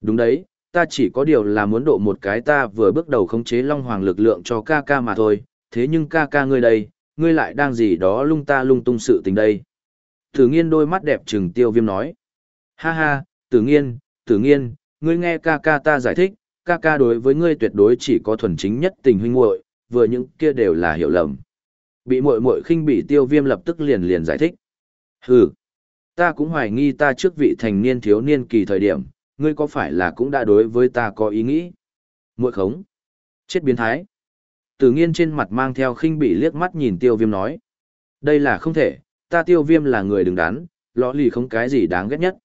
Đúng đấy, ta chỉ có điều là muốn độ một cái ta vừa bước đầu khống chế Long Hoàng lực lượng cho ca ca mà thôi, thế nhưng ca ca ngươi đây, ngươi lại đang gì đó lung ta lung tung sự tình đây. Tử nghiên đôi mắt đẹp trừng tiêu viêm nói. Ha ha, tử nghiên, tử nghiên, ngươi nghe ca ca ta giải thích, ca ca đối với ngươi tuyệt đối chỉ có thuần chính nhất tình huynh muội, vừa những kia đều là hiểu lầm. Bị muội muội khinh bị tiêu viêm lập tức liền liền giải thích. Hừ, ta cũng hoài nghi ta trước vị thành niên thiếu niên kỳ thời điểm, ngươi có phải là cũng đã đối với ta có ý nghĩ? Muội khống. Chết biến thái. Tử nghiên trên mặt mang theo khinh bị liếc mắt nhìn tiêu viêm nói. Đây là không thể, ta tiêu viêm là người đứng đắn, lõ lì không cái gì đáng ghét nhất.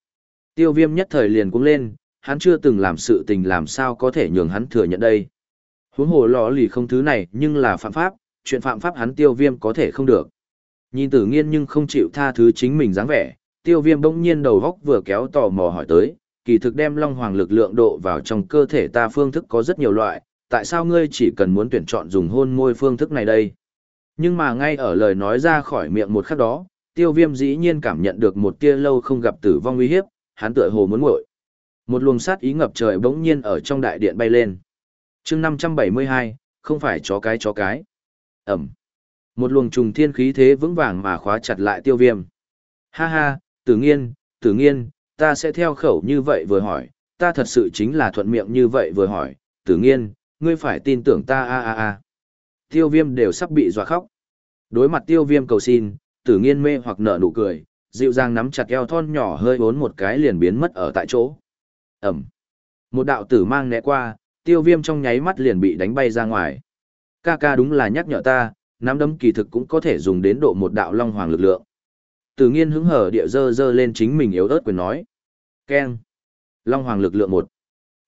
Tiêu viêm nhất thời liền cũng lên, hắn chưa từng làm sự tình làm sao có thể nhường hắn thừa nhận đây. Huống hồ lõ lì không thứ này nhưng là phạm pháp, chuyện phạm pháp hắn tiêu viêm có thể không được. Nhìn tử nghiên nhưng không chịu tha thứ chính mình dáng vẻ, tiêu viêm bỗng nhiên đầu góc vừa kéo tò mò hỏi tới, kỳ thực đem long hoàng lực lượng độ vào trong cơ thể ta phương thức có rất nhiều loại, tại sao ngươi chỉ cần muốn tuyển chọn dùng hôn môi phương thức này đây? Nhưng mà ngay ở lời nói ra khỏi miệng một khắc đó, tiêu viêm dĩ nhiên cảm nhận được một tia lâu không gặp tử vong uy hiếp, hắn tựa hồ muốn ngội. Một luồng sát ý ngập trời bỗng nhiên ở trong đại điện bay lên. chương 572, không phải chó cái chó cái. Ẩm. Một luồng trùng thiên khí thế vững vàng mà khóa chặt lại tiêu viêm. Ha ha, tử nghiên, tử nghiên, ta sẽ theo khẩu như vậy vừa hỏi, ta thật sự chính là thuận miệng như vậy vừa hỏi, tử nghiên, ngươi phải tin tưởng ta a a a. Tiêu viêm đều sắp bị dọa khóc. Đối mặt tiêu viêm cầu xin, tử nghiên mê hoặc nở nụ cười, dịu dàng nắm chặt eo thon nhỏ hơi bốn một cái liền biến mất ở tại chỗ. Ẩm. Một đạo tử mang né qua, tiêu viêm trong nháy mắt liền bị đánh bay ra ngoài. Ca ca đúng là nhắc nhở ta, nắm đấm kỳ thực cũng có thể dùng đến độ một đạo long hoàng lực lượng. Tử nghiên hứng hở địa dơ dơ lên chính mình yếu ớt quyền nói. Keng. Long hoàng lực lượng một.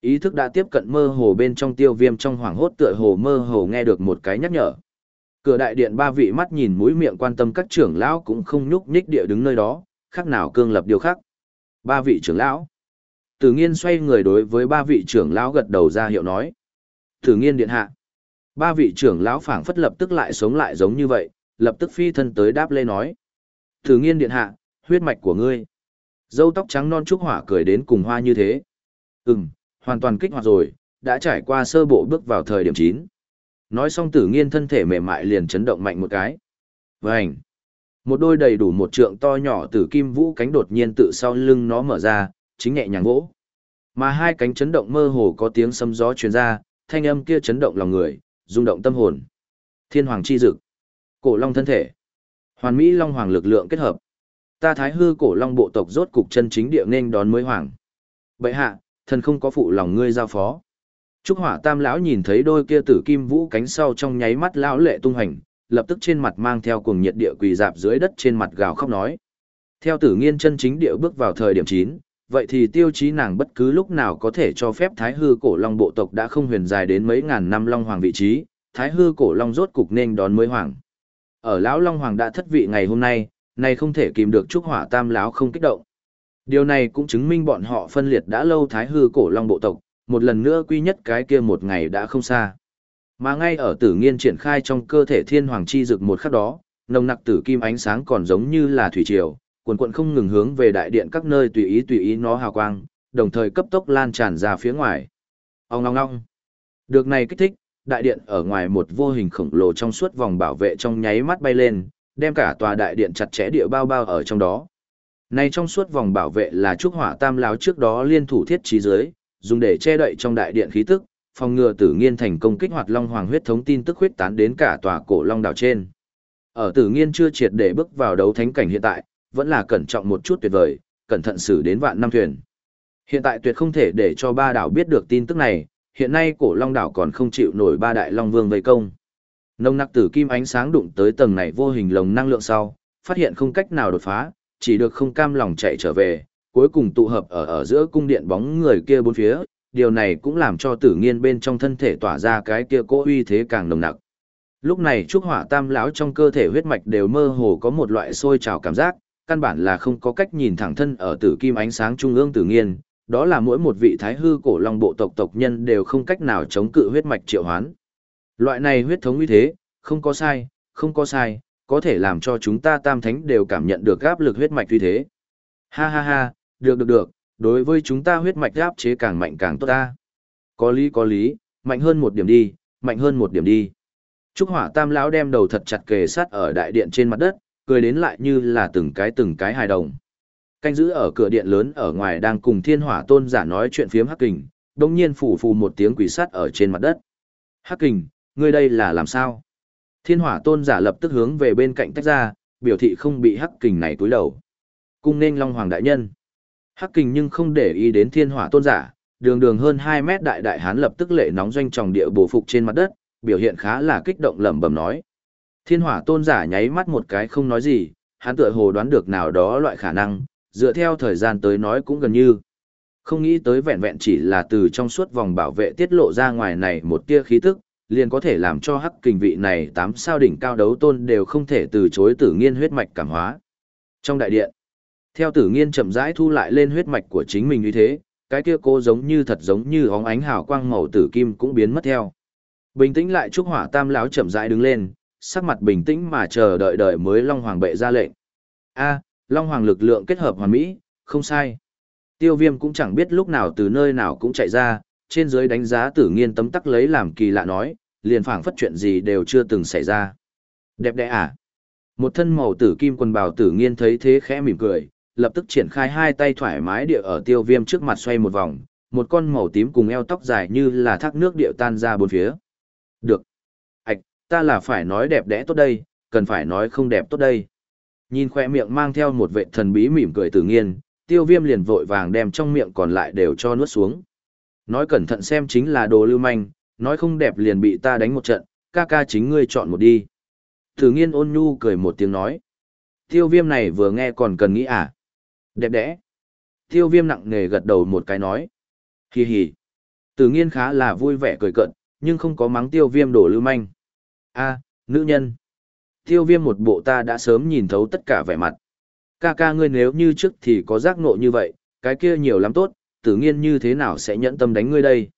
Ý thức đã tiếp cận mơ hồ bên trong tiêu viêm trong hoàng hốt tựa hồ mơ hồ nghe được một cái nhắc nhở. Cửa đại điện ba vị mắt nhìn mũi miệng quan tâm các trưởng lão cũng không nhúc nhích địa đứng nơi đó, khác nào cương lập điều khác. Ba vị trưởng lão. Tử nghiên xoay người đối với ba vị trưởng lão gật đầu ra hiệu nói. Tử nghiên điện hạ. Ba vị trưởng lão phảng phất lập tức lại sống lại giống như vậy, lập tức phi thân tới đáp lê nói. Tử nghiên điện hạ, huyết mạch của ngươi. Dâu tóc trắng non trúc hỏa cười đến cùng hoa như thế. Ừm, hoàn toàn kích hoạt rồi, đã trải qua sơ bộ bước vào thời điểm 9. Nói xong tử nghiên thân thể mềm mại liền chấn động mạnh một cái. Vânh! Một đôi đầy đủ một trượng to nhỏ tử kim vũ cánh đột nhiên tự sau lưng nó mở ra, chính nhẹ nhàng vỗ. Mà hai cánh chấn động mơ hồ có tiếng sấm gió truyền ra, thanh âm kia chấn động lòng người, rung động tâm hồn. Thiên hoàng chi dực, cổ long thân thể, hoàn mỹ long hoàng lực lượng kết hợp. Ta thái hư cổ long bộ tộc rốt cục chân chính địa nên đón mới hoàng. Bệ hạ, thần không có phụ lòng ngươi giao phó. Trúc Hỏa Tam lão nhìn thấy đôi kia tử kim vũ cánh sau trong nháy mắt lão lệ tung hành, lập tức trên mặt mang theo cuồng nhiệt địa quỳ dạp dưới đất trên mặt gào khóc nói. Theo Tử Nghiên chân chính địa bước vào thời điểm 9, vậy thì tiêu chí nàng bất cứ lúc nào có thể cho phép Thái hư cổ long bộ tộc đã không huyền dài đến mấy ngàn năm long hoàng vị trí, Thái hư cổ long rốt cục nên đón mới hoàng. Ở lão long hoàng đã thất vị ngày hôm nay, nay không thể kìm được Trúc Hỏa Tam lão không kích động. Điều này cũng chứng minh bọn họ phân liệt đã lâu Thái hư cổ long bộ tộc, một lần nữa quy nhất cái kia một ngày đã không xa. Mà ngay ở tử nghiên triển khai trong cơ thể thiên hoàng chi dực một khắc đó, nồng nặc tử kim ánh sáng còn giống như là thủy triều, cuồn cuộn không ngừng hướng về đại điện các nơi tùy ý tùy ý nó hào quang, đồng thời cấp tốc lan tràn ra phía ngoài. Ông ngong ngong. Được này kích thích, đại điện ở ngoài một vô hình khổng lồ trong suốt vòng bảo vệ trong nháy mắt bay lên, đem cả tòa đại điện chặt chẽ địa bao bao ở trong đó. Này trong suốt vòng bảo vệ là trúc hỏa tam lão trước đó liên thủ thiết trí dưới, dùng để che đậy trong đại điện khí tức, phòng ngừa Tử Nghiên thành công kích hoạt Long Hoàng huyết thống tin tức huyết tán đến cả tòa cổ Long đảo trên. Ở Tử Nghiên chưa triệt để bước vào đấu thánh cảnh hiện tại, vẫn là cẩn trọng một chút tuyệt vời, cẩn thận xử đến vạn năm thuyền. Hiện tại tuyệt không thể để cho ba đảo biết được tin tức này, hiện nay cổ Long đảo còn không chịu nổi ba đại Long Vương vây công. Nông nặc tử kim ánh sáng đụng tới tầng này vô hình lồng năng lượng sau, phát hiện không cách nào đột phá, chỉ được không cam lòng chạy trở về, cuối cùng tụ hợp ở ở giữa cung điện bóng người kia bốn phía, điều này cũng làm cho tử nghiên bên trong thân thể tỏa ra cái kia cố uy thế càng nồng nặc. Lúc này trúc hỏa tam lão trong cơ thể huyết mạch đều mơ hồ có một loại sôi trào cảm giác, căn bản là không có cách nhìn thẳng thân ở tử kim ánh sáng trung ương tử nghiên, đó là mỗi một vị thái hư cổ long bộ tộc tộc nhân đều không cách nào chống cự huyết mạch triệu hoán. Loại này huyết thống như thế, không có sai, không có sai, có thể làm cho chúng ta tam thánh đều cảm nhận được áp lực huyết mạch như thế. Ha ha ha, được được được, đối với chúng ta huyết mạch áp chế càng mạnh càng tốt ta. Có lý có lý, mạnh hơn một điểm đi, mạnh hơn một điểm đi. Trúc Hỏa Tam lão đem đầu thật chặt kề sát ở đại điện trên mặt đất, cười đến lại như là từng cái từng cái hài đồng. Canh giữ ở cửa điện lớn ở ngoài đang cùng Thiên Hỏa Tôn giả nói chuyện phiếm Hắc Kình, đông nhiên phủ phù một tiếng quỷ sắt ở trên mặt đất. Hắc Kình, ngươi đây là làm sao? Thiên Hỏa Tôn giả lập tức hướng về bên cạnh tách ra, biểu thị không bị Hắc Kình này túi đầu. Cung nên Long Hoàng đại nhân. Hắc Kình nhưng không để ý đến Thiên Hỏa Tôn giả, đường đường hơn hai mét đại đại hán lập tức lệ nóng doanh tròng địa bổ phục trên mặt đất, biểu hiện khá là kích động lẩm bẩm nói. Thiên hỏa tôn giả nháy mắt một cái không nói gì, hắn tựa hồ đoán được nào đó loại khả năng, dựa theo thời gian tới nói cũng gần như. Không nghĩ tới vẹn vẹn chỉ là từ trong suốt vòng bảo vệ tiết lộ ra ngoài này một tia khí tức, liền có thể làm cho hắc kình vị này tám sao đỉnh cao đấu tôn đều không thể từ chối tử nghiên huyết mạch cảm hóa. Trong đại điện, theo tử nghiên chậm rãi thu lại lên huyết mạch của chính mình như thế, cái kia cô giống như thật giống như óng ánh hào quang màu tử kim cũng biến mất theo. Bình tĩnh lại trúc hỏa tam lão chậm rãi đứng lên, sắc mặt bình tĩnh mà chờ đợi đợi mới Long Hoàng bệ ra lệnh. A, Long Hoàng lực lượng kết hợp hoàn mỹ, không sai. Tiêu viêm cũng chẳng biết lúc nào từ nơi nào cũng chạy ra, trên dưới đánh giá tử nghiên tấm tắc lấy làm kỳ lạ nói, liền phảng phất chuyện gì đều chưa từng xảy ra. Đẹp đẽ à? Một thân màu tử kim quần bào tử nghiên thấy thế khẽ mỉm cười, lập tức triển khai hai tay thoải mái địa ở tiêu viêm trước mặt xoay một vòng, một con màu tím cùng eo tóc dài như là thác nước điệu tan ra bốn phía. Được. Ảch, ta là phải nói đẹp đẽ tốt đây, cần phải nói không đẹp tốt đây. Nhìn khoe miệng mang theo một vệ thần bí mỉm cười tự nhiên, tiêu viêm liền vội vàng đem trong miệng còn lại đều cho nuốt xuống. Nói cẩn thận xem chính là đồ lưu manh, nói không đẹp liền bị ta đánh một trận, ca ca chính ngươi chọn một đi. Tự nghiên ôn nhu cười một tiếng nói. Tiêu viêm này vừa nghe còn cần nghĩ à? Đẹp đẽ. Tiêu viêm nặng nề gật đầu một cái nói. Hi hi. Tử nghiên khá là vui vẻ cười cận, nhưng không có mắng tiêu viêm đổ lưu manh. a nữ nhân. Tiêu viêm một bộ ta đã sớm nhìn thấu tất cả vẻ mặt. Ca ca ngươi nếu như trước thì có giác ngộ như vậy, cái kia nhiều lắm tốt, tử nghiên như thế nào sẽ nhẫn tâm đánh ngươi đây.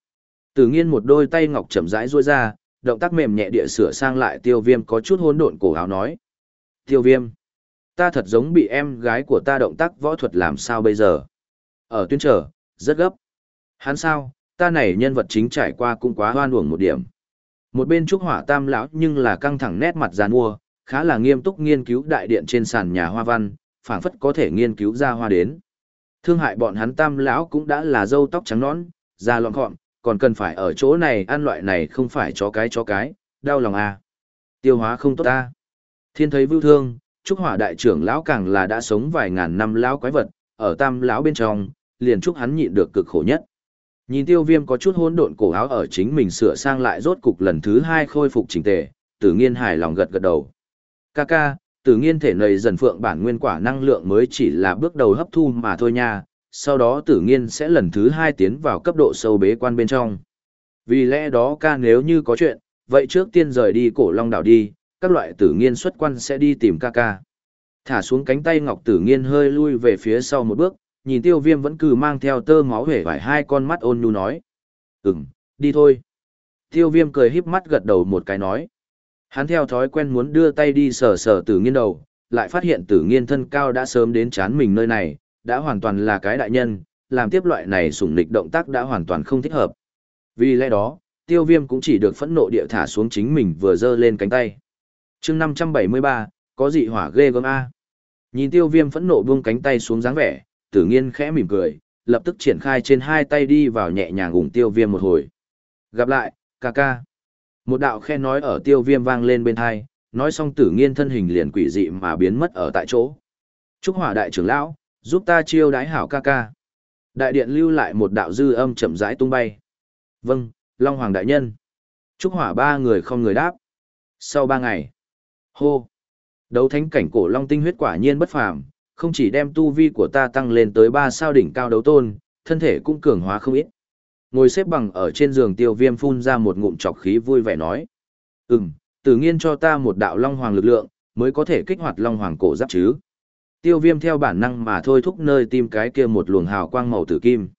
Tử nghiên một đôi tay ngọc chậm rãi ruôi ra, động tác mềm nhẹ địa sửa sang lại tiêu viêm có chút hỗn độn cổ áo nói. Tiêu viêm ta thật giống bị em gái của ta động tác võ thuật làm sao bây giờ. Ở tuyến trở, rất gấp. Hắn sao, ta này nhân vật chính trải qua cũng quá hoan uổng một điểm. Một bên trúc hỏa tam lão nhưng là căng thẳng nét mặt giàn mua, khá là nghiêm túc nghiên cứu đại điện trên sàn nhà hoa văn, phảng phất có thể nghiên cứu ra hoa đến. Thương hại bọn hắn tam lão cũng đã là dâu tóc trắng nõn, da lọn gọn, còn cần phải ở chỗ này ăn loại này không phải cho cái cho cái, đau lòng à. Tiêu hóa không tốt ta. Thiên thấy vưu thương, Trúc Hỏa đại trưởng lão càng là đã sống vài ngàn năm lão quái vật, ở tam lão bên trong, liền chúc hắn nhịn được cực khổ nhất. Nhìn Tiêu Viêm có chút hỗn độn cổ áo ở chính mình sửa sang lại rốt cục lần thứ hai khôi phục chỉnh tề, Tử Nghiên hài lòng gật gật đầu. "Ca ca, Tử Nghiên thể nầy dần phượng bản nguyên quả năng lượng mới chỉ là bước đầu hấp thu mà thôi nha, sau đó Tử Nghiên sẽ lần thứ hai tiến vào cấp độ sâu bế quan bên trong. Vì lẽ đó ca nếu như có chuyện, vậy trước tiên rời đi cổ long đảo đi, các loại tử nghiên xuất quan sẽ đi tìm ca ca. Thả xuống cánh tay ngọc tử nghiên hơi lui về phía sau một bước, nhìn tiêu viêm vẫn cứ mang theo tơ máu hể vải hai con mắt ôn nhu nói. Ừm, đi thôi. Tiêu viêm cười híp mắt gật đầu một cái nói. Hắn theo thói quen muốn đưa tay đi sờ sờ tử nghiên đầu, lại phát hiện tử nghiên thân cao đã sớm đến chán mình nơi này, đã hoàn toàn là cái đại nhân, làm tiếp loại này sủng nịch động tác đã hoàn toàn không thích hợp. Vì lẽ đó, tiêu viêm cũng chỉ được phẫn nộ địa thả xuống chính mình vừa dơ lên cánh tay. Chương năm trăm bảy mươi ba có dị hỏa ghê gớm a. Nhìn tiêu viêm phẫn nộ buông cánh tay xuống dáng vẻ tử nghiên khẽ mỉm cười lập tức triển khai trên hai tay đi vào nhẹ nhàng ủng tiêu viêm một hồi. Gặp lại ca ca một đạo khe nói ở tiêu viêm vang lên bên thai nói xong tử nghiên thân hình liền quỷ dị mà biến mất ở tại chỗ chúc hỏa đại trưởng lão giúp ta chiêu đái hảo ca ca đại điện lưu lại một đạo dư âm chậm rãi tung bay vâng long hoàng đại nhân chúc hỏa ba người không người đáp sau ba ngày Hô! Đấu thánh cảnh cổ long tinh huyết quả nhiên bất phàm, không chỉ đem tu vi của ta tăng lên tới ba sao đỉnh cao đấu tôn, thân thể cũng cường hóa không ít. Ngồi xếp bằng ở trên giường tiêu viêm phun ra một ngụm chọc khí vui vẻ nói. Ừm, tự nhiên cho ta một đạo long hoàng lực lượng, mới có thể kích hoạt long hoàng cổ giáp chứ. Tiêu viêm theo bản năng mà thôi thúc nơi tim cái kia một luồng hào quang màu tử kim.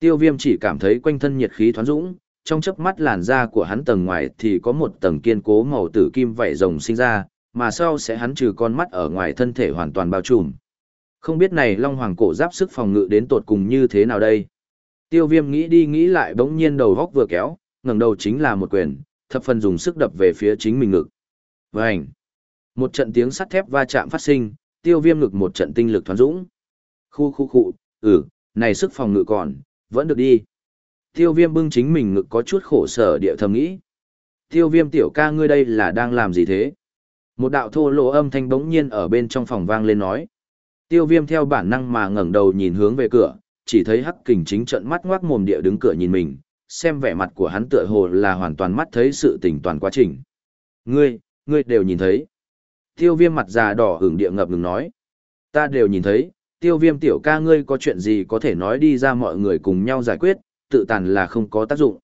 Tiêu viêm chỉ cảm thấy quanh thân nhiệt khí thoáng dũng, trong chớp mắt làn da của hắn tầng ngoài thì có một tầng kiên cố màu tử kim vảy rồng sinh ra, mà sau sẽ hắn trừ con mắt ở ngoài thân thể hoàn toàn bao trùm. Không biết này Long Hoàng cổ giáp sức phòng ngự đến tột cùng như thế nào đây? Tiêu viêm nghĩ đi nghĩ lại bỗng nhiên đầu góc vừa kéo, ngẩng đầu chính là một quyền, thập phần dùng sức đập về phía chính mình ngực. Vành! Một trận tiếng sắt thép va chạm phát sinh, tiêu viêm ngực một trận tinh lực thoán dũng. Khu khu khu, ừ, này sức phòng ngự còn, vẫn được đi. Tiêu viêm bưng chính mình ngực có chút khổ sở địa thầm nghĩ. Tiêu viêm tiểu ca ngươi đây là đang làm gì thế? Một đạo thô lỗ âm thanh bỗng nhiên ở bên trong phòng vang lên nói. Tiêu viêm theo bản năng mà ngẩng đầu nhìn hướng về cửa, chỉ thấy hắc kình chính trận mắt ngoác mồm địa đứng cửa nhìn mình, xem vẻ mặt của hắn tựa hồ là hoàn toàn mắt thấy sự tình toàn quá trình. Ngươi, ngươi đều nhìn thấy. Tiêu viêm mặt già đỏ hưởng địa ngập ngừng nói. Ta đều nhìn thấy, tiêu viêm tiểu ca ngươi có chuyện gì có thể nói đi ra mọi người cùng nhau giải quyết, tự tàn là không có tác dụng.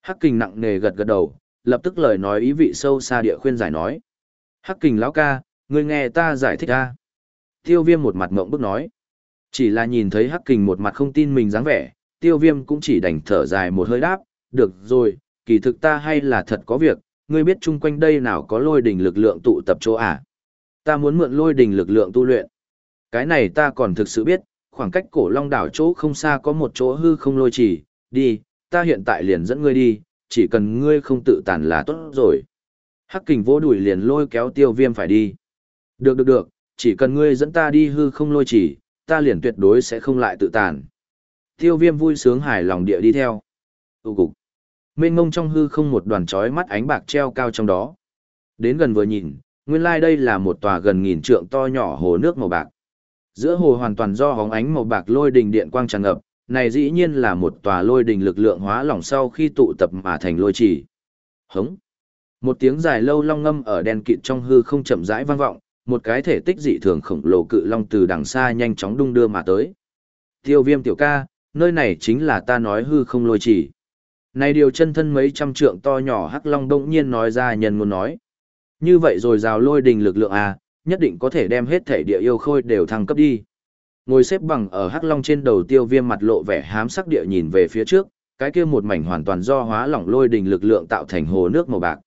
Hắc kình nặng nề gật gật đầu, lập tức lời nói ý vị sâu xa địa khuyên giải nói. Hắc kình lão ca, ngươi nghe ta giải thích ta. Tiêu viêm một mặt mộng bức nói. Chỉ là nhìn thấy hắc kình một mặt không tin mình dáng vẻ, tiêu viêm cũng chỉ đành thở dài một hơi đáp, được rồi, kỳ thực ta hay là thật có việc, ngươi biết chung quanh đây nào có lôi đỉnh lực lượng tụ tập chỗ à? Ta muốn mượn lôi đỉnh lực lượng tu luyện. Cái này ta còn thực sự biết, khoảng cách cổ long đảo chỗ không xa có một chỗ hư không lôi chỉ, đi, ta hiện tại liền dẫn ngươi đi, chỉ cần ngươi không tự tàn là tốt rồi. Hắc kình vô đuổi liền lôi kéo tiêu viêm phải đi. Được được được, chỉ cần ngươi dẫn ta đi hư không lôi chỉ, ta liền tuyệt đối sẽ không lại tự tàn. Tiêu viêm vui sướng hài lòng địa đi theo. Tụ cục. Mênh mông trong hư không một đoàn chói mắt ánh bạc treo cao trong đó. Đến gần vừa nhìn, nguyên lai đây là một tòa gần nghìn trượng to nhỏ hồ nước màu bạc. Giữa hồ hoàn toàn do hóng ánh màu bạc lôi đình điện quang tràn ngập, này dĩ nhiên là một tòa lôi đình lực lượng hóa lỏng sau khi tụ tập mà thành lôi chỉ. Hống. Một tiếng dài lâu long ngâm ở đèn kịt trong hư không chậm rãi vang vọng, một cái thể tích dị thường khổng lồ cự long từ đằng xa nhanh chóng đung đưa mà tới. Tiêu viêm tiểu ca, nơi này chính là ta nói hư không lôi chỉ. Này điều chân thân mấy trăm trượng to nhỏ hắc long đông nhiên nói ra nhân muốn nói. Như vậy rồi rào lôi đình lực lượng à, nhất định có thể đem hết thể địa yêu khôi đều thăng cấp đi. Ngồi xếp bằng ở hắc long trên đầu tiêu viêm mặt lộ vẻ hám sắc địa nhìn về phía trước, cái kia một mảnh hoàn toàn do hóa lỏng lôi đình lực lượng tạo thành hồ nước màu bạc.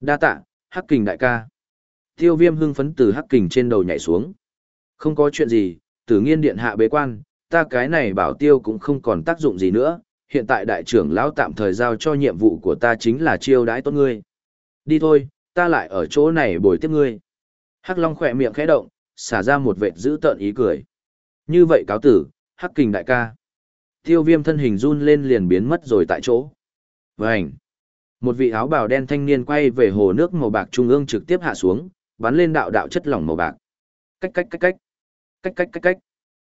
Đa tạ, hắc kình đại ca. Tiêu viêm hưng phấn từ hắc kình trên đầu nhảy xuống. Không có chuyện gì, tử nghiên điện hạ bế quan, ta cái này bảo tiêu cũng không còn tác dụng gì nữa, hiện tại đại trưởng lão tạm thời giao cho nhiệm vụ của ta chính là chiêu đãi tốt ngươi. Đi thôi, ta lại ở chỗ này bồi tiếp ngươi. Hắc Long khỏe miệng khẽ động, xả ra một vệt dữ tợn ý cười. Như vậy cáo tử, Hắc Kình đại ca. Tiêu viêm thân hình run lên liền biến mất rồi tại chỗ. Vânh! Một vị áo bào đen thanh niên quay về hồ nước màu bạc trung ương trực tiếp hạ xuống, bắn lên đạo đạo chất lỏng màu bạc. Cách cách cách cách. Cách cách cách cách.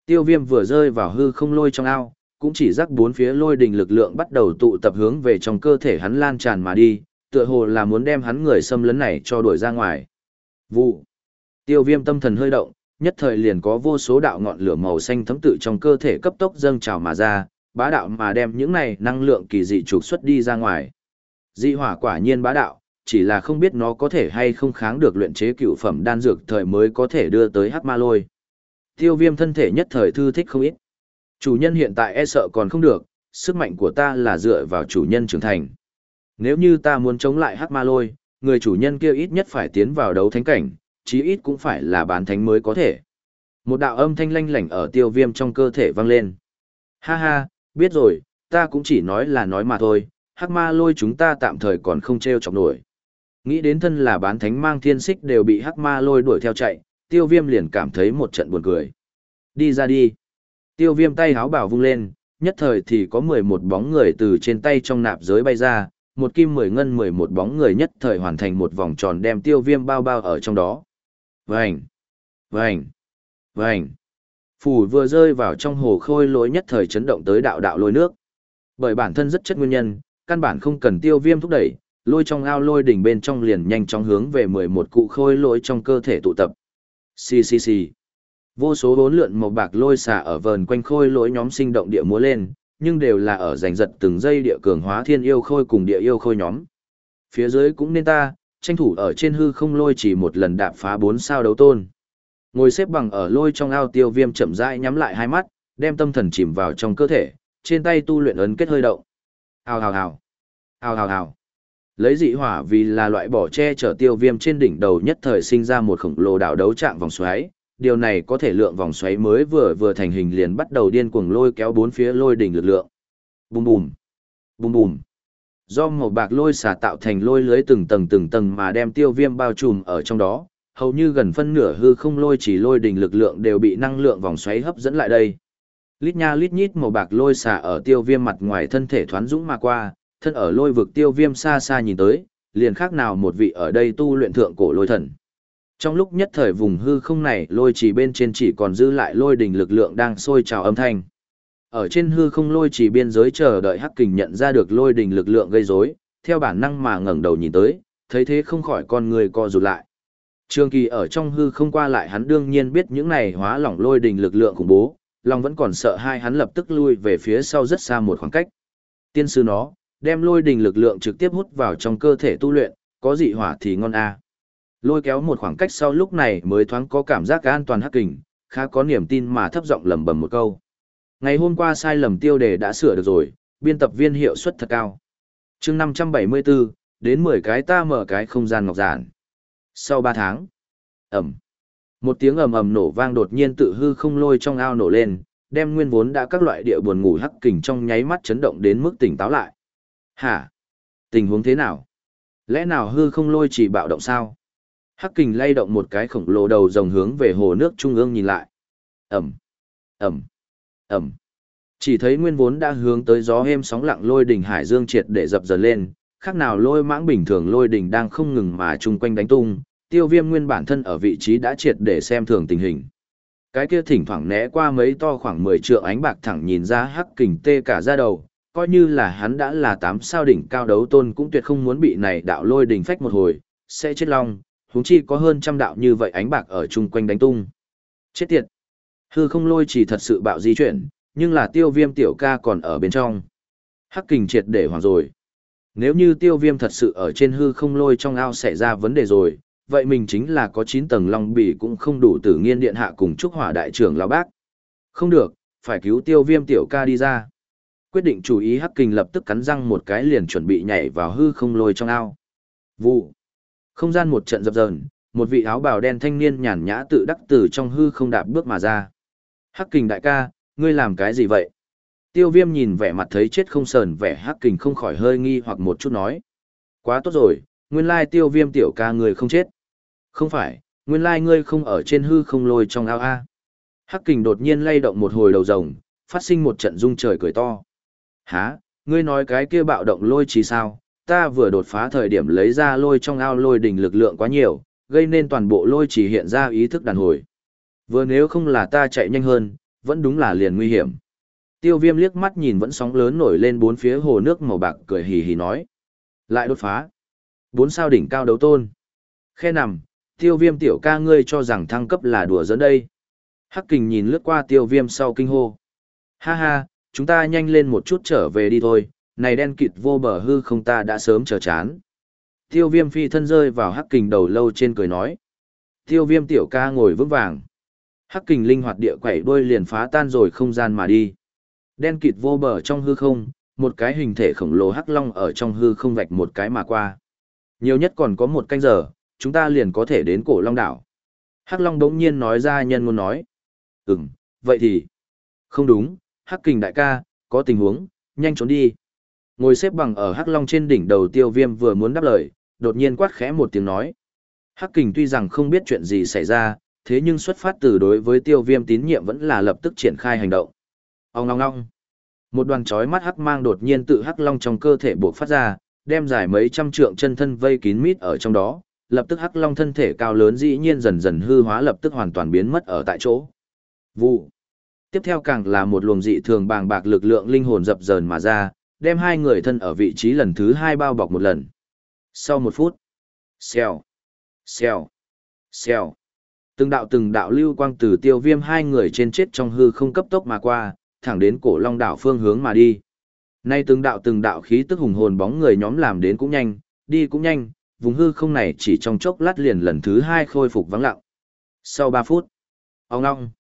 Tiêu viêm vừa rơi vào hư không lôi trong ao, cũng chỉ rắc bốn phía lôi đình lực lượng bắt đầu tụ tập hướng về trong cơ thể hắn lan tràn mà đi, tựa hồ là muốn đem hắn người xâm lấn này cho đuổi ra ngoài. Vụ. Tiêu viêm tâm thần hơi động, nhất thời liền có vô số đạo ngọn lửa màu xanh thấm tự trong cơ thể cấp tốc dâng trào mà ra, bá đạo mà đem những này năng lượng kỳ dị trục xuất đi ra ngoài. Dị hỏa quả nhiên bá đạo, chỉ là không biết nó có thể hay không kháng được luyện chế cựu phẩm đan dược thời mới có thể đưa tới hắc ma lôi. Tiêu viêm thân thể nhất thời thư thích không ít. Chủ nhân hiện tại e sợ còn không được, sức mạnh của ta là dựa vào chủ nhân trưởng thành. Nếu như ta muốn chống lại hắc ma lôi, người chủ nhân kia ít nhất phải tiến vào đấu thánh cảnh, chí ít cũng phải là bán thánh mới có thể. Một đạo âm thanh lanh lảnh ở tiêu viêm trong cơ thể vang lên. Ha ha, biết rồi, ta cũng chỉ nói là nói mà thôi, hắc ma lôi chúng ta tạm thời còn không treo chọc nổi. Nghĩ đến thân là bán thánh mang thiên xích đều bị hắc ma lôi đuổi theo chạy, tiêu viêm liền cảm thấy một trận buồn cười. Đi ra đi. Tiêu viêm tay háo bảo vung lên, nhất thời thì có 11 bóng người từ trên tay trong nạp giới bay ra, một kim 10 ngân 11 bóng người nhất thời hoàn thành một vòng tròn đem tiêu viêm bao bao ở trong đó. Vành! Vành! Vành! Phủ vừa rơi vào trong hồ khôi lối nhất thời chấn động tới đạo đạo lôi nước. Bởi bản thân rất chất nguyên nhân, căn bản không cần tiêu viêm thúc đẩy, lôi trong ao lôi đỉnh bên trong liền nhanh chóng hướng về 11 cụ khôi lỗi trong cơ thể tụ tập. Xì xì xì. Vô số bốn lượn màu bạc lôi xả ở vờn quanh khôi lỗi nhóm sinh động địa múa lên, nhưng đều là ở giành giật từng giây địa cường hóa thiên yêu khôi cùng địa yêu khôi nhóm. Phía dưới cũng nên ta, tranh thủ ở trên hư không lôi chỉ một lần đạp phá bốn sao đấu tôn. Ngồi xếp bằng ở lôi trong ao tiêu viêm chậm rãi nhắm lại hai mắt, đem tâm thần chìm vào trong cơ thể, trên tay tu luyện ấn kết hơi động. Hào hào hào. Hào hào hào. Lấy dị hỏa vì là loại bỏ che chở tiêu viêm trên đỉnh đầu nhất thời sinh ra một khổng lồ đảo đấu trạng vòng xoáy, điều này có thể lượng vòng xoáy mới vừa vừa thành hình liền bắt đầu điên cuồng lôi kéo bốn phía lôi đỉnh lực lượng. Bùm bùm, bùm bùm. Do màu bạc lôi xả tạo thành lôi lưới từng tầng từng tầng mà đem tiêu viêm bao trùm ở trong đó, hầu như gần phân nửa hư không lôi chỉ lôi đỉnh lực lượng đều bị năng lượng vòng xoáy hấp dẫn lại đây. Lít nha lít nhít màu bạc lôi xả ở tiêu viêm mặt ngoài thân thể thoán dũng mà qua, thân ở lôi vực tiêu viêm xa xa nhìn tới, liền khác nào một vị ở đây tu luyện thượng cổ lôi thần. Trong lúc nhất thời vùng hư không này lôi chỉ bên trên chỉ còn dư lại lôi đỉnh lực lượng đang sôi trào âm thanh. Ở trên hư không lôi chỉ biên giới chờ đợi Hắc Kình nhận ra được lôi đỉnh lực lượng gây rối, theo bản năng mà ngẩng đầu nhìn tới, thấy thế không khỏi con người co rụt lại. Trường kỳ ở trong hư không qua lại hắn đương nhiên biết những này hóa lỏng lôi đỉnh lực lượng khủng bố, lòng vẫn còn sợ hai hắn lập tức lui về phía sau rất xa một khoảng cách. Tiên sư nó, đem lôi đỉnh lực lượng trực tiếp hút vào trong cơ thể tu luyện, có dị hỏa thì ngon a. Lôi kéo một khoảng cách sau lúc này mới thoáng có cảm giác an toàn hắc kình, khá có niềm tin mà thấp giọng lẩm bẩm một câu. Ngày hôm qua sai lầm tiêu đề đã sửa được rồi, biên tập viên hiệu suất thật cao. chương 574, đến 10 cái ta mở cái không gian ngọc giản. Sau 3 tháng, ầm Một tiếng ầm ầm nổ vang đột nhiên tự hư không lôi trong ao nổ lên, đem nguyên vốn đã các loại địa buồn ngủ hắc kình trong nháy mắt chấn động đến mức tỉnh táo lại. Hả? Tình huống thế nào? Lẽ nào hư không lôi chỉ bạo động sao? Hắc kình lay động một cái khổng lồ đầu rồng hướng về hồ nước trung ương nhìn lại. Ẩm, Ẩm, Ẩm. Chỉ thấy nguyên vốn đã hướng tới gió êm sóng lặng lôi đỉnh hải dương triệt để dập dần lên, khác nào lôi mãng bình thường lôi đỉnh đang không ngừng mà chung quanh đánh tung, tiêu viêm nguyên bản thân ở vị trí đã triệt để xem thường tình hình. Cái kia thỉnh thoảng né qua mấy to khoảng 10 trượng ánh bạc thẳng nhìn ra hắc kình tê cả da đầu, coi như là hắn đã là tám sao đỉnh cao đấu tôn cũng tuyệt không muốn bị này đạo lôi đỉnh phách một hồi, sẽ chết long, huống chi có hơn trăm đạo như vậy ánh bạc ở chung quanh đánh tung. Chết tiệt! Hư không lôi chỉ thật sự bạo di chuyển, nhưng là tiêu viêm tiểu ca còn ở bên trong. Hắc kình triệt để hoàng rồi. Nếu như tiêu viêm thật sự ở trên hư không lôi trong ao xảy ra vấn đề rồi, vậy mình chính là có 9 tầng long bì cũng không đủ tử nghiên điện hạ cùng trúc hỏa đại trưởng lão bác. Không được, phải cứu tiêu viêm tiểu ca đi ra. Quyết định chú ý hắc kình lập tức cắn răng một cái liền chuẩn bị nhảy vào hư không lôi trong ao. Vụ. Không gian một trận dập dờn, một vị áo bào đen thanh niên nhàn nhã tự đắc từ trong hư không đạp bước mà ra. Hắc kình đại ca, ngươi làm cái gì vậy? Tiêu viêm nhìn vẻ mặt thấy chết không sờn vẻ hắc kình không khỏi hơi nghi hoặc một chút nói. Quá tốt rồi, nguyên lai tiêu viêm tiểu ca người không chết. Không phải, nguyên lai ngươi không ở trên hư không lôi trong ao a. Hắc kình đột nhiên lay động một hồi đầu rồng, phát sinh một trận rung trời cười to. Hả, ngươi nói cái kia bạo động lôi chỉ sao, ta vừa đột phá thời điểm lấy ra lôi trong ao lôi đỉnh lực lượng quá nhiều, gây nên toàn bộ lôi chỉ hiện ra ý thức đàn hồi. Vừa nếu không là ta chạy nhanh hơn, vẫn đúng là liền nguy hiểm. Tiêu viêm liếc mắt nhìn vẫn sóng lớn nổi lên bốn phía hồ nước màu bạc cười hì hì nói. Lại đột phá. Bốn sao đỉnh cao đấu tôn. Khe nằm, tiêu viêm tiểu ca ngươi cho rằng thăng cấp là đùa dẫn đây. Hắc kình nhìn lướt qua tiêu viêm sau kinh hô. Ha ha, chúng ta nhanh lên một chút trở về đi thôi, này đen kịt vô bờ hư không ta đã sớm chờ chán. Tiêu viêm phi thân rơi vào hắc kình đầu lâu trên cười nói. Tiêu viêm tiểu ca ngồi vững vàng. Hắc kình linh hoạt địa quẩy đuôi liền phá tan rồi không gian mà đi. Đen kịt vô bờ trong hư không, một cái hình thể khổng lồ hắc long ở trong hư không vạch một cái mà qua. Nhiều nhất còn có một canh giờ, chúng ta liền có thể đến cổ long đảo. Hắc long đống nhiên nói ra nhân ngôn nói. Ừm, vậy thì... Không đúng, hắc kình đại ca, có tình huống, nhanh trốn đi. Ngồi xếp bằng ở Hắc Long trên đỉnh đầu tiêu viêm vừa muốn đáp lời, đột nhiên quát khẽ một tiếng nói. Hắc Kình tuy rằng không biết chuyện gì xảy ra, thế nhưng xuất phát từ đối với tiêu viêm tín nhiệm vẫn là lập tức triển khai hành động. Ông ngong ngong. Một đoàn chói mắt hắc mang đột nhiên tự hắc long trong cơ thể buộc phát ra, đem dài mấy trăm trượng chân thân vây kín mít ở trong đó, lập tức hắc long thân thể cao lớn dĩ nhiên dần dần hư hóa lập tức hoàn toàn biến mất ở tại chỗ. Vụ. Tiếp theo càng là một luồng dị thường bàng bạc lực lượng linh hồn dập dờn mà ra, đem hai người thân ở vị trí lần thứ hai bao bọc một lần. Sau một phút, xèo, xèo, xèo. Từng đạo từng đạo lưu quang từ tiêu viêm hai người trên chết trong hư không cấp tốc mà qua, thẳng đến cổ long đảo phương hướng mà đi. Nay từng đạo từng đạo khí tức hùng hồn bóng người nhóm làm đến cũng nhanh, đi cũng nhanh, vùng hư không này chỉ trong chốc lát liền lần thứ hai khôi phục vắng lặng. Sau 3 phút, ong ong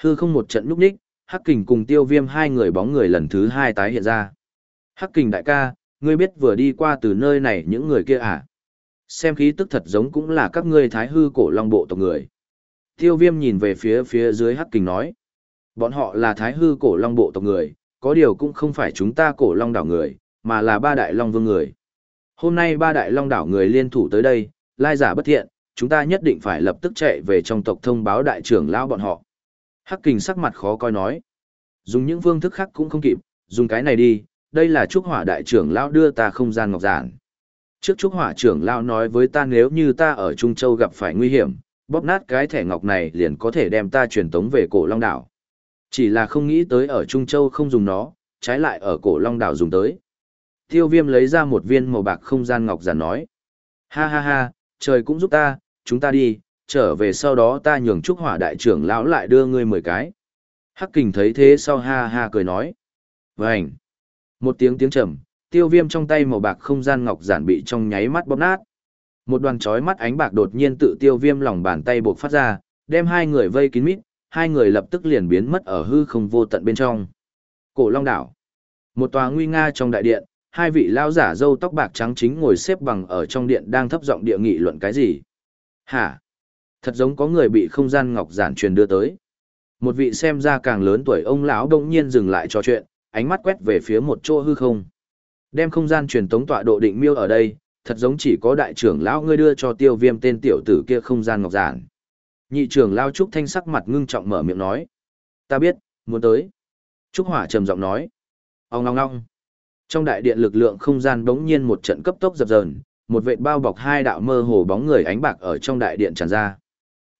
hư không một trận núp ních, hắc kình cùng tiêu viêm hai người bóng người lần thứ hai tái hiện ra. Hắc kình đại ca, ngươi biết vừa đi qua từ nơi này những người kia à? Xem khí tức thật giống cũng là các ngươi thái hư cổ long bộ tộc người. Tiêu viêm nhìn về phía phía dưới hắc kình nói. Bọn họ là thái hư cổ long bộ tộc người, có điều cũng không phải chúng ta cổ long đảo người, mà là ba đại long vương người. Hôm nay ba đại long đảo người liên thủ tới đây, lai giả bất thiện, chúng ta nhất định phải lập tức chạy về trong tộc thông báo đại trưởng lão bọn họ. Hắc kình sắc mặt khó coi nói. Dùng những phương thức khác cũng không kịp, dùng cái này đi, đây là trúc hỏa đại trưởng lão đưa ta không gian ngọc giản. Trước trúc hỏa trưởng lão nói với ta nếu như ta ở Trung Châu gặp phải nguy hiểm, bóp nát cái thẻ ngọc này liền có thể đem ta truyền tống về cổ long đảo. Chỉ là không nghĩ tới ở Trung Châu không dùng nó, trái lại ở cổ long đảo dùng tới. Tiêu viêm lấy ra một viên màu bạc không gian ngọc giản nói. Ha ha ha, trời cũng giúp ta, chúng ta đi, trở về sau đó ta nhường trúc hỏa đại trưởng lão lại đưa ngươi mười cái. Hắc kình thấy thế sau ha ha cười nói. Vânh! Một tiếng tiếng trầm, tiêu viêm trong tay màu bạc không gian ngọc giản bị trong nháy mắt bóp nát. Một đoàn chói mắt ánh bạc đột nhiên tự tiêu viêm lòng bàn tay buộc phát ra, đem hai người vây kín mít, hai người lập tức liền biến mất ở hư không vô tận bên trong. Cổ Long đảo. Một tòa nguy nga trong đại điện, hai vị lão giả râu tóc bạc trắng chính ngồi xếp bằng ở trong điện đang thấp giọng địa nghị luận cái gì. Hả? Thật giống có người bị không gian ngọc giản truyền đưa tới. Một vị xem ra càng lớn tuổi ông lão đông nhiên dừng lại trò chuyện, ánh mắt quét về phía một chỗ hư không. Đem không gian truyền tống tọa độ định miêu ở đây, thật giống chỉ có đại trưởng lão ngươi đưa cho tiêu viêm tên tiểu tử kia không gian ngọc giản. Nhị trưởng lao Trúc Thanh sắc mặt ngưng trọng mở miệng nói. Ta biết, muốn tới. Trúc Hỏa trầm giọng nói. Ông ngong ngong. Trong đại điện lực lượng không gian bỗng nhiên một trận cấp tốc dập dờn, một vệt bao bọc hai đạo mơ hồ bóng người ánh bạc ở trong đại điện tràn ra.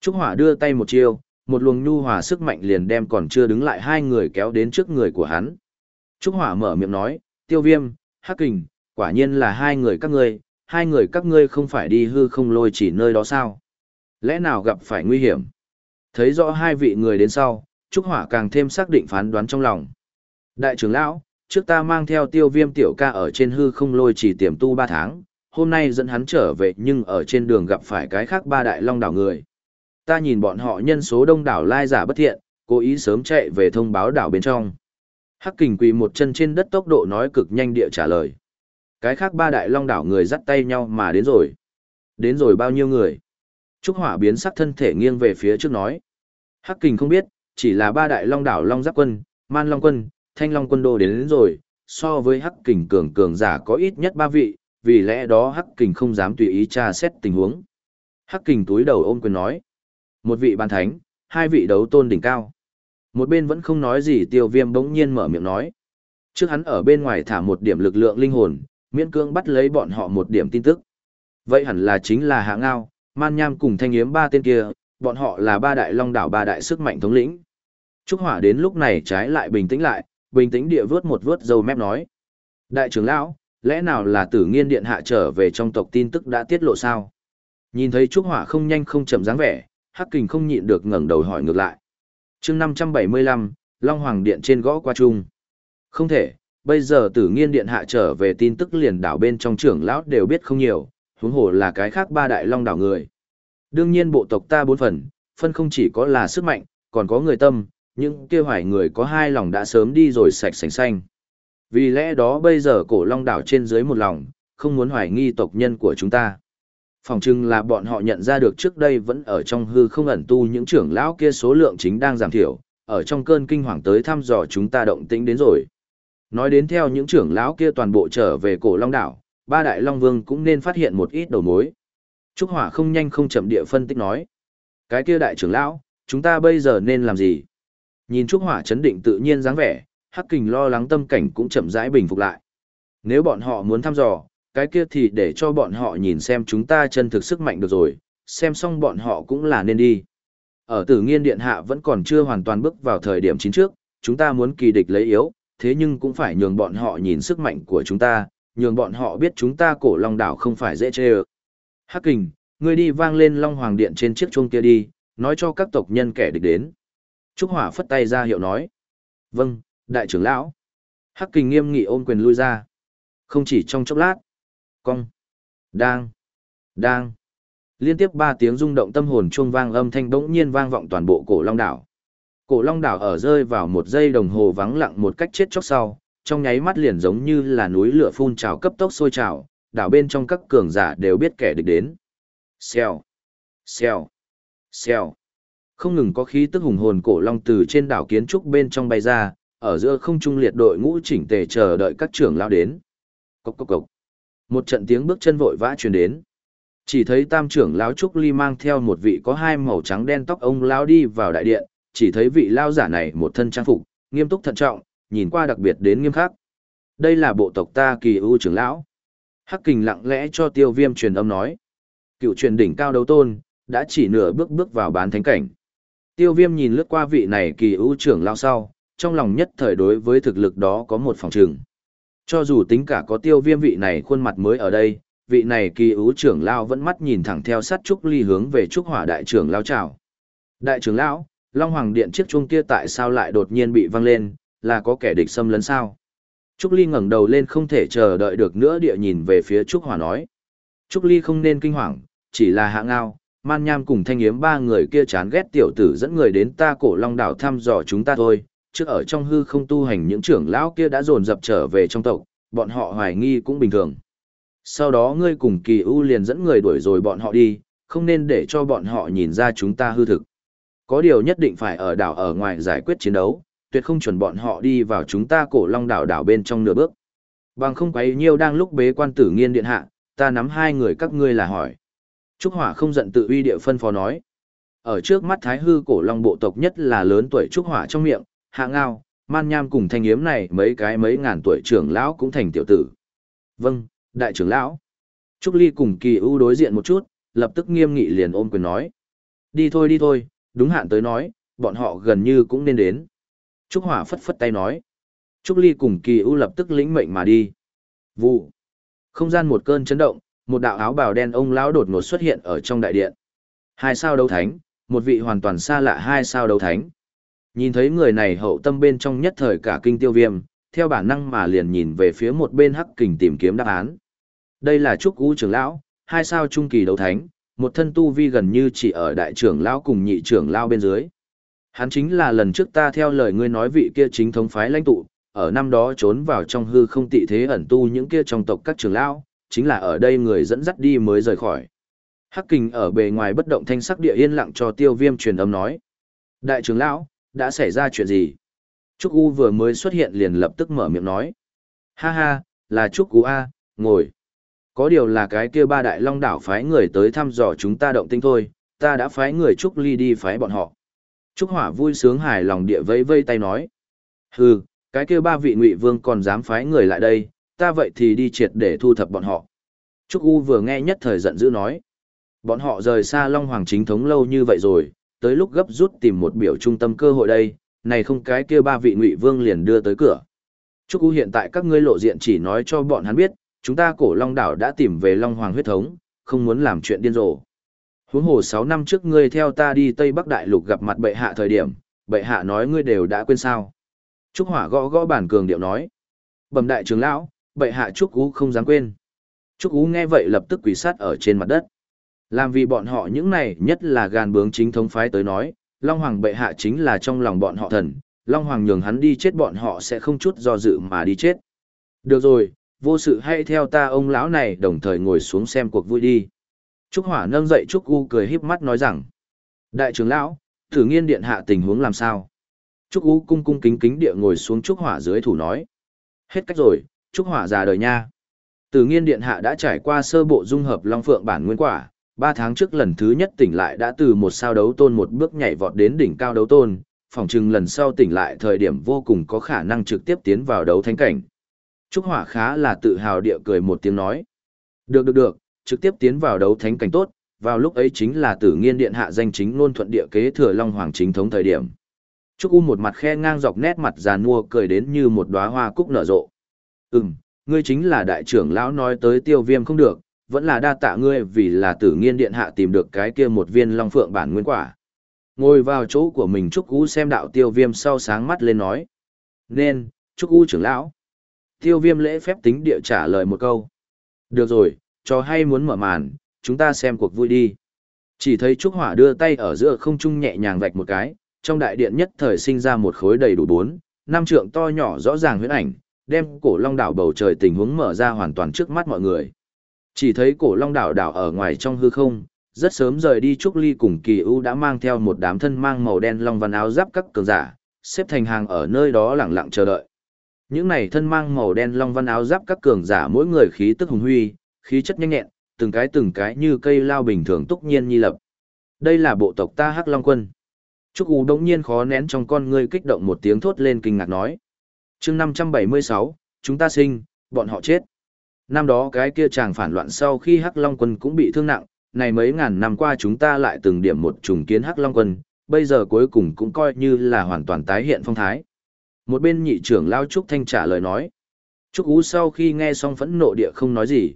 Trúc Hỏa đưa tay một chiêu, một luồng nhu hòa sức mạnh liền đem còn chưa đứng lại hai người kéo đến trước người của hắn. Trúc Hỏa mở miệng nói, tiêu viêm, hắc kình, quả nhiên là hai người các ngươi, hai người các ngươi không phải đi hư không lôi chỉ nơi đó sao? Lẽ nào gặp phải nguy hiểm? Thấy rõ hai vị người đến sau, Trúc Hỏa càng thêm xác định phán đoán trong lòng. Đại trưởng lão, trước ta mang theo tiêu viêm tiểu ca ở trên hư không lôi chỉ tiềm tu ba tháng, hôm nay dẫn hắn trở về nhưng ở trên đường gặp phải cái khác ba đại long đảo người. Ta nhìn bọn họ nhân số đông đảo lai giả bất thiện, cố ý sớm chạy về thông báo đảo bên trong. Hắc kình quỳ một chân trên đất tốc độ nói cực nhanh địa trả lời. Cái khác ba đại long đảo người dắt tay nhau mà đến rồi. Đến rồi bao nhiêu người? Trúc hỏa biến sắc thân thể nghiêng về phía trước nói. Hắc kình không biết, chỉ là ba đại long đảo long giáp quân, man long quân, thanh long quân đô đến, đến rồi, so với hắc kình cường cường giả có ít nhất ba vị, vì lẽ đó hắc kình không dám tùy ý tra xét tình huống. Hắc kình túi đầu ôm quyền nói. Một vị ban thánh, hai vị đấu tôn đỉnh cao. Một bên vẫn không nói gì tiêu viêm bỗng nhiên mở miệng nói. Trước hắn ở bên ngoài thả một điểm lực lượng linh hồn, miễn cương bắt lấy bọn họ một điểm tin tức. Vậy hẳn là chính là hạ ngao, man nham cùng thanh yếm ba tên kia, bọn họ là ba đại long đảo ba đại sức mạnh thống lĩnh. Trúc Hỏa đến lúc này trái lại bình tĩnh lại, bình tĩnh địa vớt một vớt dâu mép nói. Đại trưởng lão, lẽ nào là tử nghiên điện hạ trở về trong tộc tin tức đã tiết lộ sao? Nhìn thấy Trúc Hỏa không nhanh không chậm dáng vẻ, Hắc Kình không nhịn được ngẩng đầu hỏi ngược lại. chương 575, Long Hoàng Điện trên gõ qua trung. Không thể, bây giờ tử nghiên điện hạ trở về tin tức liền đảo bên trong trưởng lão đều biết không nhiều, huống hồ là cái khác ba đại long đảo người. Đương nhiên bộ tộc ta bốn phần, phân không chỉ có là sức mạnh, còn có người tâm, những kia hoài người có hai lòng đã sớm đi rồi sạch sành xanh. Vì lẽ đó bây giờ cổ long đảo trên dưới một lòng, không muốn hoài nghi tộc nhân của chúng ta. Phòng chừng là bọn họ nhận ra được trước đây vẫn ở trong hư không ẩn tu những trưởng lão kia số lượng chính đang giảm thiểu, ở trong cơn kinh hoàng tới thăm dò chúng ta động tĩnh đến rồi. Nói đến theo những trưởng lão kia toàn bộ trở về cổ long đảo, ba đại long vương cũng nên phát hiện một ít đầu mối. Trúc Hỏa không nhanh không chậm địa phân tích nói. Cái kia đại trưởng lão, chúng ta bây giờ nên làm gì? Nhìn Trúc Hỏa chấn định tự nhiên dáng vẻ, Hắc Kình lo lắng tâm cảnh cũng chậm rãi bình phục lại. Nếu bọn họ muốn thăm dò, cái kia thì để cho bọn họ nhìn xem chúng ta chân thực sức mạnh được rồi, xem xong bọn họ cũng là nên đi. Ở tử nghiên điện hạ vẫn còn chưa hoàn toàn bước vào thời điểm chính trước, chúng ta muốn kỳ địch lấy yếu, thế nhưng cũng phải nhường bọn họ nhìn sức mạnh của chúng ta, nhường bọn họ biết chúng ta cổ long đảo không phải dễ chê ơ. Hắc kình, ngươi đi vang lên long hoàng điện trên chiếc chuông kia đi, nói cho các tộc nhân kẻ địch đến. Trúc Hỏa phất tay ra hiệu nói. Vâng, đại trưởng lão. Hắc kình nghiêm nghị ôm quyền lui ra. Không chỉ trong chốc lát. Cong. Đang. Đang. Liên tiếp ba tiếng rung động tâm hồn chuông vang âm thanh bỗng nhiên vang vọng toàn bộ cổ long đảo. Cổ long đảo ở rơi vào một giây đồng hồ vắng lặng một cách chết chóc sau, trong nháy mắt liền giống như là núi lửa phun trào cấp tốc sôi trào, đảo bên trong các cường giả đều biết kẻ địch đến. Xèo. Xèo. Xèo. Không ngừng có khí tức hùng hồn cổ long từ trên đảo kiến trúc bên trong bay ra, ở giữa không trung liệt đội ngũ chỉnh tề chờ đợi các trưởng lão đến. Cốc cốc cốc. Một trận tiếng bước chân vội vã truyền đến. Chỉ thấy tam trưởng lão Trúc Ly mang theo một vị có hai màu trắng đen tóc ông lão đi vào đại điện, chỉ thấy vị lão giả này một thân trang phục, nghiêm túc thận trọng, nhìn qua đặc biệt đến nghiêm khắc. Đây là bộ tộc ta kỳ ưu trưởng lão. Hắc kình lặng lẽ cho tiêu viêm truyền âm nói. Cựu truyền đỉnh cao đấu tôn, đã chỉ nửa bước bước vào bán thánh cảnh. Tiêu viêm nhìn lướt qua vị này kỳ ưu trưởng lão sau, trong lòng nhất thời đối với thực lực đó có một phòng trường cho dù tính cả có tiêu viêm vị này khuôn mặt mới ở đây, vị này kỳ ưu trưởng lão vẫn mắt nhìn thẳng theo sát trúc ly hướng về trúc hỏa đại trưởng lão chào. Đại trưởng lão, Long Hoàng Điện chiếc chuông kia tại sao lại đột nhiên bị văng lên, là có kẻ địch xâm lấn sao? Trúc Ly ngẩng đầu lên không thể chờ đợi được nữa địa nhìn về phía Trúc Hỏa nói. Trúc Ly không nên kinh hoàng, chỉ là hạ ngao, man nham cùng thanh yếm ba người kia chán ghét tiểu tử dẫn người đến ta cổ long đảo thăm dò chúng ta thôi. Trước ở trong hư không tu hành những trưởng lão kia đã dồn dập trở về trong tộc, bọn họ hoài nghi cũng bình thường. Sau đó ngươi cùng kỳ ưu liền dẫn người đuổi rồi bọn họ đi, không nên để cho bọn họ nhìn ra chúng ta hư thực. Có điều nhất định phải ở đảo ở ngoài giải quyết chiến đấu, tuyệt không chuẩn bọn họ đi vào chúng ta cổ long đảo đảo bên trong nửa bước. Bằng không quấy nhiêu đang lúc bế quan tử nghiên điện hạ, ta nắm hai người các ngươi là hỏi. Trúc Hỏa không giận tự uy địa phân phó nói. Ở trước mắt thái hư cổ long bộ tộc nhất là lớn tuổi Trúc Hỏa trong miệng, hạ ngao, man nham cùng thanh yếm này mấy cái mấy ngàn tuổi trưởng lão cũng thành tiểu tử. Vâng, đại trưởng lão. Trúc Ly cùng kỳ ưu đối diện một chút, lập tức nghiêm nghị liền ôm quyền nói. Đi thôi đi thôi, đúng hạn tới nói, bọn họ gần như cũng nên đến. Trúc Hỏa phất phất tay nói. Trúc Ly cùng Kỳ U lập tức lĩnh mệnh mà đi. Vụ. Không gian một cơn chấn động, một đạo áo bào đen ông lão đột ngột xuất hiện ở trong đại điện. Hai sao đấu thánh, một vị hoàn toàn xa lạ hai sao đấu thánh. Nhìn thấy người này hậu tâm bên trong nhất thời cả kinh tiêu viêm, theo bản năng mà liền nhìn về phía một bên hắc kình tìm kiếm đáp án. Đây là Trúc U trưởng lão, hai sao trung kỳ đấu thánh, một thân tu vi gần như chỉ ở đại trưởng lão cùng nhị trưởng lão bên dưới. Hắn chính là lần trước ta theo lời ngươi nói vị kia chính thống phái lãnh tụ, ở năm đó trốn vào trong hư không tị thế ẩn tu những kia trong tộc các trưởng lão, chính là ở đây người dẫn dắt đi mới rời khỏi. Hắc Kình ở bề ngoài bất động thanh sắc địa yên lặng cho Tiêu Viêm truyền âm nói: "Đại trưởng lão, đã xảy ra chuyện gì?" Trúc U vừa mới xuất hiện liền lập tức mở miệng nói: "Ha ha, là Trúc U a, ngồi." Có điều là cái kia ba đại long đảo phái người tới thăm dò chúng ta động tinh thôi, ta đã phái người Trúc Ly đi phái bọn họ. Trúc Hỏa vui sướng hài lòng địa vây vây tay nói. Hừ, cái kia ba vị ngụy vương còn dám phái người lại đây, ta vậy thì đi triệt để thu thập bọn họ. Trúc U vừa nghe nhất thời giận dữ nói. Bọn họ rời xa Long Hoàng chính thống lâu như vậy rồi, tới lúc gấp rút tìm một biểu trung tâm cơ hội đây, này không cái kia ba vị ngụy vương liền đưa tới cửa. Trúc U hiện tại các ngươi lộ diện chỉ nói cho bọn hắn biết, chúng ta cổ Long Đảo đã tìm về Long Hoàng huyết thống, không muốn làm chuyện điên rồ. Huống hồ 6 năm trước ngươi theo ta đi Tây Bắc Đại Lục gặp mặt bệ hạ thời điểm, bệ hạ nói ngươi đều đã quên sao. Trúc Hỏa gõ gõ bản cường điệu nói. Bẩm đại trưởng lão, bệ hạ Trúc Ú không dám quên. Trúc Ú nghe vậy lập tức quỳ sát ở trên mặt đất. Làm vì bọn họ những này nhất là gàn bướng chính thống phái tới nói, Long Hoàng bệ hạ chính là trong lòng bọn họ thần, Long Hoàng nhường hắn đi chết bọn họ sẽ không chút do dự mà đi chết. Được rồi, vô sự hay theo ta ông lão này đồng thời ngồi xuống xem cuộc vui đi. Trúc Hỏa nâng dậy Trúc U cười híp mắt nói rằng, Đại trưởng lão, thử nghiên điện hạ tình huống làm sao? Trúc U cung cung kính kính địa ngồi xuống Trúc Hỏa dưới thủ nói. Hết cách rồi, Trúc Hỏa già đời nha. Tử nghiên điện hạ đã trải qua sơ bộ dung hợp Long Phượng bản nguyên quả, ba tháng trước lần thứ nhất tỉnh lại đã từ một sao đấu tôn một bước nhảy vọt đến đỉnh cao đấu tôn, Phỏng chừng lần sau tỉnh lại thời điểm vô cùng có khả năng trực tiếp tiến vào đấu thánh cảnh. Trúc Hỏa khá là tự hào địa cười một tiếng nói. Được được được, trực tiếp tiến vào đấu thánh cảnh tốt, vào lúc ấy chính là tử nghiên điện hạ danh chính ngôn thuận địa kế thừa Long Hoàng chính thống thời điểm. Trúc U một mặt khe ngang dọc nét mặt già nua cười đến như một đóa hoa cúc nở rộ. Ừm, ngươi chính là đại trưởng lão nói tới tiêu viêm không được, vẫn là đa tạ ngươi vì là tử nghiên điện hạ tìm được cái kia một viên long phượng bản nguyên quả. Ngồi vào chỗ của mình Trúc U xem đạo tiêu viêm sau sáng mắt lên nói. Nên, Trúc U trưởng lão. Tiêu viêm lễ phép tính địa trả lời một câu. Được rồi, cho hay muốn mở màn, chúng ta xem cuộc vui đi. Chỉ thấy Trúc Hỏa đưa tay ở giữa không trung nhẹ nhàng vạch một cái, trong đại điện nhất thời sinh ra một khối đầy đủ bốn, năm trượng to nhỏ rõ ràng huyễn ảnh, đem cổ long đảo bầu trời tình huống mở ra hoàn toàn trước mắt mọi người. Chỉ thấy cổ long đảo đảo ở ngoài trong hư không, rất sớm rời đi Trúc Ly cùng Kỳ U đã mang theo một đám thân mang màu đen long văn áo giáp các cường giả, xếp thành hàng ở nơi đó lặng lặng chờ đợi. Những này thân mang màu đen long văn áo giáp các cường giả mỗi người khí tức hùng huy, khí chất nhanh nhẹn, từng cái từng cái như cây lao bình thường túc nhiên nhi lập. Đây là bộ tộc ta Hắc Long Quân. Trúc U đống nhiên khó nén trong con ngươi kích động một tiếng thốt lên kinh ngạc nói. chương 576, chúng ta sinh, bọn họ chết. Năm đó cái kia chàng phản loạn sau khi Hắc Long Quân cũng bị thương nặng, này mấy ngàn năm qua chúng ta lại từng điểm một trùng kiến Hắc Long Quân, bây giờ cuối cùng cũng coi như là hoàn toàn tái hiện phong thái. Một bên nhị trưởng Lao Trúc Thanh trả lời nói. Trúc Ú sau khi nghe xong phẫn nộ địa không nói gì.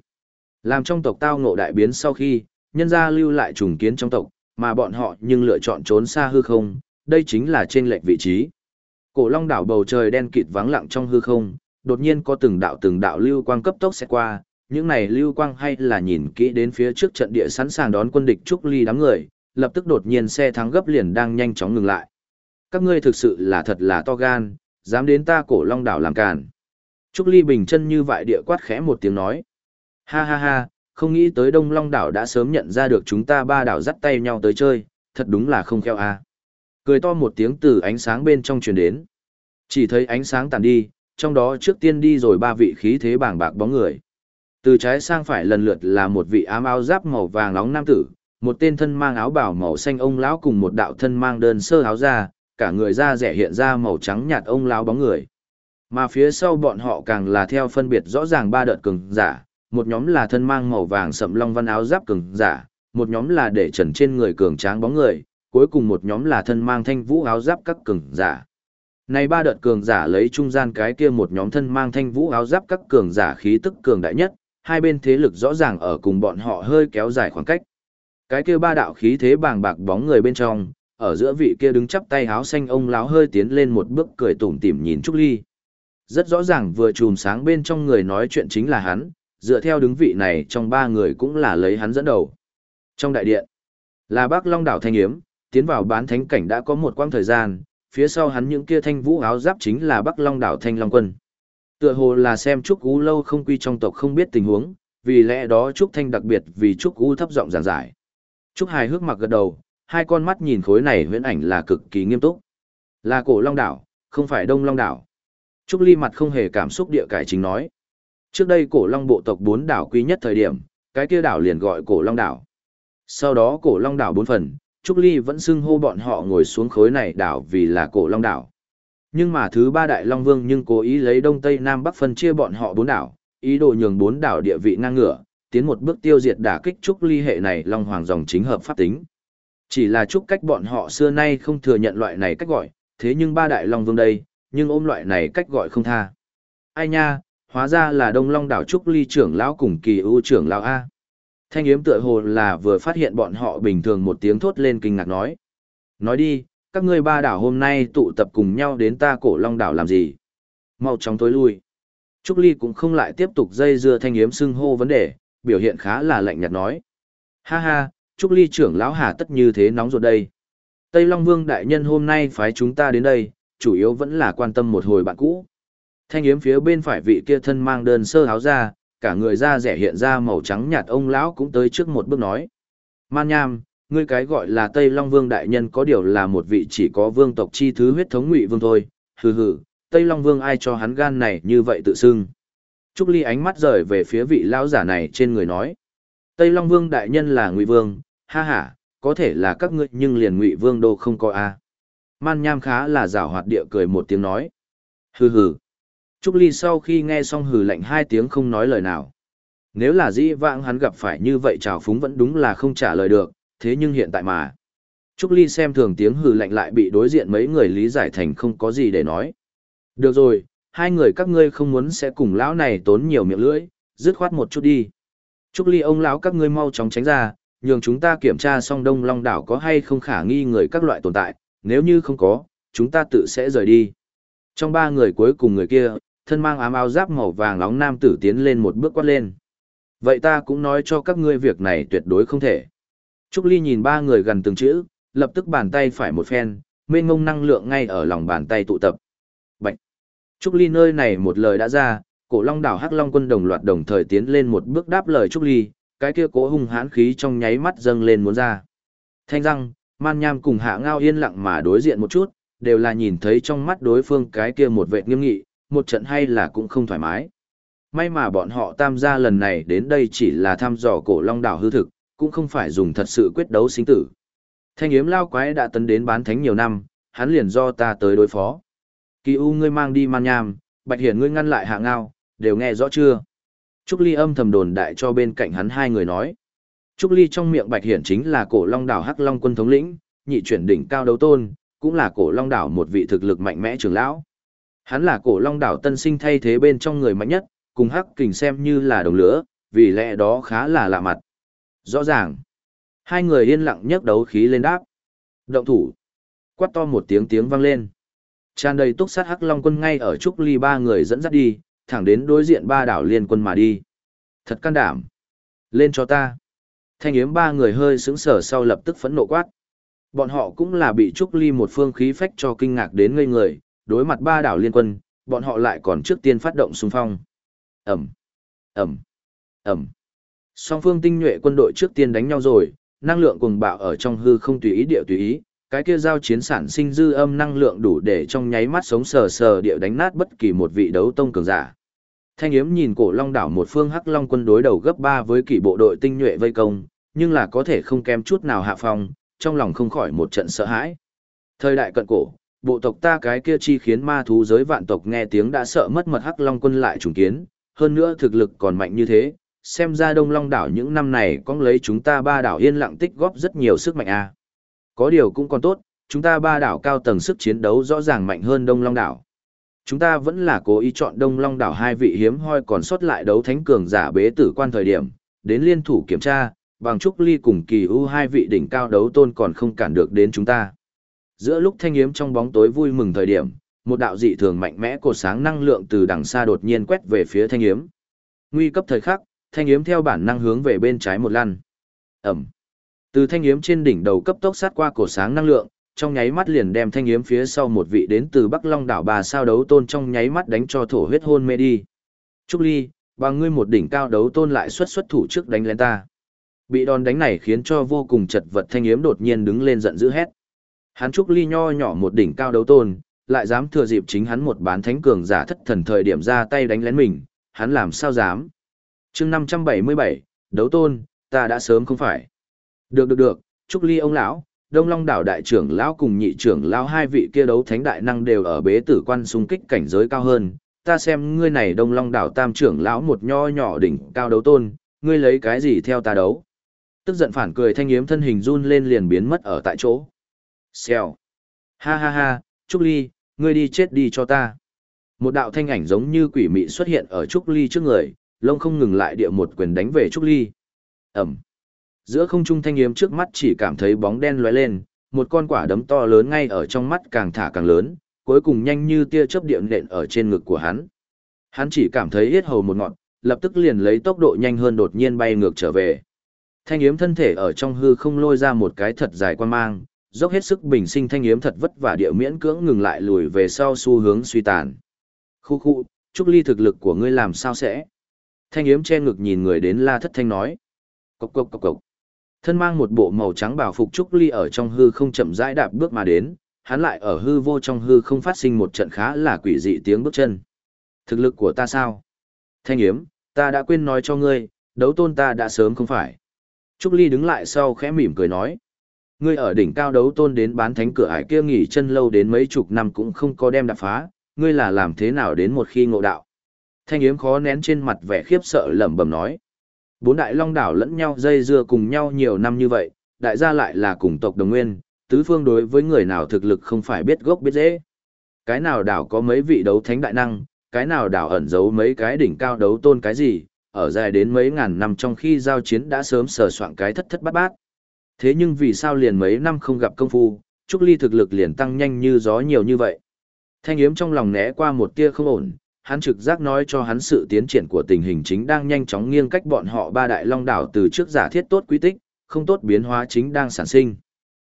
Làm trong tộc tao ngộ đại biến sau khi, nhân gia lưu lại trùng kiến trong tộc, mà bọn họ nhưng lựa chọn trốn xa hư không, đây chính là trên lệch vị trí. Cổ long đảo bầu trời đen kịt vắng lặng trong hư không, đột nhiên có từng đạo từng đạo lưu quang cấp tốc sẽ qua, những này lưu quang hay là nhìn kỹ đến phía trước trận địa sẵn sàng đón quân địch trúc ly đám người, lập tức đột nhiên xe thắng gấp liền đang nhanh chóng ngừng lại. Các ngươi thực sự là thật là to gan, dám đến ta cổ long đảo làm càn. Trúc ly bình chân như vậy địa quát khẽ một tiếng nói. Ha ha ha, không nghĩ tới Đông Long đảo đã sớm nhận ra được chúng ta ba đảo dắt tay nhau tới chơi, thật đúng là không kheo a. À. Cười to một tiếng từ ánh sáng bên trong truyền đến. Chỉ thấy ánh sáng tàn đi, trong đó trước tiên đi rồi ba vị khí thế bảng bạc bóng người. Từ trái sang phải lần lượt là một vị ám áo giáp màu vàng nóng nam tử, một tên thân mang áo bảo màu xanh ông lão cùng một đạo thân mang đơn sơ áo da, cả người da rẻ hiện ra màu trắng nhạt ông lão bóng người. Mà phía sau bọn họ càng là theo phân biệt rõ ràng ba đợt cường giả, một nhóm là thân mang màu vàng sậm long văn áo giáp cường giả, một nhóm là để trần trên người cường tráng bóng người, cuối cùng một nhóm là thân mang thanh vũ áo giáp các cường giả. Này ba đợt cường giả lấy trung gian cái kia một nhóm thân mang thanh vũ áo giáp các cường giả khí tức cường đại nhất, hai bên thế lực rõ ràng ở cùng bọn họ hơi kéo dài khoảng cách. Cái kia ba đạo khí thế bàng bạc bóng người bên trong, ở giữa vị kia đứng chắp tay áo xanh ông láo hơi tiến lên một bước cười tủm tỉm nhìn Trúc Ly. Rất rõ ràng vừa chùm sáng bên trong người nói chuyện chính là hắn, dựa theo đứng vị này trong ba người cũng là lấy hắn dẫn đầu. Trong đại điện, là bác Long đảo Thanh Yếm, tiến vào bán thánh cảnh đã có một quãng thời gian, phía sau hắn những kia thanh vũ áo giáp chính là Bắc Long đảo Thanh Long quân. Tựa hồ là xem Trúc Ú lâu không quy trong tộc không biết tình huống, vì lẽ đó Trúc Thanh đặc biệt vì Trúc Ú thấp giọng giảng giải. Trúc Hài hước mặc gật đầu, hai con mắt nhìn khối này huyễn ảnh là cực kỳ nghiêm túc. Là cổ Long đảo, không phải Đông Long đảo. Trúc Ly mặt không hề cảm xúc địa cải chính nói. Trước đây cổ long bộ tộc bốn đảo quý nhất thời điểm, cái kia đảo liền gọi cổ long đảo. Sau đó cổ long đảo bốn phần, Trúc Ly vẫn xưng hô bọn họ ngồi xuống khối này đảo vì là cổ long đảo. Nhưng mà thứ ba đại long vương nhưng cố ý lấy đông tây nam bắc phân chia bọn họ bốn đảo, ý đồ nhường bốn đảo địa vị ngang ngửa, tiến một bước tiêu diệt đả kích Trúc Ly hệ này long hoàng dòng chính hợp pháp tính. Chỉ là Trúc cách bọn họ xưa nay không thừa nhận loại này cách gọi, thế nhưng ba đại long vương đây, nhưng ôm loại này cách gọi không tha. Ai nha, hóa ra là Đông Long đảo Trúc Ly trưởng lão cùng Kỳ ưu trưởng lão A. Thanh yếm tựa hồ là vừa phát hiện bọn họ bình thường một tiếng thốt lên kinh ngạc nói. Nói đi, các ngươi ba đảo hôm nay tụ tập cùng nhau đến ta cổ Long đảo làm gì? Mau chóng tối lui. Trúc Ly cũng không lại tiếp tục dây dưa thanh yếm xưng hô vấn đề, biểu hiện khá là lạnh nhạt nói. Ha ha, Trúc Ly trưởng lão hà tất như thế nóng ruột đây. Tây Long Vương đại nhân hôm nay phái chúng ta đến đây, chủ yếu vẫn là quan tâm một hồi bạn cũ. Thanh yếm phía bên phải vị kia thân mang đơn sơ háo ra, cả người da rẻ hiện ra màu trắng nhạt ông lão cũng tới trước một bước nói. Man nham, ngươi cái gọi là Tây Long Vương đại nhân có điều là một vị chỉ có vương tộc chi thứ huyết thống ngụy vương thôi, hừ hừ, Tây Long Vương ai cho hắn gan này như vậy tự xưng. Trúc Ly ánh mắt rời về phía vị lão giả này trên người nói. Tây Long Vương đại nhân là ngụy vương, ha ha, có thể là các ngươi nhưng liền ngụy vương đô không có a. Man nham khá là rào hoạt địa cười một tiếng nói. Hừ hừ. Trúc Ly sau khi nghe xong hừ lạnh hai tiếng không nói lời nào. Nếu là dĩ vãng hắn gặp phải như vậy trào phúng vẫn đúng là không trả lời được, thế nhưng hiện tại mà. Trúc Ly xem thường tiếng hừ lạnh lại bị đối diện mấy người lý giải thành không có gì để nói. Được rồi, hai người các ngươi không muốn sẽ cùng lão này tốn nhiều miệng lưỡi, dứt khoát một chút đi. Trúc Ly ông lão các ngươi mau chóng tránh ra, nhường chúng ta kiểm tra xong Đông Long đảo có hay không khả nghi người các loại tồn tại, nếu như không có, chúng ta tự sẽ rời đi. Trong ba người cuối cùng người kia, thân mang ám áo giáp màu vàng nóng nam tử tiến lên một bước quát lên. Vậy ta cũng nói cho các ngươi việc này tuyệt đối không thể. Trúc Ly nhìn ba người gần từng chữ, lập tức bàn tay phải một phen, mênh ngông năng lượng ngay ở lòng bàn tay tụ tập. Bạch! Trúc Ly nơi này một lời đã ra, cổ long đảo Hắc Long quân đồng loạt đồng thời tiến lên một bước đáp lời Trúc Ly, cái kia cố hung hãn khí trong nháy mắt dâng lên muốn ra. Thanh răng, man nham cùng hạ ngao yên lặng mà đối diện một chút, đều là nhìn thấy trong mắt đối phương cái kia một vệ nghiêm nghị, một trận hay là cũng không thoải mái. May mà bọn họ tam gia lần này đến đây chỉ là thăm dò cổ long đảo hư thực, cũng không phải dùng thật sự quyết đấu sinh tử. Thanh yếm lao quái đã tấn đến bán thánh nhiều năm, hắn liền do ta tới đối phó. Kỳ u ngươi mang đi man nham, bạch hiển ngươi ngăn lại hạ ngao, đều nghe rõ chưa? Trúc Ly âm thầm đồn đại cho bên cạnh hắn hai người nói. Trúc Ly trong miệng bạch hiển chính là cổ long đảo hắc long quân thống lĩnh, nhị chuyển đỉnh cao đấu tôn, cũng là cổ long đảo một vị thực lực mạnh mẽ trưởng lão. Hắn là cổ long đảo tân sinh thay thế bên trong người mạnh nhất, cùng hắc kình xem như là đồng lửa, vì lẽ đó khá là lạ mặt. Rõ ràng, hai người yên lặng nhấc đấu khí lên đáp. Động thủ, quát to một tiếng tiếng vang lên. Tràn đầy túc sát hắc long quân ngay ở trúc ly ba người dẫn dắt đi, thẳng đến đối diện ba đảo liên quân mà đi. Thật can đảm. Lên cho ta. Thanh yếm ba người hơi sững sờ sau lập tức phẫn nộ quát. Bọn họ cũng là bị trúc ly một phương khí phách cho kinh ngạc đến ngây người, đối mặt ba đảo liên quân, bọn họ lại còn trước tiên phát động xung phong. Ẩm, Ẩm, Ẩm. Song phương tinh nhuệ quân đội trước tiên đánh nhau rồi, năng lượng cuồng bạo ở trong hư không tùy ý địa tùy ý, cái kia giao chiến sản sinh dư âm năng lượng đủ để trong nháy mắt sống sờ sờ địa đánh nát bất kỳ một vị đấu tông cường giả. Thanh Yếm nhìn cổ Long đảo một phương Hắc Long quân đối đầu gấp 3 với kỷ bộ đội tinh nhuệ vây công, nhưng là có thể không kém chút nào hạ phong, trong lòng không khỏi một trận sợ hãi. Thời đại cận cổ, bộ tộc ta cái kia chi khiến ma thú giới vạn tộc nghe tiếng đã sợ mất mật Hắc Long quân lại trùng kiến, hơn nữa thực lực còn mạnh như thế, xem ra Đông Long đảo những năm này có lấy chúng ta ba đảo yên lặng tích góp rất nhiều sức mạnh a. À. Có điều cũng còn tốt, chúng ta ba đảo cao tầng sức chiến đấu rõ ràng mạnh hơn Đông Long đảo. Chúng ta vẫn là cố ý chọn Đông Long đảo hai vị hiếm hoi còn sót lại đấu thánh cường giả bế tử quan thời điểm, đến liên thủ kiểm tra, bằng trúc ly cùng kỳ u hai vị đỉnh cao đấu tôn còn không cản được đến chúng ta. Giữa lúc thanh yếm trong bóng tối vui mừng thời điểm, một đạo dị thường mạnh mẽ cột sáng năng lượng từ đằng xa đột nhiên quét về phía thanh yếm. Nguy cấp thời khắc, thanh yếm theo bản năng hướng về bên trái một lăn. Ẩm. Từ thanh yếm trên đỉnh đầu cấp tốc sát qua cột sáng năng lượng, trong nháy mắt liền đem thanh yếm phía sau một vị đến từ Bắc Long đảo bà sao đấu tôn trong nháy mắt đánh cho thổ huyết hôn mê đi. Trúc Ly, bằng ngươi một đỉnh cao đấu tôn lại xuất xuất thủ trước đánh lên ta. Bị đòn đánh này khiến cho vô cùng chật vật thanh yếm đột nhiên đứng lên giận dữ hét. Hắn Trúc Ly nho nhỏ một đỉnh cao đấu tôn, lại dám thừa dịp chính hắn một bán thánh cường giả thất thần thời điểm ra tay đánh lén mình, hắn làm sao dám. chương 577, đấu tôn, ta đã sớm không phải. Được được được, Trúc Ly ông lão, Đông Long đảo đại trưởng lão cùng nhị trưởng lão hai vị kia đấu thánh đại năng đều ở bế tử quan xung kích cảnh giới cao hơn, ta xem ngươi này Đông Long đảo tam trưởng lão một nho nhỏ đỉnh cao đấu tôn, ngươi lấy cái gì theo ta đấu? Tức giận phản cười thanh yếm thân hình run lên liền biến mất ở tại chỗ. Xèo. Ha ha ha, Trúc Ly, ngươi đi chết đi cho ta. Một đạo thanh ảnh giống như quỷ mị xuất hiện ở Trúc Ly trước người, lông không ngừng lại địa một quyền đánh về Trúc Ly. Ẩm. Giữa không trung thanh yếm trước mắt chỉ cảm thấy bóng đen lóe lên, một con quả đấm to lớn ngay ở trong mắt càng thả càng lớn, cuối cùng nhanh như tia chớp điện nện ở trên ngực của hắn. Hắn chỉ cảm thấy hết hầu một ngọn, lập tức liền lấy tốc độ nhanh hơn đột nhiên bay ngược trở về. Thanh yếm thân thể ở trong hư không lôi ra một cái thật dài quan mang, dốc hết sức bình sinh thanh yếm thật vất vả địa miễn cưỡng ngừng lại lùi về sau xu hướng suy tàn. Khu khu, Trúc Ly thực lực của ngươi làm sao sẽ? Thanh yếm che ngực nhìn người đến la thất thanh nói. Cộc cộc cộc cộc. Thân mang một bộ màu trắng bảo phục Trúc Ly ở trong hư không chậm rãi đạp bước mà đến, hắn lại ở hư vô trong hư không phát sinh một trận khá là quỷ dị tiếng bước chân. Thực lực của ta sao? Thanh yếm, ta đã quên nói cho ngươi, đấu tôn ta đã sớm không phải. Trúc Ly đứng lại sau khẽ mỉm cười nói. Ngươi ở đỉnh cao đấu tôn đến bán thánh cửa ải kia nghỉ chân lâu đến mấy chục năm cũng không có đem đạp phá, ngươi là làm thế nào đến một khi ngộ đạo. Thanh yếm khó nén trên mặt vẻ khiếp sợ lẩm bẩm nói. Bốn đại long đảo lẫn nhau dây dưa cùng nhau nhiều năm như vậy, đại gia lại là cùng tộc đồng nguyên, tứ phương đối với người nào thực lực không phải biết gốc biết dễ. Cái nào đảo có mấy vị đấu thánh đại năng, cái nào đảo ẩn giấu mấy cái đỉnh cao đấu tôn cái gì, ở dài đến mấy ngàn năm trong khi giao chiến đã sớm sờ soạn cái thất thất bát bát. Thế nhưng vì sao liền mấy năm không gặp công phu, Trúc Ly thực lực liền tăng nhanh như gió nhiều như vậy. Thanh yếm trong lòng né qua một tia không ổn, hắn trực giác nói cho hắn sự tiến triển của tình hình chính đang nhanh chóng nghiêng cách bọn họ ba đại long đảo từ trước giả thiết tốt quy tích, không tốt biến hóa chính đang sản sinh.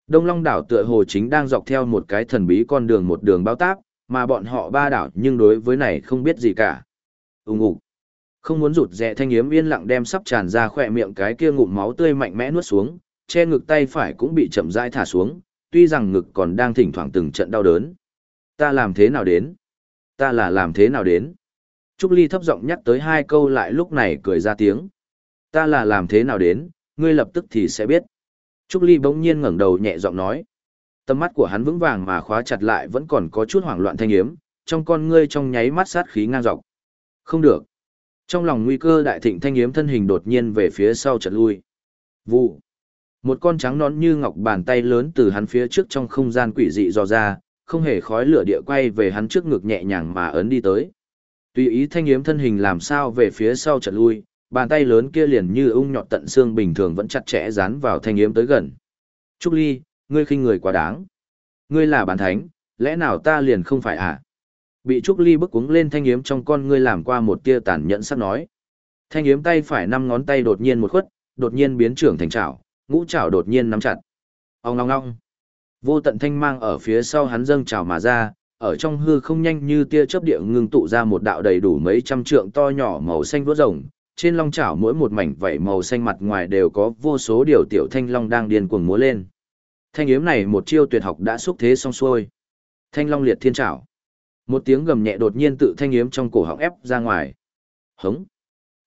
Đông Long đảo tựa hồ chính đang dọc theo một cái thần bí con đường một đường bao tác, mà bọn họ ba đảo nhưng đối với này không biết gì cả. Úng ục. Không muốn rụt rè thanh yếm yên lặng đem sắp tràn ra khỏe miệng cái kia ngụm máu tươi mạnh mẽ nuốt xuống, che ngực tay phải cũng bị chậm rãi thả xuống, tuy rằng ngực còn đang thỉnh thoảng từng trận đau đớn. Ta làm thế nào đến? Ta là làm thế nào đến? Trúc Ly thấp giọng nhắc tới hai câu lại lúc này cười ra tiếng. Ta là làm thế nào đến, ngươi lập tức thì sẽ biết. Trúc Ly bỗng nhiên ngẩng đầu nhẹ giọng nói. Tâm mắt của hắn vững vàng mà khóa chặt lại vẫn còn có chút hoảng loạn thanh yếm, trong con ngươi trong nháy mắt sát khí ngang dọc. Không được. Trong lòng nguy cơ đại thịnh thanh yếm thân hình đột nhiên về phía sau chợt lui. Vụ. Một con trắng nón như ngọc bàn tay lớn từ hắn phía trước trong không gian quỷ dị dò ra, không hề khói lửa địa quay về hắn trước ngực nhẹ nhàng mà ấn đi tới. Tùy ý thanh yếm thân hình làm sao về phía sau chợt lui, bàn tay lớn kia liền như ung nhọt tận xương bình thường vẫn chặt chẽ dán vào thanh yếm tới gần. Trúc Ly, ngươi khinh người quá đáng. Ngươi là bản thánh, lẽ nào ta liền không phải à? Bị Trúc Ly bức cuống lên thanh yếm trong con ngươi làm qua một tia tàn nhẫn sắc nói. Thanh yếm tay phải năm ngón tay đột nhiên một khuất, đột nhiên biến trưởng thành trảo ngũ chảo đột nhiên nắm chặt. Ông ngong ngong. Vô tận thanh mang ở phía sau hắn dâng trào mà ra, ở trong hư không nhanh như tia chớp địa ngưng tụ ra một đạo đầy đủ mấy trăm trượng to nhỏ màu xanh vuốt rồng, trên long chảo mỗi một mảnh vảy màu xanh mặt ngoài đều có vô số điều tiểu thanh long đang điên cuồng múa lên. Thanh yếm này một chiêu tuyệt học đã xúc thế xong xuôi. Thanh long liệt thiên chảo. Một tiếng gầm nhẹ đột nhiên tự thanh yếm trong cổ họng ép ra ngoài. Hống.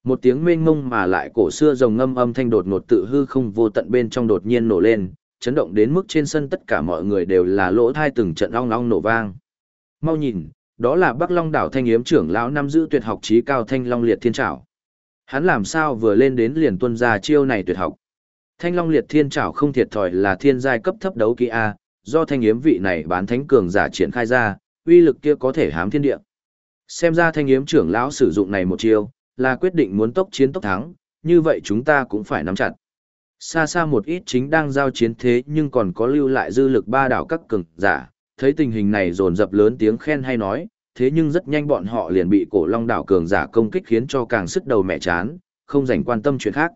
Một tiếng mênh mông mà lại cổ xưa rồng ngâm âm thanh đột ngột tự hư không vô tận bên trong đột nhiên nổ lên, chấn động đến mức trên sân tất cả mọi người đều là lỗ thai từng trận long long nổ vang. Mau nhìn, đó là Bắc Long đảo thanh yếm trưởng lão năm giữ tuyệt học trí cao thanh long liệt thiên trảo. Hắn làm sao vừa lên đến liền tuân ra chiêu này tuyệt học. Thanh long liệt thiên trảo không thiệt thòi là thiên giai cấp thấp đấu kỹ A, do thanh yếm vị này bán thánh cường giả triển khai ra, uy lực kia có thể hám thiên địa. Xem ra thanh yếm trưởng lão sử dụng này một chiêu, là quyết định muốn tốc chiến tốc thắng, như vậy chúng ta cũng phải nắm chặt. Xa xa một ít chính đang giao chiến thế nhưng còn có lưu lại dư lực ba đảo các cường giả, thấy tình hình này dồn dập lớn tiếng khen hay nói, thế nhưng rất nhanh bọn họ liền bị cổ long đảo cường giả công kích khiến cho càng sức đầu mẹ chán, không dành quan tâm chuyện khác.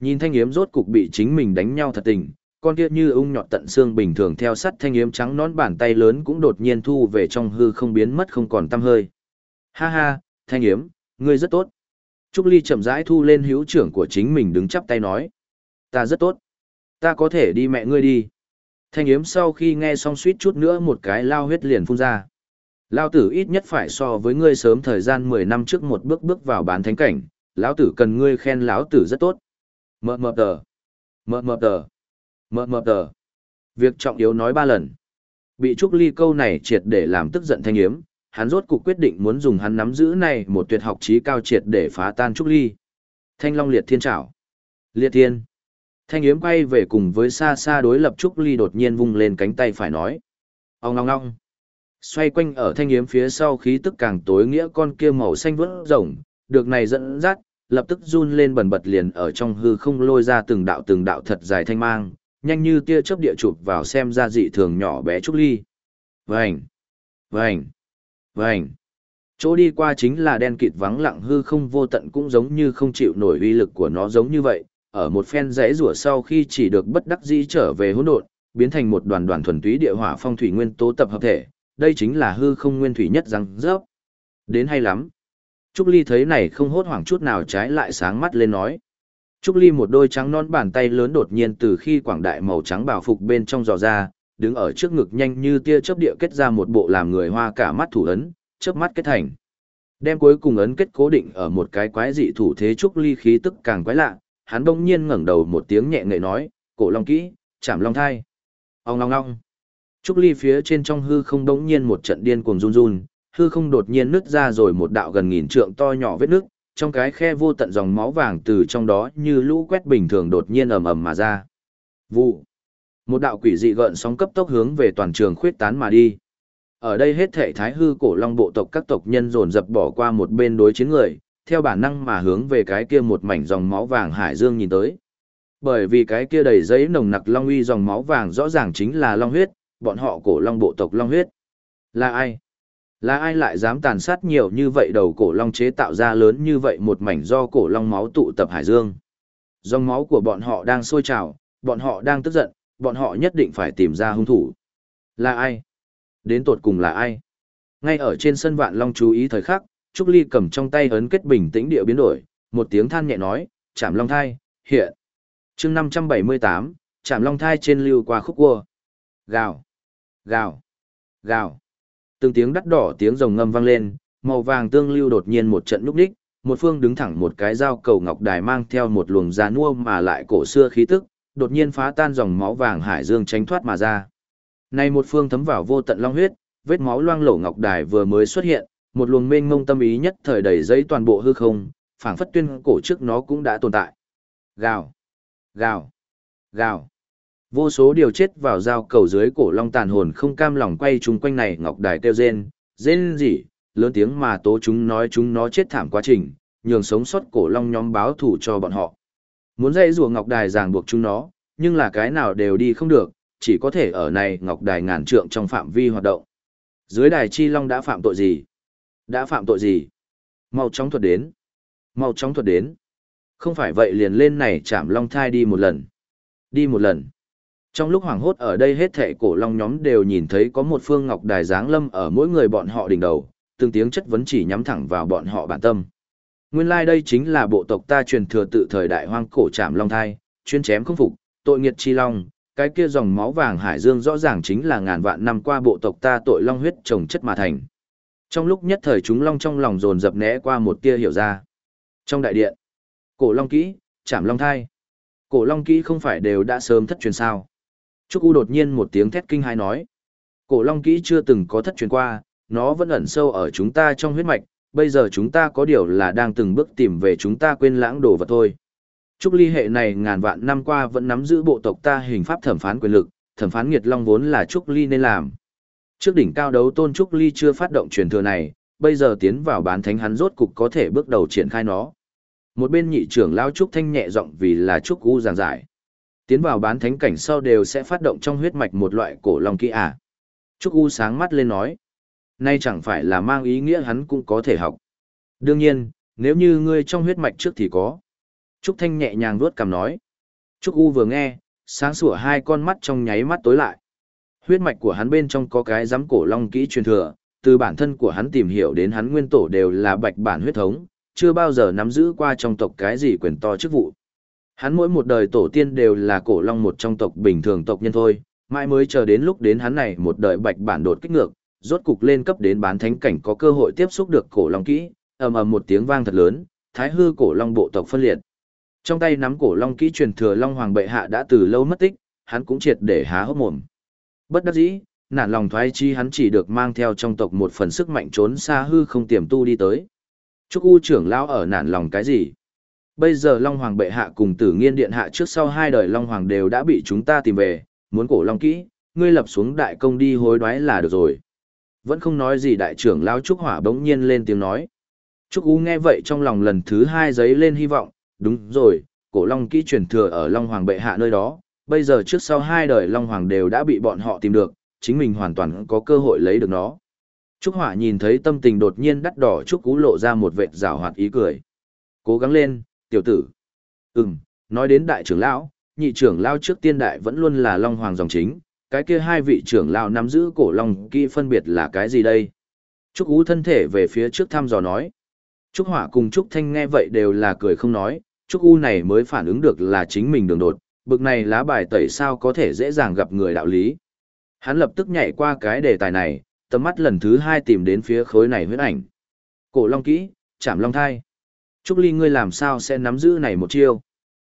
Nhìn thanh yếm rốt cục bị chính mình đánh nhau thật tình, con kia như ung nhọt tận xương bình thường theo sắt thanh yếm trắng nón bàn tay lớn cũng đột nhiên thu về trong hư không biến mất không còn tăm hơi. Ha ha, thanh yếm, ngươi rất tốt. Trúc Ly chậm rãi thu lên hữu trưởng của chính mình đứng chắp tay nói. Ta rất tốt. Ta có thể đi mẹ ngươi đi. Thanh yếm sau khi nghe xong suýt chút nữa một cái lao huyết liền phun ra. Lao tử ít nhất phải so với ngươi sớm thời gian 10 năm trước một bước bước vào bán thánh cảnh, lão tử cần ngươi khen lão tử rất tốt. Mờ mờ tờ. Mờ mờ tờ. Mờ mờ tờ. Việc trọng yếu nói ba lần. Bị Trúc Ly câu này triệt để làm tức giận thanh yếm, hắn rốt cuộc quyết định muốn dùng hắn nắm giữ này một tuyệt học trí cao triệt để phá tan Trúc Ly. Thanh Long Liệt Thiên Trảo. Liệt Thiên. Thanh yếm quay về cùng với xa xa đối lập Trúc Ly đột nhiên vung lên cánh tay phải nói. Ông ngong ngong. Xoay quanh ở thanh yếm phía sau khí tức càng tối nghĩa con kia màu xanh vớt rồng, được này dẫn dắt, lập tức run lên bần bật liền ở trong hư không lôi ra từng đạo từng đạo thật dài thanh mang, nhanh như tia chớp địa chụp vào xem ra dị thường nhỏ bé Trúc Ly. Vành! Vành! Vành! Chỗ đi qua chính là đen kịt vắng lặng hư không vô tận cũng giống như không chịu nổi uy lực của nó giống như vậy, ở một phen rẽ rủa sau khi chỉ được bất đắc dĩ trở về hỗn độn, biến thành một đoàn đoàn thuần túy địa hỏa phong thủy nguyên tố tập hợp thể, đây chính là hư không nguyên thủy nhất răng rớp. Đến hay lắm. Trúc Ly thấy này không hốt hoảng chút nào trái lại sáng mắt lên nói. Trúc Ly một đôi trắng non bàn tay lớn đột nhiên từ khi quảng đại màu trắng bảo phục bên trong dò ra, đứng ở trước ngực nhanh như tia chớp địa kết ra một bộ làm người hoa cả mắt thủ ấn, chớp mắt kết thành. Đem cuối cùng ấn kết cố định ở một cái quái dị thủ thế Trúc Ly khí tức càng quái lạ, hắn đông nhiên ngẩng đầu một tiếng nhẹ ngậy nói, cổ long kỹ, chạm long thai. Ông long long. Trúc ly phía trên trong hư không đống nhiên một trận điên cuồng run run, hư không đột nhiên nứt ra rồi một đạo gần nghìn trượng to nhỏ vết nước, trong cái khe vô tận dòng máu vàng từ trong đó như lũ quét bình thường đột nhiên ầm ầm mà ra. Vụ. Một đạo quỷ dị gợn sóng cấp tốc hướng về toàn trường khuyết tán mà đi. Ở đây hết thảy thái hư cổ long bộ tộc các tộc nhân dồn dập bỏ qua một bên đối chiến người, theo bản năng mà hướng về cái kia một mảnh dòng máu vàng hải dương nhìn tới. Bởi vì cái kia đầy giấy nồng nặc long uy dòng máu vàng rõ ràng chính là long huyết, bọn họ cổ long bộ tộc long huyết. Là ai? Là ai lại dám tàn sát nhiều như vậy đầu cổ long chế tạo ra lớn như vậy một mảnh do cổ long máu tụ tập hải dương? Dòng máu của bọn họ đang sôi trào, bọn họ đang tức giận, bọn họ nhất định phải tìm ra hung thủ. Là ai? Đến tột cùng là ai? Ngay ở trên sân vạn long chú ý thời khắc, Trúc Ly cầm trong tay ấn kết bình tĩnh địa biến đổi, một tiếng than nhẹ nói, chạm long thai, hiện. chương 578, chạm long thai trên lưu qua khúc cua. Gào, gào, gào. Từng tiếng đắt đỏ tiếng rồng ngâm vang lên, màu vàng tương lưu đột nhiên một trận núp đích, một phương đứng thẳng một cái dao cầu ngọc đài mang theo một luồng già nua mà lại cổ xưa khí tức, đột nhiên phá tan dòng máu vàng hải dương tránh thoát mà ra. Này một phương thấm vào vô tận long huyết, vết máu loang lổ ngọc đài vừa mới xuất hiện, một luồng mênh mông tâm ý nhất thời đầy giấy toàn bộ hư không, phảng phất tuyên cổ trước nó cũng đã tồn tại. Gào, gào, gào. Vô số điều chết vào dao cầu dưới cổ long tàn hồn không cam lòng quay chúng quanh này ngọc đài kêu rên, rên gì, lớn tiếng mà tố chúng nói chúng nó chết thảm quá trình, nhường sống sót cổ long nhóm báo thủ cho bọn họ. Muốn dây rùa ngọc đài ràng buộc chúng nó, nhưng là cái nào đều đi không được, chỉ có thể ở này ngọc đài ngàn trượng trong phạm vi hoạt động. Dưới đài chi long đã phạm tội gì? Đã phạm tội gì? Mau chóng thuật đến. Mau chóng thuật đến. Không phải vậy liền lên này chạm long thai đi một lần. Đi một lần. Trong lúc hoảng hốt ở đây hết thệ cổ long nhóm đều nhìn thấy có một phương ngọc đài giáng lâm ở mỗi người bọn họ đỉnh đầu, từng tiếng chất vấn chỉ nhắm thẳng vào bọn họ bản tâm. Nguyên lai like đây chính là bộ tộc ta truyền thừa tự thời đại hoang cổ trảm long thai, chuyên chém không phục, tội nghiệt chi long, cái kia dòng máu vàng hải dương rõ ràng chính là ngàn vạn năm qua bộ tộc ta tội long huyết trồng chất mà thành. Trong lúc nhất thời chúng long trong lòng dồn dập né qua một tia hiểu ra. Trong đại điện, cổ long kỹ, trảm long thai. Cổ long kỹ không phải đều đã sớm thất truyền sao. Trúc U đột nhiên một tiếng thét kinh hai nói. Cổ long kỹ chưa từng có thất truyền qua, nó vẫn ẩn sâu ở chúng ta trong huyết mạch, bây giờ chúng ta có điều là đang từng bước tìm về chúng ta quên lãng đồ vật thôi. Trúc Ly hệ này ngàn vạn năm qua vẫn nắm giữ bộ tộc ta hình pháp thẩm phán quyền lực, thẩm phán nghiệt long vốn là Trúc Ly nên làm. Trước đỉnh cao đấu tôn Trúc Ly chưa phát động truyền thừa này, bây giờ tiến vào bán thánh hắn rốt cục có thể bước đầu triển khai nó. Một bên nhị trưởng lao Trúc Thanh nhẹ giọng vì là Trúc U giảng giải. Tiến vào bán thánh cảnh sau đều sẽ phát động trong huyết mạch một loại cổ long kỹ à. Trúc U sáng mắt lên nói. Nay chẳng phải là mang ý nghĩa hắn cũng có thể học. Đương nhiên, nếu như ngươi trong huyết mạch trước thì có. Trúc Thanh nhẹ nhàng vuốt cằm nói. Trúc U vừa nghe, sáng sủa hai con mắt trong nháy mắt tối lại. Huyết mạch của hắn bên trong có cái giám cổ long kỹ truyền thừa, từ bản thân của hắn tìm hiểu đến hắn nguyên tổ đều là bạch bản huyết thống, chưa bao giờ nắm giữ qua trong tộc cái gì quyền to chức vụ. Hắn mỗi một đời tổ tiên đều là cổ long một trong tộc bình thường tộc nhân thôi, mãi mới chờ đến lúc đến hắn này một đời bạch bản đột kích ngược, rốt cục lên cấp đến bán thánh cảnh có cơ hội tiếp xúc được cổ long kỹ, ầm ầm một tiếng vang thật lớn, thái hư cổ long bộ tộc phân liệt. Trong tay nắm cổ long kỹ truyền thừa long hoàng bệ hạ đã từ lâu mất tích, hắn cũng triệt để há hốc mồm. Bất đắc dĩ, nản lòng thoái chi hắn chỉ được mang theo trong tộc một phần sức mạnh trốn xa hư không tiềm tu đi tới. Chúc U trưởng lão ở nản lòng cái gì? Bây giờ Long Hoàng bệ hạ cùng Tử Nghiên điện hạ trước sau hai đời Long Hoàng đều đã bị chúng ta tìm về, muốn cổ Long kỹ, ngươi lập xuống đại công đi hối đoái là được rồi. Vẫn không nói gì đại trưởng lão Trúc Hỏa bỗng nhiên lên tiếng nói. Trúc U nghe vậy trong lòng lần thứ hai giấy lên hy vọng, đúng rồi, cổ long kỹ truyền thừa ở Long Hoàng bệ hạ nơi đó, bây giờ trước sau hai đời Long Hoàng đều đã bị bọn họ tìm được, chính mình hoàn toàn có cơ hội lấy được nó. Trúc Hỏa nhìn thấy tâm tình đột nhiên đắt đỏ Trúc ú lộ ra một vệt rào hoạt ý cười. Cố gắng lên, tiểu tử. Ừm, nói đến đại trưởng lão, nhị trưởng lão trước tiên đại vẫn luôn là Long Hoàng dòng chính, cái kia hai vị trưởng lão nắm giữ cổ long kỹ phân biệt là cái gì đây? Trúc Ú thân thể về phía trước thăm dò nói. Trúc Hỏa cùng Trúc Thanh nghe vậy đều là cười không nói, Trúc U này mới phản ứng được là chính mình đường đột, bực này lá bài tẩy sao có thể dễ dàng gặp người đạo lý. Hắn lập tức nhảy qua cái đề tài này, tầm mắt lần thứ hai tìm đến phía khối này huyết ảnh. Cổ long kỹ, chạm long thai. Trúc Ly ngươi làm sao sẽ nắm giữ này một chiêu?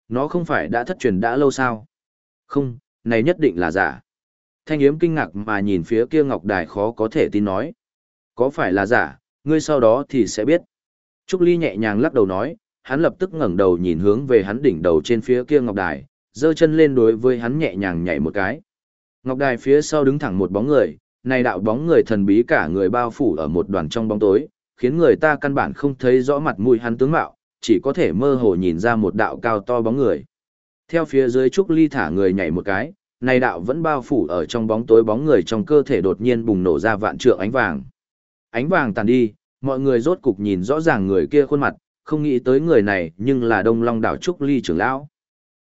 Nó không phải đã thất truyền đã lâu sao? Không, này nhất định là giả. Thanh yếm kinh ngạc mà nhìn phía kia ngọc đài khó có thể tin nói. Có phải là giả, ngươi sau đó thì sẽ biết. Trúc Ly nhẹ nhàng lắc đầu nói, hắn lập tức ngẩng đầu nhìn hướng về hắn đỉnh đầu trên phía kia ngọc đài, giơ chân lên đối với hắn nhẹ nhàng nhảy một cái. Ngọc đài phía sau đứng thẳng một bóng người, này đạo bóng người thần bí cả người bao phủ ở một đoàn trong bóng tối, khiến người ta căn bản không thấy rõ mặt mũi hắn tướng mạo, chỉ có thể mơ hồ nhìn ra một đạo cao to bóng người. Theo phía dưới Trúc Ly thả người nhảy một cái, này đạo vẫn bao phủ ở trong bóng tối bóng người trong cơ thể đột nhiên bùng nổ ra vạn trượng ánh vàng. Ánh vàng tàn đi, mọi người rốt cục nhìn rõ ràng người kia khuôn mặt, không nghĩ tới người này nhưng là đông long đảo trúc ly trưởng lão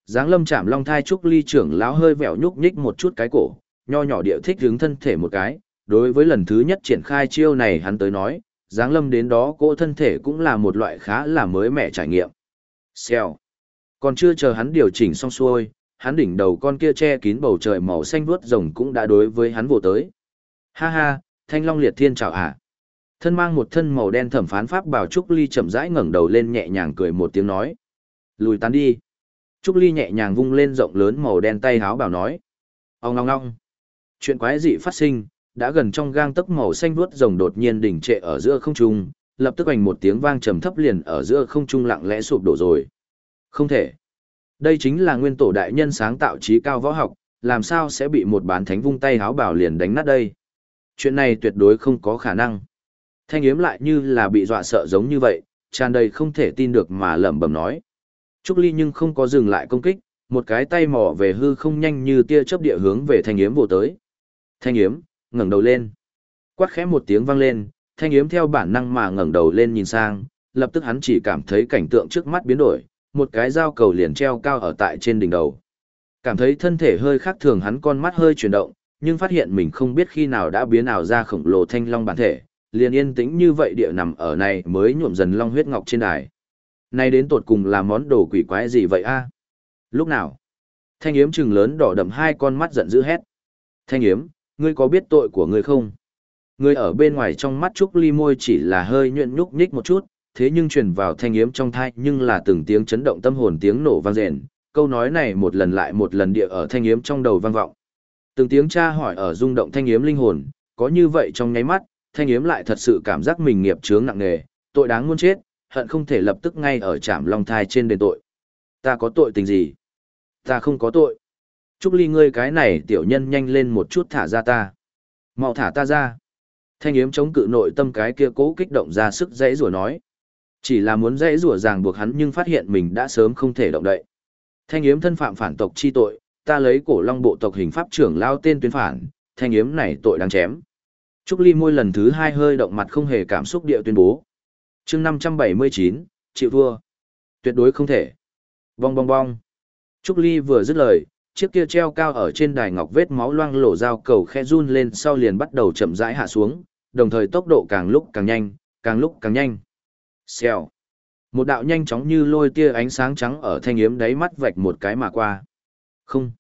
giáng lâm chạm long thai trúc ly trưởng lão hơi vẹo nhúc nhích một chút cái cổ nho nhỏ địa thích hướng thân thể một cái đối với lần thứ nhất triển khai chiêu này hắn tới nói giáng lâm đến đó cỗ thân thể cũng là một loại khá là mới mẻ trải nghiệm. Xèo. Còn chưa chờ hắn điều chỉnh xong xuôi, hắn đỉnh đầu con kia che kín bầu trời màu xanh vuốt rồng cũng đã đối với hắn vồ tới. Ha ha, thanh long liệt thiên chào ạ. Thân mang một thân màu đen thẩm phán pháp bảo Trúc Ly chậm rãi ngẩng đầu lên nhẹ nhàng cười một tiếng nói. Lùi tán đi. Trúc Ly nhẹ nhàng vung lên rộng lớn màu đen tay háo bảo nói. Ông ngong ngong. Chuyện quái dị phát sinh, đã gần trong gang tấc màu xanh vuốt rồng đột nhiên đỉnh trệ ở giữa không trung, lập tức hoành một tiếng vang trầm thấp liền ở giữa không trung lặng lẽ sụp đổ rồi. Không thể. Đây chính là nguyên tổ đại nhân sáng tạo trí cao võ học, làm sao sẽ bị một bán thánh vung tay háo bảo liền đánh nát đây. Chuyện này tuyệt đối không có khả năng. Thanh yếm lại như là bị dọa sợ giống như vậy, tràn đầy không thể tin được mà lẩm bẩm nói. Trúc Ly nhưng không có dừng lại công kích, một cái tay mỏ về hư không nhanh như tia chớp địa hướng về thanh yếm vô tới. Thanh yếm, ngẩng đầu lên. Quát khẽ một tiếng vang lên, thanh yếm theo bản năng mà ngẩng đầu lên nhìn sang, lập tức hắn chỉ cảm thấy cảnh tượng trước mắt biến đổi, một cái dao cầu liền treo cao ở tại trên đỉnh đầu. Cảm thấy thân thể hơi khác thường hắn con mắt hơi chuyển động, nhưng phát hiện mình không biết khi nào đã biến ảo ra khổng lồ thanh long bản thể, liền yên tĩnh như vậy địa nằm ở này mới nhuộm dần long huyết ngọc trên đài. Nay đến tột cùng là món đồ quỷ quái gì vậy a? Lúc nào? Thanh yếm trừng lớn đỏ đậm hai con mắt giận dữ hét. Thanh yếm, ngươi có biết tội của ngươi không? Ngươi ở bên ngoài trong mắt Trúc Ly môi chỉ là hơi nhuyễn nhúc nhích một chút, thế nhưng truyền vào thanh yếm trong thai nhưng là từng tiếng chấn động tâm hồn tiếng nổ vang rền, câu nói này một lần lại một lần địa ở thanh yếm trong đầu vang vọng. Từng tiếng tra hỏi ở rung động thanh yếm linh hồn, có như vậy trong nháy mắt, thanh yếm lại thật sự cảm giác mình nghiệp chướng nặng nề, tội đáng muốn chết, hận không thể lập tức ngay ở trạm long thai trên đền tội. Ta có tội tình gì? Ta không có tội. Trúc Ly ngươi cái này tiểu nhân nhanh lên một chút thả ra ta. mau thả ta ra. Thanh yếm chống cự nội tâm cái kia cố kích động ra sức dãy rủa nói. Chỉ là muốn dễ rủa ràng buộc hắn nhưng phát hiện mình đã sớm không thể động đậy. Thanh yếm thân phạm phản tộc chi tội, ta lấy cổ long bộ tộc hình pháp trưởng lao tên tuyến phản, thanh yếm này tội đáng chém. Trúc Ly môi lần thứ hai hơi động mặt không hề cảm xúc địa tuyên bố. chương 579, chịu thua. Tuyệt đối không thể. Bong bong bong. Trúc Ly vừa dứt lời, chiếc kia treo cao ở trên đài ngọc vết máu loang lổ dao cầu khe run lên sau liền bắt đầu chậm rãi hạ xuống, đồng thời tốc độ càng lúc càng nhanh, càng lúc càng nhanh. Xèo. Một đạo nhanh chóng như lôi tia ánh sáng trắng ở thanh yếm đáy mắt vạch một cái mà qua. Không.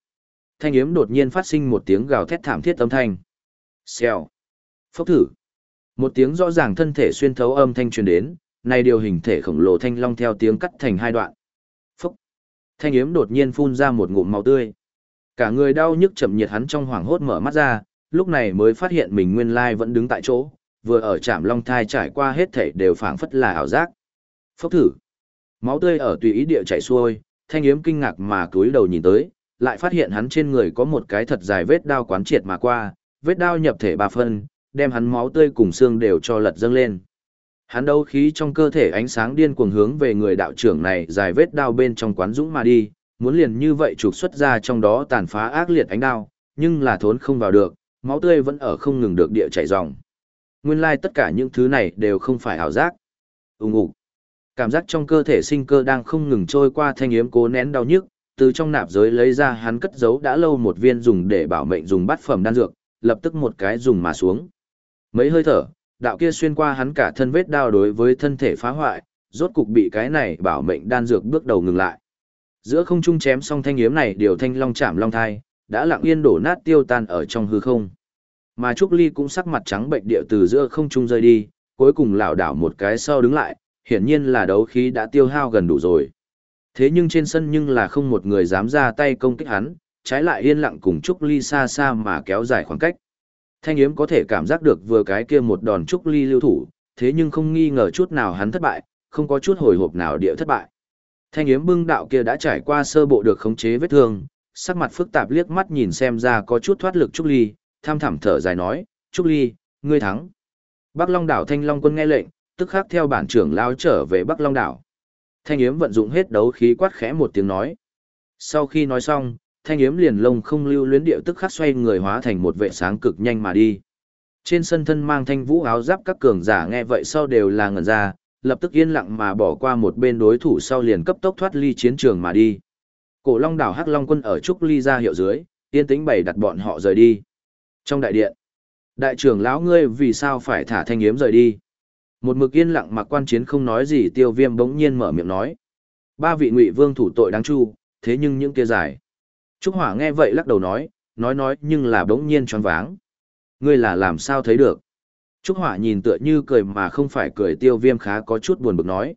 Thanh yếm đột nhiên phát sinh một tiếng gào thét thảm thiết âm thanh. Xèo. Phốc thử. Một tiếng rõ ràng thân thể xuyên thấu âm thanh truyền đến, này điều hình thể khổng lồ thanh long theo tiếng cắt thành hai đoạn. Phốc. Thanh yếm đột nhiên phun ra một ngụm máu tươi. Cả người đau nhức chậm nhiệt hắn trong hoảng hốt mở mắt ra, lúc này mới phát hiện mình nguyên lai vẫn đứng tại chỗ, vừa ở trạm long thai trải qua hết thể đều phảng phất là ảo giác. Phốc thử. Máu tươi ở tùy ý địa chảy xuôi, thanh yếm kinh ngạc mà cúi đầu nhìn tới, lại phát hiện hắn trên người có một cái thật dài vết đao quán triệt mà qua, vết đao nhập thể ba phân, đem hắn máu tươi cùng xương đều cho lật dâng lên. Hắn đấu khí trong cơ thể ánh sáng điên cuồng hướng về người đạo trưởng này dài vết đao bên trong quán dũng mà đi, muốn liền như vậy trục xuất ra trong đó tàn phá ác liệt ánh đao, nhưng là thốn không vào được, máu tươi vẫn ở không ngừng được địa chảy ròng. Nguyên lai tất cả những thứ này đều không phải ảo giác. Ùng ục. Cảm giác trong cơ thể sinh cơ đang không ngừng trôi qua thanh yếm cố nén đau nhức, từ trong nạp giới lấy ra hắn cất giấu đã lâu một viên dùng để bảo mệnh dùng bát phẩm đan dược, lập tức một cái dùng mà xuống. Mấy hơi thở, đạo kia xuyên qua hắn cả thân vết đao đối với thân thể phá hoại, rốt cục bị cái này bảo mệnh đan dược bước đầu ngừng lại. Giữa không trung chém xong thanh yếm này điều thanh long chạm long thai, đã lặng yên đổ nát tiêu tan ở trong hư không. Mà Trúc Ly cũng sắc mặt trắng bệnh địa từ giữa không trung rơi đi, cuối cùng lảo đảo một cái sau đứng lại, hiển nhiên là đấu khí đã tiêu hao gần đủ rồi. Thế nhưng trên sân nhưng là không một người dám ra tay công kích hắn, trái lại yên lặng cùng Trúc Ly xa xa mà kéo dài khoảng cách. Thanh Yếm có thể cảm giác được vừa cái kia một đòn Trúc Ly lưu thủ, thế nhưng không nghi ngờ chút nào hắn thất bại, không có chút hồi hộp nào địa thất bại. Thanh Yếm bưng đạo kia đã trải qua sơ bộ được khống chế vết thương, sắc mặt phức tạp liếc mắt nhìn xem ra có chút thoát lực Trúc Ly, tham thẳm thở dài nói, Trúc Ly, ngươi thắng. Bắc Long đảo Thanh Long quân nghe lệnh, tức khắc theo bản trưởng lao trở về Bắc Long đảo. Thanh Yếm vận dụng hết đấu khí quát khẽ một tiếng nói. Sau khi nói xong, Thanh Yếm liền lông không lưu luyến điệu tức khắc xoay người hóa thành một vệ sáng cực nhanh mà đi. Trên sân thân mang thanh vũ áo giáp các cường giả nghe vậy sau đều là ngẩn ra, lập tức yên lặng mà bỏ qua một bên đối thủ sau liền cấp tốc thoát ly chiến trường mà đi. Cổ Long đảo Hắc Long quân ở trúc ly ra hiệu dưới, yên tĩnh bày đặt bọn họ rời đi. Trong đại điện, đại trưởng lão ngươi vì sao phải thả thanh yếm rời đi? Một mực yên lặng mặc quan chiến không nói gì tiêu viêm bỗng nhiên mở miệng nói. Ba vị ngụy vương thủ tội đáng chu, thế nhưng những kia giải. Trúc Hỏa nghe vậy lắc đầu nói, nói nói nhưng là bỗng nhiên tròn váng. Ngươi là làm sao thấy được? Trúc Hỏa nhìn tựa như cười mà không phải cười tiêu viêm khá có chút buồn bực nói.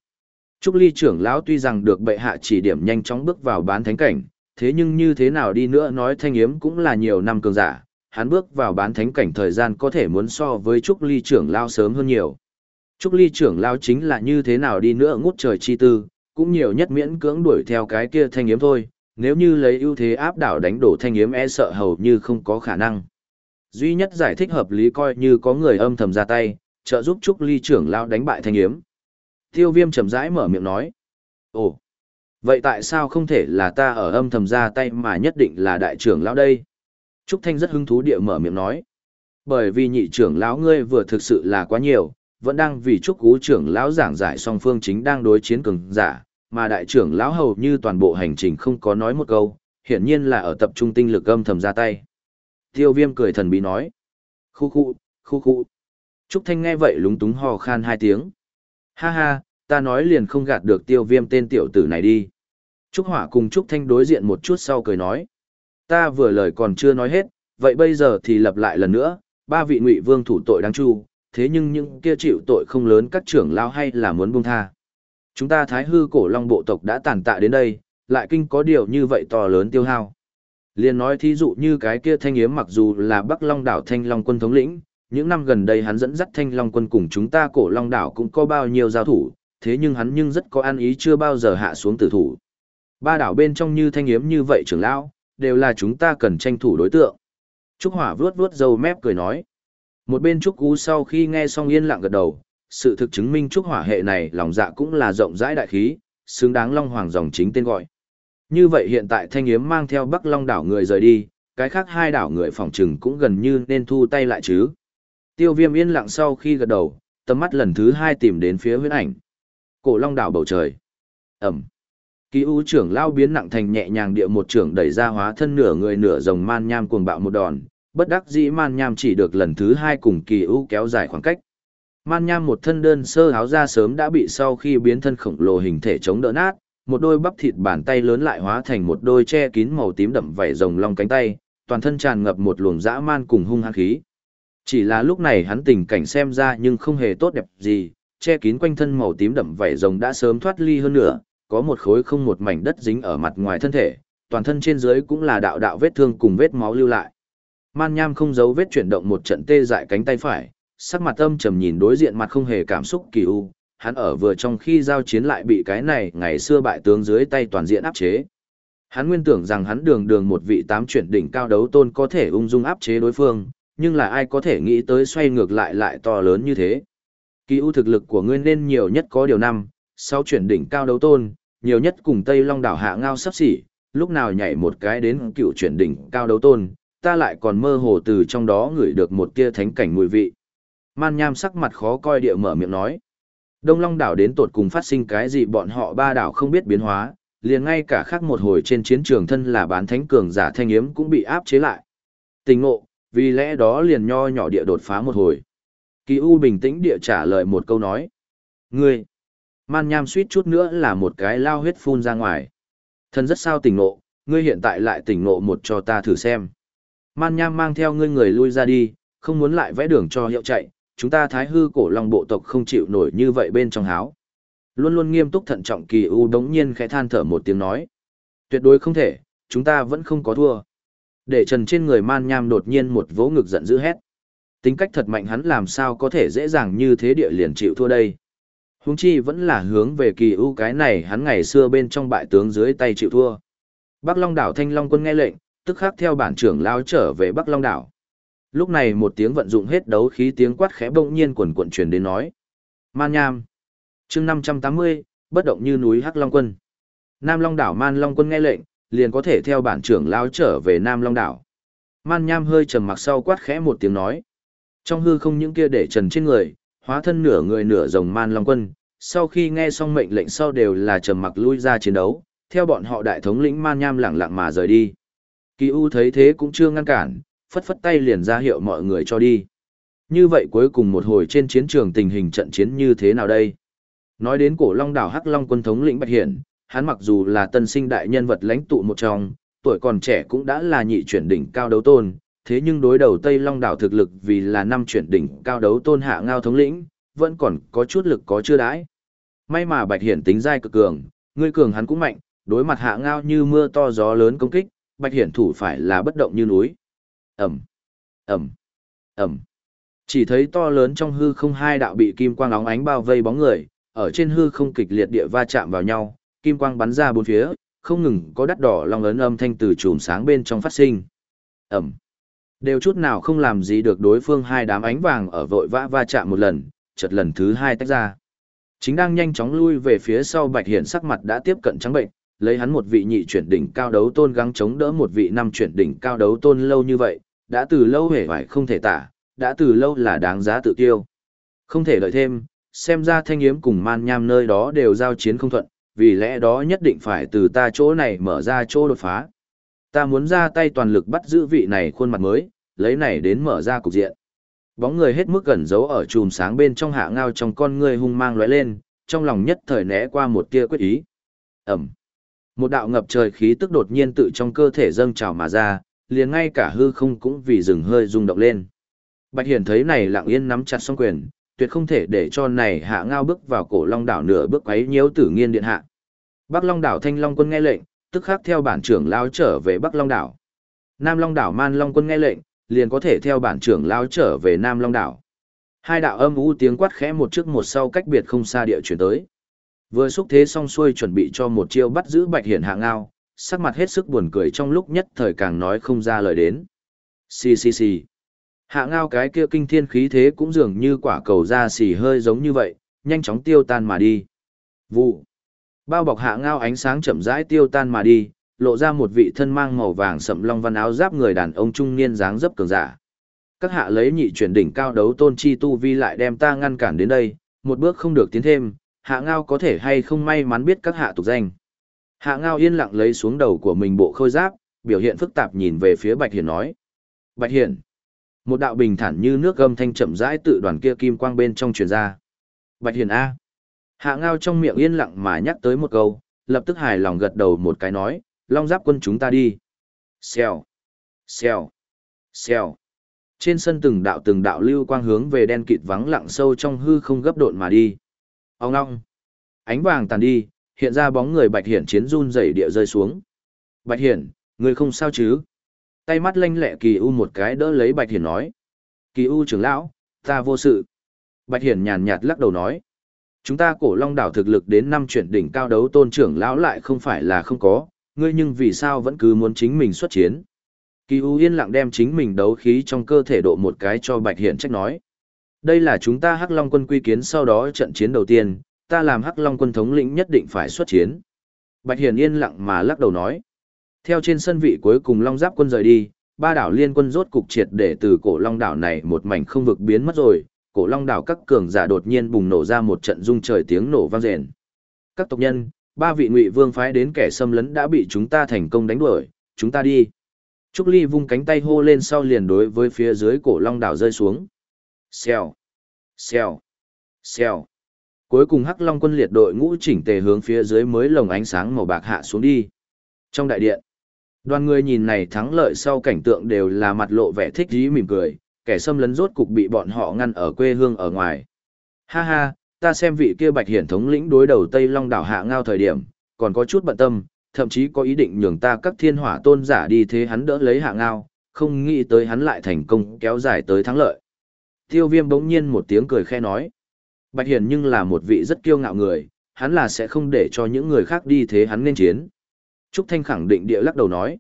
Trúc Ly trưởng lão tuy rằng được bệ hạ chỉ điểm nhanh chóng bước vào bán thánh cảnh, thế nhưng như thế nào đi nữa nói thanh yếm cũng là nhiều năm cường giả, hắn bước vào bán thánh cảnh thời gian có thể muốn so với Trúc Ly trưởng lão sớm hơn nhiều. Trúc Ly trưởng lão chính là như thế nào đi nữa ngút trời chi tư, cũng nhiều nhất miễn cưỡng đuổi theo cái kia thanh yếm thôi, nếu như lấy ưu thế áp đảo đánh đổ thanh yếm e sợ hầu như không có khả năng. Duy nhất giải thích hợp lý coi như có người âm thầm ra tay, trợ giúp Trúc Ly trưởng lão đánh bại thanh yếm. Tiêu viêm chậm rãi mở miệng nói. Ồ, vậy tại sao không thể là ta ở âm thầm ra tay mà nhất định là đại trưởng lão đây? Trúc Thanh rất hứng thú địa mở miệng nói. Bởi vì nhị trưởng lão ngươi vừa thực sự là quá nhiều, vẫn đang vì Trúc Cú trưởng lão giảng giải song phương chính đang đối chiến cường giả, mà đại trưởng lão hầu như toàn bộ hành trình không có nói một câu, hiển nhiên là ở tập trung tinh lực âm thầm ra tay. Tiêu viêm cười thần bí nói. Khu khu, khu khu. Trúc Thanh nghe vậy lúng túng hò khan hai tiếng. Ha ha, ta nói liền không gạt được tiêu viêm tên tiểu tử này đi. Trúc Hỏa cùng Trúc Thanh đối diện một chút sau cười nói. Ta vừa lời còn chưa nói hết, vậy bây giờ thì lặp lại lần nữa, ba vị ngụy vương thủ tội đáng chu, thế nhưng những kia chịu tội không lớn các trưởng lao hay là muốn buông tha. Chúng ta thái hư cổ long bộ tộc đã tàn tạ đến đây, lại kinh có điều như vậy to lớn tiêu hao. Liên nói thí dụ như cái kia thanh yếm mặc dù là Bắc Long đảo thanh long quân thống lĩnh, những năm gần đây hắn dẫn dắt thanh long quân cùng chúng ta cổ long đảo cũng có bao nhiêu giao thủ, thế nhưng hắn nhưng rất có ăn ý chưa bao giờ hạ xuống tử thủ. Ba đảo bên trong như thanh yếm như vậy trưởng lão, đều là chúng ta cần tranh thủ đối tượng. Trúc Hỏa vuốt vuốt râu mép cười nói. Một bên Trúc Cú sau khi nghe xong yên lặng gật đầu, sự thực chứng minh Trúc Hỏa hệ này lòng dạ cũng là rộng rãi đại khí, xứng đáng Long Hoàng dòng chính tên gọi. Như vậy hiện tại Thanh Yếm mang theo Bắc Long đảo người rời đi, cái khác hai đảo người phòng trừng cũng gần như nên thu tay lại chứ. Tiêu viêm yên lặng sau khi gật đầu, tầm mắt lần thứ hai tìm đến phía huyết ảnh. Cổ long đảo bầu trời. Ẩm. Kỳ U trưởng lao biến nặng thành nhẹ nhàng địa một trưởng đẩy ra hóa thân nửa người nửa rồng man nham cuồng bạo một đòn, bất đắc dĩ man nham chỉ được lần thứ hai cùng kỳ U kéo dài khoảng cách. Man nham một thân đơn sơ háo ra sớm đã bị sau khi biến thân khổng lồ hình thể chống đỡ nát, một đôi bắp thịt bàn tay lớn lại hóa thành một đôi che kín màu tím đậm vảy rồng long cánh tay, toàn thân tràn ngập một luồng dã man cùng hung hăng khí. Chỉ là lúc này hắn tình cảnh xem ra nhưng không hề tốt đẹp gì, che kín quanh thân màu tím đậm vảy rồng đã sớm thoát ly hơn nữa, có một khối không một mảnh đất dính ở mặt ngoài thân thể, toàn thân trên dưới cũng là đạo đạo vết thương cùng vết máu lưu lại. Man Nham không giấu vết chuyển động một trận tê dại cánh tay phải, sắc mặt âm trầm nhìn đối diện mặt không hề cảm xúc kỳ u, hắn ở vừa trong khi giao chiến lại bị cái này ngày xưa bại tướng dưới tay toàn diện áp chế. Hắn nguyên tưởng rằng hắn đường đường một vị tám chuyển đỉnh cao đấu tôn có thể ung dung áp chế đối phương, nhưng là ai có thể nghĩ tới xoay ngược lại lại to lớn như thế. Kỳ ưu thực lực của ngươi nên nhiều nhất có điều năm, sau chuyển đỉnh cao đấu tôn, nhiều nhất cùng Tây Long đảo hạ ngao sắp xỉ, lúc nào nhảy một cái đến cựu chuyển đỉnh cao đấu tôn, ta lại còn mơ hồ từ trong đó ngửi được một tia thánh cảnh mùi vị. Man Nham sắc mặt khó coi địa mở miệng nói. Đông Long đảo đến tột cùng phát sinh cái gì bọn họ ba đảo không biết biến hóa, liền ngay cả khác một hồi trên chiến trường thân là bán thánh cường giả thanh yếm cũng bị áp chế lại. Tình ngộ, vì lẽ đó liền nho nhỏ địa đột phá một hồi. Kỳ U bình tĩnh địa trả lời một câu nói. Ngươi, man nham suýt chút nữa là một cái lao huyết phun ra ngoài. Thần rất sao tỉnh ngộ, ngươi hiện tại lại tỉnh ngộ một cho ta thử xem. Man nham mang theo ngươi người lui ra đi, không muốn lại vẽ đường cho hiệu chạy, chúng ta thái hư cổ long bộ tộc không chịu nổi như vậy bên trong háo. Luôn luôn nghiêm túc thận trọng kỳ u đống nhiên khẽ than thở một tiếng nói. Tuyệt đối không thể, chúng ta vẫn không có thua. Để trần trên người man nham đột nhiên một vỗ ngực giận dữ hét. Tính cách thật mạnh hắn làm sao có thể dễ dàng như thế địa liền chịu thua đây huống chi vẫn là hướng về kỳ ưu cái này hắn ngày xưa bên trong bại tướng dưới tay chịu thua. Bắc Long đảo Thanh Long quân nghe lệnh, tức khắc theo bản trưởng lao trở về Bắc Long đảo. Lúc này một tiếng vận dụng hết đấu khí tiếng quát khẽ bỗng nhiên quần quần truyền đến nói. Man Nham. chương 580, bất động như núi Hắc Long quân. Nam Long đảo Man Long quân nghe lệnh, liền có thể theo bản trưởng lao trở về Nam Long đảo. Man Nham hơi trầm mặc sau quát khẽ một tiếng nói. Trong hư không những kia để trần trên người, hóa thân nửa người nửa rồng Man Long quân, sau khi nghe xong mệnh lệnh sau đều là trầm mặc lui ra chiến đấu, theo bọn họ đại thống lĩnh Man Nham lặng lặng mà rời đi. Kỳ U thấy thế cũng chưa ngăn cản, phất phất tay liền ra hiệu mọi người cho đi. Như vậy cuối cùng một hồi trên chiến trường tình hình trận chiến như thế nào đây? Nói đến cổ long đảo Hắc Long quân thống lĩnh Bạch Hiển, hắn mặc dù là tân sinh đại nhân vật lãnh tụ một trong, tuổi còn trẻ cũng đã là nhị chuyển đỉnh cao đấu tôn, thế nhưng đối đầu Tây Long đảo thực lực vì là năm chuyển đỉnh cao đấu tôn hạ ngao thống lĩnh, vẫn còn có chút lực có chưa đãi. May mà Bạch Hiển tính dai cực cường, người cường hắn cũng mạnh, đối mặt hạ ngao như mưa to gió lớn công kích, Bạch Hiển thủ phải là bất động như núi. Ẩm, Ẩm, Ẩm. Chỉ thấy to lớn trong hư không hai đạo bị kim quang óng ánh bao vây bóng người, ở trên hư không kịch liệt địa va chạm vào nhau, kim quang bắn ra bốn phía, không ngừng có đắt đỏ long ấn âm thanh từ chùm sáng bên trong phát sinh. Ẩm. Đều chút nào không làm gì được đối phương hai đám ánh vàng ở vội vã va chạm một lần, chợt lần thứ hai tách ra. Chính đang nhanh chóng lui về phía sau Bạch Hiển sắc mặt đã tiếp cận trắng bệnh, lấy hắn một vị nhị chuyển đỉnh cao đấu tôn gắng chống đỡ một vị năm chuyển đỉnh cao đấu tôn lâu như vậy, đã từ lâu hề vải không thể tả, đã từ lâu là đáng giá tự tiêu. Không thể lợi thêm, xem ra thanh yếm cùng man nham nơi đó đều giao chiến không thuận, vì lẽ đó nhất định phải từ ta chỗ này mở ra chỗ đột phá. Ta muốn ra tay toàn lực bắt giữ vị này khuôn mặt mới, lấy này đến mở ra cục diện. Bóng người hết mức gần giấu ở chùm sáng bên trong hạ ngao trong con người hung mang lóe lên, trong lòng nhất thời né qua một tia quyết ý. Ẩm. Một đạo ngập trời khí tức đột nhiên tự trong cơ thể dâng trào mà ra, liền ngay cả hư không cũng vì rừng hơi rung động lên. Bạch Hiển thấy này lặng yên nắm chặt song quyền, tuyệt không thể để cho này hạ ngao bước vào cổ long đảo nửa bước quấy nhiễu tử nghiên điện hạ. Bắc Long đảo Thanh Long quân nghe lệnh, tức khắc theo bản trưởng lao trở về Bắc Long đảo. Nam Long đảo Man Long quân nghe lệnh, liền có thể theo bản trưởng lao trở về Nam Long đảo. Hai đạo âm u tiếng quát khẽ một trước một sau cách biệt không xa địa chuyển tới. Vừa xúc thế xong xuôi chuẩn bị cho một chiêu bắt giữ Bạch Hiển hạ ngao, sắc mặt hết sức buồn cười trong lúc nhất thời càng nói không ra lời đến. Xì xì xì. Hạ ngao cái kia kinh thiên khí thế cũng dường như quả cầu ra xì hơi giống như vậy, nhanh chóng tiêu tan mà đi. Vụ. Bao bọc hạ ngao ánh sáng chậm rãi tiêu tan mà đi, lộ ra một vị thân mang màu vàng sậm long văn áo giáp người đàn ông trung niên dáng dấp cường giả. Các hạ lấy nhị chuyển đỉnh cao đấu tôn chi tu vi lại đem ta ngăn cản đến đây, một bước không được tiến thêm, hạ ngao có thể hay không may mắn biết các hạ tục danh. Hạ ngao yên lặng lấy xuống đầu của mình bộ khôi giáp, biểu hiện phức tạp nhìn về phía Bạch Hiển nói. Bạch Hiển. Một đạo bình thản như nước gâm thanh chậm rãi tự đoàn kia kim quang bên trong truyền ra. Bạch Hiển A. Hạ ngao trong miệng yên lặng mà nhắc tới một câu, lập tức hài lòng gật đầu một cái nói, long giáp quân chúng ta đi. Xèo, xèo, xèo. Trên sân từng đạo từng đạo lưu quang hướng về đen kịt vắng lặng sâu trong hư không gấp độn mà đi. Ông ngong. Ánh vàng tàn đi, hiện ra bóng người Bạch Hiển chiến run rẩy địa rơi xuống. Bạch Hiển, người không sao chứ? Tay mắt lanh lẹ Kỳ U một cái đỡ lấy Bạch Hiển nói. Kỳ U trưởng lão, ta vô sự. Bạch Hiển nhàn nhạt lắc đầu nói. Chúng ta cổ long đảo thực lực đến năm chuyển đỉnh cao đấu tôn trưởng lão lại không phải là không có, ngươi nhưng vì sao vẫn cứ muốn chính mình xuất chiến. Kỳ U yên lặng đem chính mình đấu khí trong cơ thể độ một cái cho Bạch Hiển trách nói. Đây là chúng ta Hắc Long quân quy kiến sau đó trận chiến đầu tiên, ta làm Hắc Long quân thống lĩnh nhất định phải xuất chiến. Bạch Hiển yên lặng mà lắc đầu nói. Theo trên sân vị cuối cùng Long Giáp quân rời đi, ba đảo liên quân rốt cục triệt để từ cổ Long đảo này một mảnh không vực biến mất rồi, cổ long đảo các cường giả đột nhiên bùng nổ ra một trận rung trời tiếng nổ vang rền. Các tộc nhân, ba vị ngụy vương phái đến kẻ xâm lấn đã bị chúng ta thành công đánh đuổi, chúng ta đi. Trúc Ly vung cánh tay hô lên sau liền đối với phía dưới cổ long đảo rơi xuống. Xèo, xèo, xèo. Cuối cùng Hắc Long quân liệt đội ngũ chỉnh tề hướng phía dưới mới lồng ánh sáng màu bạc hạ xuống đi. Trong đại điện, đoàn người nhìn này thắng lợi sau cảnh tượng đều là mặt lộ vẻ thích dí mỉm cười, kẻ xâm lấn rốt cục bị bọn họ ngăn ở quê hương ở ngoài. Ha ha, ta xem vị kia bạch hiển thống lĩnh đối đầu Tây Long đảo hạ ngao thời điểm, còn có chút bận tâm, thậm chí có ý định nhường ta các thiên hỏa tôn giả đi thế hắn đỡ lấy hạ ngao, không nghĩ tới hắn lại thành công kéo dài tới thắng lợi. Tiêu viêm bỗng nhiên một tiếng cười khe nói. Bạch hiển nhưng là một vị rất kiêu ngạo người, hắn là sẽ không để cho những người khác đi thế hắn nên chiến. Trúc Thanh khẳng định địa lắc đầu nói.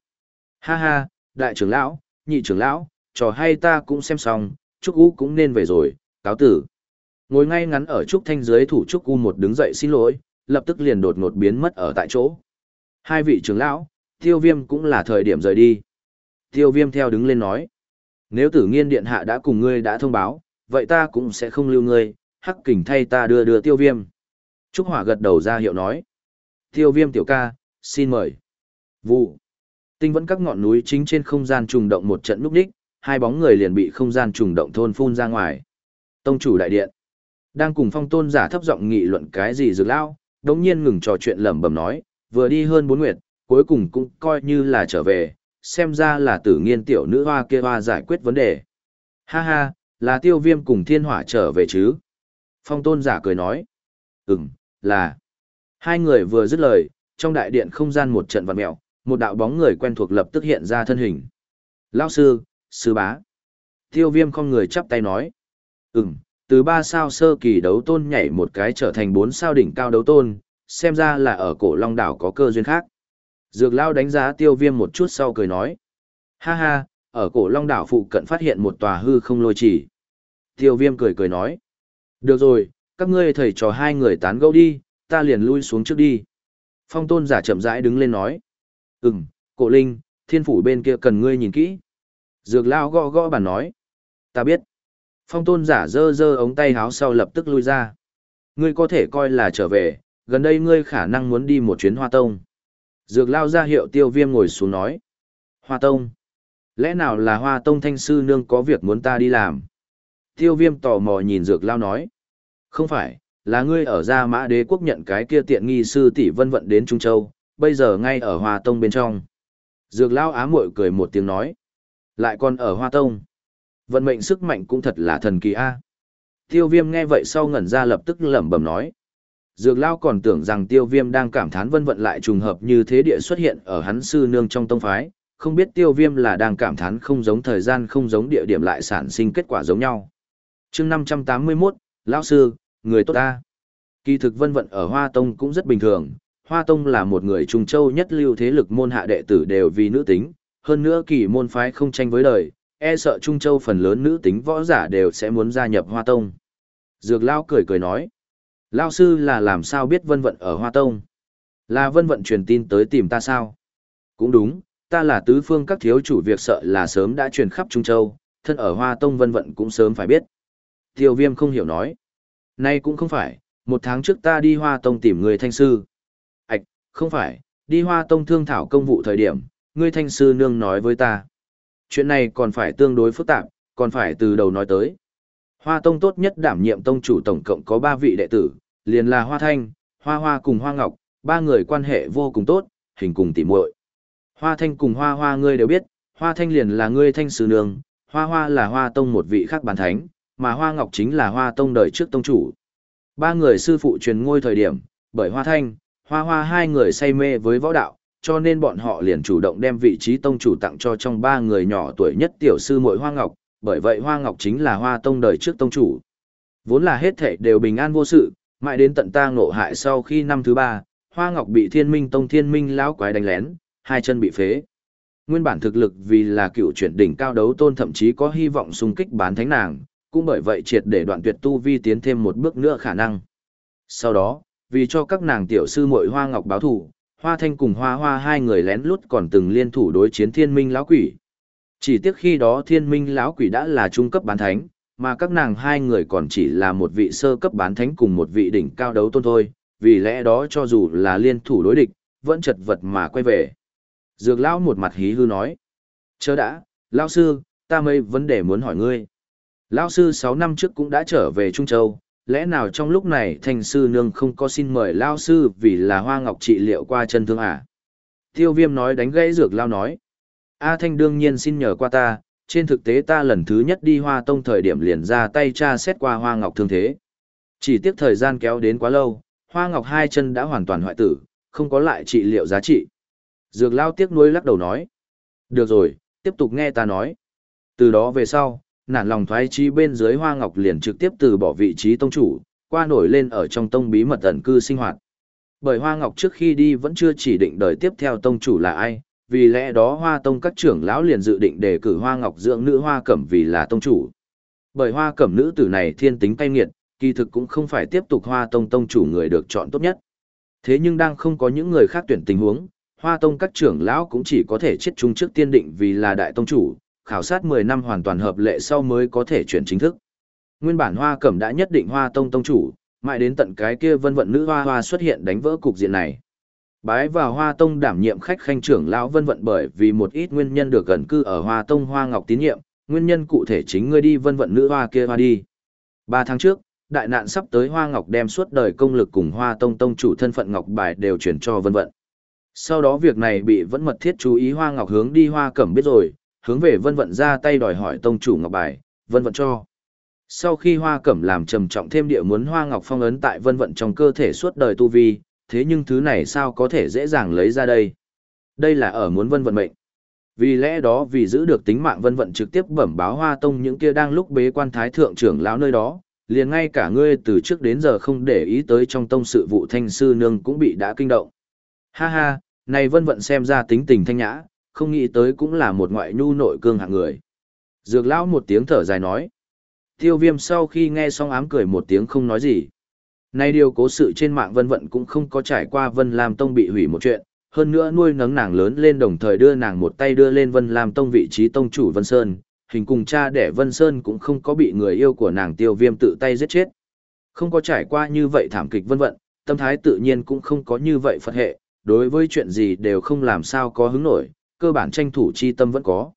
Ha ha, đại trưởng lão, nhị trưởng lão, trò hay ta cũng xem xong, Trúc Ú cũng nên về rồi, cáo tử. Ngồi ngay ngắn ở Trúc Thanh dưới thủ Trúc U một đứng dậy xin lỗi, lập tức liền đột ngột biến mất ở tại chỗ. Hai vị trưởng lão, tiêu viêm cũng là thời điểm rời đi. Tiêu viêm theo đứng lên nói. Nếu tử nghiên điện hạ đã cùng ngươi đã thông báo, vậy ta cũng sẽ không lưu ngươi, hắc kình thay ta đưa đưa tiêu viêm. Trúc Hỏa gật đầu ra hiệu nói. Tiêu viêm tiểu ca, xin mời. Vụ. Tinh vẫn các ngọn núi chính trên không gian trùng động một trận núp đích, hai bóng người liền bị không gian trùng động thôn phun ra ngoài. Tông chủ đại điện đang cùng phong tôn giả thấp giọng nghị luận cái gì dược lao, đống nhiên ngừng trò chuyện lẩm bẩm nói, vừa đi hơn bốn nguyệt, cuối cùng cũng coi như là trở về, xem ra là tử nghiên tiểu nữ hoa kia hoa giải quyết vấn đề. Ha ha, là tiêu viêm cùng thiên hỏa trở về chứ? Phong tôn giả cười nói. Ừm, là. Hai người vừa dứt lời, trong đại điện không gian một trận vặn mẹo, một đạo bóng người quen thuộc lập tức hiện ra thân hình. Lao sư, sư bá. Tiêu viêm không người chắp tay nói. Ừm, từ ba sao sơ kỳ đấu tôn nhảy một cái trở thành bốn sao đỉnh cao đấu tôn, xem ra là ở cổ long đảo có cơ duyên khác. Dược lao đánh giá tiêu viêm một chút sau cười nói. Ha ha, ở cổ long đảo phụ cận phát hiện một tòa hư không lôi chỉ. Tiêu viêm cười cười nói. Được rồi, các ngươi thầy trò hai người tán gẫu đi, ta liền lui xuống trước đi. Phong tôn giả chậm rãi đứng lên nói. Ừm, cổ linh, thiên phủ bên kia cần ngươi nhìn kỹ. Dược lao gõ gõ bàn nói. Ta biết. Phong tôn giả dơ dơ ống tay háo sau lập tức lui ra. Ngươi có thể coi là trở về, gần đây ngươi khả năng muốn đi một chuyến hoa tông. Dược lao ra hiệu tiêu viêm ngồi xuống nói. Hoa tông. Lẽ nào là hoa tông thanh sư nương có việc muốn ta đi làm? Tiêu viêm tò mò nhìn dược lao nói. Không phải, là ngươi ở gia mã đế quốc nhận cái kia tiện nghi sư tỷ vân vận đến Trung Châu, bây giờ ngay ở hoa tông bên trong. Dược lao á muội cười một tiếng nói. Lại còn ở hoa tông. Vận mệnh sức mạnh cũng thật là thần kỳ a. Tiêu viêm nghe vậy sau ngẩn ra lập tức lẩm bẩm nói. Dược lao còn tưởng rằng tiêu viêm đang cảm thán vân vận lại trùng hợp như thế địa xuất hiện ở hắn sư nương trong tông phái, không biết tiêu viêm là đang cảm thán không giống thời gian không giống địa điểm lại sản sinh kết quả giống nhau. chương 581, Lão Sư, người tốt ta. Kỳ thực vân vận ở Hoa Tông cũng rất bình thường, Hoa Tông là một người trung châu nhất lưu thế lực môn hạ đệ tử đều vì nữ tính, hơn nữa kỳ môn phái không tranh với đời, e sợ Trung Châu phần lớn nữ tính võ giả đều sẽ muốn gia nhập Hoa Tông. Dược Lao cười cười nói, Lao sư là làm sao biết vân vận ở Hoa Tông? Là vân vận truyền tin tới tìm ta sao? Cũng đúng, ta là tứ phương các thiếu chủ việc sợ là sớm đã truyền khắp Trung Châu, thân ở Hoa Tông vân vận cũng sớm phải biết. Tiêu viêm không hiểu nói. Nay cũng không phải, một tháng trước ta đi Hoa Tông tìm người thanh sư. Ảch, không phải, đi Hoa Tông thương thảo công vụ thời điểm, ngươi thanh sư nương nói với ta chuyện này còn phải tương đối phức tạp, còn phải từ đầu nói tới. Hoa Tông tốt nhất đảm nhiệm tông chủ tổng cộng có 3 vị đệ tử, liền là Hoa Thanh, Hoa Hoa cùng Hoa Ngọc, ba người quan hệ vô cùng tốt, hình cùng tỉ muội. Hoa Thanh cùng Hoa Hoa ngươi đều biết, Hoa Thanh liền là ngươi thanh sứ nương, Hoa Hoa là Hoa Tông một vị khác bản thánh, mà Hoa Ngọc chính là Hoa Tông đời trước tông chủ. Ba người sư phụ truyền ngôi thời điểm, bởi Hoa Thanh, Hoa Hoa hai người say mê với võ đạo, cho nên bọn họ liền chủ động đem vị trí tông chủ tặng cho trong ba người nhỏ tuổi nhất tiểu sư muội Hoa Ngọc, bởi vậy Hoa Ngọc chính là Hoa Tông đời trước tông chủ. Vốn là hết thảy đều bình an vô sự, mãi đến tận ta ngộ hại sau khi năm thứ ba, Hoa Ngọc bị Thiên Minh Tông Thiên Minh lão quái đánh lén, hai chân bị phế. Nguyên bản thực lực vì là cựu chuyển đỉnh cao đấu tôn thậm chí có hy vọng xung kích bán thánh nàng, cũng bởi vậy triệt để đoạn tuyệt tu vi tiến thêm một bước nữa khả năng. Sau đó, vì cho các nàng tiểu sư muội Hoa Ngọc báo thù, Hoa Thanh cùng Hoa Hoa hai người lén lút còn từng liên thủ đối chiến Thiên Minh lão quỷ. Chỉ tiếc khi đó Thiên Minh lão quỷ đã là trung cấp bán thánh, mà các nàng hai người còn chỉ là một vị sơ cấp bán thánh cùng một vị đỉnh cao đấu tôn thôi, vì lẽ đó cho dù là liên thủ đối địch, vẫn chật vật mà quay về. Dược lão một mặt hí hư nói: "Chớ đã, lão sư, ta mấy vấn đề muốn hỏi ngươi." Lão sư 6 năm trước cũng đã trở về Trung Châu, lẽ nào trong lúc này thanh sư nương không có xin mời lao sư vì là hoa ngọc trị liệu qua chân thương à? Tiêu viêm nói đánh gãy dược lao nói. A thanh đương nhiên xin nhờ qua ta, trên thực tế ta lần thứ nhất đi hoa tông thời điểm liền ra tay tra xét qua hoa ngọc thương thế. Chỉ tiếc thời gian kéo đến quá lâu, hoa ngọc hai chân đã hoàn toàn hoại tử, không có lại trị liệu giá trị. Dược lao tiếc nuối lắc đầu nói. Được rồi, tiếp tục nghe ta nói. Từ đó về sau, nản lòng thoái chi bên dưới Hoa Ngọc liền trực tiếp từ bỏ vị trí tông chủ, qua nổi lên ở trong tông bí mật ẩn cư sinh hoạt. Bởi Hoa Ngọc trước khi đi vẫn chưa chỉ định đời tiếp theo tông chủ là ai, vì lẽ đó Hoa Tông các trưởng lão liền dự định đề cử Hoa Ngọc dưỡng nữ Hoa Cẩm vì là tông chủ. Bởi Hoa Cẩm nữ tử này thiên tính cay nghiệt, kỳ thực cũng không phải tiếp tục Hoa Tông tông chủ người được chọn tốt nhất. Thế nhưng đang không có những người khác tuyển tình huống, Hoa Tông các trưởng lão cũng chỉ có thể chết chung trước tiên định vì là đại tông chủ, khảo sát 10 năm hoàn toàn hợp lệ sau mới có thể chuyển chính thức. Nguyên bản Hoa Cẩm đã nhất định Hoa Tông tông chủ, mãi đến tận cái kia vân vận nữ Hoa Hoa xuất hiện đánh vỡ cục diện này. Bái vào Hoa Tông đảm nhiệm khách khanh trưởng lão vân vận bởi vì một ít nguyên nhân được gần cư ở Hoa Tông Hoa Ngọc tín nhiệm, Nguyên nhân cụ thể chính ngươi đi vân vận nữ hoa kia hoa đi. Ba tháng trước, đại nạn sắp tới Hoa Ngọc đem suốt đời công lực cùng Hoa Tông Tông chủ thân phận Ngọc Bài đều chuyển cho vân vận. Sau đó việc này bị vẫn mật thiết chú ý Hoa Ngọc hướng đi Hoa Cẩm biết rồi, hướng về vân vận ra tay đòi hỏi Tông chủ Ngọc Bài, vân vận cho. Sau khi Hoa Cẩm làm trầm trọng thêm địa muốn Hoa Ngọc phong ấn tại vân vận trong cơ thể suốt đời tu vi, thế nhưng thứ này sao có thể dễ dàng lấy ra đây? Đây là ở muốn vân vận mệnh. Vì lẽ đó vì giữ được tính mạng vân vận trực tiếp bẩm báo Hoa Tông những kia đang lúc bế quan thái thượng trưởng lão nơi đó, liền ngay cả ngươi từ trước đến giờ không để ý tới trong tông sự vụ thanh sư nương cũng bị đã kinh động. Ha ha, này vân vận xem ra tính tình thanh nhã, không nghĩ tới cũng là một ngoại nhu nội cương hạng người. Dược lão một tiếng thở dài nói. Tiêu viêm sau khi nghe xong ám cười một tiếng không nói gì. Nay điều cố sự trên mạng vân vận cũng không có trải qua vân lam tông bị hủy một chuyện, hơn nữa nuôi nấng nàng lớn lên đồng thời đưa nàng một tay đưa lên Vân Lam Tông vị trí tông chủ Vân Sơn, hình cùng cha đẻ Vân Sơn cũng không có bị người yêu của nàng tiêu viêm tự tay giết chết. Không có trải qua như vậy thảm kịch vân vận, tâm thái tự nhiên cũng không có như vậy Phật hệ, đối với chuyện gì đều không làm sao có hứng nổi, cơ bản tranh thủ chi tâm vẫn có.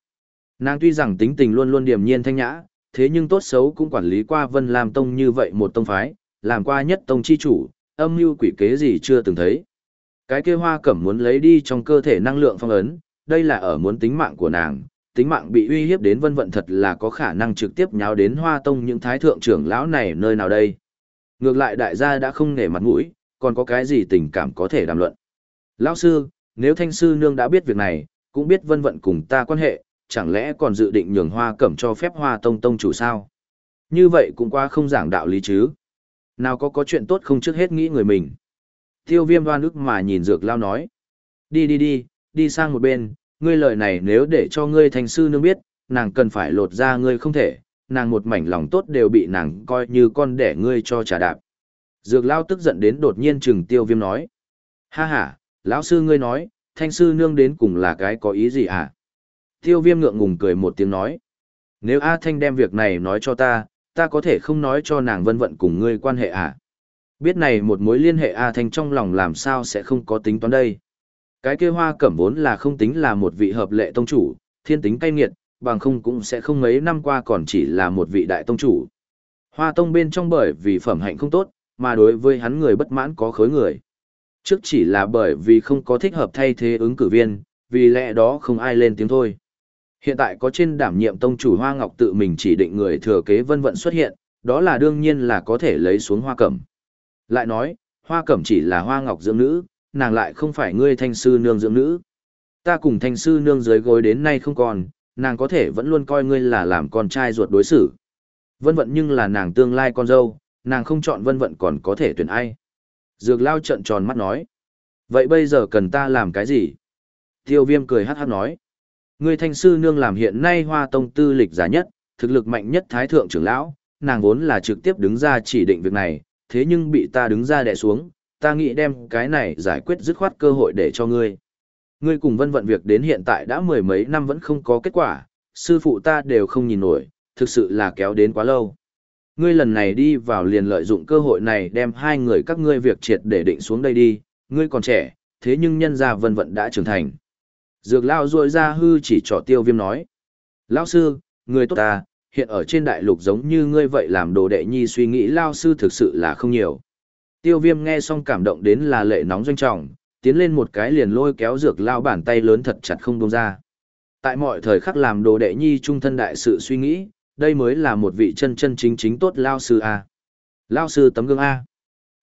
Nàng tuy rằng tính tình luôn luôn điềm nhiên thanh nhã, thế nhưng tốt xấu cũng quản lý qua Vân Lam Tông như vậy một tông phái, làm qua nhất tông chi chủ, âm mưu quỷ kế gì chưa từng thấy. Cái kia hoa cẩm muốn lấy đi trong cơ thể năng lượng phong ấn, đây là ở muốn tính mạng của nàng, tính mạng bị uy hiếp đến vân vận thật là có khả năng trực tiếp nháo đến hoa tông những thái thượng trưởng lão này nơi nào đây. Ngược lại đại gia đã không nể mặt mũi, còn có cái gì tình cảm có thể đàm luận. Lão sư, nếu thanh sư nương đã biết việc này, cũng biết vân vận cùng ta quan hệ, chẳng lẽ còn dự định nhường hoa cẩm cho phép hoa tông tông chủ sao? Như vậy cũng qua không giảng đạo lý chứ. Nào có có chuyện tốt không trước hết nghĩ người mình. Tiêu viêm đoan ức mà nhìn dược lao nói. Đi đi đi, đi sang một bên, ngươi lời này nếu để cho ngươi thành sư nương biết, nàng cần phải lột ra ngươi không thể, nàng một mảnh lòng tốt đều bị nàng coi như con đẻ ngươi cho trả đạp. Dược lao tức giận đến đột nhiên chừng tiêu viêm nói. Ha ha, lão sư ngươi nói, thanh sư nương đến cùng là cái có ý gì à? Tiêu viêm ngượng ngùng cười một tiếng nói. Nếu A Thanh đem việc này nói cho ta, ta có thể không nói cho nàng vân vận cùng ngươi quan hệ à? Biết này một mối liên hệ A Thanh trong lòng làm sao sẽ không có tính toán đây. Cái kia hoa cẩm vốn là không tính là một vị hợp lệ tông chủ, thiên tính cay nghiệt, bằng không cũng sẽ không mấy năm qua còn chỉ là một vị đại tông chủ. Hoa tông bên trong bởi vì phẩm hạnh không tốt, mà đối với hắn người bất mãn có khối người. Trước chỉ là bởi vì không có thích hợp thay thế ứng cử viên, vì lẽ đó không ai lên tiếng thôi. Hiện tại có trên đảm nhiệm tông chủ Hoa Ngọc tự mình chỉ định người thừa kế vân vận xuất hiện, đó là đương nhiên là có thể lấy xuống hoa cẩm. Lại nói, hoa cẩm chỉ là hoa ngọc dưỡng nữ, nàng lại không phải ngươi thanh sư nương dưỡng nữ. Ta cùng thanh sư nương dưới gối đến nay không còn, nàng có thể vẫn luôn coi ngươi là làm con trai ruột đối xử. Vân vận nhưng là nàng tương lai con dâu, nàng không chọn vân vận còn có thể tuyển ai. Dược lao trận tròn mắt nói. Vậy bây giờ cần ta làm cái gì? Tiêu viêm cười hát hát nói. người thanh sư nương làm hiện nay hoa tông tư lịch giả nhất, thực lực mạnh nhất thái thượng trưởng lão, nàng vốn là trực tiếp đứng ra chỉ định việc này, thế nhưng bị ta đứng ra đè xuống, ta nghĩ đem cái này giải quyết dứt khoát cơ hội để cho ngươi. Ngươi cùng vân vận việc đến hiện tại đã mười mấy năm vẫn không có kết quả, sư phụ ta đều không nhìn nổi, thực sự là kéo đến quá lâu. Ngươi lần này đi vào liền lợi dụng cơ hội này đem hai người các ngươi việc triệt để định xuống đây đi, ngươi còn trẻ, thế nhưng nhân gia vân vận đã trưởng thành. Dược lao ruồi ra hư chỉ trỏ tiêu viêm nói. Lão sư, người tốt ta, hiện ở trên đại lục giống như ngươi vậy làm đồ đệ nhi suy nghĩ lao sư thực sự là không nhiều. Tiêu viêm nghe xong cảm động đến là lệ nóng doanh trọng, tiến lên một cái liền lôi kéo dược lao bàn tay lớn thật chặt không buông ra. Tại mọi thời khắc làm đồ đệ nhi trung thân đại sự suy nghĩ, đây mới là một vị chân chân chính chính tốt lao sư A. Lao sư tấm gương A.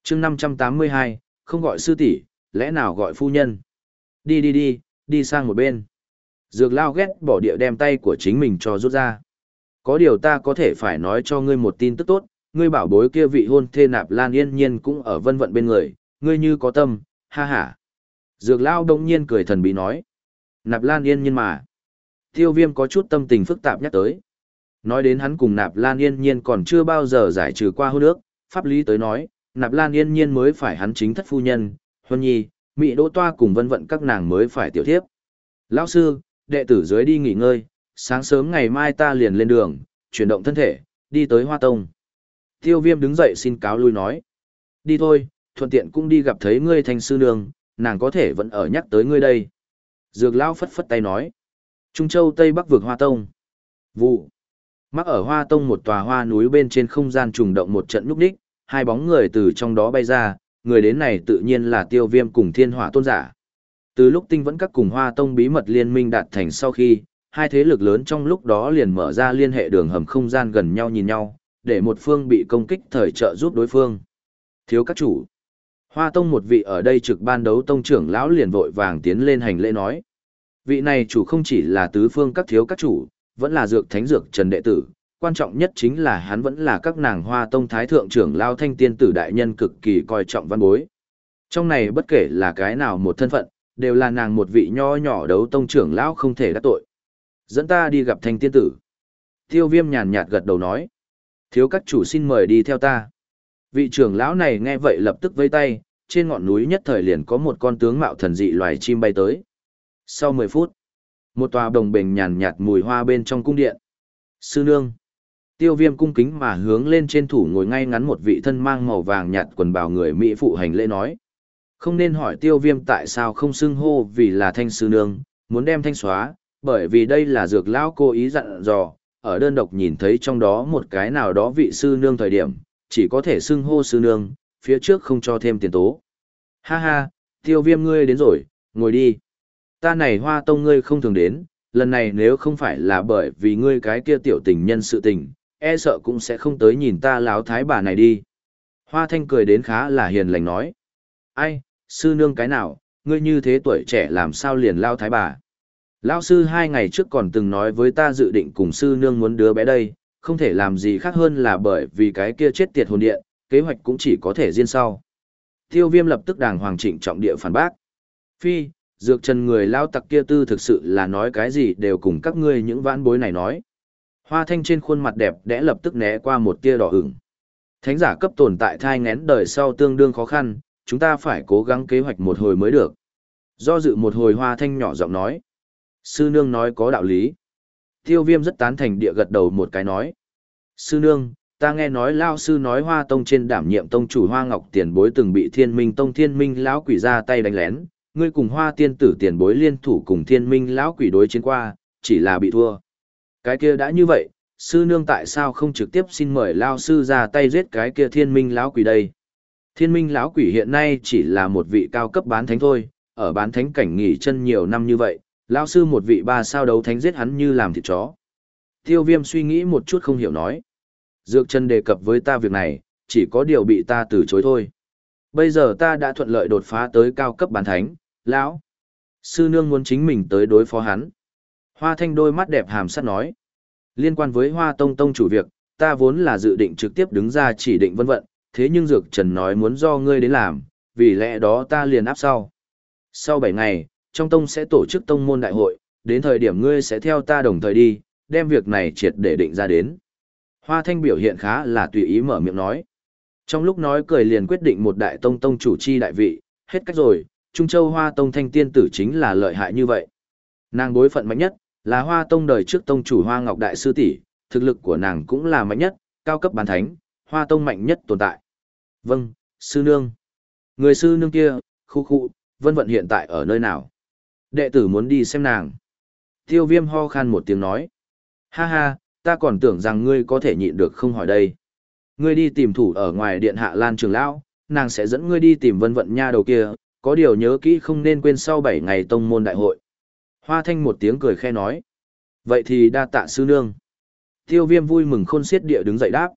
chương 582, không gọi sư tỷ lẽ nào gọi phu nhân. Đi đi đi, đi sang một bên. Dược lao ghét bỏ địa đem tay của chính mình cho rút ra. Có điều ta có thể phải nói cho ngươi một tin tức tốt, ngươi bảo bối kia vị hôn thê nạp lan yên nhiên cũng ở vân vận bên người, ngươi như có tâm, ha ha. Dược lao đông nhiên cười thần bí nói. Nạp lan yên nhiên mà. Tiêu viêm có chút tâm tình phức tạp nhắc tới. Nói đến hắn cùng nạp lan yên nhiên còn chưa bao giờ giải trừ qua hôn ước, pháp lý tới nói, nạp lan yên nhiên mới phải hắn chính thất phu nhân, huân nhi, mỹ đỗ toa cùng vân vận các nàng mới phải tiểu thiếp. Lão sư, đệ tử dưới đi nghỉ ngơi, sáng sớm ngày mai ta liền lên đường, chuyển động thân thể, đi tới Hoa Tông. Tiêu viêm đứng dậy xin cáo lui nói. Đi thôi, thuận tiện cũng đi gặp thấy ngươi thành sư nương, nàng có thể vẫn ở nhắc tới ngươi đây. Dược lão phất phất tay nói. Trung Châu Tây Bắc vượt Hoa Tông. Vụ, Mắc ở hoa tông một tòa hoa núi bên trên không gian trùng động một trận núp đích, hai bóng người từ trong đó bay ra, người đến này tự nhiên là tiêu viêm cùng thiên hỏa tôn giả. Từ lúc tinh vẫn các cùng hoa tông bí mật liên minh đạt thành sau khi, hai thế lực lớn trong lúc đó liền mở ra liên hệ đường hầm không gian gần nhau nhìn nhau, để một phương bị công kích thời trợ giúp đối phương. Thiếu các chủ. Hoa tông một vị ở đây trực ban đấu tông trưởng lão liền vội vàng tiến lên hành lễ nói. Vị này chủ không chỉ là tứ phương các thiếu các chủ, vẫn là dược thánh dược trần đệ tử, quan trọng nhất chính là hắn vẫn là các nàng hoa tông thái thượng trưởng lao thanh tiên tử đại nhân cực kỳ coi trọng văn bối. Trong này bất kể là cái nào một thân phận, đều là nàng một vị nho nhỏ đấu tông trưởng lão không thể đắc tội. Dẫn ta đi gặp thanh tiên tử. Tiêu viêm nhàn nhạt gật đầu nói. Thiếu các chủ xin mời đi theo ta. Vị trưởng lão này nghe vậy lập tức vây tay, trên ngọn núi nhất thời liền có một con tướng mạo thần dị loài chim bay tới. Sau 10 phút, một tòa đồng bình nhàn nhạt mùi hoa bên trong cung điện. Sư nương. Tiêu viêm cung kính mà hướng lên trên thủ ngồi ngay ngắn một vị thân mang màu vàng nhạt quần bào người Mỹ phụ hành lễ nói. Không nên hỏi tiêu viêm tại sao không xưng hô vì là thanh sư nương, muốn đem thanh xóa, bởi vì đây là dược lão cố ý dặn dò, ở đơn độc nhìn thấy trong đó một cái nào đó vị sư nương thời điểm, chỉ có thể xưng hô sư nương, phía trước không cho thêm tiền tố. Ha ha, tiêu viêm ngươi đến rồi, ngồi đi. Ta này hoa tông ngươi không thường đến, lần này nếu không phải là bởi vì ngươi cái kia tiểu tình nhân sự tình, e sợ cũng sẽ không tới nhìn ta láo thái bà này đi. Hoa thanh cười đến khá là hiền lành nói. Ai, sư nương cái nào, ngươi như thế tuổi trẻ làm sao liền lao thái bà. Lao sư hai ngày trước còn từng nói với ta dự định cùng sư nương muốn đứa bé đây, không thể làm gì khác hơn là bởi vì cái kia chết tiệt hồn điện, kế hoạch cũng chỉ có thể riêng sau. Tiêu viêm lập tức đàng hoàng trịnh trọng địa phản bác. Phi, dược trần người lao tặc kia tư thực sự là nói cái gì đều cùng các ngươi những vãn bối này nói. Hoa thanh trên khuôn mặt đẹp đẽ lập tức né qua một tia đỏ ửng. Thánh giả cấp tồn tại thai ngén đời sau tương đương khó khăn, chúng ta phải cố gắng kế hoạch một hồi mới được. Do dự một hồi hoa thanh nhỏ giọng nói. Sư nương nói có đạo lý. Tiêu viêm rất tán thành địa gật đầu một cái nói. Sư nương, ta nghe nói lao sư nói hoa tông trên đảm nhiệm tông chủ hoa ngọc tiền bối từng bị thiên minh tông thiên minh lão quỷ ra tay đánh lén ngươi cùng hoa tiên tử tiền bối liên thủ cùng thiên minh lão quỷ đối chiến qua chỉ là bị thua. Cái kia đã như vậy sư nương tại sao không trực tiếp xin mời lao sư ra tay giết cái kia thiên minh lão quỷ đây? Thiên minh lão quỷ hiện nay chỉ là một vị cao cấp bán thánh thôi ở bán thánh cảnh nghỉ chân nhiều năm như vậy lao sư một vị ba sao đấu thánh giết hắn như làm thịt chó. Tiêu viêm suy nghĩ một chút không hiểu nói. Dược chân đề cập với ta việc này, chỉ có điều bị ta từ chối thôi. Bây giờ ta đã thuận lợi đột phá tới cao cấp bán thánh, lão. Sư nương muốn chính mình tới đối phó hắn. Hoa thanh đôi mắt đẹp hàm sắt nói. Liên quan với hoa tông tông chủ việc, ta vốn là dự định trực tiếp đứng ra chỉ định vân vận, thế nhưng Dược Trần nói muốn do ngươi đến làm, vì lẽ đó ta liền áp sau. Sau 7 ngày, trong tông sẽ tổ chức tông môn đại hội, đến thời điểm ngươi sẽ theo ta đồng thời đi, đem việc này triệt để định ra đến. Hoa Thanh biểu hiện khá là tùy ý mở miệng nói. Trong lúc nói cười liền quyết định một đại tông tông chủ chi đại vị, hết cách rồi, Trung Châu Hoa Tông Thanh Tiên Tử chính là lợi hại như vậy. Nàng bối phận mạnh nhất, là Hoa Tông đời trước tông chủ Hoa Ngọc Đại Sư tỷ, thực lực của nàng cũng là mạnh nhất, cao cấp bán thánh, Hoa Tông mạnh nhất tồn tại. Vâng, sư nương. Người sư nương kia, khu khu, vân vận hiện tại ở nơi nào? Đệ tử muốn đi xem nàng. Tiêu viêm ho khan một tiếng nói. Ha ha, ta còn tưởng rằng ngươi có thể nhịn được không hỏi đây. Ngươi đi tìm thủ ở ngoài điện hạ Lan Trường Lão, nàng sẽ dẫn ngươi đi tìm vân vận nha đầu kia, có điều nhớ kỹ không nên quên sau 7 ngày tông môn đại hội. Hoa thanh một tiếng cười khe nói. Vậy thì đa tạ sư nương. Tiêu viêm vui mừng khôn xiết địa đứng dậy đáp.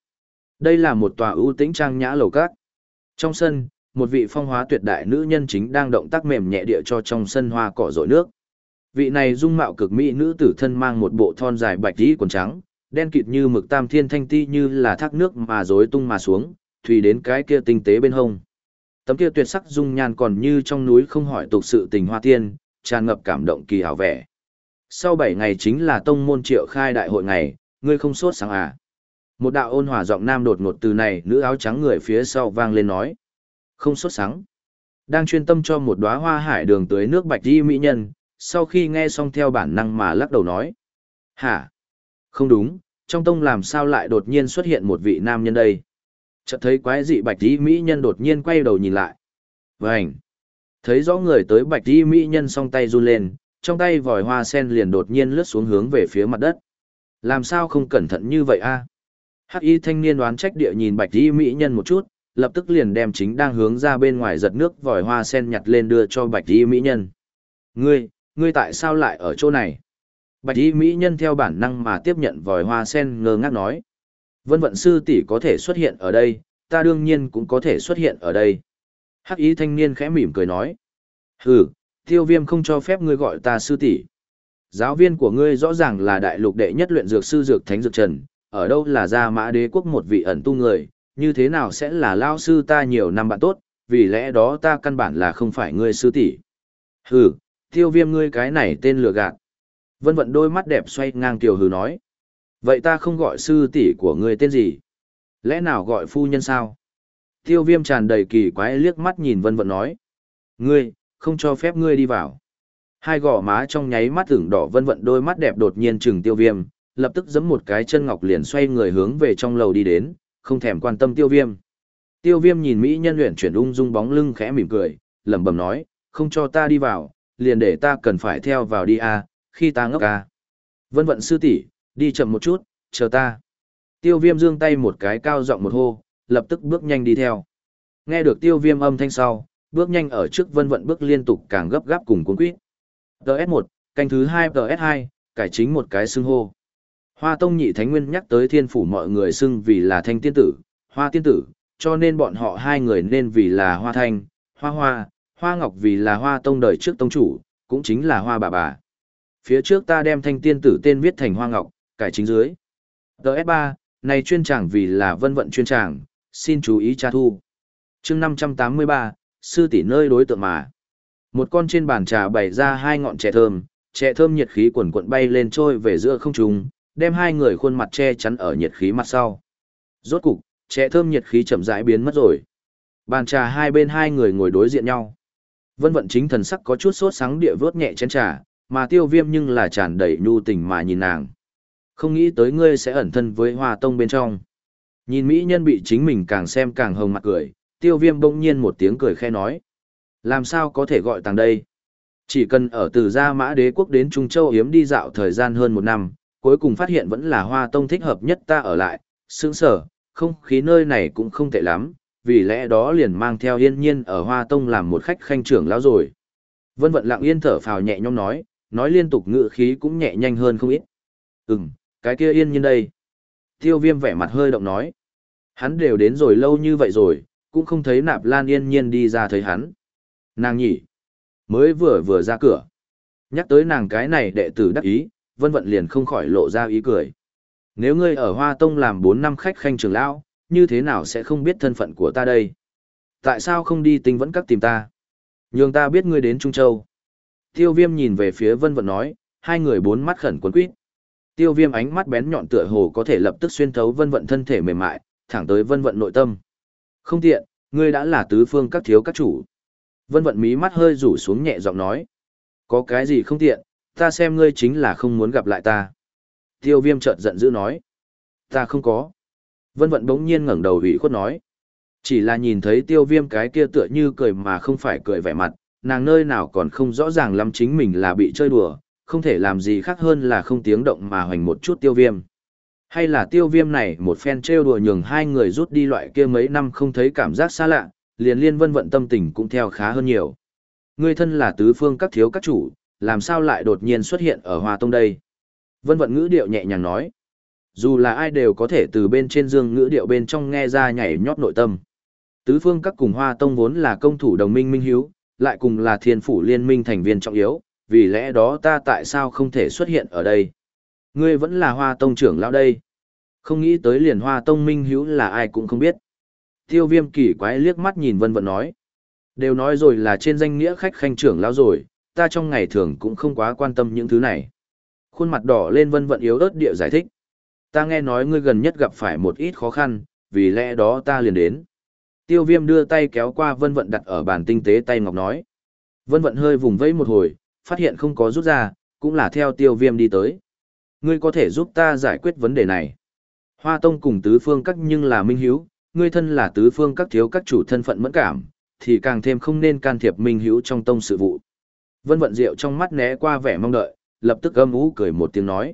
Đây là một tòa ưu tĩnh trang nhã lầu cát. Trong sân, một vị phong hóa tuyệt đại nữ nhân chính đang động tác mềm nhẹ địa cho trong sân hoa cỏ rội nước. Vị này dung mạo cực mỹ nữ tử thân mang một bộ thon dài bạch tí quần trắng, đen kịt như mực tam thiên thanh ti như là thác nước mà rối tung mà xuống, thủy đến cái kia tinh tế bên hông. Tấm kia tuyệt sắc dung nhan còn như trong núi không hỏi tục sự tình hoa tiên, tràn ngập cảm động kỳ hảo vẻ. Sau 7 ngày chính là tông môn triệu khai đại hội ngày, ngươi không sốt sáng à. Một đạo ôn hòa giọng nam đột ngột từ này nữ áo trắng người phía sau vang lên nói. Không sốt sáng. Đang chuyên tâm cho một đóa hoa hải đường tới nước bạch di mỹ nhân, sau khi nghe xong theo bản năng mà lắc đầu nói. Hả? Không đúng, trong tông làm sao lại đột nhiên xuất hiện một vị nam nhân đây? Chợt thấy quái dị bạch tí mỹ nhân đột nhiên quay đầu nhìn lại. Vânh! Thấy rõ người tới bạch tí mỹ nhân song tay run lên, trong tay vòi hoa sen liền đột nhiên lướt xuống hướng về phía mặt đất. Làm sao không cẩn thận như vậy a? Hắc y thanh niên đoán trách địa nhìn bạch y mỹ nhân một chút, lập tức liền đem chính đang hướng ra bên ngoài giật nước vòi hoa sen nhặt lên đưa cho bạch y mỹ nhân. Ngươi, ngươi tại sao lại ở chỗ này? Bạch y mỹ nhân theo bản năng mà tiếp nhận vòi hoa sen ngơ ngác nói. Vân vận sư tỷ có thể xuất hiện ở đây, ta đương nhiên cũng có thể xuất hiện ở đây. Hắc y thanh niên khẽ mỉm cười nói. Hừ, tiêu viêm không cho phép ngươi gọi ta sư tỷ. Giáo viên của ngươi rõ ràng là đại lục đệ nhất luyện dược sư dược thánh dược trần, ở đâu là gia mã đế quốc một vị ẩn tu người, như thế nào sẽ là lao sư ta nhiều năm bạn tốt, vì lẽ đó ta căn bản là không phải ngươi sư tỷ. Hừ, tiêu viêm ngươi cái này tên lừa gạt. Vân vận đôi mắt đẹp xoay ngang tiểu hừ nói. Vậy ta không gọi sư tỷ của ngươi tên gì? Lẽ nào gọi phu nhân sao? Tiêu viêm tràn đầy kỳ quái liếc mắt nhìn vân vận nói. Ngươi, không cho phép ngươi đi vào. Hai gò má trong nháy mắt ửng đỏ vân vận đôi mắt đẹp đột nhiên chừng tiêu viêm, lập tức giẫm một cái chân ngọc liền xoay người hướng về trong lầu đi đến, không thèm quan tâm tiêu viêm. Tiêu viêm nhìn Mỹ nhân luyện chuyển ung dung bóng lưng khẽ mỉm cười, lẩm bẩm nói, không cho ta đi vào, liền để ta cần phải theo vào đi à, khi ta ngốc ca. Vân vận sư tỷ đi chậm một chút, chờ ta. Tiêu viêm giương tay một cái cao giọng một hô, lập tức bước nhanh đi theo. Nghe được tiêu viêm âm thanh sau, bước nhanh ở trước vân vận bước liên tục càng gấp gáp cùng cuốn quýt. TS1, canh thứ 2 TS2, cải chính một cái xưng hô. Hoa Tông Nhị Thánh Nguyên nhắc tới thiên phủ mọi người xưng vì là thanh tiên tử, hoa tiên tử, cho nên bọn họ hai người nên vì là hoa thanh, hoa hoa, hoa ngọc vì là hoa tông đời trước tông chủ, cũng chính là hoa bà bà. Phía trước ta đem thanh tiên tử tên viết thành hoa ngọc, cải chính dưới. TS3, này chuyên tràng vì là vân vận chuyên tràng, xin chú ý tra thu. chương 583, sư tỷ nơi đối tượng mà. Một con trên bàn trà bày ra hai ngọn trẻ thơm, trẻ thơm nhiệt khí quần quận bay lên trôi về giữa không trung, đem hai người khuôn mặt che chắn ở nhiệt khí mặt sau. Rốt cục, trẻ thơm nhiệt khí chậm rãi biến mất rồi. Bàn trà hai bên hai người ngồi đối diện nhau. Vân vận chính thần sắc có chút sốt sáng địa vớt nhẹ chén trà, mà tiêu viêm nhưng là tràn đầy nhu tình mà nhìn nàng. Không nghĩ tới ngươi sẽ ẩn thân với hoa tông bên trong. Nhìn mỹ nhân bị chính mình càng xem càng hồng mặt cười, tiêu viêm bỗng nhiên một tiếng cười khe nói. Làm sao có thể gọi tàng đây? Chỉ cần ở từ gia mã đế quốc đến Trung Châu hiếm đi dạo thời gian hơn một năm, cuối cùng phát hiện vẫn là hoa tông thích hợp nhất ta ở lại, sướng sở, không khí nơi này cũng không tệ lắm, vì lẽ đó liền mang theo yên nhiên ở hoa tông làm một khách khanh trưởng lão rồi. Vân vận lặng yên thở phào nhẹ nhõm nói, nói liên tục ngự khí cũng nhẹ nhanh hơn không ít. Ừm, cái kia yên nhiên đây. Tiêu viêm vẻ mặt hơi động nói. Hắn đều đến rồi lâu như vậy rồi, cũng không thấy nạp lan yên nhiên đi ra thấy hắn. Nàng nhỉ, mới vừa vừa ra cửa. Nhắc tới nàng cái này đệ tử đắc ý, vân vận liền không khỏi lộ ra ý cười. Nếu ngươi ở Hoa Tông làm 4 năm khách khanh trường lão, như thế nào sẽ không biết thân phận của ta đây? Tại sao không đi tinh vẫn các tìm ta? Nhường ta biết ngươi đến Trung Châu. Tiêu viêm nhìn về phía vân vận nói, hai người bốn mắt khẩn quấn quýt. Tiêu viêm ánh mắt bén nhọn tựa hồ có thể lập tức xuyên thấu vân vận thân thể mềm mại, thẳng tới vân vận nội tâm. Không tiện, ngươi đã là tứ phương các thiếu các chủ. Vân vận mí mắt hơi rủ xuống nhẹ giọng nói. Có cái gì không tiện, ta xem ngươi chính là không muốn gặp lại ta. Tiêu viêm chợt giận dữ nói. Ta không có. Vân vận bỗng nhiên ngẩng đầu ủy khuất nói. Chỉ là nhìn thấy tiêu viêm cái kia tựa như cười mà không phải cười vẻ mặt, nàng nơi nào còn không rõ ràng lắm chính mình là bị chơi đùa, không thể làm gì khác hơn là không tiếng động mà hoành một chút tiêu viêm. Hay là tiêu viêm này một phen trêu đùa nhường hai người rút đi loại kia mấy năm không thấy cảm giác xa lạ, liền liên vân vận tâm tình cũng theo khá hơn nhiều. người thân là tứ phương các thiếu các chủ, làm sao lại đột nhiên xuất hiện ở Hoa Tông đây? Vân vận ngữ điệu nhẹ nhàng nói. Dù là ai đều có thể từ bên trên dương ngữ điệu bên trong nghe ra nhảy nhót nội tâm. Tứ phương các cùng Hoa Tông vốn là công thủ đồng minh minh hiếu, lại cùng là thiên phủ liên minh thành viên trọng yếu, vì lẽ đó ta tại sao không thể xuất hiện ở đây? Ngươi vẫn là Hoa Tông trưởng lão đây. Không nghĩ tới liền Hoa Tông minh hữu là ai cũng không biết. Tiêu viêm kỳ quái liếc mắt nhìn vân vận nói. Đều nói rồi là trên danh nghĩa khách khanh trưởng lão rồi, ta trong ngày thường cũng không quá quan tâm những thứ này. Khuôn mặt đỏ lên vân vận yếu ớt địa giải thích. Ta nghe nói ngươi gần nhất gặp phải một ít khó khăn, vì lẽ đó ta liền đến. Tiêu viêm đưa tay kéo qua vân vận đặt ở bàn tinh tế tay ngọc nói. Vân vận hơi vùng vẫy một hồi, phát hiện không có rút ra, cũng là theo tiêu viêm đi tới. Ngươi có thể giúp ta giải quyết vấn đề này. Hoa tông cùng tứ phương các nhưng là minh hiếu, ngươi thân là tứ phương các thiếu các chủ thân phận mẫn cảm, thì càng thêm không nên can thiệp minh hiếu trong tông sự vụ. Vân vận rượu trong mắt né qua vẻ mong đợi, lập tức âm ú cười một tiếng nói.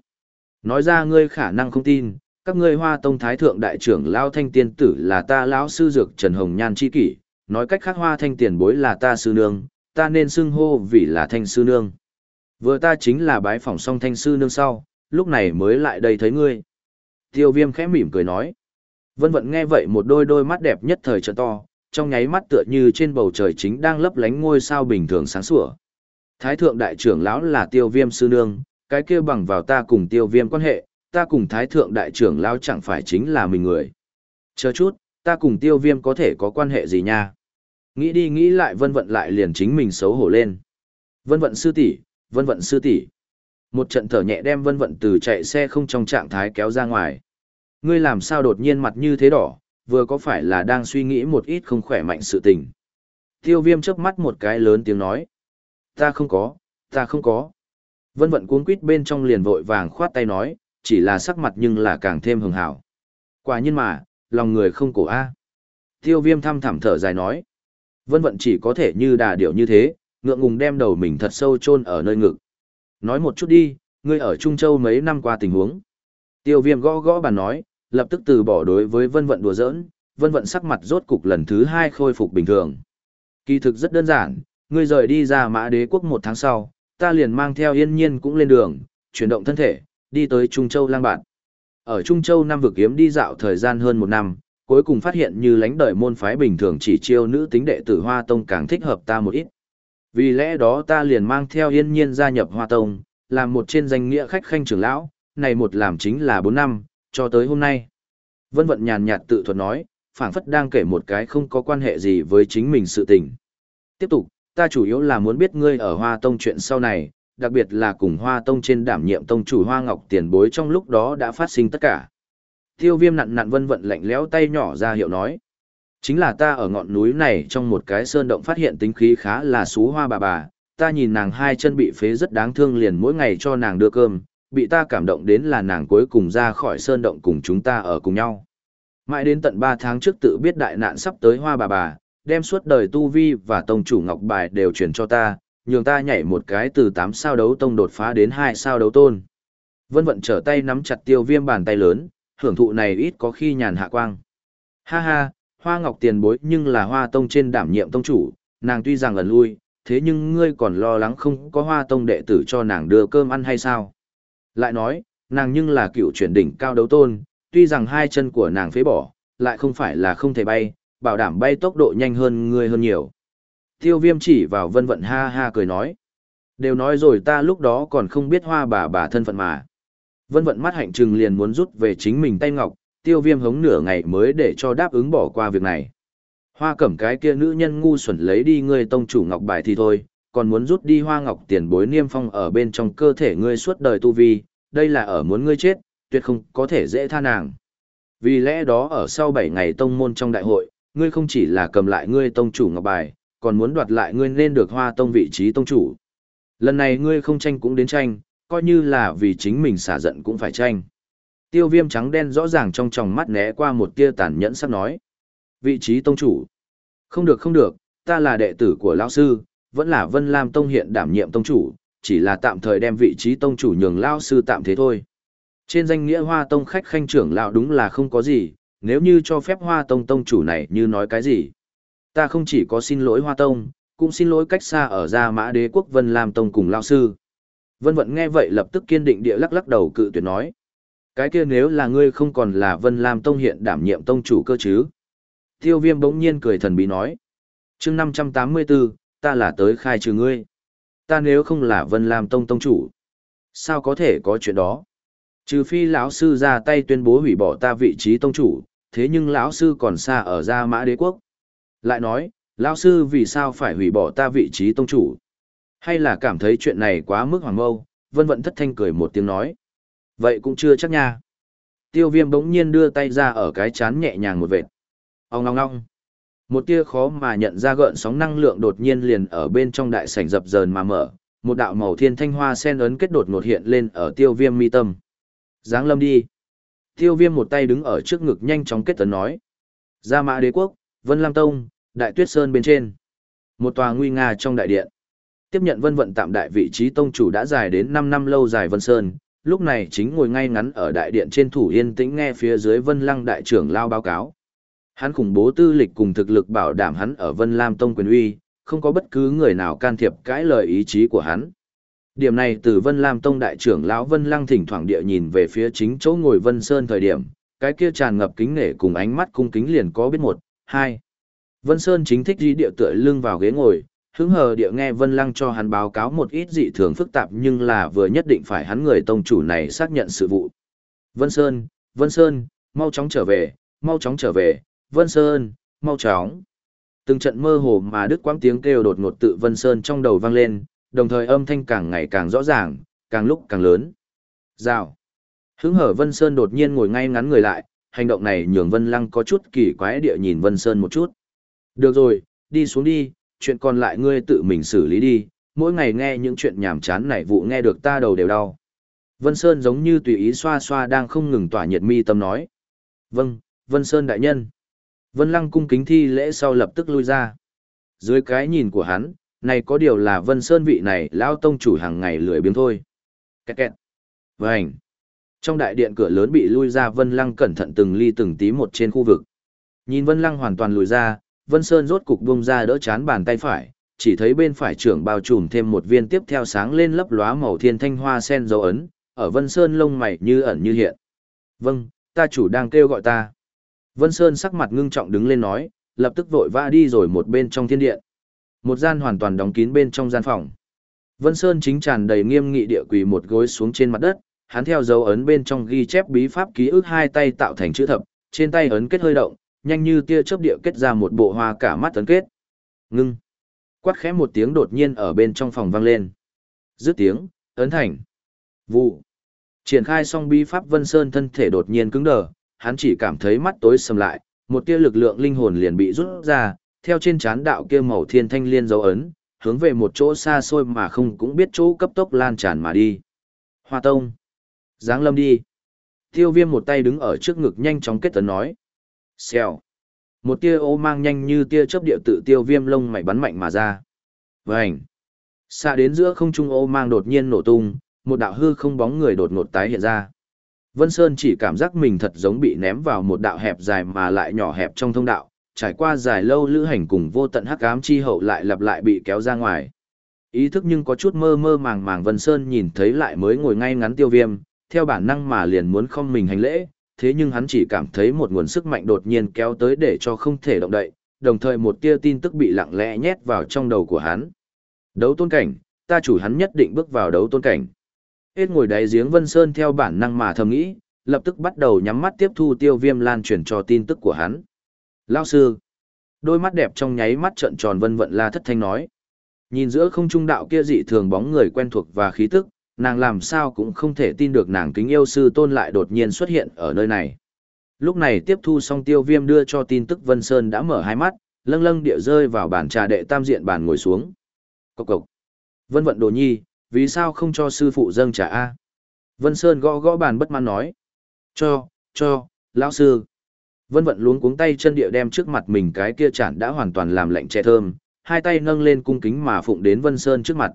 Nói ra ngươi khả năng không tin, các ngươi hoa tông thái thượng đại trưởng lao thanh tiên tử là ta lão sư dược Trần Hồng Nhan chi kỷ, nói cách khác hoa thanh tiền bối là ta sư nương, ta nên xưng hô vì là thanh sư nương. Vừa ta chính là bái phỏng song thanh sư nương sau, lúc này mới lại đây thấy ngươi. Tiêu viêm khẽ mỉm cười nói. Vân vận nghe vậy một đôi đôi mắt đẹp nhất thời trợ to, trong nháy mắt tựa như trên bầu trời chính đang lấp lánh ngôi sao bình thường sáng sủa. Thái thượng đại trưởng lão là tiêu viêm sư nương, cái kia bằng vào ta cùng tiêu viêm quan hệ, ta cùng thái thượng đại trưởng lao chẳng phải chính là mình người. Chờ chút, ta cùng tiêu viêm có thể có quan hệ gì nha? Nghĩ đi nghĩ lại vân vận lại liền chính mình xấu hổ lên. Vân vận sư tỷ, vân vận sư tỷ. Một trận thở nhẹ đem vân vận từ chạy xe không trong trạng thái kéo ra ngoài. Ngươi làm sao đột nhiên mặt như thế đỏ, vừa có phải là đang suy nghĩ một ít không khỏe mạnh sự tình. Tiêu viêm chớp mắt một cái lớn tiếng nói. Ta không có, ta không có. Vân vận cuống quýt bên trong liền vội vàng khoát tay nói, chỉ là sắc mặt nhưng là càng thêm hường hảo. Quả nhiên mà, lòng người không cổ a. Tiêu viêm thăm thẳm thở dài nói. Vân vận chỉ có thể như đà điệu như thế, ngượng ngùng đem đầu mình thật sâu chôn ở nơi ngực. Nói một chút đi, ngươi ở Trung Châu mấy năm qua tình huống. Tiêu viêm gõ gõ bàn nói, lập tức từ bỏ đối với vân vận đùa giỡn, vân vận sắc mặt rốt cục lần thứ hai khôi phục bình thường. Kỳ thực rất đơn giản, ngươi rời đi ra mã đế quốc một tháng sau, ta liền mang theo yên nhiên cũng lên đường, chuyển động thân thể, đi tới Trung Châu lang bạn. Ở Trung Châu Nam vực kiếm đi dạo thời gian hơn một năm, cuối cùng phát hiện như lãnh đời môn phái bình thường chỉ chiêu nữ tính đệ tử Hoa Tông càng thích hợp ta một ít. Vì lẽ đó ta liền mang theo yên nhiên gia nhập Hoa Tông, làm một trên danh nghĩa khách khanh trưởng lão, này một làm chính là 4 năm, cho tới hôm nay. Vân vận nhàn nhạt tự thuật nói, phảng phất đang kể một cái không có quan hệ gì với chính mình sự tình. Tiếp tục, ta chủ yếu là muốn biết ngươi ở Hoa Tông chuyện sau này, đặc biệt là cùng Hoa Tông trên đảm nhiệm tông chủ Hoa Ngọc tiền bối trong lúc đó đã phát sinh tất cả. Tiêu viêm nặn nặn vân vận lạnh lẽo tay nhỏ ra hiệu nói. Chính là ta ở ngọn núi này trong một cái sơn động phát hiện tính khí khá là xú hoa bà bà, ta nhìn nàng hai chân bị phế rất đáng thương liền mỗi ngày cho nàng đưa cơm, bị ta cảm động đến là nàng cuối cùng ra khỏi sơn động cùng chúng ta ở cùng nhau. Mãi đến tận 3 tháng trước tự biết đại nạn sắp tới hoa bà bà, đem suốt đời tu vi và tông chủ ngọc bài đều truyền cho ta, nhường ta nhảy một cái từ 8 sao đấu tông đột phá đến 2 sao đấu tôn. Vân vận trở tay nắm chặt tiêu viêm bàn tay lớn, hưởng thụ này ít có khi nhàn hạ quang. Ha ha, hoa ngọc tiền bối nhưng là hoa tông trên đảm nhiệm tông chủ, nàng tuy rằng ẩn lui, thế nhưng ngươi còn lo lắng không có hoa tông đệ tử cho nàng đưa cơm ăn hay sao? Lại nói, nàng nhưng là cựu chuyển đỉnh cao đấu tôn, tuy rằng hai chân của nàng phế bỏ, lại không phải là không thể bay, bảo đảm bay tốc độ nhanh hơn ngươi hơn nhiều. Tiêu viêm chỉ vào vân vận ha ha cười nói. Đều nói rồi ta lúc đó còn không biết hoa bà bà thân phận mà. Vân vận mắt hạnh trừng liền muốn rút về chính mình tay ngọc, tiêu viêm hống nửa ngày mới để cho đáp ứng bỏ qua việc này. Hoa cẩm cái kia nữ nhân ngu xuẩn lấy đi ngươi tông chủ ngọc bài thì thôi, còn muốn rút đi hoa ngọc tiền bối niêm phong ở bên trong cơ thể ngươi suốt đời tu vi, đây là ở muốn ngươi chết, tuyệt không có thể dễ tha nàng. Vì lẽ đó ở sau 7 ngày tông môn trong đại hội, ngươi không chỉ là cầm lại ngươi tông chủ ngọc bài, còn muốn đoạt lại ngươi nên được hoa tông vị trí tông chủ. Lần này ngươi không tranh cũng đến tranh, coi như là vì chính mình xả giận cũng phải tranh. Tiêu viêm trắng đen rõ ràng trong tròng mắt né qua một tia tàn nhẫn sắp nói. Vị trí tông chủ. Không được không được, ta là đệ tử của lão sư, vẫn là Vân Lam Tông hiện đảm nhiệm tông chủ, chỉ là tạm thời đem vị trí tông chủ nhường lão sư tạm thế thôi. Trên danh nghĩa Hoa Tông khách khanh trưởng lão đúng là không có gì, nếu như cho phép Hoa Tông tông chủ này như nói cái gì. Ta không chỉ có xin lỗi Hoa Tông, cũng xin lỗi cách xa ở Gia Mã Đế quốc Vân Lam Tông cùng lão sư. Vân Vận nghe vậy lập tức kiên định địa lắc lắc đầu cự tuyệt nói. Cái kia nếu là ngươi không còn là Vân Lam Tông hiện đảm nhiệm tông chủ cơ chứ. Tiêu viêm bỗng nhiên cười thần bí nói. chương 584, ta là tới khai trừ ngươi. Ta nếu không là Vân Lam Tông tông chủ. Sao có thể có chuyện đó? Trừ phi lão sư ra tay tuyên bố hủy bỏ ta vị trí tông chủ, thế nhưng lão sư còn xa ở Gia Mã Đế quốc. Lại nói, lão sư vì sao phải hủy bỏ ta vị trí tông chủ? Hay là cảm thấy chuyện này quá mức hoàng mâu, vân vận thất thanh cười một tiếng nói. Vậy cũng chưa chắc nha. Tiêu viêm bỗng nhiên đưa tay ra ở cái chán nhẹ nhàng một vệt. Ông ngong ngong. Một tia khó mà nhận ra gợn sóng năng lượng đột nhiên liền ở bên trong đại sảnh dập dờn mà mở, một đạo màu thiên thanh hoa sen ấn kết đột ngột hiện lên ở tiêu viêm mi tâm. Giáng lâm đi. Tiêu viêm một tay đứng ở trước ngực nhanh chóng kết tấn nói. Gia mã đế quốc, Vân Lam Tông, Đại Tuyết Sơn bên trên. Một tòa nguy nga trong đại điện. Tiếp nhận vân vận tạm đại vị trí tông chủ đã dài đến 5 năm lâu dài Vân Sơn, lúc này chính ngồi ngay ngắn ở đại điện trên thủ yên tĩnh nghe phía dưới Vân Lăng đại trưởng lao báo cáo. Hắn khủng bố tư lịch cùng thực lực bảo đảm hắn ở Vân Lam Tông quyền uy, không có bất cứ người nào can thiệp cãi lời ý chí của hắn. Điểm này từ Vân Lam Tông đại trưởng lão Vân Lăng thỉnh thoảng địa nhìn về phía chính chỗ ngồi Vân Sơn thời điểm, cái kia tràn ngập kính nể cùng ánh mắt cung kính liền có biết một, hai. Vân Sơn chính thích đi địa tựa lưng vào ghế ngồi, hứng hờ địa nghe Vân Lăng cho hắn báo cáo một ít dị thường phức tạp nhưng là vừa nhất định phải hắn người tông chủ này xác nhận sự vụ. Vân Sơn, Vân Sơn, mau chóng trở về, mau chóng trở về, Vân Sơn, mau chóng. Từng trận mơ hồ mà đứt quãng tiếng kêu đột ngột tự Vân Sơn trong đầu vang lên, đồng thời âm thanh càng ngày càng rõ ràng, càng lúc càng lớn. Rào. Hứng hở Vân Sơn đột nhiên ngồi ngay ngắn người lại, hành động này nhường Vân Lăng có chút kỳ quái địa nhìn Vân Sơn một chút. Được rồi, đi xuống đi, chuyện còn lại ngươi tự mình xử lý đi, mỗi ngày nghe những chuyện nhảm chán này vụ nghe được ta đầu đều đau. Vân Sơn giống như tùy ý xoa xoa đang không ngừng tỏa nhiệt mi tâm nói. Vâng, Vân Sơn đại nhân. Vân Lăng cung kính thi lễ sau lập tức lui ra. Dưới cái nhìn của hắn, này có điều là Vân Sơn vị này lão tông chủ hàng ngày lười biếng thôi. Kẹt kẹt. Vânh. Trong đại điện cửa lớn bị lui ra Vân Lăng cẩn thận từng ly từng tí một trên khu vực. Nhìn Vân Lăng hoàn toàn lùi ra, Vân Sơn rốt cục bung ra đỡ chán bàn tay phải, chỉ thấy bên phải trưởng bao trùm thêm một viên tiếp theo sáng lên lấp lóa màu thiên thanh hoa sen dấu ấn, ở Vân Sơn lông mày như ẩn như hiện. Vâng, ta chủ đang kêu gọi ta. Vân Sơn sắc mặt ngưng trọng đứng lên nói, lập tức vội vã đi rồi một bên trong thiên điện. Một gian hoàn toàn đóng kín bên trong gian phòng. Vân Sơn chính tràn đầy nghiêm nghị địa quỳ một gối xuống trên mặt đất, hắn theo dấu ấn bên trong ghi chép bí pháp ký ức hai tay tạo thành chữ thập, trên tay ấn kết hơi động, nhanh như tia chớp địa kết ra một bộ hoa cả mắt ấn kết. Ngưng. Quát khẽ một tiếng đột nhiên ở bên trong phòng vang lên. Dứt tiếng, ấn thành. Vụ. Triển khai xong bí pháp Vân Sơn thân thể đột nhiên cứng đờ, hắn chỉ cảm thấy mắt tối sầm lại, một tia lực lượng linh hồn liền bị rút ra, theo trên chán đạo kia màu thiên thanh liên dấu ấn, hướng về một chỗ xa xôi mà không cũng biết chỗ cấp tốc lan tràn mà đi. Hoa Tông. Giáng lâm đi. Tiêu viêm một tay đứng ở trước ngực nhanh chóng kết tấn nói. Xèo. Một tia ô mang nhanh như tia chớp địa tự tiêu viêm lông mày bắn mạnh mà ra. Vành. Xa đến giữa không trung ô mang đột nhiên nổ tung, một đạo hư không bóng người đột ngột tái hiện ra. Vân Sơn chỉ cảm giác mình thật giống bị ném vào một đạo hẹp dài mà lại nhỏ hẹp trong thông đạo, trải qua dài lâu lữ hành cùng vô tận hắc ám chi hậu lại lặp lại bị kéo ra ngoài. Ý thức nhưng có chút mơ mơ màng màng Vân Sơn nhìn thấy lại mới ngồi ngay ngắn tiêu viêm, theo bản năng mà liền muốn không mình hành lễ, thế nhưng hắn chỉ cảm thấy một nguồn sức mạnh đột nhiên kéo tới để cho không thể động đậy, đồng thời một tia tin tức bị lặng lẽ nhét vào trong đầu của hắn. Đấu tôn cảnh, ta chủ hắn nhất định bước vào đấu tôn cảnh. Hết ngồi đáy giếng Vân Sơn theo bản năng mà thầm nghĩ, lập tức bắt đầu nhắm mắt tiếp thu tiêu viêm lan truyền cho tin tức của hắn. Lao sư. Đôi mắt đẹp trong nháy mắt trợn tròn vân vận la thất thanh nói. Nhìn giữa không trung đạo kia dị thường bóng người quen thuộc và khí tức, nàng làm sao cũng không thể tin được nàng kính yêu sư tôn lại đột nhiên xuất hiện ở nơi này. Lúc này tiếp thu xong tiêu viêm đưa cho tin tức Vân Sơn đã mở hai mắt, lâng lâng địa rơi vào bàn trà đệ tam diện bàn ngồi xuống. Cộc cộc. Vân vận đồ nhi, vì sao không cho sư phụ dâng trà A? Vân Sơn gõ gõ bàn bất mãn nói. Cho, cho, lão sư. Vân vận luống cuống tay chân địa đem trước mặt mình cái kia chản đã hoàn toàn làm lạnh trẻ thơm, hai tay nâng lên cung kính mà phụng đến Vân Sơn trước mặt.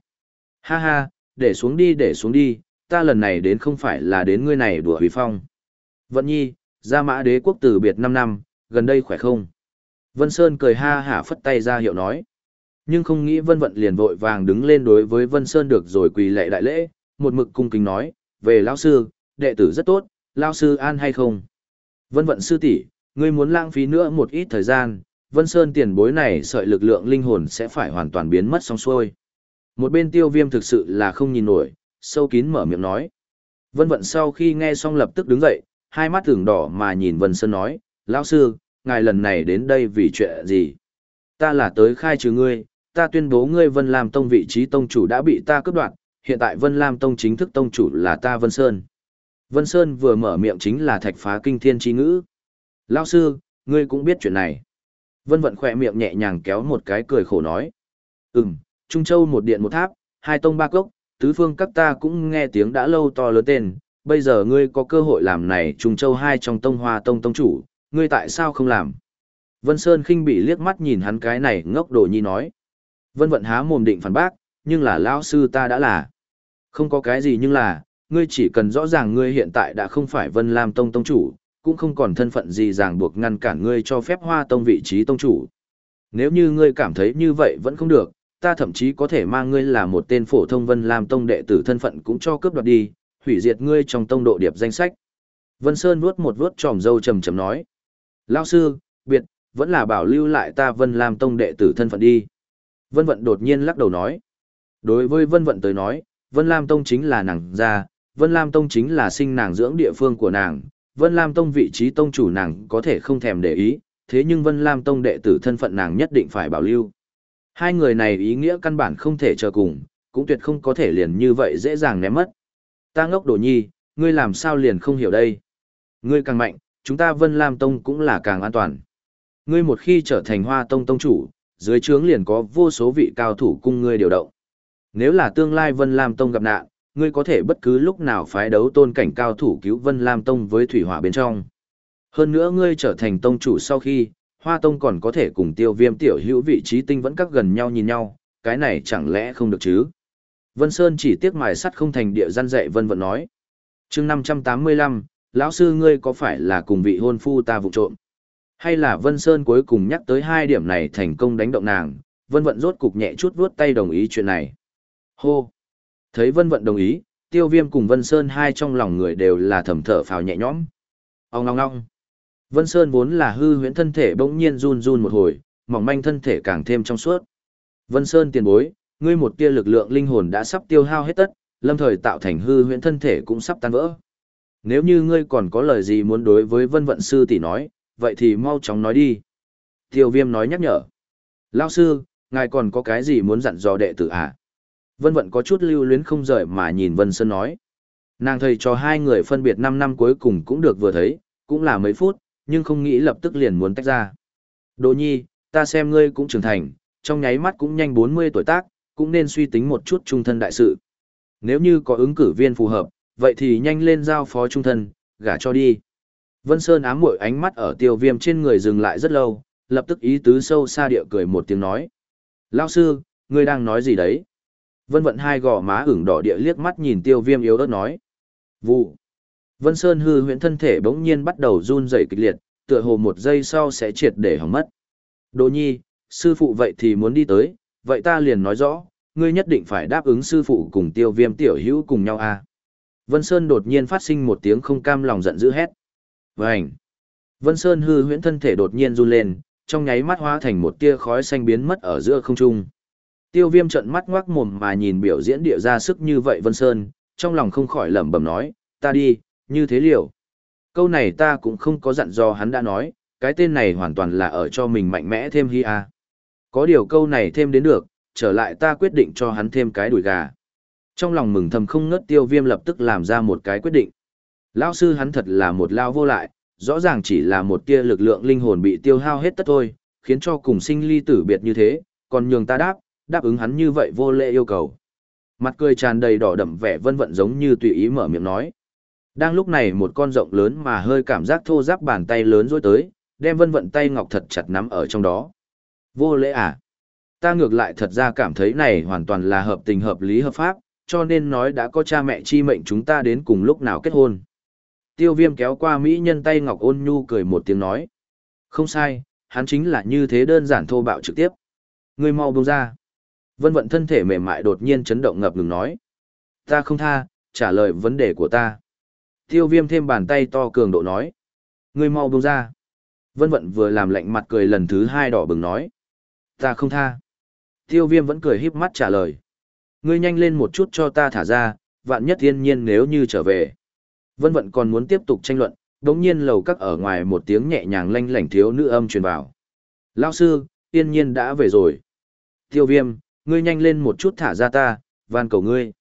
Ha ha, để xuống đi để xuống đi, ta lần này đến không phải là đến ngươi này đùa hủy phong. Vận nhi, ra mã đế quốc từ biệt 5 năm, gần đây khỏe không? Vân Sơn cười ha hả phất tay ra hiệu nói. Nhưng không nghĩ Vân Vận liền vội vàng đứng lên đối với Vân Sơn được rồi quỳ lệ đại lễ, một mực cung kính nói, về lão sư, đệ tử rất tốt, lão sư an hay không? Vân Vận sư tỷ, ngươi muốn lãng phí nữa một ít thời gian, Vân Sơn tiền bối này sợi lực lượng linh hồn sẽ phải hoàn toàn biến mất xong xuôi. Một bên tiêu viêm thực sự là không nhìn nổi, sâu kín mở miệng nói. Vân vận sau khi nghe xong lập tức đứng dậy, hai mắt tưởng đỏ mà nhìn Vân Sơn nói, lão sư, ngài lần này đến đây vì chuyện gì? Ta là tới khai trừ ngươi, ta tuyên bố ngươi Vân Lam Tông vị trí tông chủ đã bị ta cướp đoạt, hiện tại Vân Lam Tông chính thức tông chủ là ta Vân Sơn. Vân Sơn vừa mở miệng chính là thạch phá kinh thiên chi ngữ. Lão sư, ngươi cũng biết chuyện này. Vân vận khỏe miệng nhẹ nhàng kéo một cái cười khổ nói. Ừm, Trung Châu một điện một tháp, hai tông ba cốc, tứ phương các ta cũng nghe tiếng đã lâu to lớn tên, bây giờ ngươi có cơ hội làm này Trung Châu hai trong tông hoa tông tông chủ, ngươi tại sao không làm? Vân Sơn khinh bị liếc mắt nhìn hắn cái này ngốc đồ nhi nói. Vân vận há mồm định phản bác, nhưng là lão sư ta đã là. Không có cái gì nhưng là, ngươi chỉ cần rõ ràng ngươi hiện tại đã không phải Vân Lam Tông Tông chủ, cũng không còn thân phận gì ràng buộc ngăn cản ngươi cho phép Hoa Tông vị trí Tông chủ. Nếu như ngươi cảm thấy như vậy vẫn không được, ta thậm chí có thể mang ngươi là một tên phổ thông Vân Lam Tông đệ tử thân phận cũng cho cướp đoạt đi, hủy diệt ngươi trong tông độ điệp danh sách. Vân Sơn vuốt một vuốt tròm dâu trầm trầm nói. Lao sư, biệt, vẫn là bảo lưu lại ta Vân Lam Tông đệ tử thân phận đi. Vân Vận đột nhiên lắc đầu nói. Đối với Vân Vận tới nói, Vân Lam Tông chính là nàng gia, Vân Lam Tông chính là sinh nàng dưỡng địa phương của nàng, Vân Lam Tông vị trí tông chủ nàng có thể không thèm để ý, thế nhưng Vân Lam Tông đệ tử thân phận nàng nhất định phải bảo lưu. Hai người này ý nghĩa căn bản không thể chờ cùng, cũng tuyệt không có thể liền như vậy dễ dàng ném mất. Ta ngốc đồ nhi, ngươi làm sao liền không hiểu đây? Ngươi càng mạnh, chúng ta Vân Lam Tông cũng là càng an toàn. Ngươi một khi trở thành Hoa Tông Tông chủ, dưới trướng liền có vô số vị cao thủ cung ngươi điều động. Nếu là tương lai Vân Lam Tông gặp nạn, ngươi có thể bất cứ lúc nào phái đấu tôn cảnh cao thủ cứu Vân Lam Tông với thủy hỏa bên trong. Hơn nữa ngươi trở thành tông chủ sau khi, Hoa Tông còn có thể cùng tiêu viêm tiểu hữu vị trí tinh vẫn các gần nhau nhìn nhau, cái này chẳng lẽ không được chứ? Vân Sơn chỉ tiếc mài sắt không thành địa gian dạy Vân Vận nói. chương 585, lão sư ngươi có phải là cùng vị hôn phu ta vụ trộm? Hay là Vân Sơn cuối cùng nhắc tới hai điểm này thành công đánh động nàng, Vân Vận rốt cục nhẹ chút vuốt tay đồng ý chuyện này. Hô! Thấy Vân Vận đồng ý, Tiêu Viêm cùng Vân Sơn hai trong lòng người đều là thầm thở phào nhẹ nhõm. Ông ngong ngong! Vân Sơn vốn là hư huyễn thân thể bỗng nhiên run run một hồi, mỏng manh thân thể càng thêm trong suốt. Vân Sơn tiền bối, ngươi một tia lực lượng linh hồn đã sắp tiêu hao hết tất, lâm thời tạo thành hư huyễn thân thể cũng sắp tan vỡ. Nếu như ngươi còn có lời gì muốn đối với Vân Vận sư tỷ nói, vậy thì mau chóng nói đi. Tiêu Viêm nói nhắc nhở. Lão sư, ngài còn có cái gì muốn dặn dò đệ tử à? Vân Vận có chút lưu luyến không rời mà nhìn Vân Sơn nói. Nàng thầy cho hai người phân biệt 5 năm cuối cùng cũng được vừa thấy, cũng là mấy phút, nhưng không nghĩ lập tức liền muốn tách ra. Đỗ nhi, ta xem ngươi cũng trưởng thành, trong nháy mắt cũng nhanh 40 tuổi tác, cũng nên suy tính một chút trung thân đại sự. Nếu như có ứng cử viên phù hợp, vậy thì nhanh lên giao phó trung thân, gả cho đi. Vân Sơn ám muội ánh mắt ở tiêu viêm trên người dừng lại rất lâu, lập tức ý tứ sâu xa địa cười một tiếng nói. Lao sư, ngươi đang nói gì đấy? Vân vận hai gò má ửng đỏ địa liếc mắt nhìn tiêu viêm yếu ớt nói. Vụ. Vân Sơn hư huyễn thân thể bỗng nhiên bắt đầu run rẩy kịch liệt, tựa hồ một giây sau sẽ triệt để hỏng mất. Đỗ nhi, sư phụ vậy thì muốn đi tới, vậy ta liền nói rõ, ngươi nhất định phải đáp ứng sư phụ cùng tiêu viêm tiểu hữu cùng nhau à. Vân Sơn đột nhiên phát sinh một tiếng không cam lòng giận dữ hét. Vành! Vân Sơn hư huyễn thân thể đột nhiên run lên, trong nháy mắt hóa thành một tia khói xanh biến mất ở giữa không trung. Tiêu viêm trận mắt ngoác mồm mà nhìn biểu diễn địa ra sức như vậy Vân Sơn, trong lòng không khỏi lẩm bẩm nói, ta đi, như thế liệu Câu này ta cũng không có dặn dò hắn đã nói, cái tên này hoàn toàn là ở cho mình mạnh mẽ thêm hi a. Có điều câu này thêm đến được, trở lại ta quyết định cho hắn thêm cái đùi gà. Trong lòng mừng thầm không ngớt tiêu viêm lập tức làm ra một cái quyết định. Lão sư hắn thật là một lao vô lại, rõ ràng chỉ là một tia lực lượng linh hồn bị tiêu hao hết tất thôi, khiến cho cùng sinh ly tử biệt như thế, còn nhường ta đáp, đáp ứng hắn như vậy vô lệ yêu cầu. Mặt cười tràn đầy đỏ đậm vẻ vân vận giống như tùy ý mở miệng nói. Đang lúc này một con rộng lớn mà hơi cảm giác thô giáp bàn tay lớn rối tới, đem vân vận tay ngọc thật chặt nắm ở trong đó. Vô lễ à? Ta ngược lại thật ra cảm thấy này hoàn toàn là hợp tình hợp lý hợp pháp, cho nên nói đã có cha mẹ chi mệnh chúng ta đến cùng lúc nào kết hôn. Tiêu viêm kéo qua Mỹ nhân tay ngọc ôn nhu cười một tiếng nói. Không sai, hắn chính là như thế đơn giản thô bạo trực tiếp. Người mau buông ra. Vân vận thân thể mềm mại đột nhiên chấn động ngập ngừng nói. Ta không tha, trả lời vấn đề của ta. Tiêu viêm thêm bàn tay to cường độ nói. Người mau buông ra. Vân vận vừa làm lạnh mặt cười lần thứ hai đỏ bừng nói. Ta không tha. Tiêu viêm vẫn cười híp mắt trả lời. Ngươi nhanh lên một chút cho ta thả ra, vạn nhất thiên nhiên nếu như trở về. Vân vận còn muốn tiếp tục tranh luận, đống nhiên lầu các ở ngoài một tiếng nhẹ nhàng lanh lảnh thiếu nữ âm truyền vào. Lao sư, tiên nhiên đã về rồi. Tiêu viêm, ngươi nhanh lên một chút thả ra ta, van cầu ngươi.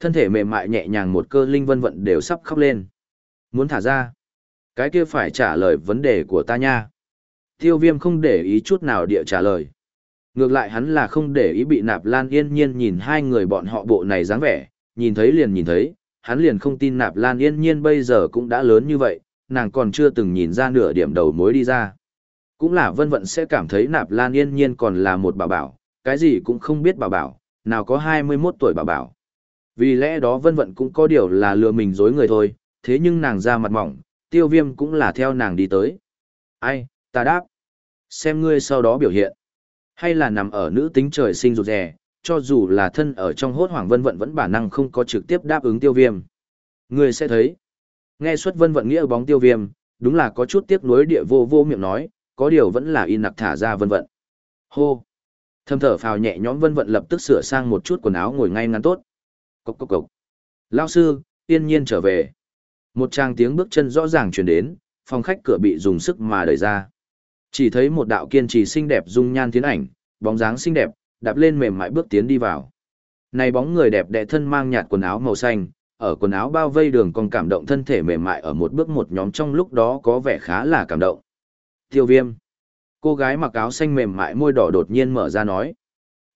Thân thể mềm mại nhẹ nhàng một cơ linh vân vận đều sắp khóc lên. Muốn thả ra. Cái kia phải trả lời vấn đề của ta nha. Tiêu viêm không để ý chút nào địa trả lời. Ngược lại hắn là không để ý bị nạp lan yên nhiên nhìn hai người bọn họ bộ này dáng vẻ, nhìn thấy liền nhìn thấy, hắn liền không tin nạp lan yên nhiên bây giờ cũng đã lớn như vậy, nàng còn chưa từng nhìn ra nửa điểm đầu mối đi ra. Cũng là vân vận sẽ cảm thấy nạp lan yên nhiên còn là một bà bảo, cái gì cũng không biết bà bảo, nào có 21 tuổi bà bảo. Vì lẽ đó vân vận cũng có điều là lừa mình dối người thôi, thế nhưng nàng ra mặt mỏng, tiêu viêm cũng là theo nàng đi tới. Ai, ta đáp. Xem ngươi sau đó biểu hiện. Hay là nằm ở nữ tính trời sinh rụt rè, cho dù là thân ở trong hốt hoảng vân vận vẫn bản năng không có trực tiếp đáp ứng tiêu viêm. Ngươi sẽ thấy. Nghe xuất vân vận nghĩa bóng tiêu viêm, đúng là có chút tiếc nuối địa vô vô miệng nói, có điều vẫn là in nặc thả ra vân vận. Hô. Thâm thở phào nhẹ nhõm vân vận lập tức sửa sang một chút quần áo ngồi ngay ngắn tốt. Cốc cốc cốc. Lao sư, yên nhiên trở về. Một trang tiếng bước chân rõ ràng truyền đến, phòng khách cửa bị dùng sức mà đẩy ra. Chỉ thấy một đạo kiên trì xinh đẹp dung nhan tiến ảnh, bóng dáng xinh đẹp, đạp lên mềm mại bước tiến đi vào. Này bóng người đẹp đẽ thân mang nhạt quần áo màu xanh, ở quần áo bao vây đường còn cảm động thân thể mềm mại ở một bước một nhóm trong lúc đó có vẻ khá là cảm động. Tiêu viêm. Cô gái mặc áo xanh mềm mại môi đỏ đột nhiên mở ra nói.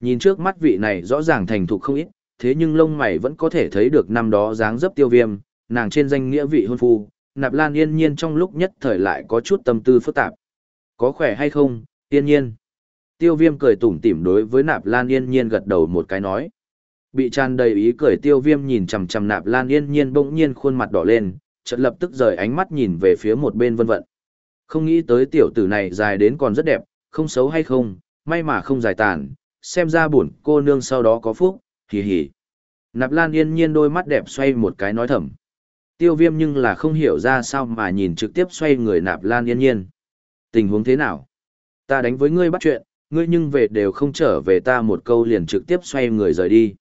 Nhìn trước mắt vị này rõ ràng thành thục không ít, thế nhưng lông mày vẫn có thể thấy được năm đó dáng dấp tiêu viêm, nàng trên danh nghĩa vị hôn phu, nạp lan yên nhiên trong lúc nhất thời lại có chút tâm tư phức tạp. Có khỏe hay không, yên nhiên? Tiêu viêm cười tủm tỉm đối với nạp lan yên nhiên gật đầu một cái nói. Bị tràn đầy ý cười tiêu viêm nhìn chằm chằm nạp lan yên nhiên bỗng nhiên khuôn mặt đỏ lên, chợt lập tức rời ánh mắt nhìn về phía một bên vân vận. Không nghĩ tới tiểu tử này dài đến còn rất đẹp, không xấu hay không, may mà không dài tàn, xem ra buồn cô nương sau đó có phúc, hì hì. Nạp lan yên nhiên đôi mắt đẹp xoay một cái nói thầm. Tiêu viêm nhưng là không hiểu ra sao mà nhìn trực tiếp xoay người nạp lan yên nhiên. Tình huống thế nào? Ta đánh với ngươi bắt chuyện, ngươi nhưng về đều không trở về ta một câu liền trực tiếp xoay người rời đi.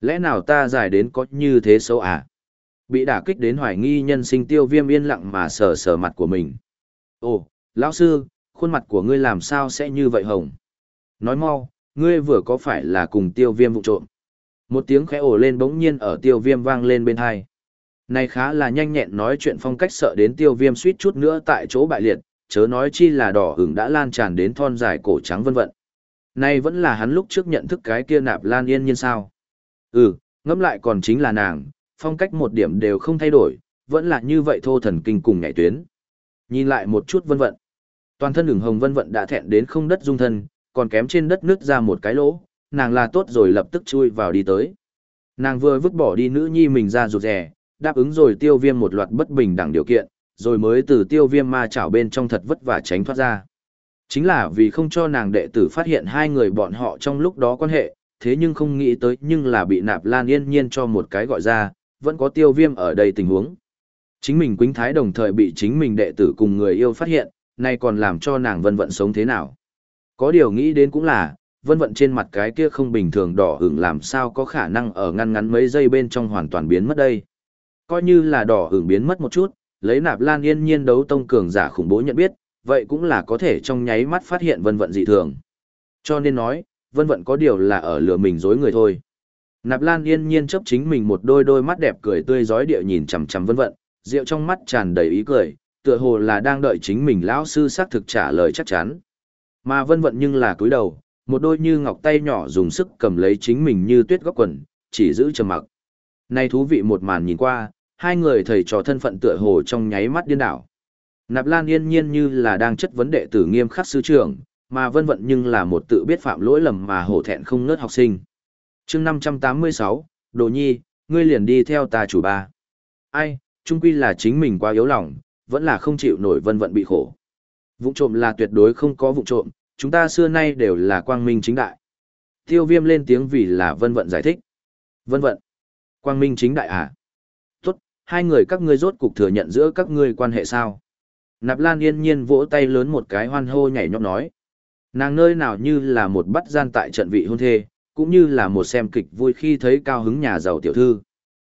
Lẽ nào ta giải đến có như thế xấu à? Bị đả kích đến hoài nghi nhân sinh tiêu viêm yên lặng mà sờ sờ mặt của mình. Ồ, lão sư, khuôn mặt của ngươi làm sao sẽ như vậy hồng? Nói mau, ngươi vừa có phải là cùng tiêu viêm vụ trộm? Một tiếng khẽ ồ lên bỗng nhiên ở tiêu viêm vang lên bên hai. Này khá là nhanh nhẹn nói chuyện phong cách sợ đến tiêu viêm suýt chút nữa tại chỗ bại liệt, chớ nói chi là đỏ hửng đã lan tràn đến thon dài cổ trắng vân vận. Này vẫn là hắn lúc trước nhận thức cái kia nạp lan yên nhiên sao. Ừ, ngẫm lại còn chính là nàng, phong cách một điểm đều không thay đổi, vẫn là như vậy thô thần kinh cùng nhảy tuyến. Nhìn lại một chút vân vận. Toàn thân đường hồng vân vận đã thẹn đến không đất dung thân, còn kém trên đất nứt ra một cái lỗ, nàng là tốt rồi lập tức chui vào đi tới. Nàng vừa vứt bỏ đi nữ nhi mình ra rụt rè, đáp ứng rồi tiêu viêm một loạt bất bình đẳng điều kiện, rồi mới từ tiêu viêm ma chảo bên trong thật vất vả tránh thoát ra. Chính là vì không cho nàng đệ tử phát hiện hai người bọn họ trong lúc đó quan hệ, thế nhưng không nghĩ tới nhưng là bị nạp lan yên nhiên cho một cái gọi ra, vẫn có tiêu viêm ở đây tình huống. Chính mình quính thái đồng thời bị chính mình đệ tử cùng người yêu phát hiện, nay còn làm cho nàng vân vận sống thế nào. Có điều nghĩ đến cũng là, vân vận trên mặt cái kia không bình thường đỏ hửng làm sao có khả năng ở ngăn ngắn mấy giây bên trong hoàn toàn biến mất đây. Coi như là đỏ hửng biến mất một chút, lấy nạp lan yên nhiên đấu tông cường giả khủng bố nhận biết, vậy cũng là có thể trong nháy mắt phát hiện vân vận dị thường. Cho nên nói, vân vận có điều là ở lừa mình dối người thôi. Nạp lan yên nhiên chấp chính mình một đôi đôi mắt đẹp cười tươi rói địa nhìn chằm chằm vân vận, rượu trong mắt tràn đầy ý cười, tựa hồ là đang đợi chính mình lão sư xác thực trả lời chắc chắn. Mà vân vận nhưng là cúi đầu, một đôi như ngọc tay nhỏ dùng sức cầm lấy chính mình như tuyết góc quần, chỉ giữ trầm mặc. Nay thú vị một màn nhìn qua, hai người thầy trò thân phận tựa hồ trong nháy mắt điên đảo. Nạp Lan yên nhiên như là đang chất vấn đệ tử nghiêm khắc sư trưởng, mà vân vận nhưng là một tự biết phạm lỗi lầm mà hổ thẹn không ngớt học sinh. chương 586, Đồ Nhi, ngươi liền đi theo ta chủ ba. Ai, chung quy là chính mình quá yếu lòng, vẫn là không chịu nổi vân vận bị khổ. Vụ trộm là tuyệt đối không có vụ trộm, chúng ta xưa nay đều là quang minh chính đại. Tiêu viêm lên tiếng vì là vân vận giải thích. Vân vận. Quang minh chính đại à? Tốt, hai người các ngươi rốt cục thừa nhận giữa các ngươi quan hệ sao? Nạp Lan yên nhiên vỗ tay lớn một cái hoan hô nhảy nhót nói. Nàng nơi nào như là một bắt gian tại trận vị hôn thê, cũng như là một xem kịch vui khi thấy cao hứng nhà giàu tiểu thư.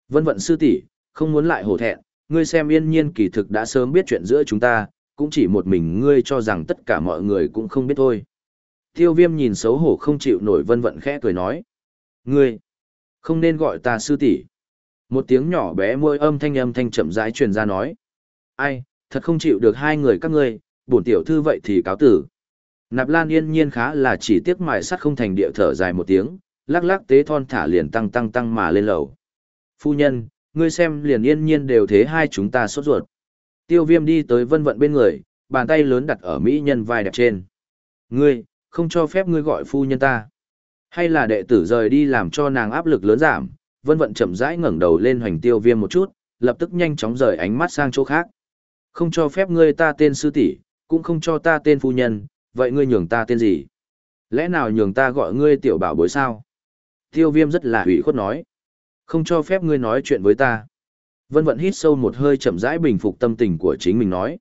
Vân vận sư tỷ, không muốn lại hổ thẹn, ngươi xem yên nhiên kỳ thực đã sớm biết chuyện giữa chúng ta, cũng chỉ một mình ngươi cho rằng tất cả mọi người cũng không biết thôi. Tiêu viêm nhìn xấu hổ không chịu nổi vân vận khẽ cười nói. Ngươi, không nên gọi ta sư tỷ. Một tiếng nhỏ bé môi âm thanh âm thanh chậm rãi truyền ra nói. Ai, thật không chịu được hai người các ngươi, bổn tiểu thư vậy thì cáo tử. Nạp Lan yên nhiên khá là chỉ tiếc mài sắt không thành địa thở dài một tiếng, lắc lắc tế thon thả liền tăng tăng tăng mà lên lầu. Phu nhân, ngươi xem liền yên nhiên đều thế hai chúng ta sốt ruột. Tiêu viêm đi tới vân vận bên người, bàn tay lớn đặt ở mỹ nhân vai đẹp trên. Ngươi, không cho phép ngươi gọi phu nhân ta. Hay là đệ tử rời đi làm cho nàng áp lực lớn giảm, vân vận chậm rãi ngẩng đầu lên hoành tiêu viêm một chút, lập tức nhanh chóng rời ánh mắt sang chỗ khác. Không cho phép ngươi ta tên sư tỷ, cũng không cho ta tên phu nhân, vậy ngươi nhường ta tên gì? Lẽ nào nhường ta gọi ngươi tiểu bảo bối sao? Tiêu viêm rất là hủy khuất nói. Không cho phép ngươi nói chuyện với ta. Vân vận hít sâu một hơi chậm rãi bình phục tâm tình của chính mình nói.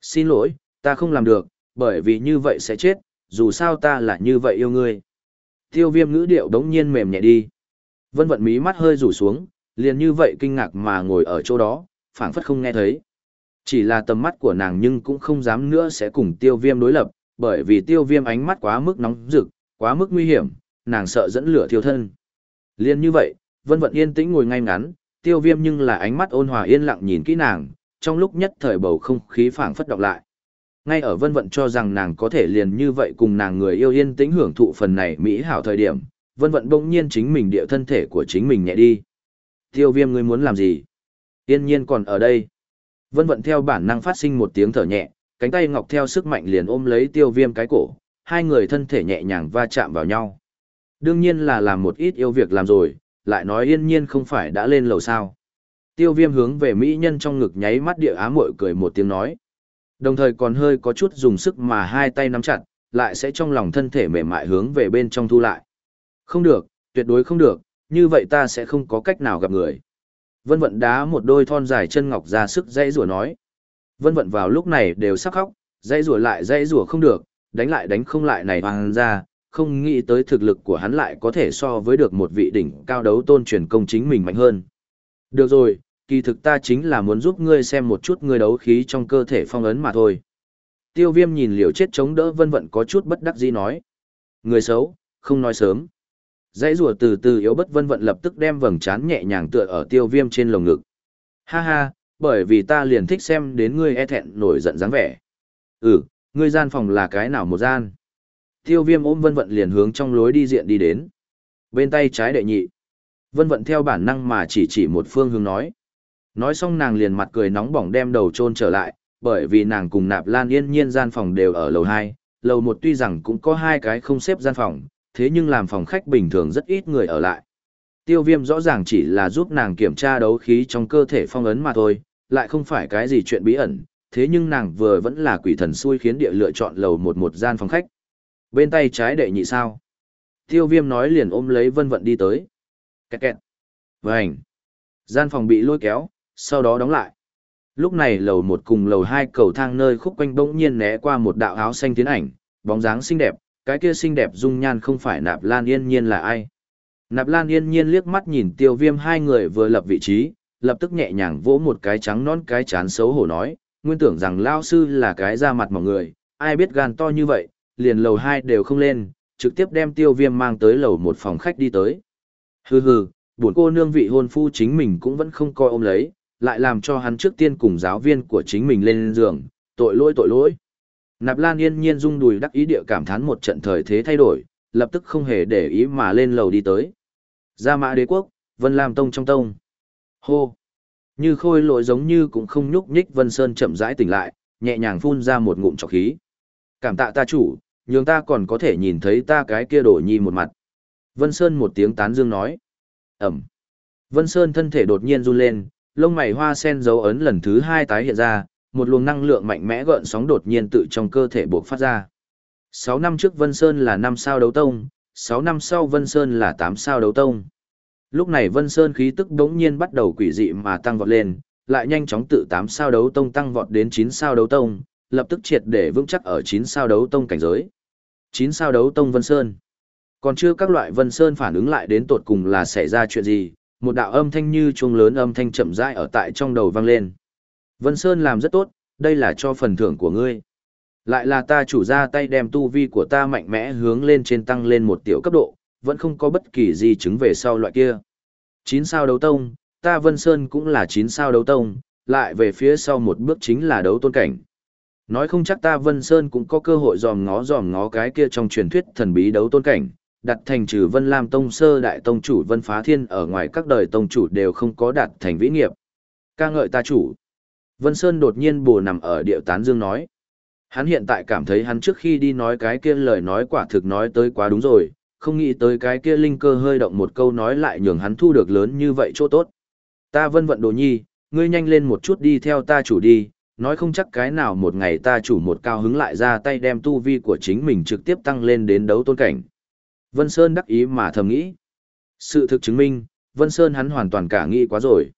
Xin lỗi, ta không làm được, bởi vì như vậy sẽ chết, dù sao ta là như vậy yêu ngươi. Tiêu viêm ngữ điệu đống nhiên mềm nhẹ đi. Vân vận mí mắt hơi rủ xuống, liền như vậy kinh ngạc mà ngồi ở chỗ đó, phảng phất không nghe thấy. Chỉ là tầm mắt của nàng nhưng cũng không dám nữa sẽ cùng tiêu viêm đối lập, bởi vì tiêu viêm ánh mắt quá mức nóng rực, quá mức nguy hiểm, nàng sợ dẫn lửa thiêu thân. Liên như vậy, vân vận yên tĩnh ngồi ngay ngắn, tiêu viêm nhưng là ánh mắt ôn hòa yên lặng nhìn kỹ nàng, trong lúc nhất thời bầu không khí phảng phất đọc lại. Ngay ở vân vận cho rằng nàng có thể liền như vậy cùng nàng người yêu yên tĩnh hưởng thụ phần này mỹ hảo thời điểm, vân vận bỗng nhiên chính mình địa thân thể của chính mình nhẹ đi. Tiêu viêm ngươi muốn làm gì? Yên nhiên còn ở đây. Vân vận theo bản năng phát sinh một tiếng thở nhẹ, cánh tay ngọc theo sức mạnh liền ôm lấy tiêu viêm cái cổ, hai người thân thể nhẹ nhàng va chạm vào nhau. Đương nhiên là làm một ít yêu việc làm rồi, lại nói yên nhiên không phải đã lên lầu sao. Tiêu viêm hướng về mỹ nhân trong ngực nháy mắt địa á mội cười một tiếng nói. Đồng thời còn hơi có chút dùng sức mà hai tay nắm chặt, lại sẽ trong lòng thân thể mềm mại hướng về bên trong thu lại. Không được, tuyệt đối không được, như vậy ta sẽ không có cách nào gặp người. Vân vận đá một đôi thon dài chân ngọc ra sức dãy rủa nói. Vân vận vào lúc này đều sắc khóc, dãy rủa lại dãy rủa không được, đánh lại đánh không lại này hoàng ra, không nghĩ tới thực lực của hắn lại có thể so với được một vị đỉnh cao đấu tôn truyền công chính mình mạnh hơn. Được rồi, kỳ thực ta chính là muốn giúp ngươi xem một chút ngươi đấu khí trong cơ thể phong ấn mà thôi. Tiêu viêm nhìn liều chết chống đỡ vân vận có chút bất đắc dĩ nói. Người xấu, không nói sớm. Dãy rùa từ từ yếu bất vân vận lập tức đem vầng trán nhẹ nhàng tựa ở tiêu viêm trên lồng ngực. Ha ha, bởi vì ta liền thích xem đến ngươi e thẹn nổi giận dáng vẻ. Ừ, ngươi gian phòng là cái nào một gian? Tiêu viêm ôm vân vận liền hướng trong lối đi diện đi đến. Bên tay trái đệ nhị. Vân vận theo bản năng mà chỉ chỉ một phương hướng nói. Nói xong nàng liền mặt cười nóng bỏng đem đầu chôn trở lại, bởi vì nàng cùng nạp lan yên nhiên gian phòng đều ở lầu 2, lầu 1 tuy rằng cũng có hai cái không xếp gian phòng, thế nhưng làm phòng khách bình thường rất ít người ở lại. Tiêu viêm rõ ràng chỉ là giúp nàng kiểm tra đấu khí trong cơ thể phong ấn mà thôi, lại không phải cái gì chuyện bí ẩn, thế nhưng nàng vừa vẫn là quỷ thần xui khiến địa lựa chọn lầu một một gian phòng khách. Bên tay trái đệ nhị sao. Tiêu viêm nói liền ôm lấy vân vận đi tới. Kẹt kẹt. Vânh. Gian phòng bị lôi kéo, sau đó đóng lại. Lúc này lầu một cùng lầu hai cầu thang nơi khúc quanh bỗng nhiên né qua một đạo áo xanh tiến ảnh, bóng dáng xinh đẹp, cái kia xinh đẹp dung nhan không phải nạp lan yên nhiên là ai. Nạp lan yên nhiên liếc mắt nhìn tiêu viêm hai người vừa lập vị trí, lập tức nhẹ nhàng vỗ một cái trắng non cái chán xấu hổ nói, nguyên tưởng rằng lao sư là cái da mặt mọi người, ai biết gan to như vậy, liền lầu hai đều không lên, trực tiếp đem tiêu viêm mang tới lầu một phòng khách đi tới. Hừ hừ, buồn cô nương vị hôn phu chính mình cũng vẫn không coi ôm lấy, lại làm cho hắn trước tiên cùng giáo viên của chính mình lên giường, tội lỗi tội lỗi. Nạp Lan yên nhiên rung đùi đắc ý địa cảm thán một trận thời thế thay đổi, lập tức không hề để ý mà lên lầu đi tới. Gia mã đế quốc, Vân Lam Tông trong tông. Hô! Như khôi lội giống như cũng không nhúc nhích Vân Sơn chậm rãi tỉnh lại, nhẹ nhàng phun ra một ngụm trọc khí. Cảm tạ ta chủ, nhường ta còn có thể nhìn thấy ta cái kia đổ nhi một mặt. Vân Sơn một tiếng tán dương nói. Ẩm. Vân Sơn thân thể đột nhiên run lên, lông mày hoa sen dấu ấn lần thứ hai tái hiện ra, một luồng năng lượng mạnh mẽ gợn sóng đột nhiên tự trong cơ thể buộc phát ra. Sáu năm trước Vân Sơn là năm sao đấu tông, sáu năm sau Vân Sơn là tám sao đấu tông. Lúc này Vân Sơn khí tức đống nhiên bắt đầu quỷ dị mà tăng vọt lên, lại nhanh chóng tự tám sao đấu tông tăng vọt đến chín sao đấu tông, lập tức triệt để vững chắc ở chín sao đấu tông cảnh giới. Chín sao đấu tông Vân Sơn. Còn chưa các loại Vân Sơn phản ứng lại đến tột cùng là xảy ra chuyện gì, một đạo âm thanh như chuông lớn âm thanh chậm rãi ở tại trong đầu vang lên. Vân Sơn làm rất tốt, đây là cho phần thưởng của ngươi. Lại là ta chủ ra tay đem tu vi của ta mạnh mẽ hướng lên trên tăng lên một tiểu cấp độ, vẫn không có bất kỳ gì chứng về sau loại kia. Chín sao đấu tông, ta Vân Sơn cũng là chín sao đấu tông, lại về phía sau một bước chính là đấu tôn cảnh. Nói không chắc ta Vân Sơn cũng có cơ hội dòm ngó dòm ngó cái kia trong truyền thuyết thần bí đấu tôn cảnh, đặt thành trừ Vân Lam Tông sơ đại tông chủ Vân Phá Thiên ở ngoài các đời tông chủ đều không có đạt thành vĩ nghiệp. ca ngợi ta chủ. Vân Sơn đột nhiên bồ nằm ở điệu tán dương nói. Hắn hiện tại cảm thấy hắn trước khi đi nói cái kia lời nói quả thực nói tới quá đúng rồi, Không nghĩ tới cái kia linh cơ hơi động một câu nói lại nhường hắn thu được lớn như vậy chỗ tốt. Ta vân vận đồ nhi, ngươi nhanh lên một chút đi theo ta chủ đi, nói không chắc cái nào một ngày ta chủ một cao hứng lại ra tay đem tu vi của chính mình trực tiếp tăng lên đến đấu tôn cảnh. Vân Sơn đắc ý mà thầm nghĩ. Sự thực chứng minh, Vân Sơn hắn hoàn toàn cả nghĩ quá rồi.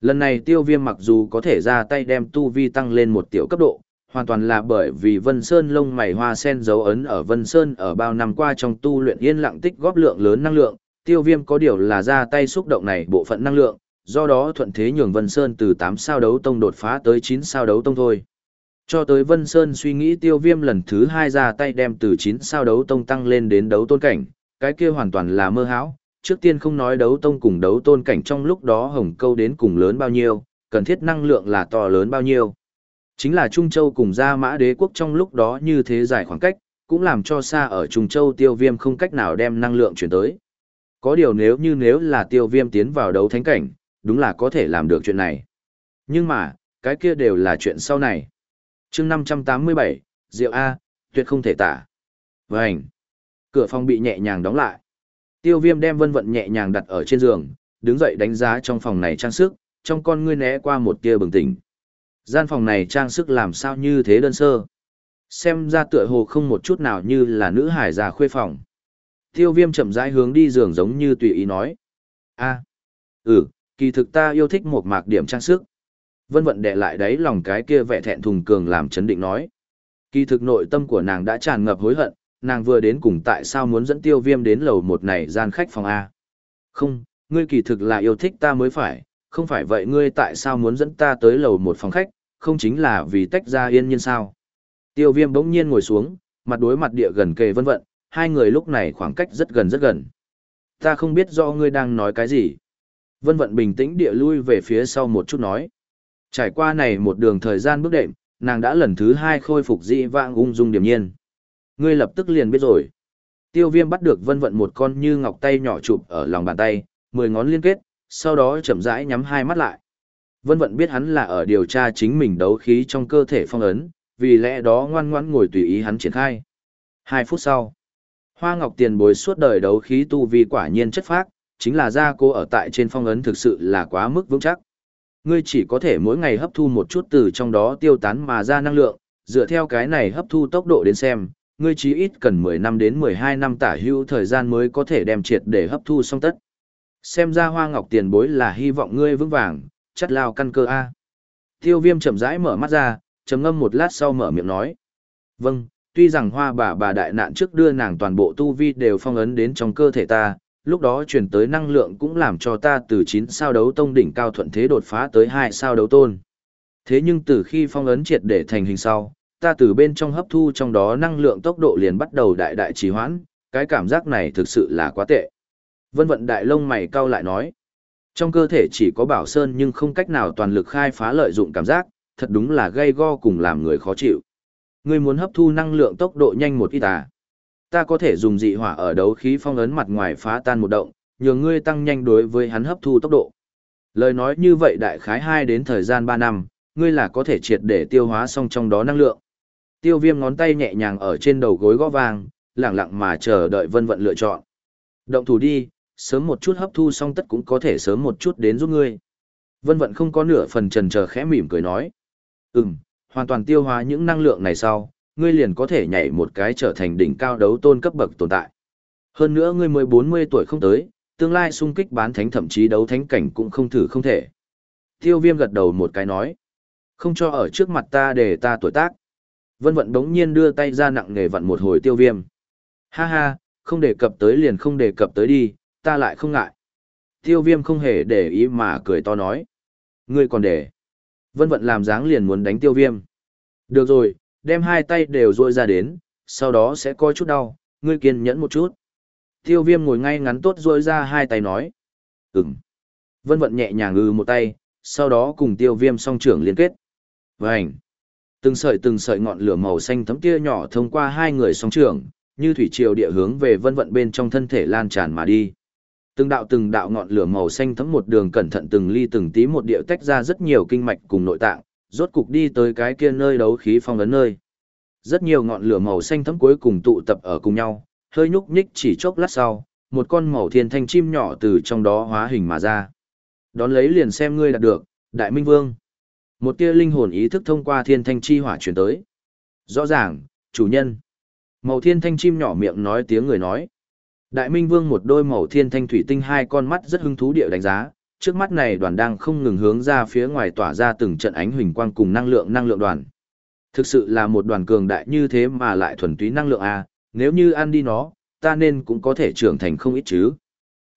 Lần này tiêu viêm mặc dù có thể ra tay đem tu vi tăng lên một tiểu cấp độ, hoàn toàn là bởi vì Vân Sơn lông mày hoa sen dấu ấn ở Vân Sơn ở bao năm qua trong tu luyện yên lặng tích góp lượng lớn năng lượng, tiêu viêm có điều là ra tay xúc động này bộ phận năng lượng, do đó thuận thế nhường Vân Sơn từ 8 sao đấu tông đột phá tới 9 sao đấu tông thôi. Cho tới Vân Sơn suy nghĩ tiêu viêm lần thứ 2 ra tay đem từ 9 sao đấu tông tăng lên đến đấu tôn cảnh, cái kia hoàn toàn là mơ hão. Trước tiên không nói đấu tông cùng đấu tôn cảnh trong lúc đó hồng câu đến cùng lớn bao nhiêu, cần thiết năng lượng là to lớn bao nhiêu. Chính là Trung Châu cùng Gia Mã Đế quốc trong lúc đó như thế dài khoảng cách, cũng làm cho xa ở Trung Châu tiêu viêm không cách nào đem năng lượng chuyển tới. Có điều nếu như nếu là tiêu viêm tiến vào đấu thánh cảnh, đúng là có thể làm được chuyện này. Nhưng mà, cái kia đều là chuyện sau này. chương 587, Diệu A, tuyệt không thể tả. Vânh! Cửa phòng bị nhẹ nhàng đóng lại. Tiêu viêm đem vân vận nhẹ nhàng đặt ở trên giường, đứng dậy đánh giá trong phòng này trang sức, trong con ngươi né qua một tia bừng tỉnh. Gian phòng này trang sức làm sao như thế đơn sơ. Xem ra tựa hồ không một chút nào như là nữ hải già khuê phòng. Tiêu viêm chậm rãi hướng đi giường giống như tùy ý nói. a ừ, kỳ thực ta yêu thích một mạc điểm trang sức. Vân vận đệ lại đấy lòng cái kia vẻ thẹn thùng cường làm chấn định nói. Kỳ thực nội tâm của nàng đã tràn ngập hối hận, nàng vừa đến cùng tại sao muốn dẫn tiêu viêm đến lầu một này gian khách phòng A. Không, ngươi kỳ thực là yêu thích ta mới phải, không phải vậy ngươi tại sao muốn dẫn ta tới lầu một phòng khách, không chính là vì tách ra yên nhiên sao. Tiêu viêm bỗng nhiên ngồi xuống, mặt đối mặt địa gần kề vân vận, hai người lúc này khoảng cách rất gần rất gần. Ta không biết do ngươi đang nói cái gì. Vân vận bình tĩnh địa lui về phía sau một chút nói. Trải qua này một đường thời gian bước đệm, nàng đã lần thứ hai khôi phục dị vãng ung dung điềm nhiên. Ngươi lập tức liền biết rồi. Tiêu viêm bắt được vân vận một con như ngọc tay nhỏ chụp ở lòng bàn tay, mười ngón liên kết, sau đó chậm rãi nhắm hai mắt lại. Vân vận biết hắn là ở điều tra chính mình đấu khí trong cơ thể phong ấn, vì lẽ đó ngoan ngoãn ngồi tùy ý hắn triển khai. Hai phút sau, Hoa Ngọc Tiền bối suốt đời đấu khí tu vi quả nhiên chất phác, chính là gia cô ở tại trên phong ấn thực sự là quá mức vững chắc. Ngươi chỉ có thể mỗi ngày hấp thu một chút từ trong đó tiêu tán mà ra năng lượng, dựa theo cái này hấp thu tốc độ đến xem, ngươi chí ít cần 10 năm đến 12 năm tả hữu thời gian mới có thể đem triệt để hấp thu xong tất. Xem ra hoa ngọc tiền bối là hy vọng ngươi vững vàng, chắt lao căn cơ A. Tiêu viêm chậm rãi mở mắt ra, trầm ngâm một lát sau mở miệng nói. Vâng, tuy rằng hoa bà bà đại nạn trước đưa nàng toàn bộ tu vi đều phong ấn đến trong cơ thể ta, lúc đó chuyển tới năng lượng cũng làm cho ta từ 9 sao đấu tông đỉnh cao thuận thế đột phá tới 2 sao đấu tôn. Thế nhưng từ khi phong ấn triệt để thành hình sau, ta từ bên trong hấp thu trong đó năng lượng tốc độ liền bắt đầu đại đại trì hoãn, cái cảm giác này thực sự là quá tệ. Vân vận đại lông mày cau lại nói, trong cơ thể chỉ có bảo sơn nhưng không cách nào toàn lực khai phá lợi dụng cảm giác, thật đúng là gây go cùng làm người khó chịu. Ngươi muốn hấp thu năng lượng tốc độ nhanh một ít à? Ta có thể dùng dị hỏa ở đấu khí phong ấn mặt ngoài phá tan một động, nhường ngươi tăng nhanh đối với hắn hấp thu tốc độ. Lời nói như vậy đại khái 2 đến thời gian 3 năm, ngươi là có thể triệt để tiêu hóa xong trong đó năng lượng. Tiêu viêm ngón tay nhẹ nhàng ở trên đầu gối gõ vàng, lặng lặng mà chờ đợi vân vận lựa chọn. Động thủ đi, sớm một chút hấp thu xong tất cũng có thể sớm một chút đến giúp ngươi. Vân vận không có nửa phần trần chờ khẽ mỉm cười nói. Ừm, hoàn toàn tiêu hóa những năng lượng này sau, ngươi liền có thể nhảy một cái trở thành đỉnh cao đấu tôn cấp bậc tồn tại. Hơn nữa ngươi mới 40 tuổi không tới, tương lai xung kích bán thánh thậm chí đấu thánh cảnh cũng không thử không thể. Tiêu viêm gật đầu một cái nói. Không cho ở trước mặt ta để ta tuổi tác. Vân vận đống nhiên đưa tay ra nặng nghề vặn một hồi tiêu viêm. Ha ha, không đề cập tới liền không đề cập tới đi, ta lại không ngại. Tiêu viêm không hề để ý mà cười to nói. Ngươi còn để. Vân vận làm dáng liền muốn đánh tiêu viêm. Được rồi, đem hai tay đều duỗi ra đến, sau đó sẽ coi chút đau, ngươi kiên nhẫn một chút. Tiêu viêm ngồi ngay ngắn tốt duỗi ra hai tay nói. Ừm. Vân vận nhẹ nhàng ngư một tay, sau đó cùng tiêu viêm song trưởng liên kết. Vành. Từng sợi từng sợi ngọn lửa màu xanh thấm tia nhỏ thông qua hai người song trưởng, như thủy triều địa hướng về vân vận bên trong thân thể lan tràn mà đi. Từng đạo từng đạo ngọn lửa màu xanh thấm một đường cẩn thận từng ly từng tí một địa tách ra rất nhiều kinh mạch cùng nội tạng, rốt cục đi tới cái kia nơi đấu khí phong ấn nơi. Rất nhiều ngọn lửa màu xanh thấm cuối cùng tụ tập ở cùng nhau, hơi nhúc nhích chỉ chốc lát sau, một con màu thiên thanh chim nhỏ từ trong đó hóa hình mà ra. Đón lấy liền xem ngươi đạt được, Đại Minh Vương. Một tia linh hồn ý thức thông qua thiên thanh chi hỏa truyền tới. Rõ ràng, chủ nhân. Màu thiên thanh chim nhỏ miệng nói tiếng người nói. Đại Minh Vương một đôi màu thiên thanh thủy tinh hai con mắt rất hứng thú địa đánh giá, trước mắt này đoàn đang không ngừng hướng ra phía ngoài tỏa ra từng trận ánh huỳnh quang cùng năng lượng năng lượng đoàn. Thực sự là một đoàn cường đại như thế mà lại thuần túy năng lượng A, nếu như ăn đi nó, ta nên cũng có thể trưởng thành không ít chứ.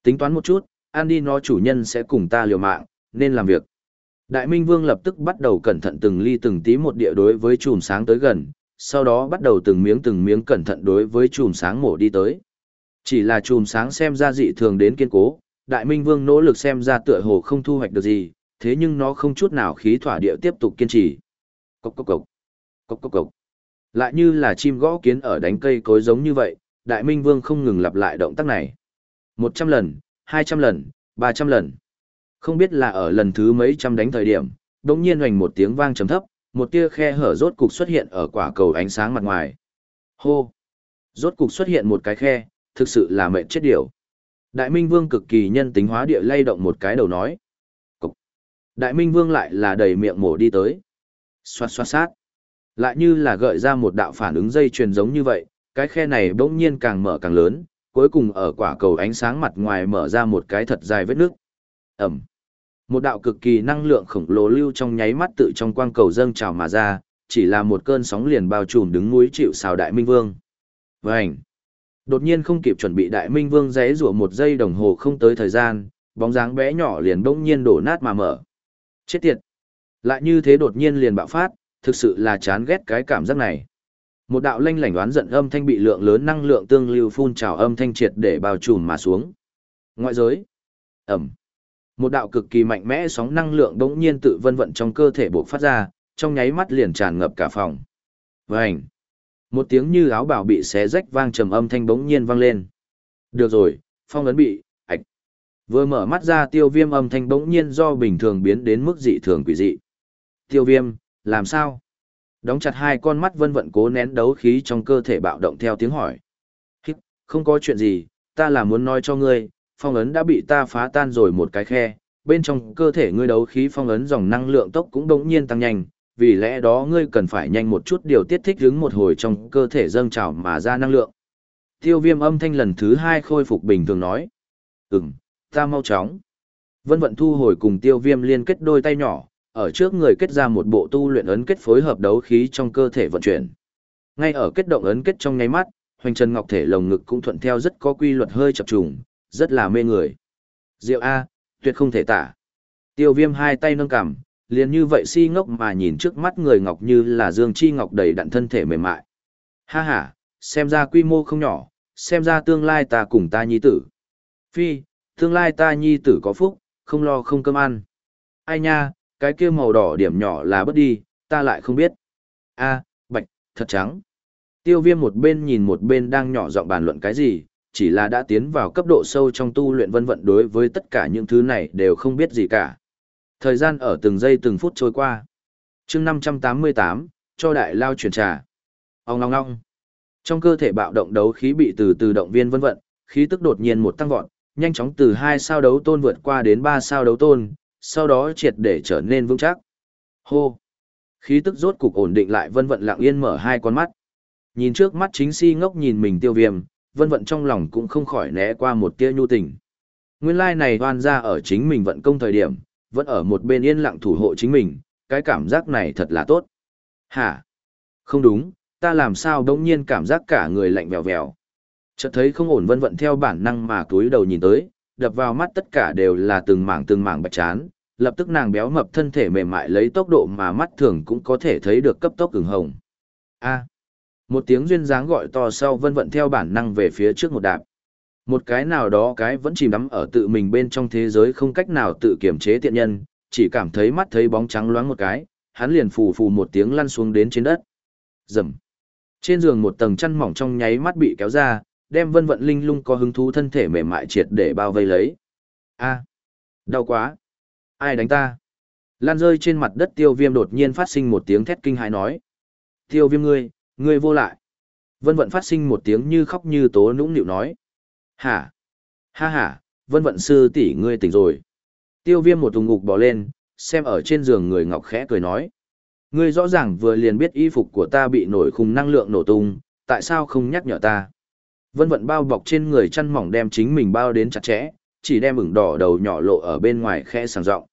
Tính toán một chút, ăn đi nó chủ nhân sẽ cùng ta liều mạng, nên làm việc. Đại Minh Vương lập tức bắt đầu cẩn thận từng ly từng tí một địa đối với chùm sáng tới gần, sau đó bắt đầu từng miếng từng miếng cẩn thận đối với chùm sáng mổ đi tới. Chỉ là chùm sáng xem ra dị thường đến kiên cố, Đại Minh Vương nỗ lực xem ra tựa hồ không thu hoạch được gì, thế nhưng nó không chút nào khí thỏa địa tiếp tục kiên trì. Cốc cốc cốc. Cốc cốc cốc. Lại như là chim gõ kiến ở đánh cây cối giống như vậy, Đại Minh Vương không ngừng lặp lại động tác này. Một trăm lần, hai trăm lần, ba trăm lần. Không biết là ở lần thứ mấy trăm đánh thời điểm, đột nhiên hoành một tiếng vang trầm thấp, một tia khe hở rốt cục xuất hiện ở quả cầu ánh sáng mặt ngoài. Hô! Rốt cục xuất hiện một cái khe, thực sự là mệnh chết điểu. Đại Minh Vương cực kỳ nhân tính hóa địa lay động một cái đầu nói. Cục. Đại Minh Vương lại là đầy miệng mổ đi tới. Xoát xoát sát. Lại như là gợi ra một đạo phản ứng dây chuyền giống như vậy, cái khe này bỗng nhiên càng mở càng lớn, cuối cùng ở quả cầu ánh sáng mặt ngoài mở ra một cái thật dài vết nước. Ẩm. Một đạo cực kỳ năng lượng khổng lồ lưu trong nháy mắt tự trong quang cầu dâng trào mà ra, chỉ là một cơn sóng liền bao trùm đứng núi chịu xào Đại Minh Vương. Vành. Đột nhiên không kịp chuẩn bị Đại Minh Vương giấy rủa một giây đồng hồ không tới thời gian, bóng dáng bé nhỏ liền bỗng nhiên đổ nát mà mở. Chết tiệt. Lại như thế đột nhiên liền bạo phát, thực sự là chán ghét cái cảm giác này. Một đạo lanh lảnh đoán giận âm thanh bị lượng lớn năng lượng tương lưu phun trào âm thanh triệt để bao trùm mà xuống. Ngoại giới. Ẩm. Một đạo cực kỳ mạnh mẽ sóng năng lượng đống nhiên tự vân vận trong cơ thể bộc phát ra, trong nháy mắt liền tràn ngập cả phòng. Vành. Một tiếng như áo bảo bị xé rách vang trầm âm thanh bỗng nhiên vang lên. Được rồi, phong ấn bị, ạch. Vừa mở mắt ra tiêu viêm âm thanh bỗng nhiên do bình thường biến đến mức dị thường quỷ dị. Tiêu viêm, làm sao? Đóng chặt hai con mắt vân vận cố nén đấu khí trong cơ thể bạo động theo tiếng hỏi. Hít, không có chuyện gì, ta là muốn nói cho ngươi, phong ấn đã bị ta phá tan rồi một cái khe, bên trong cơ thể ngươi đấu khí phong ấn dòng năng lượng tốc cũng đống nhiên tăng nhanh, vì lẽ đó ngươi cần phải nhanh một chút điều tiết thích ứng một hồi trong cơ thể dâng trào mà ra năng lượng. Tiêu viêm âm thanh lần thứ hai khôi phục bình thường nói. Ừm, ta mau chóng. Vân vận thu hồi cùng tiêu viêm liên kết đôi tay nhỏ, ở trước người kết ra một bộ tu luyện ấn kết phối hợp đấu khí trong cơ thể vận chuyển. Ngay ở kết động ấn kết trong nháy mắt, hoành trần ngọc thể lồng ngực cũng thuận theo rất có quy luật hơi chập trùng, rất là mê người. Diệu A, tuyệt không thể tả. Tiêu viêm hai tay nâng cằm, liền như vậy si ngốc mà nhìn trước mắt người ngọc như là dương chi ngọc đầy đặn thân thể mềm mại. Ha ha, xem ra quy mô không nhỏ, xem ra tương lai ta cùng ta nhi tử. Phi, tương lai ta nhi tử có phúc, không lo không cơm ăn. Ai nha, cái kia màu đỏ điểm nhỏ là bất đi, ta lại không biết. A, bạch, thật trắng. Tiêu viêm một bên nhìn một bên đang nhỏ giọng bàn luận cái gì, chỉ là đã tiến vào cấp độ sâu trong tu luyện vân vận đối với tất cả những thứ này đều không biết gì cả. Thời gian ở từng giây từng phút trôi qua. chương 588, cho đại lao chuyển trà. Ông ngong ngong. Trong cơ thể bạo động đấu khí bị từ từ động viên vân vận, khí tức đột nhiên một tăng vọt, nhanh chóng từ hai sao đấu tôn vượt qua đến ba sao đấu tôn, sau đó triệt để trở nên vững chắc. Hô! Khí tức rốt cục ổn định lại vân vận lặng yên mở hai con mắt. Nhìn trước mắt chính si ngốc nhìn mình tiêu viêm, vân vận trong lòng cũng không khỏi né qua một tia nhu tình. Nguyên lai này hoan ra ở chính mình vận công thời điểm, vẫn ở một bên yên lặng thủ hộ chính mình, cái cảm giác này thật là tốt. Hả? Không đúng, ta làm sao đống nhiên cảm giác cả người lạnh vèo vèo. Chợt thấy không ổn vân vận theo bản năng mà túi đầu nhìn tới, đập vào mắt tất cả đều là từng mảng từng mảng bạch chán, lập tức nàng béo mập thân thể mềm mại lấy tốc độ mà mắt thường cũng có thể thấy được cấp tốc ửng hồng. A. Một tiếng duyên dáng gọi to sau vân vận theo bản năng về phía trước một đạp. Một cái nào đó cái vẫn chìm đắm ở tự mình bên trong thế giới không cách nào tự kiểm chế tiện nhân, chỉ cảm thấy mắt thấy bóng trắng loáng một cái, hắn liền phù phù một tiếng lăn xuống đến trên đất. Rầm. Trên giường một tầng chăn mỏng trong nháy mắt bị kéo ra, đem vân vận linh lung có hứng thú thân thể mềm mại triệt để bao vây lấy. A, đau quá. Ai đánh ta? Lan rơi trên mặt đất tiêu viêm đột nhiên phát sinh một tiếng thét kinh hãi nói. Tiêu viêm ngươi, ngươi vô lại. Vân vận phát sinh một tiếng như khóc như tố nũng nịu nói. Hả? Ha ha, vân vận sư tỷ ngươi tỉnh rồi. Tiêu viêm một thùng ngục bỏ lên, xem ở trên giường người ngọc khẽ cười nói. Ngươi rõ ràng vừa liền biết y phục của ta bị nổi khung năng lượng nổ tung, tại sao không nhắc nhở ta? Vân vận bao bọc trên người chăn mỏng đem chính mình bao đến chặt chẽ, chỉ đem ửng đỏ đầu nhỏ lộ ở bên ngoài khẽ sàng rộng.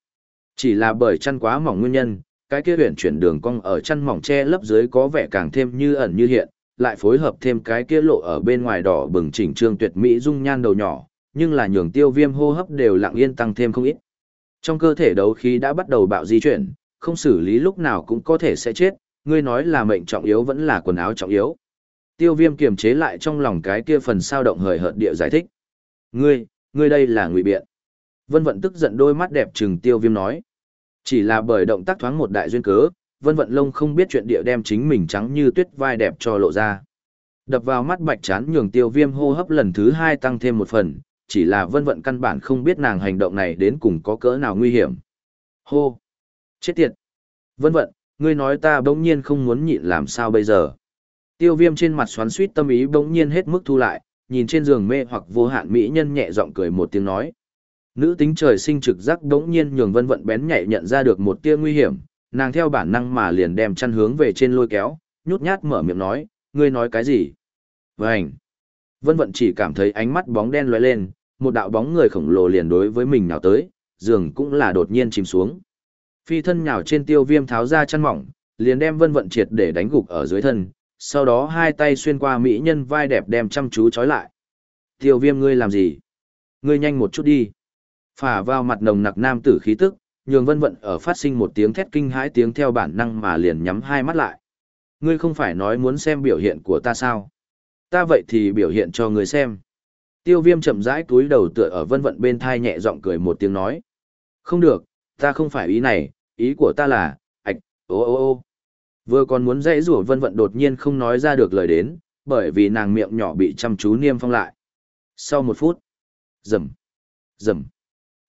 Chỉ là bởi chăn quá mỏng nguyên nhân, cái kia huyền chuyển đường cong ở chăn mỏng che lấp dưới có vẻ càng thêm như ẩn như hiện, lại phối hợp thêm cái kia lộ ở bên ngoài đỏ bừng chỉnh trương tuyệt mỹ dung nhan đầu nhỏ, nhưng là nhường tiêu viêm hô hấp đều lặng yên tăng thêm không ít. Trong cơ thể đấu khí đã bắt đầu bạo di chuyển, không xử lý lúc nào cũng có thể sẽ chết, ngươi nói là mệnh trọng yếu vẫn là quần áo trọng yếu. Tiêu viêm kiềm chế lại trong lòng cái kia phần sao động hời hợt địa giải thích. Ngươi, ngươi đây là ngụy biện. Vân vận tức giận đôi mắt đẹp trừng tiêu viêm nói. Chỉ là bởi động tác thoáng một đại duyên cớ, vân vận lông không biết chuyện địa đem chính mình trắng như tuyết vai đẹp cho lộ ra. Đập vào mắt bạch chán nhường tiêu viêm hô hấp lần thứ hai tăng thêm một phần, chỉ là vân vận căn bản không biết nàng hành động này đến cùng có cỡ nào nguy hiểm. Hô! Chết tiệt! Vân vận, ngươi nói ta bỗng nhiên không muốn nhịn làm sao bây giờ. Tiêu viêm trên mặt xoắn suýt tâm ý bỗng nhiên hết mức thu lại, nhìn trên giường mê hoặc vô hạn mỹ nhân nhẹ giọng cười một tiếng nói. Nữ tính trời sinh trực giác bỗng nhiên nhường vân vận bén nhạy nhận ra được một tia nguy hiểm, nàng theo bản năng mà liền đem chăn hướng về trên lôi kéo, nhút nhát mở miệng nói, ngươi nói cái gì? Vânh! Vân vận chỉ cảm thấy ánh mắt bóng đen lóe lên, một đạo bóng người khổng lồ liền đối với mình nào tới, giường cũng là đột nhiên chìm xuống. Phi thân nhào trên tiêu viêm tháo ra chăn mỏng, liền đem vân vận triệt để đánh gục ở dưới thân, sau đó hai tay xuyên qua mỹ nhân vai đẹp đem chăm chú trói lại. Tiêu viêm ngươi làm gì? Ngươi nhanh một chút đi. Phả vào mặt nồng nặc nam tử khí tức, nhường vân vận ở phát sinh một tiếng thét kinh hãi tiếng theo bản năng mà liền nhắm hai mắt lại. Ngươi không phải nói muốn xem biểu hiện của ta sao? Ta vậy thì biểu hiện cho ngươi xem. Tiêu viêm chậm rãi túi đầu tựa ở vân vận bên thai nhẹ giọng cười một tiếng nói. Không được, ta không phải ý này, ý của ta là, ạch, ô ô ô. Vừa còn muốn dãy rủa vân vận đột nhiên không nói ra được lời đến, bởi vì nàng miệng nhỏ bị chăm chú niêm phong lại. Sau một phút, rầm, rầm,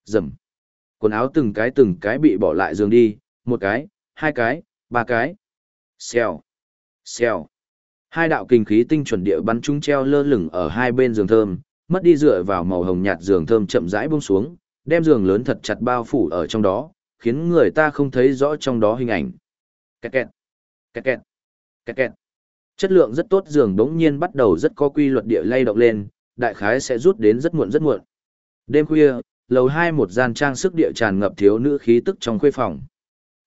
rầm. Quần áo từng cái từng cái bị bỏ lại giường đi, một cái, hai cái, ba cái. Xèo, xèo. Hai đạo kinh khí tinh chuẩn địa bắn chúng treo lơ lửng ở hai bên giường thơm, mất đi dựa vào màu hồng nhạt giường thơm chậm rãi buông xuống, đem giường lớn thật chặt bao phủ ở trong đó, khiến người ta không thấy rõ trong đó hình ảnh. Kẹt kẹt, kẹt kẹt, kẹt kẹt. Chất lượng rất tốt giường đống nhiên bắt đầu rất có quy luật địa lay động lên, đại khái sẽ rút đến rất muộn rất muộn. Đêm khuya, lầu hai một gian trang sức địa tràn ngập thiếu nữ khí tức trong khuê phòng.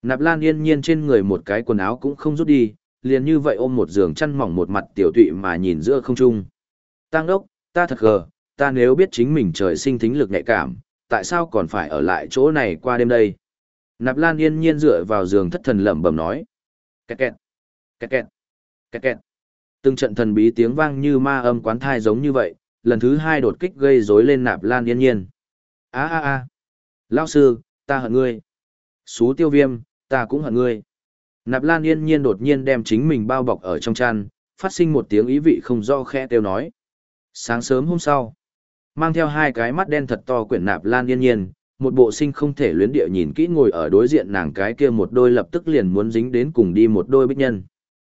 Nạp Lan yên nhiên trên người một cái quần áo cũng không rút đi, liền như vậy ôm một giường chăn mỏng một mặt tiểu tụy mà nhìn giữa không trung. Tăng đốc, ta thật gờ, ta nếu biết chính mình trời sinh thính lực nhạy cảm, tại sao còn phải ở lại chỗ này qua đêm đây? Nạp Lan yên nhiên dựa vào giường thất thần lẩm bẩm nói. Kẹt kẹt, kẹt kẹt, kẹt kẹt. Từng trận thần bí tiếng vang như ma âm quán thai giống như vậy, lần thứ hai đột kích gây rối lên Nạp Lan yên nhiên a a a Lão sư, ta hận ngươi. Xú tiêu viêm, ta cũng hận ngươi. Nạp Lan yên nhiên đột nhiên đem chính mình bao bọc ở trong chăn, phát sinh một tiếng ý vị không do khe kêu nói. Sáng sớm hôm sau, mang theo hai cái mắt đen thật to quyển Nạp Lan yên nhiên, một bộ sinh không thể luyến địa nhìn kỹ ngồi ở đối diện nàng cái kia một đôi lập tức liền muốn dính đến cùng đi một đôi bích nhân.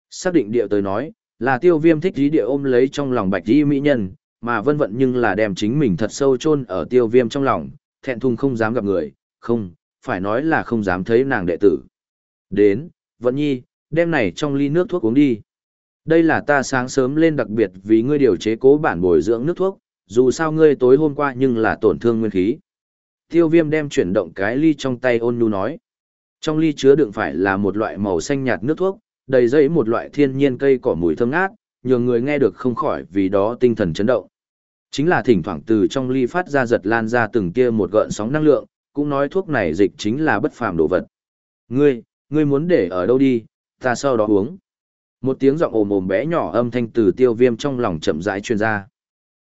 Xác định địa tới nói, là tiêu viêm thích dí địa ôm lấy trong lòng bạch di mỹ nhân, mà vân vận nhưng là đem chính mình thật sâu chôn ở tiêu viêm trong lòng, thẹn thùng không dám gặp người, không, phải nói là không dám thấy nàng đệ tử. Đến, vận nhi, đem này trong ly nước thuốc uống đi. Đây là ta sáng sớm lên đặc biệt vì ngươi điều chế cố bản bồi dưỡng nước thuốc, dù sao ngươi tối hôm qua nhưng là tổn thương nguyên khí. Tiêu viêm đem chuyển động cái ly trong tay ôn nhu nói. Trong ly chứa đựng phải là một loại màu xanh nhạt nước thuốc, đầy dây một loại thiên nhiên cây cỏ mùi thơm ngát, nhường người nghe được không khỏi vì đó tinh thần chấn động. Chính là thỉnh thoảng từ trong ly phát ra giật lan ra từng kia một gợn sóng năng lượng, cũng nói thuốc này dịch chính là bất phàm đồ vật. Ngươi, ngươi muốn để ở đâu đi, ta sau đó uống. Một tiếng giọng ồm ồm bé nhỏ âm thanh từ tiêu viêm trong lòng chậm rãi truyền ra.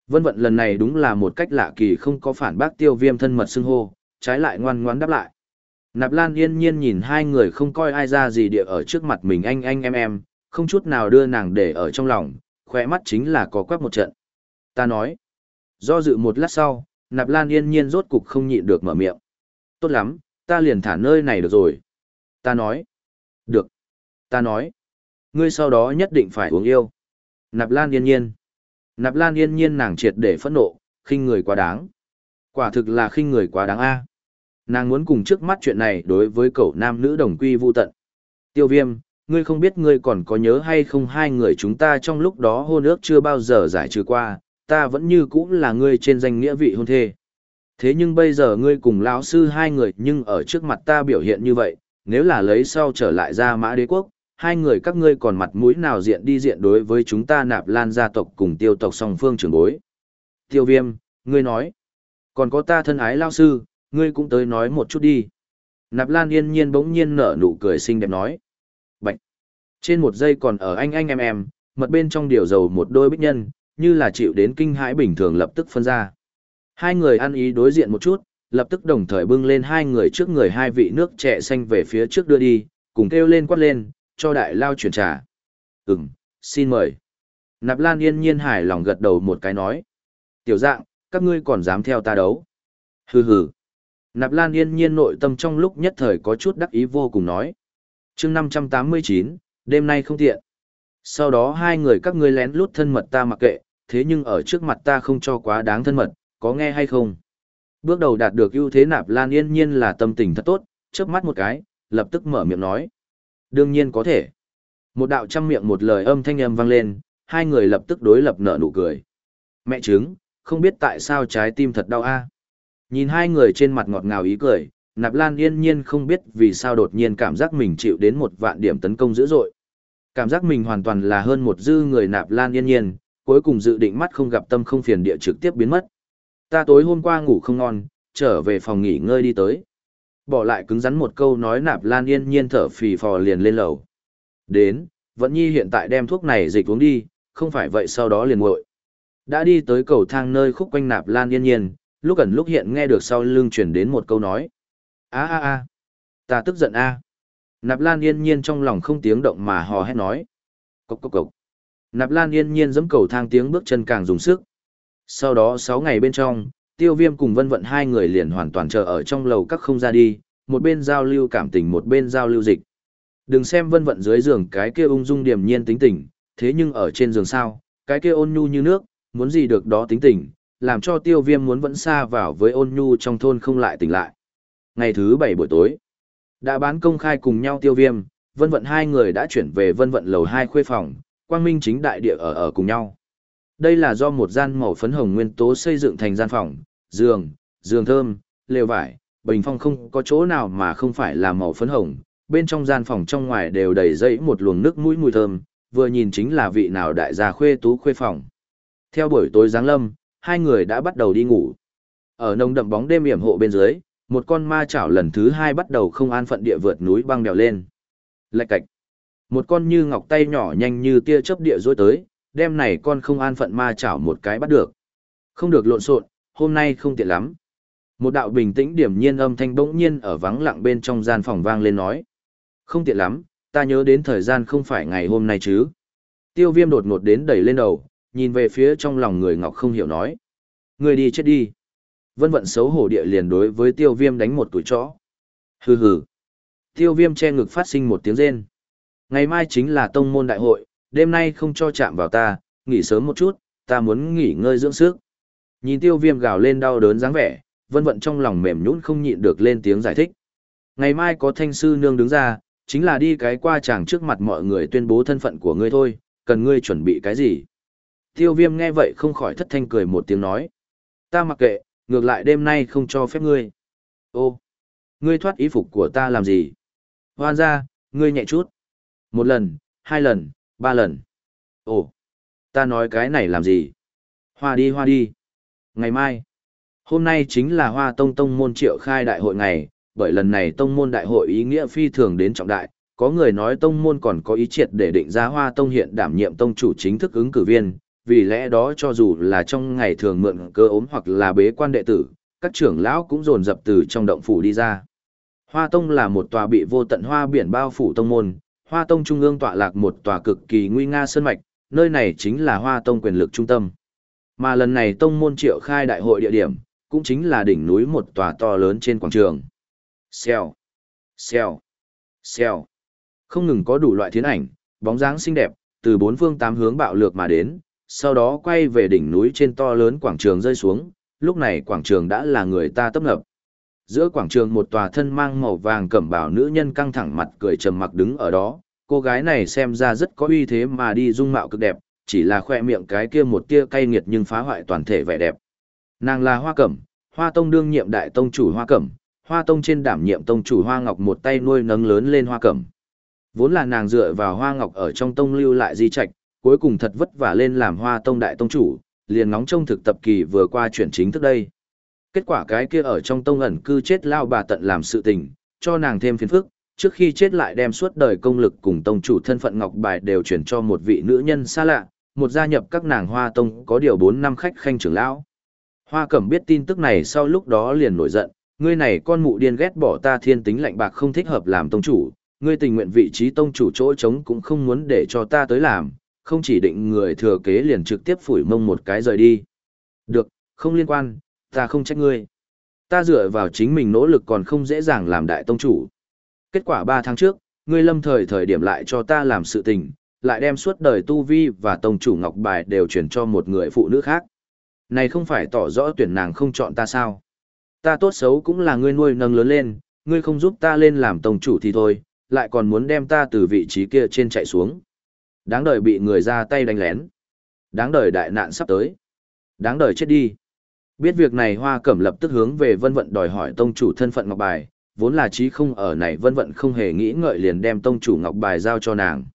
Vân vận lần này đúng là một cách lạ kỳ không có phản bác tiêu viêm thân mật xưng hô, trái lại ngoan ngoãn đáp lại. Nạp Lan yên nhiên nhìn hai người không coi ai ra gì địa ở trước mặt mình anh anh em em, không chút nào đưa nàng để ở trong lòng, khỏe mắt chính là có quắc một trận. Ta nói, do dự một lát sau, Nạp Lan yên nhiên rốt cục không nhịn được mở miệng. Tốt lắm, ta liền thả nơi này được rồi. Ta nói, được. Ta nói, ngươi sau đó nhất định phải uống yêu. Nạp Lan yên nhiên. Nạp Lan yên nhiên nàng triệt để phẫn nộ, khinh người quá đáng. Quả thực là khinh người quá đáng a. Nàng muốn cùng trước mắt chuyện này đối với cậu nam nữ đồng quy vu tận. Tiêu viêm, ngươi không biết ngươi còn có nhớ hay không hai người chúng ta trong lúc đó hôn ước chưa bao giờ giải trừ qua, ta vẫn như cũng là ngươi trên danh nghĩa vị hôn thê. Thế nhưng bây giờ ngươi cùng lão sư hai người nhưng ở trước mặt ta biểu hiện như vậy, nếu là lấy sau trở lại ra mã đế quốc, hai người các ngươi còn mặt mũi nào diện đi diện đối với chúng ta nạp lan gia tộc cùng tiêu tộc song phương trưởng bối. Tiêu viêm, ngươi nói, còn có ta thân ái lao sư, ngươi cũng tới nói một chút đi. Nạp lan yên nhiên bỗng nhiên nở nụ cười xinh đẹp nói. Trên một giây còn ở anh anh em em, mật bên trong điều dầu một đôi bích nhân, như là chịu đến kinh hãi bình thường lập tức phân ra. Hai người ăn ý đối diện một chút, lập tức đồng thời bưng lên hai người trước người hai vị nước trẻ xanh về phía trước đưa đi, cùng kêu lên quát lên, cho đại lao chuyển trà. Ừm, xin mời. Nạp Lan yên nhiên hài lòng gật đầu một cái nói. Tiểu dạng, các ngươi còn dám theo ta đấu. Hừ hừ. Nạp Lan yên nhiên nội tâm trong lúc nhất thời có chút đắc ý vô cùng nói. chương 589, đêm nay không tiện. Sau đó hai người các ngươi lén lút thân mật ta mặc kệ, thế nhưng ở trước mặt ta không cho quá đáng thân mật, có nghe hay không? Bước đầu đạt được ưu thế nạp lan yên nhiên là tâm tình thật tốt, chớp mắt một cái, lập tức mở miệng nói. Đương nhiên có thể. Một đạo trăm miệng một lời âm thanh âm vang lên, hai người lập tức đối lập nở nụ cười. Mẹ trứng, không biết tại sao trái tim thật đau a. Nhìn hai người trên mặt ngọt ngào ý cười, Nạp Lan yên nhiên không biết vì sao đột nhiên cảm giác mình chịu đến một vạn điểm tấn công dữ dội. Cảm giác mình hoàn toàn là hơn một dư người Nạp Lan yên nhiên, cuối cùng dự định mắt không gặp tâm không phiền địa trực tiếp biến mất. Ta tối hôm qua ngủ không ngon, trở về phòng nghỉ ngơi đi tới. Bỏ lại cứng rắn một câu nói Nạp Lan yên nhiên thở phì phò liền lên lầu. Đến, vẫn nhi hiện tại đem thuốc này dịch uống đi, không phải vậy sau đó liền nguội. Đã đi tới cầu thang nơi khúc quanh Nạp Lan yên nhiên, lúc ẩn lúc hiện nghe được sau lưng chuyển đến một câu nói a a a ta tức giận a nạp lan yên nhiên trong lòng không tiếng động mà hò hét nói. Cốc cốc cốc. Nạp lan yên nhiên giẫm cầu thang tiếng bước chân càng dùng sức. Sau đó sáu ngày bên trong tiêu viêm cùng vân vận hai người liền hoàn toàn chờ ở trong lầu các không ra đi một bên giao lưu cảm tình một bên giao lưu dịch. Đừng xem vân vận dưới giường cái kia ung dung điềm nhiên tính tình thế nhưng ở trên giường sao cái kia ôn nhu như nước muốn gì được đó tính tình làm cho tiêu viêm muốn vẫn xa vào với ôn nhu trong thôn không lại tỉnh lại. Ngày thứ bảy buổi tối, đã bán công khai cùng nhau tiêu viêm, vân vận hai người đã chuyển về vân vận lầu hai khuê phòng, quang minh chính đại địa ở ở cùng nhau. Đây là do một gian màu phấn hồng nguyên tố xây dựng thành gian phòng, giường, giường thơm, lều vải, bình phong không có chỗ nào mà không phải là màu phấn hồng, bên trong gian phòng trong ngoài đều đầy dẫy một luồng nước mũi mùi thơm, vừa nhìn chính là vị nào đại gia khuê tú khuê phòng. Theo buổi tối giáng lâm, hai người đã bắt đầu đi ngủ. Ở nồng đậm bóng đêm yểm hộ bên dưới, một con ma chảo lần thứ hai bắt đầu không an phận địa vượt núi băng đèo lên. Lạch cạch. Một con như ngọc tay nhỏ nhanh như tia chớp địa dối tới, đem này con không an phận ma chảo một cái bắt được. Không được lộn xộn, hôm nay không tiện lắm. Một đạo bình tĩnh điểm nhiên âm thanh bỗng nhiên ở vắng lặng bên trong gian phòng vang lên nói. Không tiện lắm, ta nhớ đến thời gian không phải ngày hôm nay chứ. Tiêu viêm đột ngột đến đẩy lên đầu, nhìn về phía trong lòng người ngọc không hiểu nói. Người đi chết đi. Vân vận xấu hổ địa liền đối với tiêu viêm đánh một tuổi chó. Hừ hừ. Tiêu viêm che ngực phát sinh một tiếng rên. Ngày mai chính là tông môn đại hội, đêm nay không cho chạm vào ta, nghỉ sớm một chút, ta muốn nghỉ ngơi dưỡng sức. Nhìn tiêu viêm gào lên đau đớn dáng vẻ, vân vận trong lòng mềm nhũn không nhịn được lên tiếng giải thích. Ngày mai có thanh sư nương đứng ra, chính là đi cái qua chàng trước mặt mọi người tuyên bố thân phận của ngươi thôi, cần ngươi chuẩn bị cái gì. Tiêu viêm nghe vậy không khỏi thất thanh cười một tiếng nói. Ta mặc kệ, ngược lại đêm nay không cho phép ngươi. Ô, ngươi thoát ý phục của ta làm gì? Hoan ra, ngươi nhẹ chút. Một lần, hai lần, ba lần. Ồ, ta nói cái này làm gì? Hoa đi hoa đi. Ngày mai, hôm nay chính là hoa tông tông môn triệu khai đại hội ngày, bởi lần này tông môn đại hội ý nghĩa phi thường đến trọng đại. Có người nói tông môn còn có ý triệt để định ra hoa tông hiện đảm nhiệm tông chủ chính thức ứng cử viên, vì lẽ đó cho dù là trong ngày thường mượn cơ ốm hoặc là bế quan đệ tử, các trưởng lão cũng dồn dập từ trong động phủ đi ra. Hoa Tông là một tòa bị vô tận hoa biển bao phủ tông môn, Hoa Tông trung ương tọa lạc một tòa cực kỳ nguy nga sơn mạch, nơi này chính là Hoa Tông quyền lực trung tâm. Mà lần này tông môn triệu khai đại hội địa điểm, cũng chính là đỉnh núi một tòa to lớn trên quảng trường. Xèo, xèo, xèo. Không ngừng có đủ loại thiến ảnh, bóng dáng xinh đẹp, từ bốn phương tám hướng bạo lược mà đến, sau đó quay về đỉnh núi trên to lớn quảng trường rơi xuống, lúc này quảng trường đã là người ta tấp nập. Giữa quảng trường một tòa thân mang màu vàng cẩm bào nữ nhân căng thẳng mặt cười trầm mặc đứng ở đó, cô gái này xem ra rất có uy thế mà đi dung mạo cực đẹp, chỉ là khoe miệng cái kia một tia cay nghiệt nhưng phá hoại toàn thể vẻ đẹp. Nàng là Hoa Cẩm, Hoa Tông đương nhiệm đại tông chủ Hoa Cẩm, Hoa Tông trên đảm nhiệm tông chủ Hoa Ngọc một tay nuôi nấng lớn lên Hoa Cẩm. Vốn là nàng dựa vào Hoa Ngọc ở trong tông lưu lại di trạch, cuối cùng thật vất vả lên làm Hoa Tông đại tông chủ, liền ngóng trông thực tập kỳ vừa qua chuyển chính thức đây. Kết quả cái kia ở trong tông ẩn cư chết lao bà tận làm sự tình, cho nàng thêm phiền phức, trước khi chết lại đem suốt đời công lực cùng tông chủ thân phận ngọc bài đều chuyển cho một vị nữ nhân xa lạ, một gia nhập các nàng hoa tông có điều 4 năm khách khanh trưởng lão. Hoa cẩm biết tin tức này sau lúc đó liền nổi giận, ngươi này con mụ điên ghét bỏ ta thiên tính lạnh bạc không thích hợp làm tông chủ, ngươi tình nguyện vị trí tông chủ chỗ trống cũng không muốn để cho ta tới làm, không chỉ định người thừa kế liền trực tiếp phủi mông một cái rời đi. Được, không liên quan, ta không trách ngươi. Ta dựa vào chính mình nỗ lực còn không dễ dàng làm đại tông chủ. Kết quả 3 tháng trước, ngươi lâm thời thời điểm lại cho ta làm sự tình, lại đem suốt đời tu vi và tông chủ ngọc bài đều chuyển cho một người phụ nữ khác. Này không phải tỏ rõ tuyển nàng không chọn ta sao? Ta tốt xấu cũng là ngươi nuôi nâng lớn lên, ngươi không giúp ta lên làm tông chủ thì thôi, lại còn muốn đem ta từ vị trí kia trên chạy xuống. Đáng đời bị người ra tay đánh lén. Đáng đời đại nạn sắp tới. Đáng đời chết đi. Biết việc này Hoa Cẩm lập tức hướng về Vân Vận đòi hỏi tông chủ thân phận ngọc bài, vốn là trí không ở này Vân Vận không hề nghĩ ngợi liền đem tông chủ ngọc bài giao cho nàng.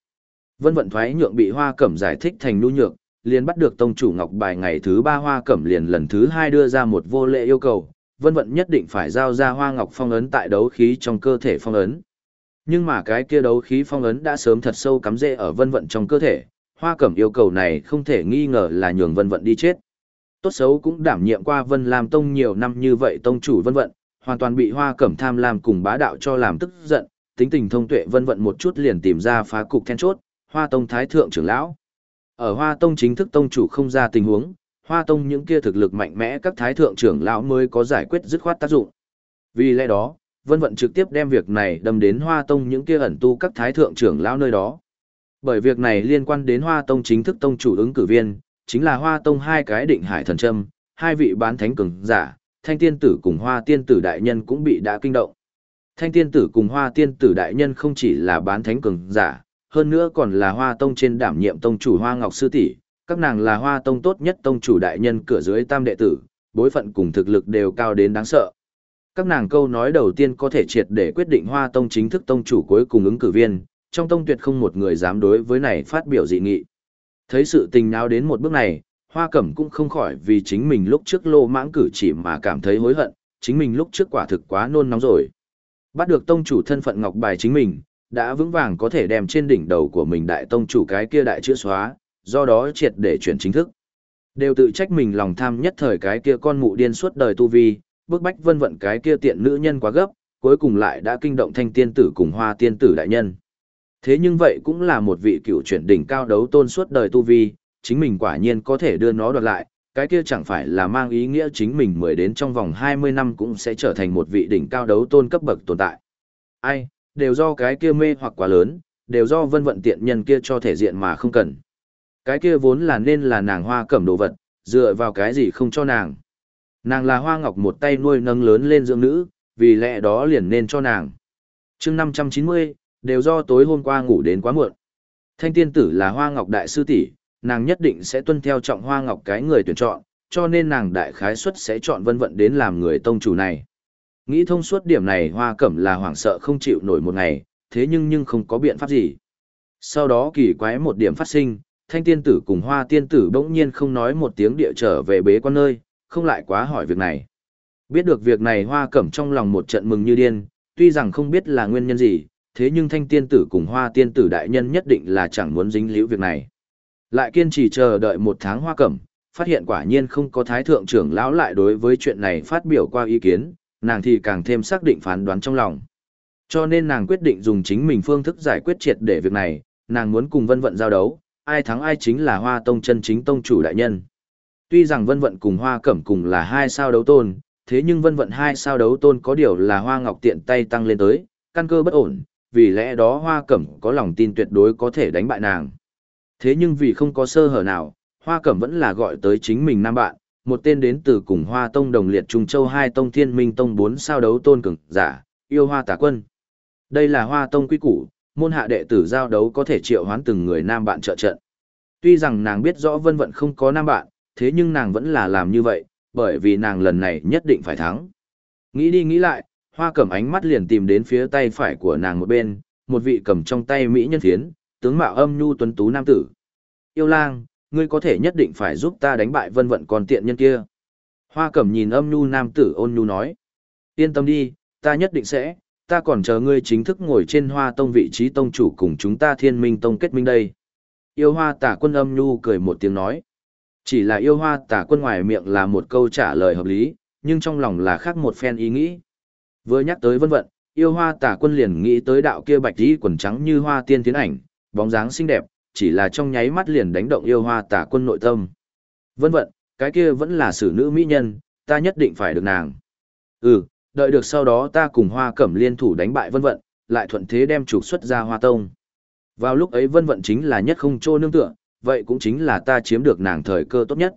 Vân Vận thoái nhượng bị Hoa Cẩm giải thích thành nhu nhược, liền bắt được tông chủ ngọc bài ngày thứ ba Hoa Cẩm liền lần thứ hai đưa ra một vô lệ yêu cầu, Vân Vận nhất định phải giao ra Hoa Ngọc phong ấn tại đấu khí trong cơ thể phong ấn. Nhưng mà cái kia đấu khí phong ấn đã sớm thật sâu cắm rễ ở Vân Vận trong cơ thể, Hoa Cẩm yêu cầu này không thể nghi ngờ là nhường Vân Vận đi chết. Tốt xấu cũng đảm nhiệm qua Vân làm Tông nhiều năm như vậy tông chủ Vân Vận, hoàn toàn bị Hoa Cẩm tham lam cùng bá đạo cho làm tức giận, tính tình thông tuệ Vân Vận một chút liền tìm ra phá cục then chốt, Hoa Tông Thái Thượng trưởng lão. Ở Hoa Tông chính thức tông chủ không ra tình huống, Hoa Tông những kia thực lực mạnh mẽ các Thái Thượng trưởng lão mới có giải quyết dứt khoát tác dụng. Vì lẽ đó, Vân Vận trực tiếp đem việc này đâm đến Hoa Tông những kia ẩn tu các Thái Thượng trưởng lão nơi đó. Bởi việc này liên quan đến Hoa Tông chính thức tông chủ ứng cử viên, chính là Hoa Tông hai cái định hải thần châm, hai vị bán thánh cường giả, Thanh Tiên Tử cùng Hoa Tiên Tử đại nhân cũng bị đã kinh động. Thanh Tiên Tử cùng Hoa Tiên Tử đại nhân không chỉ là bán thánh cường giả, hơn nữa còn là hoa tông trên đảm nhiệm tông chủ hoa ngọc sư tỷ các nàng là hoa tông tốt nhất tông chủ đại nhân cửa dưới tam đệ tử bối phận cùng thực lực đều cao đến đáng sợ các nàng câu nói đầu tiên có thể triệt để quyết định hoa tông chính thức tông chủ cuối cùng ứng cử viên trong tông tuyệt không một người dám đối với này phát biểu dị nghị thấy sự tình nào đến một bước này hoa cẩm cũng không khỏi vì chính mình lúc trước lô mãng cử chỉ mà cảm thấy hối hận chính mình lúc trước quả thực quá nôn nóng rồi bắt được tông chủ thân phận ngọc bài chính mình đã vững vàng có thể đem trên đỉnh đầu của mình đại tông chủ cái kia đại chữa xóa, do đó triệt để chuyển chính thức. Đều tự trách mình lòng tham nhất thời cái kia con mụ điên suốt đời tu vi, bức bách vân vận cái kia tiện nữ nhân quá gấp, cuối cùng lại đã kinh động thanh tiên tử cùng hoa tiên tử đại nhân. Thế nhưng vậy cũng là một vị cựu chuyển đỉnh cao đấu tôn suốt đời tu vi, chính mình quả nhiên có thể đưa nó đoạt lại, cái kia chẳng phải là mang ý nghĩa chính mình mới đến trong vòng 20 năm cũng sẽ trở thành một vị đỉnh cao đấu tôn cấp bậc tồn tại. Ai, đều do cái kia mê hoặc quá lớn, đều do vân vận tiện nhân kia cho thể diện mà không cần. Cái kia vốn là nên là nàng hoa cẩm đồ vật, dựa vào cái gì không cho nàng. Nàng là hoa ngọc một tay nuôi nâng lớn lên dưỡng nữ, vì lẽ đó liền nên cho nàng. chương 590, đều do tối hôm qua ngủ đến quá muộn. Thanh tiên tử là hoa ngọc đại sư tỷ nàng nhất định sẽ tuân theo trọng hoa ngọc cái người tuyển chọn, cho nên nàng đại khái suất sẽ chọn vân vận đến làm người tông chủ này. Nghĩ thông suốt điểm này hoa cẩm là hoảng sợ không chịu nổi một ngày, thế nhưng nhưng không có biện pháp gì. Sau đó kỳ quái một điểm phát sinh, thanh tiên tử cùng hoa tiên tử bỗng nhiên không nói một tiếng địa trở về bế quan nơi, không lại quá hỏi việc này. Biết được việc này hoa cẩm trong lòng một trận mừng như điên, tuy rằng không biết là nguyên nhân gì, thế nhưng thanh tiên tử cùng hoa tiên tử đại nhân nhất định là chẳng muốn dính liễu việc này. Lại kiên trì chờ đợi một tháng hoa cẩm, phát hiện quả nhiên không có thái thượng trưởng lão lại đối với chuyện này phát biểu qua ý kiến, nàng thì càng thêm xác định phán đoán trong lòng. Cho nên nàng quyết định dùng chính mình phương thức giải quyết triệt để việc này, nàng muốn cùng vân vận giao đấu, ai thắng ai chính là hoa tông chân chính tông chủ đại nhân. Tuy rằng vân vận cùng hoa cẩm cùng là hai sao đấu tôn, thế nhưng vân vận hai sao đấu tôn có điều là hoa ngọc tiện tay tăng lên tới, căn cơ bất ổn, vì lẽ đó hoa cẩm có lòng tin tuyệt đối có thể đánh bại nàng. Thế nhưng vì không có sơ hở nào, Hoa Cẩm vẫn là gọi tới chính mình nam bạn, một tên đến từ cùng Hoa Tông đồng liệt Trung Châu hai Tông Thiên Minh Tông bốn sao đấu tôn cường giả, yêu Hoa Tả Quân. Đây là Hoa Tông quy củ, môn hạ đệ tử giao đấu có thể triệu hoán từng người nam bạn trợ trận. Tuy rằng nàng biết rõ Vân Vận không có nam bạn, thế nhưng nàng vẫn là làm như vậy, bởi vì nàng lần này nhất định phải thắng. Nghĩ đi nghĩ lại, Hoa Cẩm ánh mắt liền tìm đến phía tay phải của nàng một bên, một vị cầm trong tay mỹ nhân thiến, tướng mạo âm nhu tuấn tú nam tử. Yêu lang, ngươi có thể nhất định phải giúp ta đánh bại vân vận còn tiện nhân kia. Hoa cẩm nhìn âm nhu nam tử ôn nhu nói. Yên tâm đi, ta nhất định sẽ, ta còn chờ ngươi chính thức ngồi trên hoa tông vị trí tông chủ cùng chúng ta thiên minh tông kết minh đây. Yêu hoa tả quân âm nhu cười một tiếng nói. Chỉ là yêu hoa tả quân ngoài miệng là một câu trả lời hợp lý, nhưng trong lòng là khác một phen ý nghĩ. Vừa nhắc tới vân vận, yêu hoa tả quân liền nghĩ tới đạo kia bạch tí quần trắng như hoa tiên tiến ảnh, bóng dáng xinh đẹp, chỉ là trong nháy mắt liền đánh động yêu hoa tả quân nội tâm. Vân vận, cái kia vẫn là xử nữ mỹ nhân, ta nhất định phải được nàng. Ừ, đợi được sau đó ta cùng hoa cẩm liên thủ đánh bại vân vận, lại thuận thế đem trục xuất ra hoa tông. Vào lúc ấy vân vận chính là nhất không trô nương tựa, vậy cũng chính là ta chiếm được nàng thời cơ tốt nhất.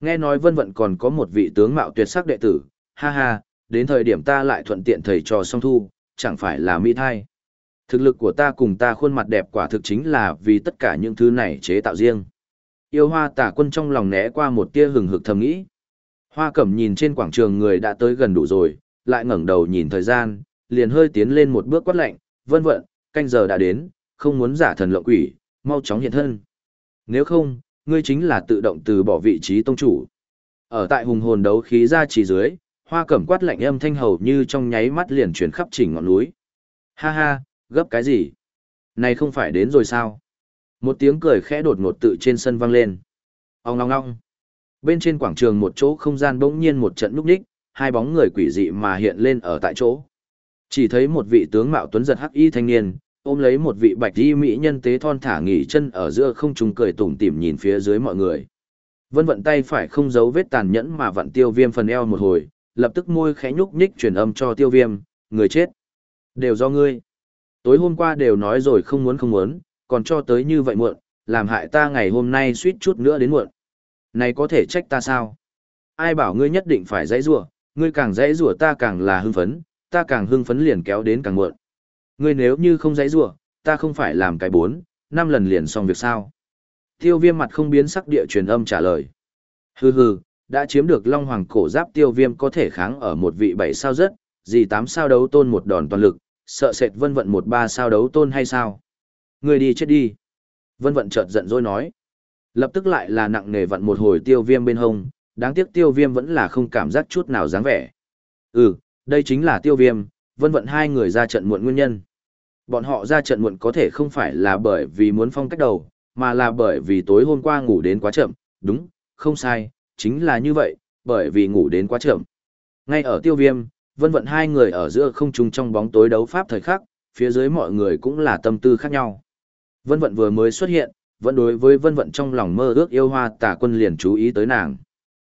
Nghe nói vân vận còn có một vị tướng mạo tuyệt sắc đệ tử, ha ha, đến thời điểm ta lại thuận tiện thầy trò song thu, chẳng phải là mỹ thai. Thực lực của ta cùng ta khuôn mặt đẹp quả thực chính là vì tất cả những thứ này chế tạo riêng. Yêu hoa tả quân trong lòng né qua một tia hừng hực thầm nghĩ. Hoa cẩm nhìn trên quảng trường người đã tới gần đủ rồi, lại ngẩng đầu nhìn thời gian, liền hơi tiến lên một bước quát lạnh, vân vận, canh giờ đã đến, không muốn giả thần lộng quỷ, mau chóng hiện thân. Nếu không, ngươi chính là tự động từ bỏ vị trí tông chủ. Ở tại hùng hồn đấu khí ra chỉ dưới, hoa cẩm quát lạnh âm thanh hầu như trong nháy mắt liền chuyển khắp chỉnh ngọn núi. Ha ha, gấp cái gì? Này không phải đến rồi sao? Một tiếng cười khẽ đột ngột tự trên sân vang lên. Ông ngong ngong. Bên trên quảng trường một chỗ không gian bỗng nhiên một trận núp đích, hai bóng người quỷ dị mà hiện lên ở tại chỗ. Chỉ thấy một vị tướng mạo tuấn giật hắc y thanh niên, ôm lấy một vị bạch y mỹ nhân tế thon thả nghỉ chân ở giữa không trung cười tủm tỉm nhìn phía dưới mọi người. Vân vận tay phải không giấu vết tàn nhẫn mà vặn tiêu viêm phần eo một hồi, lập tức môi khẽ nhúc nhích truyền âm cho tiêu viêm, người chết. Đều do ngươi. Tối hôm qua đều nói rồi không muốn không muốn, còn cho tới như vậy muộn, làm hại ta ngày hôm nay suýt chút nữa đến muộn. Này có thể trách ta sao? Ai bảo ngươi nhất định phải dãy rủa, ngươi càng dãy rủa ta càng là hưng phấn, ta càng hưng phấn liền kéo đến càng muộn. Ngươi nếu như không dãy rủa, ta không phải làm cái bốn, năm lần liền xong việc sao? Tiêu viêm mặt không biến sắc địa truyền âm trả lời. Hừ hừ, đã chiếm được Long Hoàng cổ giáp tiêu viêm có thể kháng ở một vị bảy sao rất, gì tám sao đấu tôn một đòn toàn lực, sợ sệt vân vận một ba sao đấu tôn hay sao? Người đi chết đi. Vân vận chợt giận dỗi nói. Lập tức lại là nặng nề vận một hồi tiêu viêm bên hông, đáng tiếc tiêu viêm vẫn là không cảm giác chút nào dáng vẻ. Ừ, đây chính là tiêu viêm, vân vận hai người ra trận muộn nguyên nhân. Bọn họ ra trận muộn có thể không phải là bởi vì muốn phong cách đầu, mà là bởi vì tối hôm qua ngủ đến quá chậm, đúng, không sai, chính là như vậy, bởi vì ngủ đến quá chậm. Ngay ở tiêu viêm, vân vận hai người ở giữa không trung trong bóng tối đấu pháp thời khắc, phía dưới mọi người cũng là tâm tư khác nhau. Vân vận vừa mới xuất hiện, vẫn đối với vân vận trong lòng mơ ước yêu hoa tà quân liền chú ý tới nàng.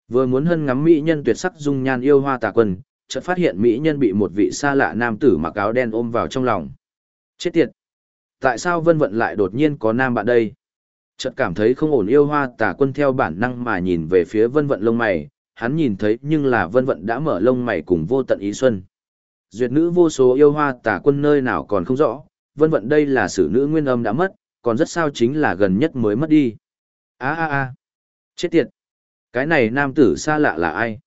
Vừa muốn hân ngắm mỹ nhân tuyệt sắc dung nhan yêu hoa tà quân, chợt phát hiện mỹ nhân bị một vị xa lạ nam tử mặc áo đen ôm vào trong lòng. Chết tiệt! Tại sao vân vận lại đột nhiên có nam bạn đây? Chợt cảm thấy không ổn yêu hoa tà quân theo bản năng mà nhìn về phía vân vận lông mày, hắn nhìn thấy nhưng là vân vận đã mở lông mày cùng vô tận ý xuân. Duyệt nữ vô số yêu hoa tà quân nơi nào còn không rõ, vân vận đây là sử nữ nguyên âm đã mất, còn rất sao chính là gần nhất mới mất đi. a a a chết tiệt. Cái này nam tử xa lạ là ai?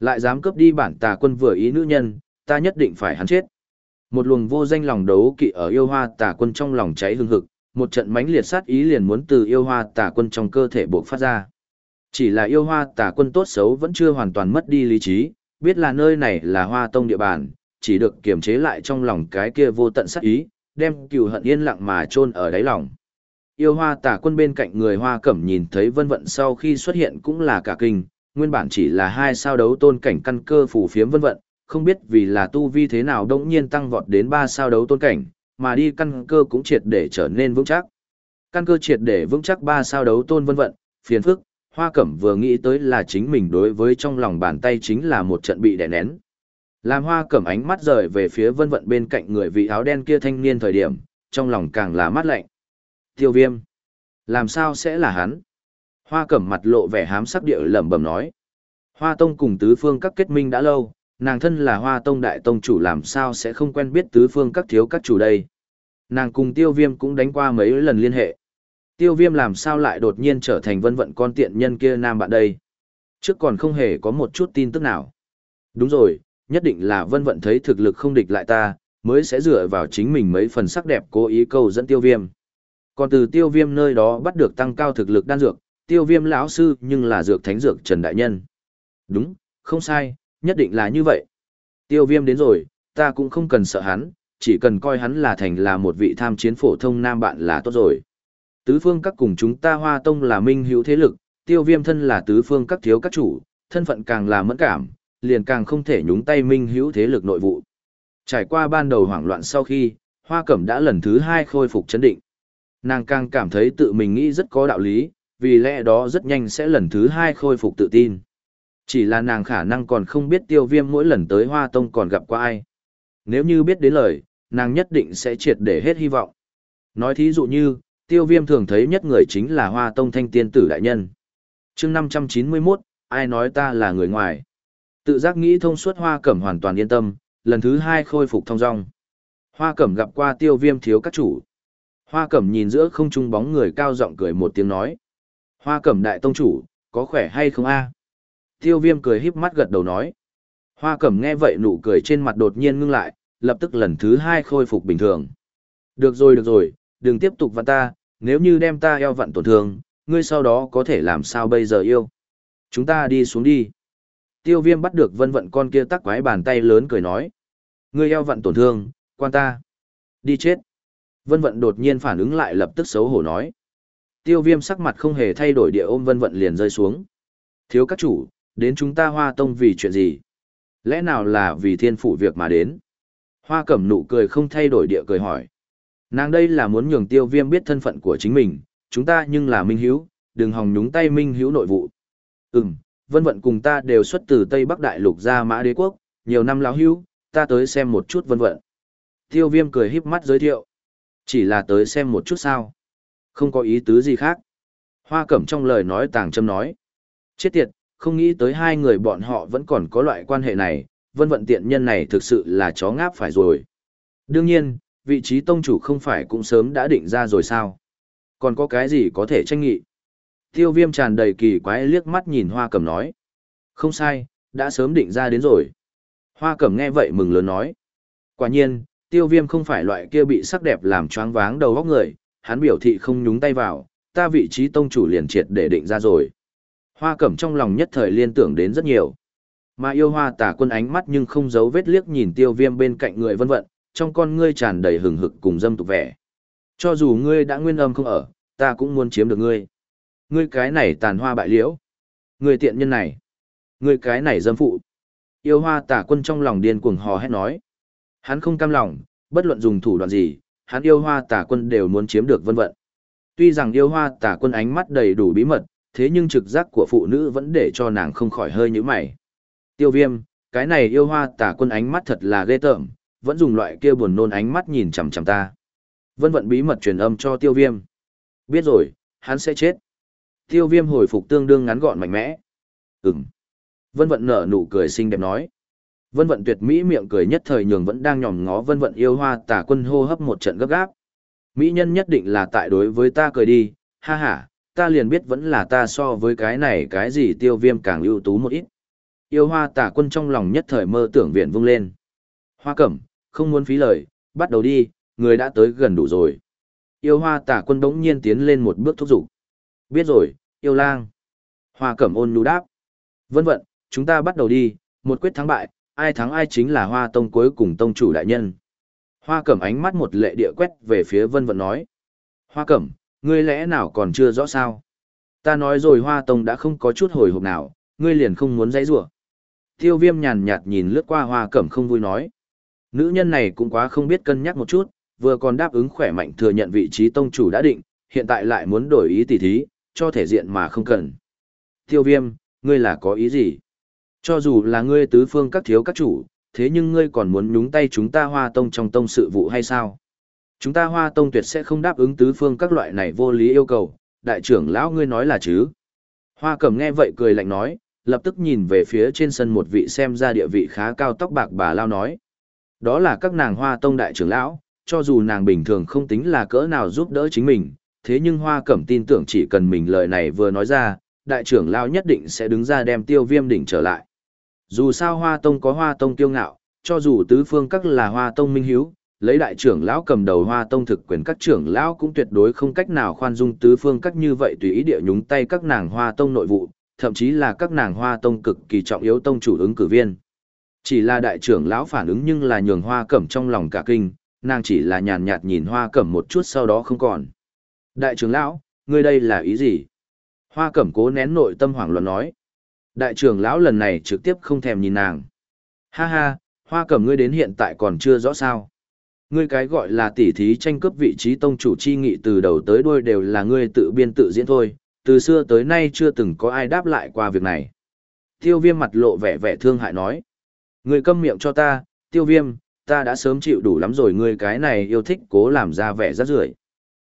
Lại dám cướp đi bản tà quân vừa ý nữ nhân, ta nhất định phải hắn chết. Một luồng vô danh lòng đấu kỵ ở yêu hoa tà quân trong lòng cháy hương hực, một trận mãnh liệt sát ý liền muốn từ yêu hoa tà quân trong cơ thể buộc phát ra. Chỉ là yêu hoa tà quân tốt xấu vẫn chưa hoàn toàn mất đi lý trí, biết là nơi này là hoa tông địa bàn, chỉ được kiềm chế lại trong lòng cái kia vô tận sát ý, đem cừu hận yên lặng mà chôn ở đáy lòng. Yêu hoa tà quân bên cạnh người hoa cẩm nhìn thấy vân vận sau khi xuất hiện cũng là cả kinh, nguyên bản chỉ là hai sao đấu tôn cảnh căn cơ phủ phiếm vân vận, không biết vì là tu vi thế nào đống nhiên tăng vọt đến ba sao đấu tôn cảnh, mà đi căn cơ cũng triệt để trở nên vững chắc. Căn cơ triệt để vững chắc ba sao đấu tôn vân vận, phiền phức, hoa cẩm vừa nghĩ tới là chính mình đối với trong lòng bàn tay chính là một trận bị đè nén. Làm hoa cẩm ánh mắt rời về phía vân vận bên cạnh người vị áo đen kia thanh niên thời điểm, trong lòng càng là mát lạnh. Tiêu viêm. Làm sao sẽ là hắn? Hoa cẩm mặt lộ vẻ hám sắc địa lẩm bẩm nói. Hoa tông cùng tứ phương các kết minh đã lâu, nàng thân là hoa tông đại tông chủ làm sao sẽ không quen biết tứ phương các thiếu các chủ đây. Nàng cùng tiêu viêm cũng đánh qua mấy lần liên hệ. Tiêu viêm làm sao lại đột nhiên trở thành vân vận con tiện nhân kia nam bạn đây. Trước còn không hề có một chút tin tức nào. Đúng rồi, nhất định là vân vận thấy thực lực không địch lại ta, mới sẽ dựa vào chính mình mấy phần sắc đẹp cố ý câu dẫn tiêu viêm. Còn từ tiêu viêm nơi đó bắt được tăng cao thực lực đan dược, tiêu viêm lão sư nhưng là dược thánh dược Trần Đại Nhân. Đúng, không sai, nhất định là như vậy. Tiêu viêm đến rồi, ta cũng không cần sợ hắn, chỉ cần coi hắn là thành là một vị tham chiến phổ thông nam bạn là tốt rồi. Tứ phương các cùng chúng ta hoa tông là minh hữu thế lực, tiêu viêm thân là tứ phương các thiếu các chủ, thân phận càng là mẫn cảm, liền càng không thể nhúng tay minh hữu thế lực nội vụ. Trải qua ban đầu hoảng loạn sau khi, hoa cẩm đã lần thứ hai khôi phục chấn định. Nàng càng cảm thấy tự mình nghĩ rất có đạo lý, vì lẽ đó rất nhanh sẽ lần thứ hai khôi phục tự tin. Chỉ là nàng khả năng còn không biết tiêu viêm mỗi lần tới hoa tông còn gặp qua ai. Nếu như biết đến lời, nàng nhất định sẽ triệt để hết hy vọng. Nói thí dụ như, tiêu viêm thường thấy nhất người chính là hoa tông thanh tiên tử đại nhân. chương 591, ai nói ta là người ngoài. Tự giác nghĩ thông suốt hoa cẩm hoàn toàn yên tâm, lần thứ hai khôi phục thông dong. Hoa cẩm gặp qua tiêu viêm thiếu các chủ. Hoa cẩm nhìn giữa không trung bóng người cao giọng cười một tiếng nói. Hoa cẩm đại tông chủ, có khỏe hay không a Tiêu viêm cười híp mắt gật đầu nói. Hoa cẩm nghe vậy nụ cười trên mặt đột nhiên ngưng lại, lập tức lần thứ hai khôi phục bình thường. Được rồi được rồi, đừng tiếp tục vặn ta, nếu như đem ta eo vặn tổn thương, ngươi sau đó có thể làm sao bây giờ yêu. Chúng ta đi xuống đi. Tiêu viêm bắt được vân vận con kia tắc quái bàn tay lớn cười nói. Ngươi eo vặn tổn thương, quan ta. Đi chết. Vân vận đột nhiên phản ứng lại lập tức xấu hổ nói. Tiêu viêm sắc mặt không hề thay đổi địa ôm vân vận liền rơi xuống. Thiếu các chủ, đến chúng ta hoa tông vì chuyện gì? Lẽ nào là vì thiên phủ việc mà đến? Hoa cẩm nụ cười không thay đổi địa cười hỏi. Nàng đây là muốn nhường tiêu viêm biết thân phận của chính mình, chúng ta nhưng là minh hiếu, đừng hòng nhúng tay minh hiếu nội vụ. Ừm, vân vận cùng ta đều xuất từ Tây Bắc Đại Lục ra mã đế quốc, nhiều năm lão hiếu, ta tới xem một chút vân vận. Tiêu viêm cười híp mắt giới thiệu. Chỉ là tới xem một chút sao. Không có ý tứ gì khác. Hoa cẩm trong lời nói tàng châm nói. Chết tiệt, không nghĩ tới hai người bọn họ vẫn còn có loại quan hệ này, vân vận tiện nhân này thực sự là chó ngáp phải rồi. Đương nhiên, vị trí tông chủ không phải cũng sớm đã định ra rồi sao? Còn có cái gì có thể tranh nghị? Tiêu viêm tràn đầy kỳ quái liếc mắt nhìn hoa cẩm nói. Không sai, đã sớm định ra đến rồi. Hoa cẩm nghe vậy mừng lớn nói. Quả nhiên, tiêu viêm không phải loại kia bị sắc đẹp làm choáng váng đầu góc người, hắn biểu thị không nhúng tay vào, ta vị trí tông chủ liền triệt để định ra rồi. Hoa cẩm trong lòng nhất thời liên tưởng đến rất nhiều. Mà yêu hoa tả quân ánh mắt nhưng không giấu vết liếc nhìn tiêu viêm bên cạnh người vân vận, trong con ngươi tràn đầy hừng hực cùng dâm tục vẻ. Cho dù ngươi đã nguyên âm không ở, ta cũng muốn chiếm được ngươi. Ngươi cái này tàn hoa bại liễu. Ngươi tiện nhân này. Ngươi cái này dâm phụ. Yêu hoa tả quân trong lòng điên cuồng hò hét nói. Hắn không cam lòng, bất luận dùng thủ đoạn gì, hắn yêu hoa tả quân đều muốn chiếm được vân vận. Tuy rằng yêu hoa tả quân ánh mắt đầy đủ bí mật, thế nhưng trực giác của phụ nữ vẫn để cho nàng không khỏi hơi nhíu mày. Tiêu viêm, cái này yêu hoa tả quân ánh mắt thật là ghê tởm, vẫn dùng loại kia buồn nôn ánh mắt nhìn chằm chằm ta. Vân vận bí mật truyền âm cho tiêu viêm. Biết rồi, hắn sẽ chết. Tiêu viêm hồi phục tương đương ngắn gọn mạnh mẽ. Ừm. Vân vận nở nụ cười xinh đẹp nói. Vân vận tuyệt mỹ miệng cười nhất thời nhường vẫn đang nhòm ngó vân vận yêu hoa tả quân hô hấp một trận gấp gáp. Mỹ nhân nhất định là tại đối với ta cười đi, ha ha, ta liền biết vẫn là ta so với cái này cái gì tiêu viêm càng ưu tú một ít. Yêu hoa tả quân trong lòng nhất thời mơ tưởng viện vung lên. Hoa cẩm, không muốn phí lời, bắt đầu đi, người đã tới gần đủ rồi. Yêu hoa tả quân đống nhiên tiến lên một bước thúc giục. Biết rồi, yêu lang. Hoa cẩm ôn nhu đáp. Vân vận, chúng ta bắt đầu đi, một quyết thắng bại, ai thắng ai chính là hoa tông cuối cùng tông chủ đại nhân. Hoa cẩm ánh mắt một lệ địa quét về phía vân vận nói. Hoa cẩm, ngươi lẽ nào còn chưa rõ sao? Ta nói rồi hoa tông đã không có chút hồi hộp nào, ngươi liền không muốn dãy rủa. Tiêu viêm nhàn nhạt nhìn lướt qua hoa cẩm không vui nói. Nữ nhân này cũng quá không biết cân nhắc một chút, vừa còn đáp ứng khỏe mạnh thừa nhận vị trí tông chủ đã định, hiện tại lại muốn đổi ý tỷ thí, cho thể diện mà không cần. Tiêu viêm, ngươi là có ý gì? Cho dù là ngươi tứ phương các thiếu các chủ, thế nhưng ngươi còn muốn nhúng tay chúng ta hoa tông trong tông sự vụ hay sao? Chúng ta hoa tông tuyệt sẽ không đáp ứng tứ phương các loại này vô lý yêu cầu, đại trưởng lão ngươi nói là chứ. Hoa cẩm nghe vậy cười lạnh nói, lập tức nhìn về phía trên sân một vị xem ra địa vị khá cao tóc bạc bà lao nói. Đó là các nàng hoa tông đại trưởng lão, cho dù nàng bình thường không tính là cỡ nào giúp đỡ chính mình, thế nhưng hoa cẩm tin tưởng chỉ cần mình lời này vừa nói ra, đại trưởng lão nhất định sẽ đứng ra đem tiêu viêm đỉnh trở lại. Dù sao hoa tông có hoa tông kiêu ngạo, cho dù tứ phương các là hoa tông minh hiếu, lấy đại trưởng lão cầm đầu hoa tông thực quyền các trưởng lão cũng tuyệt đối không cách nào khoan dung tứ phương các như vậy tùy ý địa nhúng tay các nàng hoa tông nội vụ, thậm chí là các nàng hoa tông cực kỳ trọng yếu tông chủ ứng cử viên. Chỉ là đại trưởng lão phản ứng nhưng là nhường hoa cẩm trong lòng cả kinh, nàng chỉ là nhàn nhạt nhìn hoa cẩm một chút sau đó không còn. Đại trưởng lão, ngươi đây là ý gì? Hoa cẩm cố nén nội tâm hoảng loạn nói. Đại trưởng lão lần này trực tiếp không thèm nhìn nàng. Ha ha, hoa cẩm ngươi đến hiện tại còn chưa rõ sao. Ngươi cái gọi là tỉ thí tranh cướp vị trí tông chủ chi nghị từ đầu tới đuôi đều là ngươi tự biên tự diễn thôi, từ xưa tới nay chưa từng có ai đáp lại qua việc này. Tiêu viêm mặt lộ vẻ vẻ thương hại nói. Ngươi câm miệng cho ta, tiêu viêm, ta đã sớm chịu đủ lắm rồi ngươi cái này yêu thích cố làm ra vẻ rất rưởi.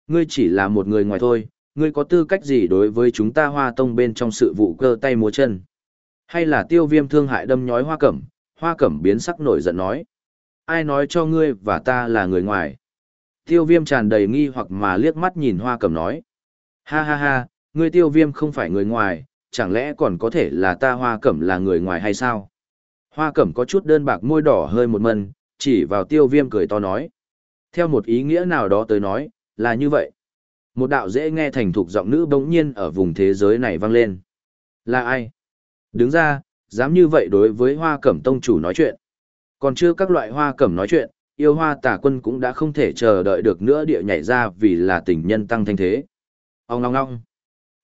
Ngươi chỉ là một người ngoài thôi, ngươi có tư cách gì đối với chúng ta hoa tông bên trong sự vụ cơ tay múa chân. Hay là tiêu viêm thương hại đâm nhói hoa cẩm, hoa cẩm biến sắc nổi giận nói. Ai nói cho ngươi và ta là người ngoài? Tiêu viêm tràn đầy nghi hoặc mà liếc mắt nhìn hoa cẩm nói. Ha ha ha, ngươi tiêu viêm không phải người ngoài, chẳng lẽ còn có thể là ta hoa cẩm là người ngoài hay sao? Hoa cẩm có chút đơn bạc môi đỏ hơi một mân, chỉ vào tiêu viêm cười to nói. Theo một ý nghĩa nào đó tới nói, là như vậy. Một đạo dễ nghe thành thục giọng nữ bỗng nhiên ở vùng thế giới này vang lên. Là ai? Đứng ra, dám như vậy đối với hoa cẩm tông chủ nói chuyện. Còn chưa các loại hoa cẩm nói chuyện, yêu hoa tả quân cũng đã không thể chờ đợi được nữa địa nhảy ra vì là tình nhân tăng thanh thế. Ông ngong ngong.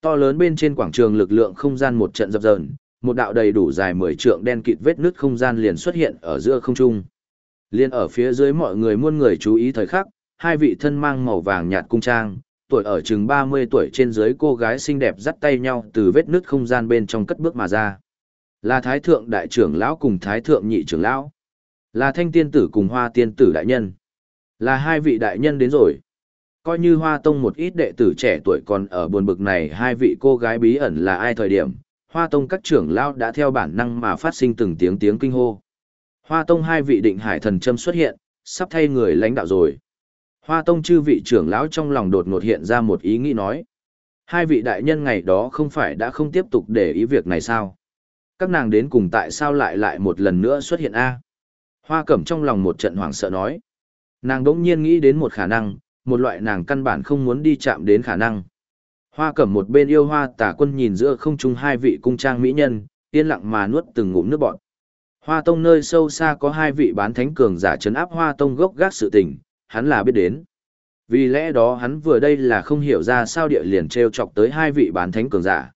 To lớn bên trên quảng trường lực lượng không gian một trận dập dờn, một đạo đầy đủ dài 10 trượng đen kịt vết nứt không gian liền xuất hiện ở giữa không trung. Liên ở phía dưới mọi người muôn người chú ý thời khắc, hai vị thân mang màu vàng nhạt cung trang, tuổi ở chừng 30 tuổi trên dưới cô gái xinh đẹp dắt tay nhau từ vết nứt không gian bên trong cất bước mà ra. Là Thái Thượng Đại trưởng Lão cùng Thái Thượng Nhị trưởng Lão. Là Thanh Tiên Tử cùng Hoa Tiên Tử Đại Nhân. Là hai vị đại nhân đến rồi. Coi như Hoa Tông một ít đệ tử trẻ tuổi còn ở buồn bực này hai vị cô gái bí ẩn là ai thời điểm, Hoa Tông các trưởng lão đã theo bản năng mà phát sinh từng tiếng tiếng kinh hô. Hoa Tông hai vị định hải thần châm xuất hiện, sắp thay người lãnh đạo rồi. Hoa Tông chư vị trưởng lão trong lòng đột ngột hiện ra một ý nghĩ nói. Hai vị đại nhân ngày đó không phải đã không tiếp tục để ý việc này sao? Các nàng đến cùng tại sao lại lại một lần nữa xuất hiện A? Hoa Cẩm trong lòng một trận hoảng sợ nói. Nàng đỗng nhiên nghĩ đến một khả năng, một loại nàng căn bản không muốn đi chạm đến khả năng. Hoa Cẩm một bên yêu hoa tả quân nhìn giữa không trung hai vị cung trang mỹ nhân, yên lặng mà nuốt từng ngụm nước bọt. Hoa Tông nơi sâu xa có hai vị bán thánh cường giả chấn áp Hoa Tông gốc gác sự tình, hắn là biết đến. Vì lẽ đó hắn vừa đây là không hiểu ra sao địa liền treo chọc tới hai vị bán thánh cường giả.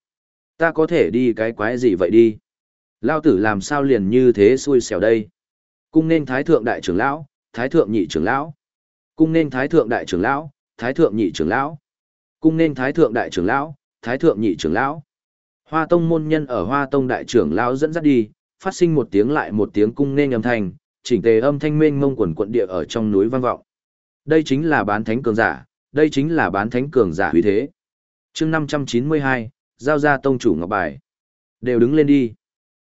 Ta có thể đi cái quái gì vậy đi? Lao tử làm sao liền như thế xui xẻo đây? Cung nên Thái Thượng Đại trưởng Lão, Thái Thượng Nhị trưởng Lão. Cung nên Thái Thượng Đại trưởng Lão, Thái Thượng Nhị trưởng Lão. Cung nên Thái Thượng Đại trưởng Lão, Thái Thượng Nhị trưởng Lão. Hoa Tông môn nhân ở Hoa Tông Đại trưởng Lão dẫn dắt đi, phát sinh một tiếng lại một tiếng cung nên âm thanh, chỉnh tề âm thanh mênh mông quần quận địa ở trong núi vang vọng. Đây chính là bán thánh cường giả, đây chính là bán thánh cường giả huy thế. chương 592, giao ra tông chủ ngọc bài. Đều đứng lên đi.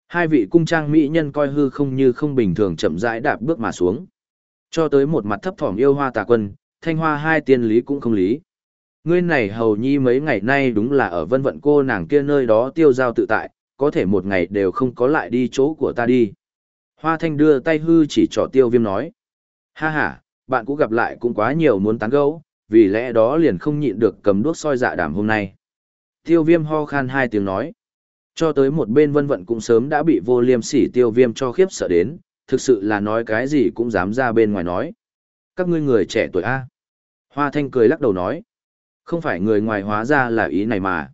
Hai vị cung trang mỹ nhân coi hư không như không bình thường chậm rãi đạp bước mà xuống. Cho tới một mặt thấp thỏm yêu hoa tà quân, thanh hoa hai tiên lý cũng không lý. Ngươi này hầu nhi mấy ngày nay đúng là ở vân vận cô nàng kia nơi đó tiêu giao tự tại, có thể một ngày đều không có lại đi chỗ của ta đi. Hoa thanh đưa tay hư chỉ trỏ tiêu viêm nói. Ha ha, bạn cũng gặp lại cũng quá nhiều muốn tán gẫu, vì lẽ đó liền không nhịn được cầm đuốc soi dạ đàm hôm nay. Tiêu viêm ho khan hai tiếng nói. Cho tới một bên vân vận cũng sớm đã bị vô liêm sỉ tiêu viêm cho khiếp sợ đến, thực sự là nói cái gì cũng dám ra bên ngoài nói. Các ngươi người trẻ tuổi A. Hoa thanh cười lắc đầu nói. Không phải người ngoài hóa ra là ý này mà.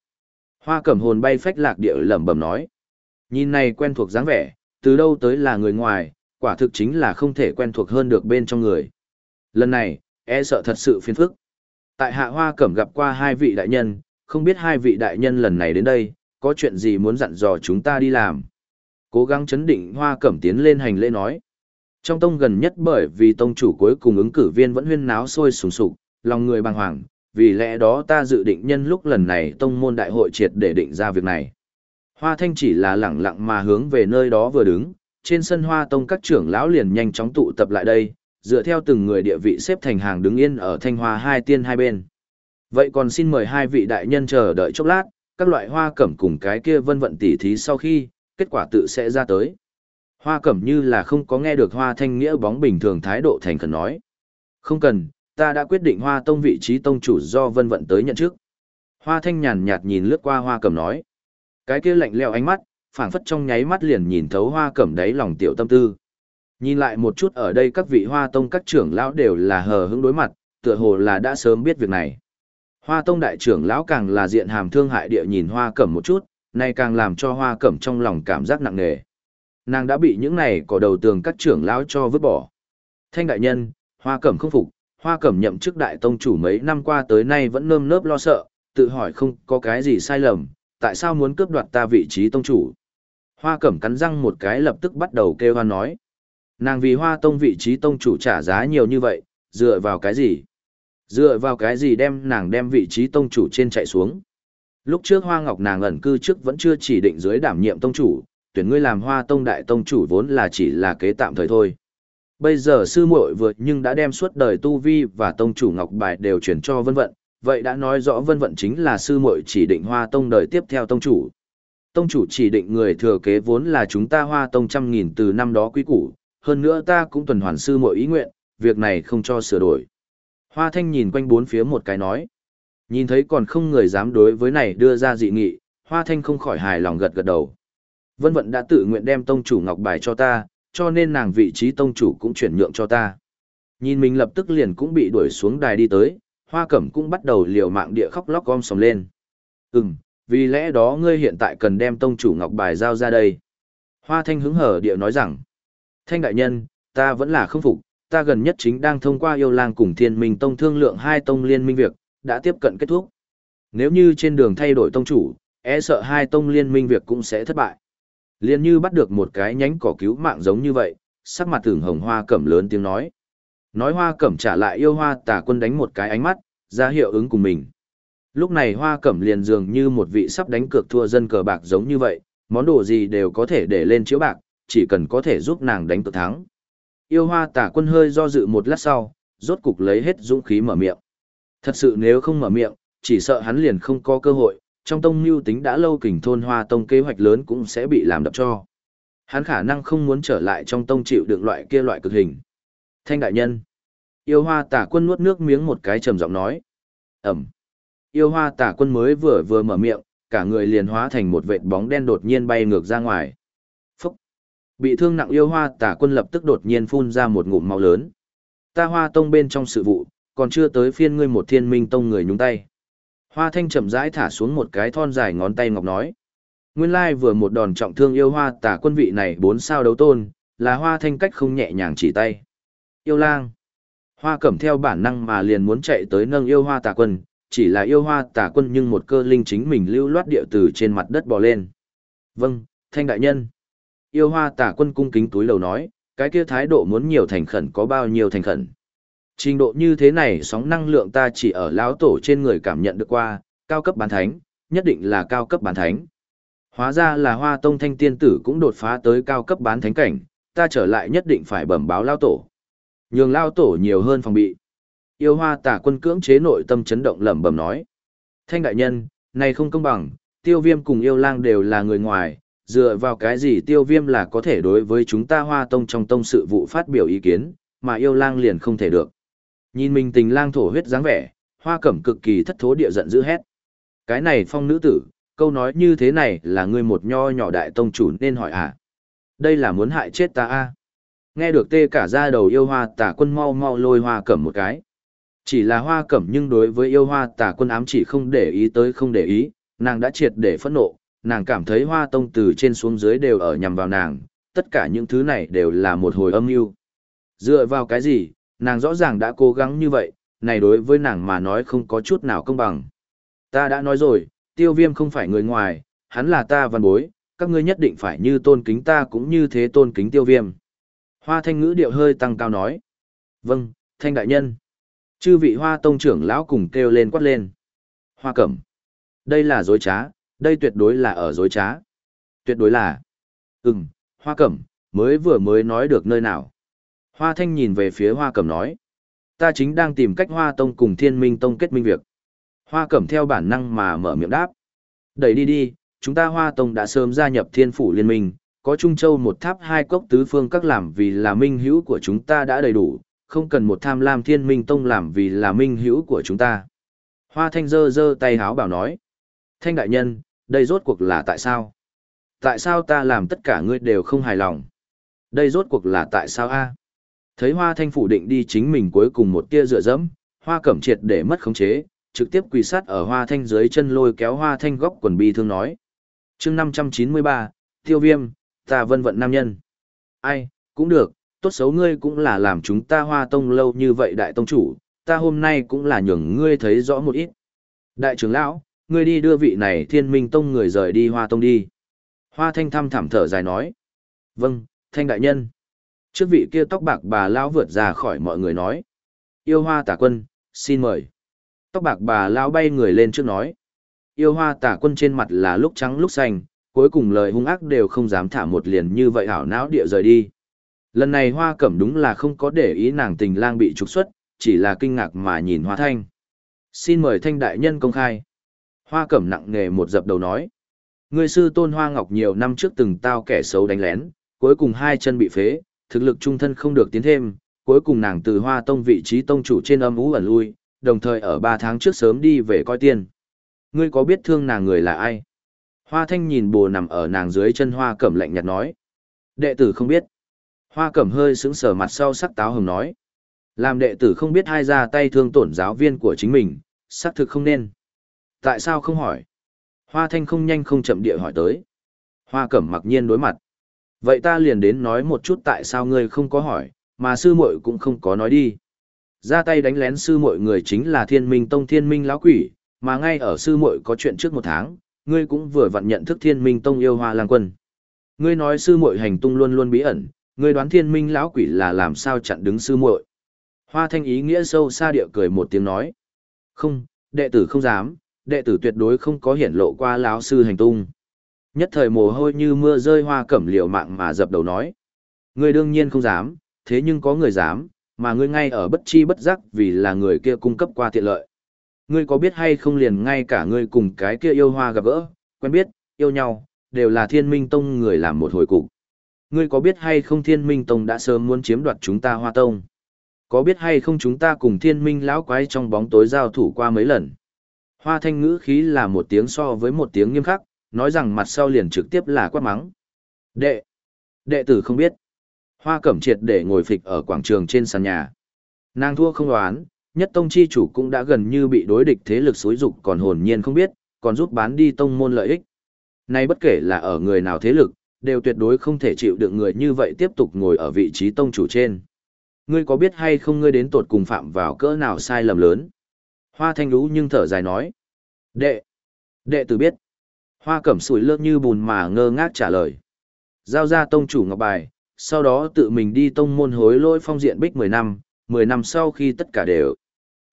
Hoa cẩm hồn bay phách lạc địa lẩm bẩm nói. Nhìn này quen thuộc dáng vẻ, từ đâu tới là người ngoài, quả thực chính là không thể quen thuộc hơn được bên trong người. Lần này, e sợ thật sự phiền phức. Tại hạ hoa cẩm gặp qua hai vị đại nhân, không biết hai vị đại nhân lần này đến đây, có chuyện gì muốn dặn dò chúng ta đi làm. Cố gắng chấn định hoa cẩm tiến lên hành lễ nói. Trong tông gần nhất bởi vì tông chủ cuối cùng ứng cử viên vẫn huyên náo sôi sùng sục, lòng người bàng hoàng, vì lẽ đó ta dự định nhân lúc lần này tông môn đại hội triệt để định ra việc này. Hoa Thanh chỉ là lẳng lặng mà hướng về nơi đó vừa đứng, trên sân Hoa Tông các trưởng lão liền nhanh chóng tụ tập lại đây, dựa theo từng người địa vị xếp thành hàng đứng yên ở thanh hoa hai tiên hai bên. Vậy còn xin mời hai vị đại nhân chờ đợi chốc lát, các loại hoa cẩm cùng cái kia vân vận tỉ thí sau khi, kết quả tự sẽ ra tới. Hoa cẩm như là không có nghe được hoa thanh nghĩa bóng bình thường thái độ thành khẩn nói. Không cần, ta đã quyết định hoa tông vị trí tông chủ do vân vận tới nhận trước. Hoa thanh nhàn nhạt nhìn lướt qua hoa cẩm nói. Cái kia lạnh leo ánh mắt, phảng phất trong nháy mắt liền nhìn thấu hoa cẩm đáy lòng tiểu tâm tư. Nhìn lại một chút ở đây các vị hoa tông các trưởng lão đều là hờ hững đối mặt, tựa hồ là đã sớm biết việc này. Hoa tông đại trưởng lão càng là diện hàm thương hại địa nhìn hoa cẩm một chút, nay càng làm cho hoa cẩm trong lòng cảm giác nặng nề. Nàng đã bị những này cỏ đầu tường các trưởng lão cho vứt bỏ. Thanh đại nhân, hoa cẩm không phục, hoa cẩm nhậm chức đại tông chủ mấy năm qua tới nay vẫn nơm nớp lo sợ, tự hỏi không có cái gì sai lầm, tại sao muốn cướp đoạt ta vị trí tông chủ. Hoa cẩm cắn răng một cái lập tức bắt đầu kêu hoa nói. Nàng vì hoa tông vị trí tông chủ trả giá nhiều như vậy, dựa vào cái gì? Dựa vào cái gì đem nàng đem vị trí tông chủ trên chạy xuống? Lúc trước hoa ngọc nàng ẩn cư trước vẫn chưa chỉ định dưới đảm nhiệm tông chủ, tuyển ngươi làm hoa tông đại tông chủ vốn là chỉ là kế tạm thời thôi. Bây giờ sư muội vừa nhưng đã đem suốt đời tu vi và tông chủ ngọc bài đều chuyển cho vân vận, vậy đã nói rõ vân vận chính là sư muội chỉ định hoa tông đời tiếp theo tông chủ. Tông chủ chỉ định người thừa kế vốn là chúng ta hoa tông trăm nghìn từ năm đó quý củ, hơn nữa ta cũng tuần hoàn sư muội ý nguyện, việc này không cho sửa đổi. Hoa Thanh nhìn quanh bốn phía một cái nói. Nhìn thấy còn không người dám đối với này đưa ra dị nghị, Hoa Thanh không khỏi hài lòng gật gật đầu. Vân Vận đã tự nguyện đem tông chủ ngọc bài cho ta, cho nên nàng vị trí tông chủ cũng chuyển nhượng cho ta. Nhìn mình lập tức liền cũng bị đuổi xuống đài đi tới, Hoa Cẩm cũng bắt đầu liều mạng địa khóc lóc gom sòm lên. Ừm, vì lẽ đó ngươi hiện tại cần đem tông chủ ngọc bài giao ra đây. Hoa Thanh hứng hở địa nói rằng, Thanh đại nhân, ta vẫn là không phục, ta gần nhất chính đang thông qua yêu lang cùng thiên minh tông thương lượng hai tông liên minh việc, đã tiếp cận kết thúc. Nếu như trên đường thay đổi tông chủ, e sợ hai tông liên minh việc cũng sẽ thất bại. Liên như bắt được một cái nhánh cỏ cứu mạng giống như vậy, sắc mặt tưởng hồng hoa cẩm lớn tiếng nói. Nói hoa cẩm trả lại yêu hoa tà quân đánh một cái ánh mắt, ra hiệu ứng cùng mình. Lúc này hoa cẩm liền dường như một vị sắp đánh cược thua dân cờ bạc giống như vậy, món đồ gì đều có thể để lên chiếu bạc, chỉ cần có thể giúp nàng đánh tự thắng. Yêu hoa tả quân hơi do dự một lát sau, rốt cục lấy hết dũng khí mở miệng. Thật sự nếu không mở miệng, chỉ sợ hắn liền không có cơ hội, trong tông mưu tính đã lâu kình thôn hoa tông kế hoạch lớn cũng sẽ bị làm đập cho. Hắn khả năng không muốn trở lại trong tông chịu đựng loại kia loại cực hình. Thanh đại nhân. Yêu hoa tả quân nuốt nước miếng một cái trầm giọng nói. Ẩm. Yêu hoa tả quân mới vừa vừa mở miệng, cả người liền hóa thành một vệt bóng đen đột nhiên bay ngược ra ngoài. Bị thương nặng yêu hoa tả quân lập tức đột nhiên phun ra một ngụm máu lớn. Ta hoa tông bên trong sự vụ, còn chưa tới phiên ngươi một thiên minh tông người nhúng tay. Hoa thanh chậm rãi thả xuống một cái thon dài ngón tay ngọc nói. Nguyên lai vừa một đòn trọng thương yêu hoa tả quân vị này bốn sao đấu tôn, là hoa thanh cách không nhẹ nhàng chỉ tay. Yêu lang. Hoa cẩm theo bản năng mà liền muốn chạy tới nâng yêu hoa tả quân, chỉ là yêu hoa tả quân nhưng một cơ linh chính mình lưu loát địa từ trên mặt đất bò lên. Vâng, thanh đại nhân. Yêu hoa tả quân cung kính túi lầu nói, cái kia thái độ muốn nhiều thành khẩn có bao nhiêu thành khẩn. Trình độ như thế này sóng năng lượng ta chỉ ở lão tổ trên người cảm nhận được qua, cao cấp bán thánh, nhất định là cao cấp bán thánh. Hóa ra là hoa tông thanh tiên tử cũng đột phá tới cao cấp bán thánh cảnh, ta trở lại nhất định phải bẩm báo lao tổ. Nhường lao tổ nhiều hơn phòng bị. Yêu hoa tả quân cưỡng chế nội tâm chấn động lẩm bẩm nói. Thanh đại nhân, này không công bằng, tiêu viêm cùng yêu lang đều là người ngoài, dựa vào cái gì tiêu viêm là có thể đối với chúng ta hoa tông trong tông sự vụ phát biểu ý kiến, mà yêu lang liền không thể được. Nhìn mình tình lang thổ huyết dáng vẻ, hoa cẩm cực kỳ thất thố địa giận dữ hét. Cái này phong nữ tử, câu nói như thế này là ngươi một nho nhỏ đại tông chủ nên hỏi à? Đây là muốn hại chết ta à? Nghe được tê cả ra đầu yêu hoa tả quân mau mau lôi hoa cẩm một cái. Chỉ là hoa cẩm nhưng đối với yêu hoa tả quân ám chỉ không để ý tới không để ý, nàng đã triệt để phẫn nộ, nàng cảm thấy hoa tông từ trên xuống dưới đều ở nhằm vào nàng, tất cả những thứ này đều là một hồi âm mưu. Dựa vào cái gì, nàng rõ ràng đã cố gắng như vậy, này đối với nàng mà nói không có chút nào công bằng. Ta đã nói rồi, tiêu viêm không phải người ngoài, hắn là ta văn bối, các ngươi nhất định phải như tôn kính ta cũng như thế tôn kính tiêu viêm. Hoa thanh ngữ điệu hơi tăng cao nói. Vâng, thanh đại nhân. Chư vị hoa tông trưởng lão cùng kêu lên quát lên. Hoa cẩm. Đây là dối trá, đây tuyệt đối là ở dối trá. Tuyệt đối là. Ừm, hoa cẩm, mới vừa mới nói được nơi nào. Hoa thanh nhìn về phía hoa cẩm nói. Ta chính đang tìm cách hoa tông cùng thiên minh tông kết minh việc. Hoa cẩm theo bản năng mà mở miệng đáp. Đẩy đi đi, chúng ta hoa tông đã sớm gia nhập thiên phủ liên minh, có Trung Châu một tháp hai cốc tứ phương các làm vì là minh hữu của chúng ta đã đầy đủ, không cần một tham lam thiên minh tông làm vì là minh hữu của chúng ta. Hoa thanh dơ dơ tay háo bảo nói. Thanh đại nhân, đây rốt cuộc là tại sao? Tại sao ta làm tất cả ngươi đều không hài lòng? Đây rốt cuộc là tại sao a? Thấy hoa thanh phủ định đi chính mình cuối cùng một tia dựa dẫm, hoa cẩm triệt để mất khống chế, trực tiếp quỳ sát ở hoa thanh dưới chân lôi kéo hoa thanh góc quần bi thương nói. chương 593, tiêu viêm, ta vân vận nam nhân. Ai, cũng được, tốt xấu ngươi cũng là làm chúng ta hoa tông lâu như vậy đại tông chủ, ta hôm nay cũng là nhường ngươi thấy rõ một ít. Đại trưởng lão, ngươi đi đưa vị này thiên minh tông người rời đi hoa tông đi. Hoa thanh thăm thảm thở dài nói. Vâng, thanh đại nhân. Trước vị kia tóc bạc bà lão vượt ra khỏi mọi người nói. Yêu hoa tả quân, xin mời. Tóc bạc bà lão bay người lên trước nói. Yêu hoa tả quân trên mặt là lúc trắng lúc xanh, cuối cùng lời hung ác đều không dám thả một liền như vậy hảo não địa rời đi. Lần này hoa cẩm đúng là không có để ý nàng tình lang bị trục xuất, chỉ là kinh ngạc mà nhìn hoa thanh. Xin mời thanh đại nhân công khai. Hoa cẩm nặng nề một dập đầu nói. Người sư tôn hoa ngọc nhiều năm trước từng tao kẻ xấu đánh lén, cuối cùng hai chân bị phế, thực lực trung thân không được tiến thêm, cuối cùng nàng từ hoa tông vị trí tông chủ trên âm ú ẩn lui, đồng thời ở ba tháng trước sớm đi về coi tiên. Ngươi có biết thương nàng người là ai? Hoa thanh nhìn bồ nằm ở nàng dưới chân hoa cẩm lạnh nhạt nói. Đệ tử không biết. Hoa cẩm hơi sững sờ mặt sau sắc táo hồng nói. Làm đệ tử không biết hai ra tay thương tổn giáo viên của chính mình, xác thực không nên. Tại sao không hỏi? Hoa thanh không nhanh không chậm địa hỏi tới. Hoa cẩm mặc nhiên đối mặt. Vậy ta liền đến nói một chút tại sao ngươi không có hỏi, mà sư muội cũng không có nói đi. Ra tay đánh lén sư muội người chính là thiên minh tông thiên minh lão quỷ, mà ngay ở sư muội có chuyện trước một tháng, ngươi cũng vừa vặn nhận thức thiên minh tông yêu hoa lang quân. Ngươi nói sư muội hành tung luôn luôn bí ẩn, ngươi đoán thiên minh lão quỷ là làm sao chặn đứng sư muội. Hoa thanh ý nghĩa sâu xa địa cười một tiếng nói. Không, đệ tử không dám, đệ tử tuyệt đối không có hiển lộ qua lão sư hành tung. Nhất thời mồ hôi như mưa rơi hoa cẩm liều mạng mà dập đầu nói. Ngươi đương nhiên không dám, thế nhưng có người dám, mà ngươi ngay ở bất chi bất giác vì là người kia cung cấp qua tiện lợi. Ngươi có biết hay không liền ngay cả ngươi cùng cái kia yêu hoa gặp gỡ, quen biết, yêu nhau, đều là thiên minh tông người làm một hồi cục. Ngươi có biết hay không thiên minh tông đã sớm muốn chiếm đoạt chúng ta hoa tông? Có biết hay không chúng ta cùng thiên minh lão quái trong bóng tối giao thủ qua mấy lần? Hoa thanh ngữ khí là một tiếng so với một tiếng nghiêm khắc, nói rằng mặt sau liền trực tiếp là quát mắng. Đệ! Đệ tử không biết. Hoa cẩm triệt để ngồi phịch ở quảng trường trên sàn nhà. Nàng thua không đoán, nhất tông chi chủ cũng đã gần như bị đối địch thế lực xối dục còn hồn nhiên không biết, còn giúp bán đi tông môn lợi ích. Nay bất kể là ở người nào thế lực, đều tuyệt đối không thể chịu được người như vậy tiếp tục ngồi ở vị trí tông chủ trên. Ngươi có biết hay không ngươi đến tột cùng phạm vào cỡ nào sai lầm lớn? Hoa thanh lũ nhưng thở dài nói. Đệ! Đệ tử biết. Hoa cẩm sủi lơ như bùn mà ngơ ngác trả lời. Giao ra tông chủ ngọc bài, sau đó tự mình đi tông môn hối lỗi phong diện bích 10 năm, 10 năm sau khi tất cả đều.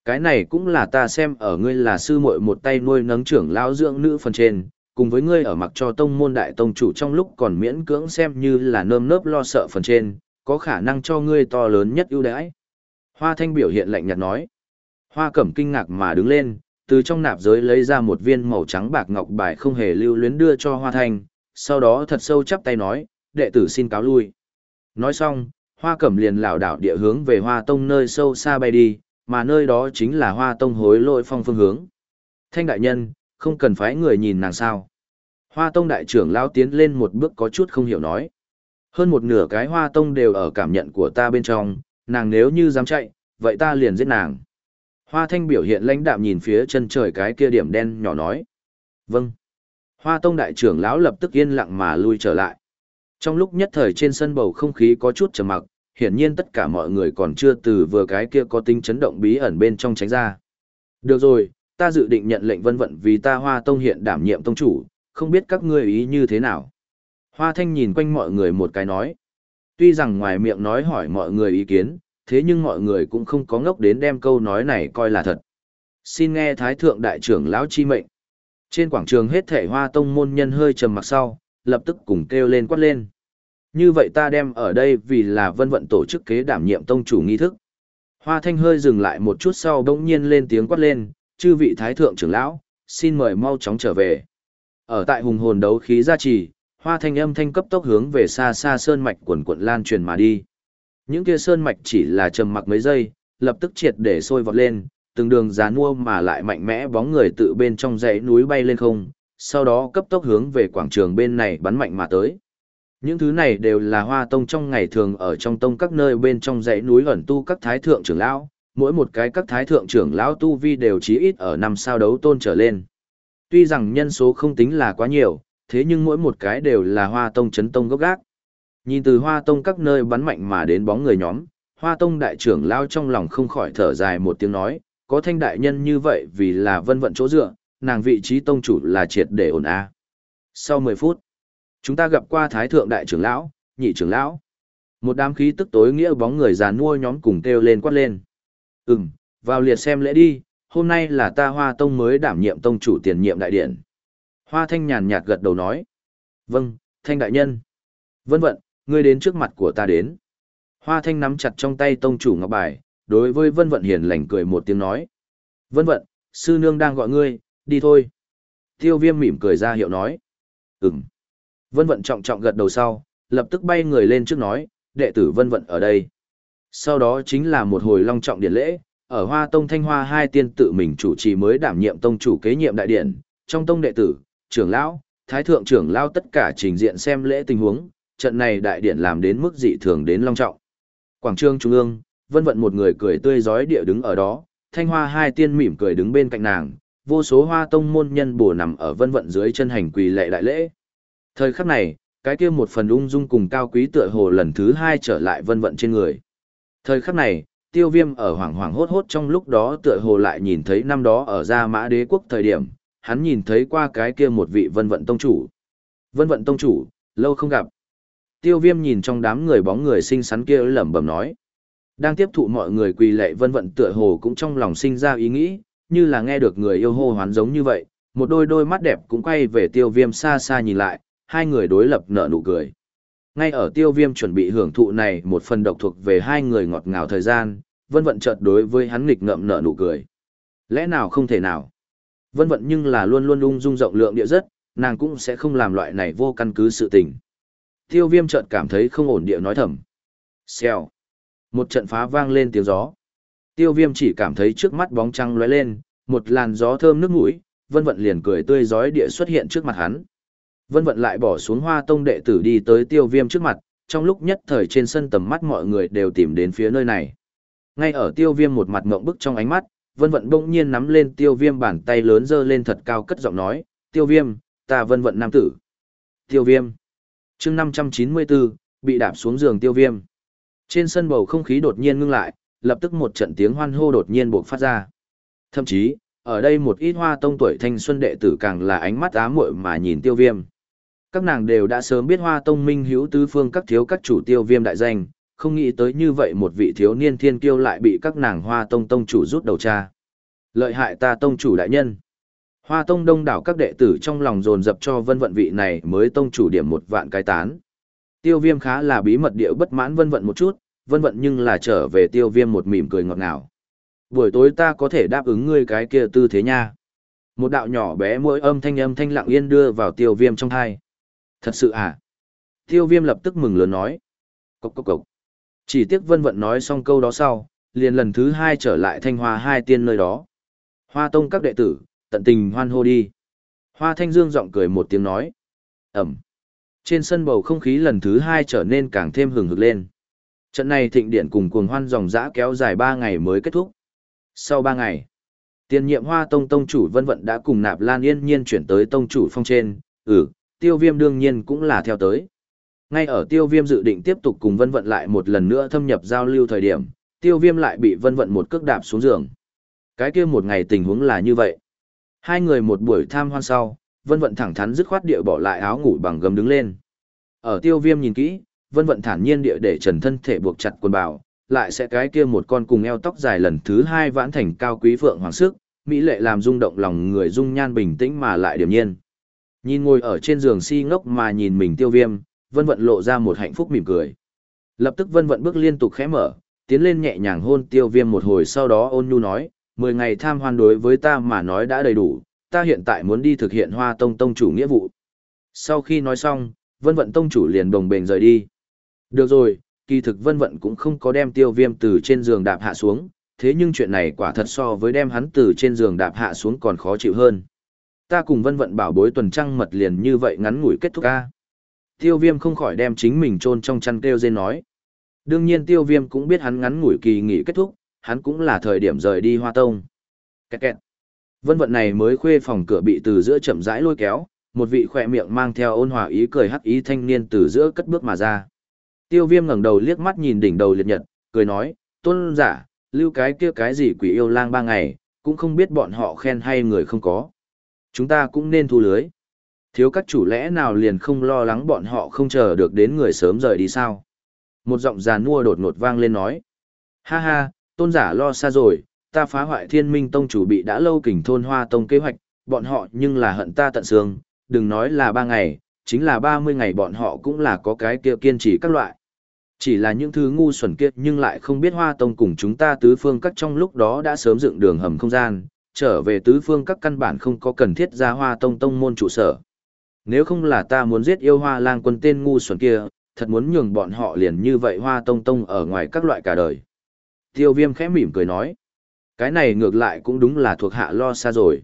Cái này cũng là ta xem ở ngươi là sư muội một tay nuôi nấng trưởng lão dưỡng nữ phần trên, cùng với ngươi ở mặc cho tông môn đại tông chủ trong lúc còn miễn cưỡng xem như là nơm nớp lo sợ phần trên, có khả năng cho ngươi to lớn nhất ưu đãi. Hoa thanh biểu hiện lạnh nhạt nói. Hoa cẩm kinh ngạc mà đứng lên, từ trong nạp giới lấy ra một viên màu trắng bạc ngọc bài không hề lưu luyến đưa cho hoa thanh, sau đó thật sâu chắp tay nói, đệ tử xin cáo lui. Nói xong, hoa cẩm liền lảo đảo địa hướng về hoa tông nơi sâu xa bay đi, mà nơi đó chính là hoa tông hối lỗi phong phương hướng. Thanh đại nhân, không cần phải người nhìn nàng sao. Hoa tông đại trưởng lao tiến lên một bước có chút không hiểu nói. Hơn một nửa cái hoa tông đều ở cảm nhận của ta bên trong, nàng nếu như dám chạy, vậy ta liền giết nàng. Hoa thanh biểu hiện lãnh đạm nhìn phía chân trời cái kia điểm đen nhỏ nói. Vâng. Hoa tông đại trưởng lão lập tức yên lặng mà lui trở lại. Trong lúc nhất thời trên sân bầu không khí có chút trầm mặc, hiển nhiên tất cả mọi người còn chưa từ vừa cái kia có tính chấn động bí ẩn bên trong tránh ra. Được rồi, ta dự định nhận lệnh vân vận vì ta hoa tông hiện đảm nhiệm tông chủ, không biết các ngươi ý như thế nào. Hoa thanh nhìn quanh mọi người một cái nói. Tuy rằng ngoài miệng nói hỏi mọi người ý kiến, thế nhưng mọi người cũng không có ngốc đến đem câu nói này coi là thật. Xin nghe Thái Thượng Đại trưởng lão chi mệnh. Trên quảng trường hết thể hoa tông môn nhân hơi trầm mặc sau, lập tức cùng kêu lên quát lên. Như vậy ta đem ở đây vì là vân vận tổ chức kế đảm nhiệm tông chủ nghi thức. Hoa thanh hơi dừng lại một chút sau bỗng nhiên lên tiếng quát lên, chư vị thái thượng trưởng lão, xin mời mau chóng trở về. Ở tại hùng hồn đấu khí gia trì, hoa thanh âm thanh cấp tốc hướng về xa xa sơn mạch quần quận lan truyền mà đi. Những kia sơn mạch chỉ là trầm mặc mấy giây, lập tức triệt để sôi vọt lên, từng đường giá nua mà lại mạnh mẽ bóng người tự bên trong dãy núi bay lên không, sau đó cấp tốc hướng về quảng trường bên này bắn mạnh mà tới. Những thứ này đều là hoa tông trong ngày thường ở trong tông các nơi bên trong dãy núi ẩn tu các thái thượng trưởng lão, mỗi một cái các thái thượng trưởng lão tu vi đều chí ít ở năm sao đấu tôn trở lên. Tuy rằng nhân số không tính là quá nhiều, thế nhưng mỗi một cái đều là hoa tông chấn tông gốc gác. Nhìn từ hoa tông các nơi bắn mạnh mà đến bóng người nhóm, hoa tông đại trưởng lao trong lòng không khỏi thở dài một tiếng nói, có thanh đại nhân như vậy vì là vân vận chỗ dựa, nàng vị trí tông chủ là triệt để ổn a. Sau 10 phút, chúng ta gặp qua thái thượng đại trưởng lão, nhị trưởng lão. Một đám khí tức tối nghĩa bóng người già nua nhóm cùng kêu lên quát lên. Ừm, vào liệt xem lễ đi, hôm nay là ta hoa tông mới đảm nhiệm tông chủ tiền nhiệm đại điện. Hoa thanh nhàn nhạt gật đầu nói. Vâng, thanh đại nhân. Vân vận, ngươi đến trước mặt của ta đến. Hoa thanh nắm chặt trong tay tông chủ ngọc bài, đối với vân vận hiền lành cười một tiếng nói. Vân vận, sư nương đang gọi ngươi, đi thôi. Tiêu viêm mỉm cười ra hiệu nói. Ừm. Vân vận trọng trọng gật đầu sau, lập tức bay người lên trước nói, đệ tử vân vận ở đây. Sau đó chính là một hồi long trọng điển lễ, ở Hoa Tông Thanh Hoa hai tiên tự mình chủ trì mới đảm nhiệm tông chủ kế nhiệm đại điện, trong tông đệ tử, trưởng lão, thái thượng trưởng lão tất cả trình diện xem lễ tình huống, trận này đại điện làm đến mức dị thường đến long trọng. Quảng trường trung ương, vân vận một người cười tươi giói địa đứng ở đó, Thanh Hoa hai tiên mỉm cười đứng bên cạnh nàng, vô số Hoa Tông môn nhân bổ nằm ở vân vận dưới chân hành quỳ lệ đại lễ. Thời khắc này, cái kia một phần ung dung cùng cao quý tựa hồ lần thứ hai trở lại vân vận trên người. Thời khắc này, tiêu viêm ở hoảng hoảng hốt hốt trong lúc đó tựa hồ lại nhìn thấy năm đó ở gia mã đế quốc thời điểm, hắn nhìn thấy qua cái kia một vị vân vận tông chủ. Vân vận tông chủ, lâu không gặp. Tiêu viêm nhìn trong đám người bóng người xinh xắn kia lẩm bẩm nói. Đang tiếp thụ mọi người quỳ lệ vân vận tựa hồ cũng trong lòng sinh ra ý nghĩ, như là nghe được người yêu hô hoán giống như vậy, một đôi đôi mắt đẹp cũng quay về tiêu viêm xa xa nhìn lại, hai người đối lập nở nụ cười. Ngay ở tiêu viêm chuẩn bị hưởng thụ này một phần độc thuộc về hai người ngọt ngào thời gian, vân vận chợt đối với hắn nghịch ngậm nở nụ cười. Lẽ nào không thể nào? Vân vận nhưng là luôn luôn ung dung rộng lượng địa rất, nàng cũng sẽ không làm loại này vô căn cứ sự tình. Tiêu viêm chợt cảm thấy không ổn địa nói thầm. Xèo. Một trận phá vang lên tiếng gió. Tiêu viêm chỉ cảm thấy trước mắt bóng trăng lóe lên, một làn gió thơm nước mũi, vân vận liền cười tươi giói địa xuất hiện trước mặt hắn. Vân vận lại bỏ xuống hoa tông đệ tử đi tới tiêu viêm trước mặt, trong lúc nhất thời trên sân tầm mắt mọi người đều tìm đến phía nơi này. Ngay ở tiêu viêm một mặt ngộng bức trong ánh mắt, vân vận bỗng nhiên nắm lên tiêu viêm bàn tay lớn dơ lên thật cao cất giọng nói, tiêu viêm, ta vân vận nam tử. Tiêu viêm chương 594, bị đạp xuống giường tiêu viêm. Trên sân bầu không khí đột nhiên ngưng lại, lập tức một trận tiếng hoan hô đột nhiên buộc phát ra. Thậm chí, ở đây một ít hoa tông tuổi thanh xuân đệ tử càng là ánh mắt ám muội mà nhìn tiêu viêm các nàng đều đã sớm biết hoa tông minh hữu tứ phương các thiếu các chủ tiêu viêm đại danh, không nghĩ tới như vậy một vị thiếu niên thiên kiêu lại bị các nàng hoa tông tông chủ rút đầu cha. Lợi hại ta tông chủ đại nhân. Hoa tông đông đảo các đệ tử trong lòng dồn dập cho vân vận vị này mới tông chủ điểm một vạn cái tán. Tiêu viêm khá là bí mật điệu bất mãn vân vận một chút, vân vận nhưng là trở về tiêu viêm một mỉm cười ngọt ngào. Buổi tối ta có thể đáp ứng ngươi cái kia tư thế nha. Một đạo nhỏ bé mỗi âm thanh âm thanh lặng yên đưa vào tiêu viêm trong thai. Thật sự à? Tiêu viêm lập tức mừng lớn nói. Cốc cốc cốc. Chỉ tiếc vân vận nói xong câu đó sau, liền lần thứ hai trở lại thanh hoa hai tiên nơi đó. Hoa tông các đệ tử, tận tình hoan hô đi. Hoa thanh dương giọng cười một tiếng nói. Ẩm. Trên sân bầu không khí lần thứ hai trở nên càng thêm hừng hực lên. Trận này thịnh điện cùng cuồng hoan dòng dã kéo dài ba ngày mới kết thúc. Sau ba ngày, tiền nhiệm hoa tông tông chủ vân vận đã cùng nạp lan yên nhiên chuyển tới tông chủ phong trên, ừ, tiêu viêm đương nhiên cũng là theo tới. Ngay ở tiêu viêm dự định tiếp tục cùng vân vận lại một lần nữa thâm nhập giao lưu thời điểm, tiêu viêm lại bị vân vận một cước đạp xuống giường. Cái kia một ngày tình huống là như vậy. Hai người một buổi tham hoan sau, vân vận thẳng thắn dứt khoát địa bỏ lại áo ngủ bằng gấm đứng lên. Ở tiêu viêm nhìn kỹ, vân vận thản nhiên địa để trần thân thể buộc chặt quần bào, lại sẽ cái kia một con cùng eo tóc dài lần thứ hai vãn thành cao quý phượng hoàng sức, mỹ lệ làm rung động lòng người dung nhan bình tĩnh mà lại điềm nhiên. Nhìn ngồi ở trên giường si ngốc mà nhìn mình tiêu viêm, vân vận lộ ra một hạnh phúc mỉm cười. Lập tức vân vận bước liên tục khẽ mở, tiến lên nhẹ nhàng hôn tiêu viêm một hồi sau đó ôn nhu nói, mười ngày tham hoan đối với ta mà nói đã đầy đủ, ta hiện tại muốn đi thực hiện hoa tông tông chủ nghĩa vụ. Sau khi nói xong, vân vận tông chủ liền đồng bền rời đi. Được rồi, kỳ thực vân vận cũng không có đem tiêu viêm từ trên giường đạp hạ xuống, thế nhưng chuyện này quả thật so với đem hắn từ trên giường đạp hạ xuống còn khó chịu hơn. Ta cùng vân vận bảo bối tuần trăng mật liền như vậy ngắn ngủi kết thúc ca. Tiêu viêm không khỏi đem chính mình chôn trong chăn kêu dên nói. Đương nhiên tiêu viêm cũng biết hắn ngắn ngủi kỳ nghỉ kết thúc, hắn cũng là thời điểm rời đi hoa tông. Kẹt kẹt. Vân vận này mới khuê phòng cửa bị từ giữa chậm rãi lôi kéo, một vị khỏe miệng mang theo ôn hòa ý cười hắc ý thanh niên từ giữa cất bước mà ra. Tiêu viêm ngẩng đầu liếc mắt nhìn đỉnh đầu liệt nhật, cười nói, tôn giả, lưu cái kia cái gì quỷ yêu lang ba ngày, cũng không biết bọn họ khen hay người không có. Chúng ta cũng nên thu lưới. Thiếu các chủ lẽ nào liền không lo lắng bọn họ không chờ được đến người sớm rời đi sao? Một giọng già nua đột ngột vang lên nói. Ha ha, tôn giả lo xa rồi, ta phá hoại thiên minh tông chủ bị đã lâu kình thôn hoa tông kế hoạch, bọn họ nhưng là hận ta tận xương, đừng nói là ba ngày, chính là ba mươi ngày bọn họ cũng là có cái kia kiên trì các loại. Chỉ là những thứ ngu xuẩn kia nhưng lại không biết hoa tông cùng chúng ta tứ phương các trong lúc đó đã sớm dựng đường hầm không gian, trở về tứ phương các căn bản không có cần thiết ra hoa tông tông môn trụ sở. Nếu không là ta muốn giết yêu hoa lang quân tên ngu xuẩn kia, thật muốn nhường bọn họ liền như vậy hoa tông tông ở ngoài các loại cả đời. Tiêu viêm khẽ mỉm cười nói. Cái này ngược lại cũng đúng là thuộc hạ lo xa rồi.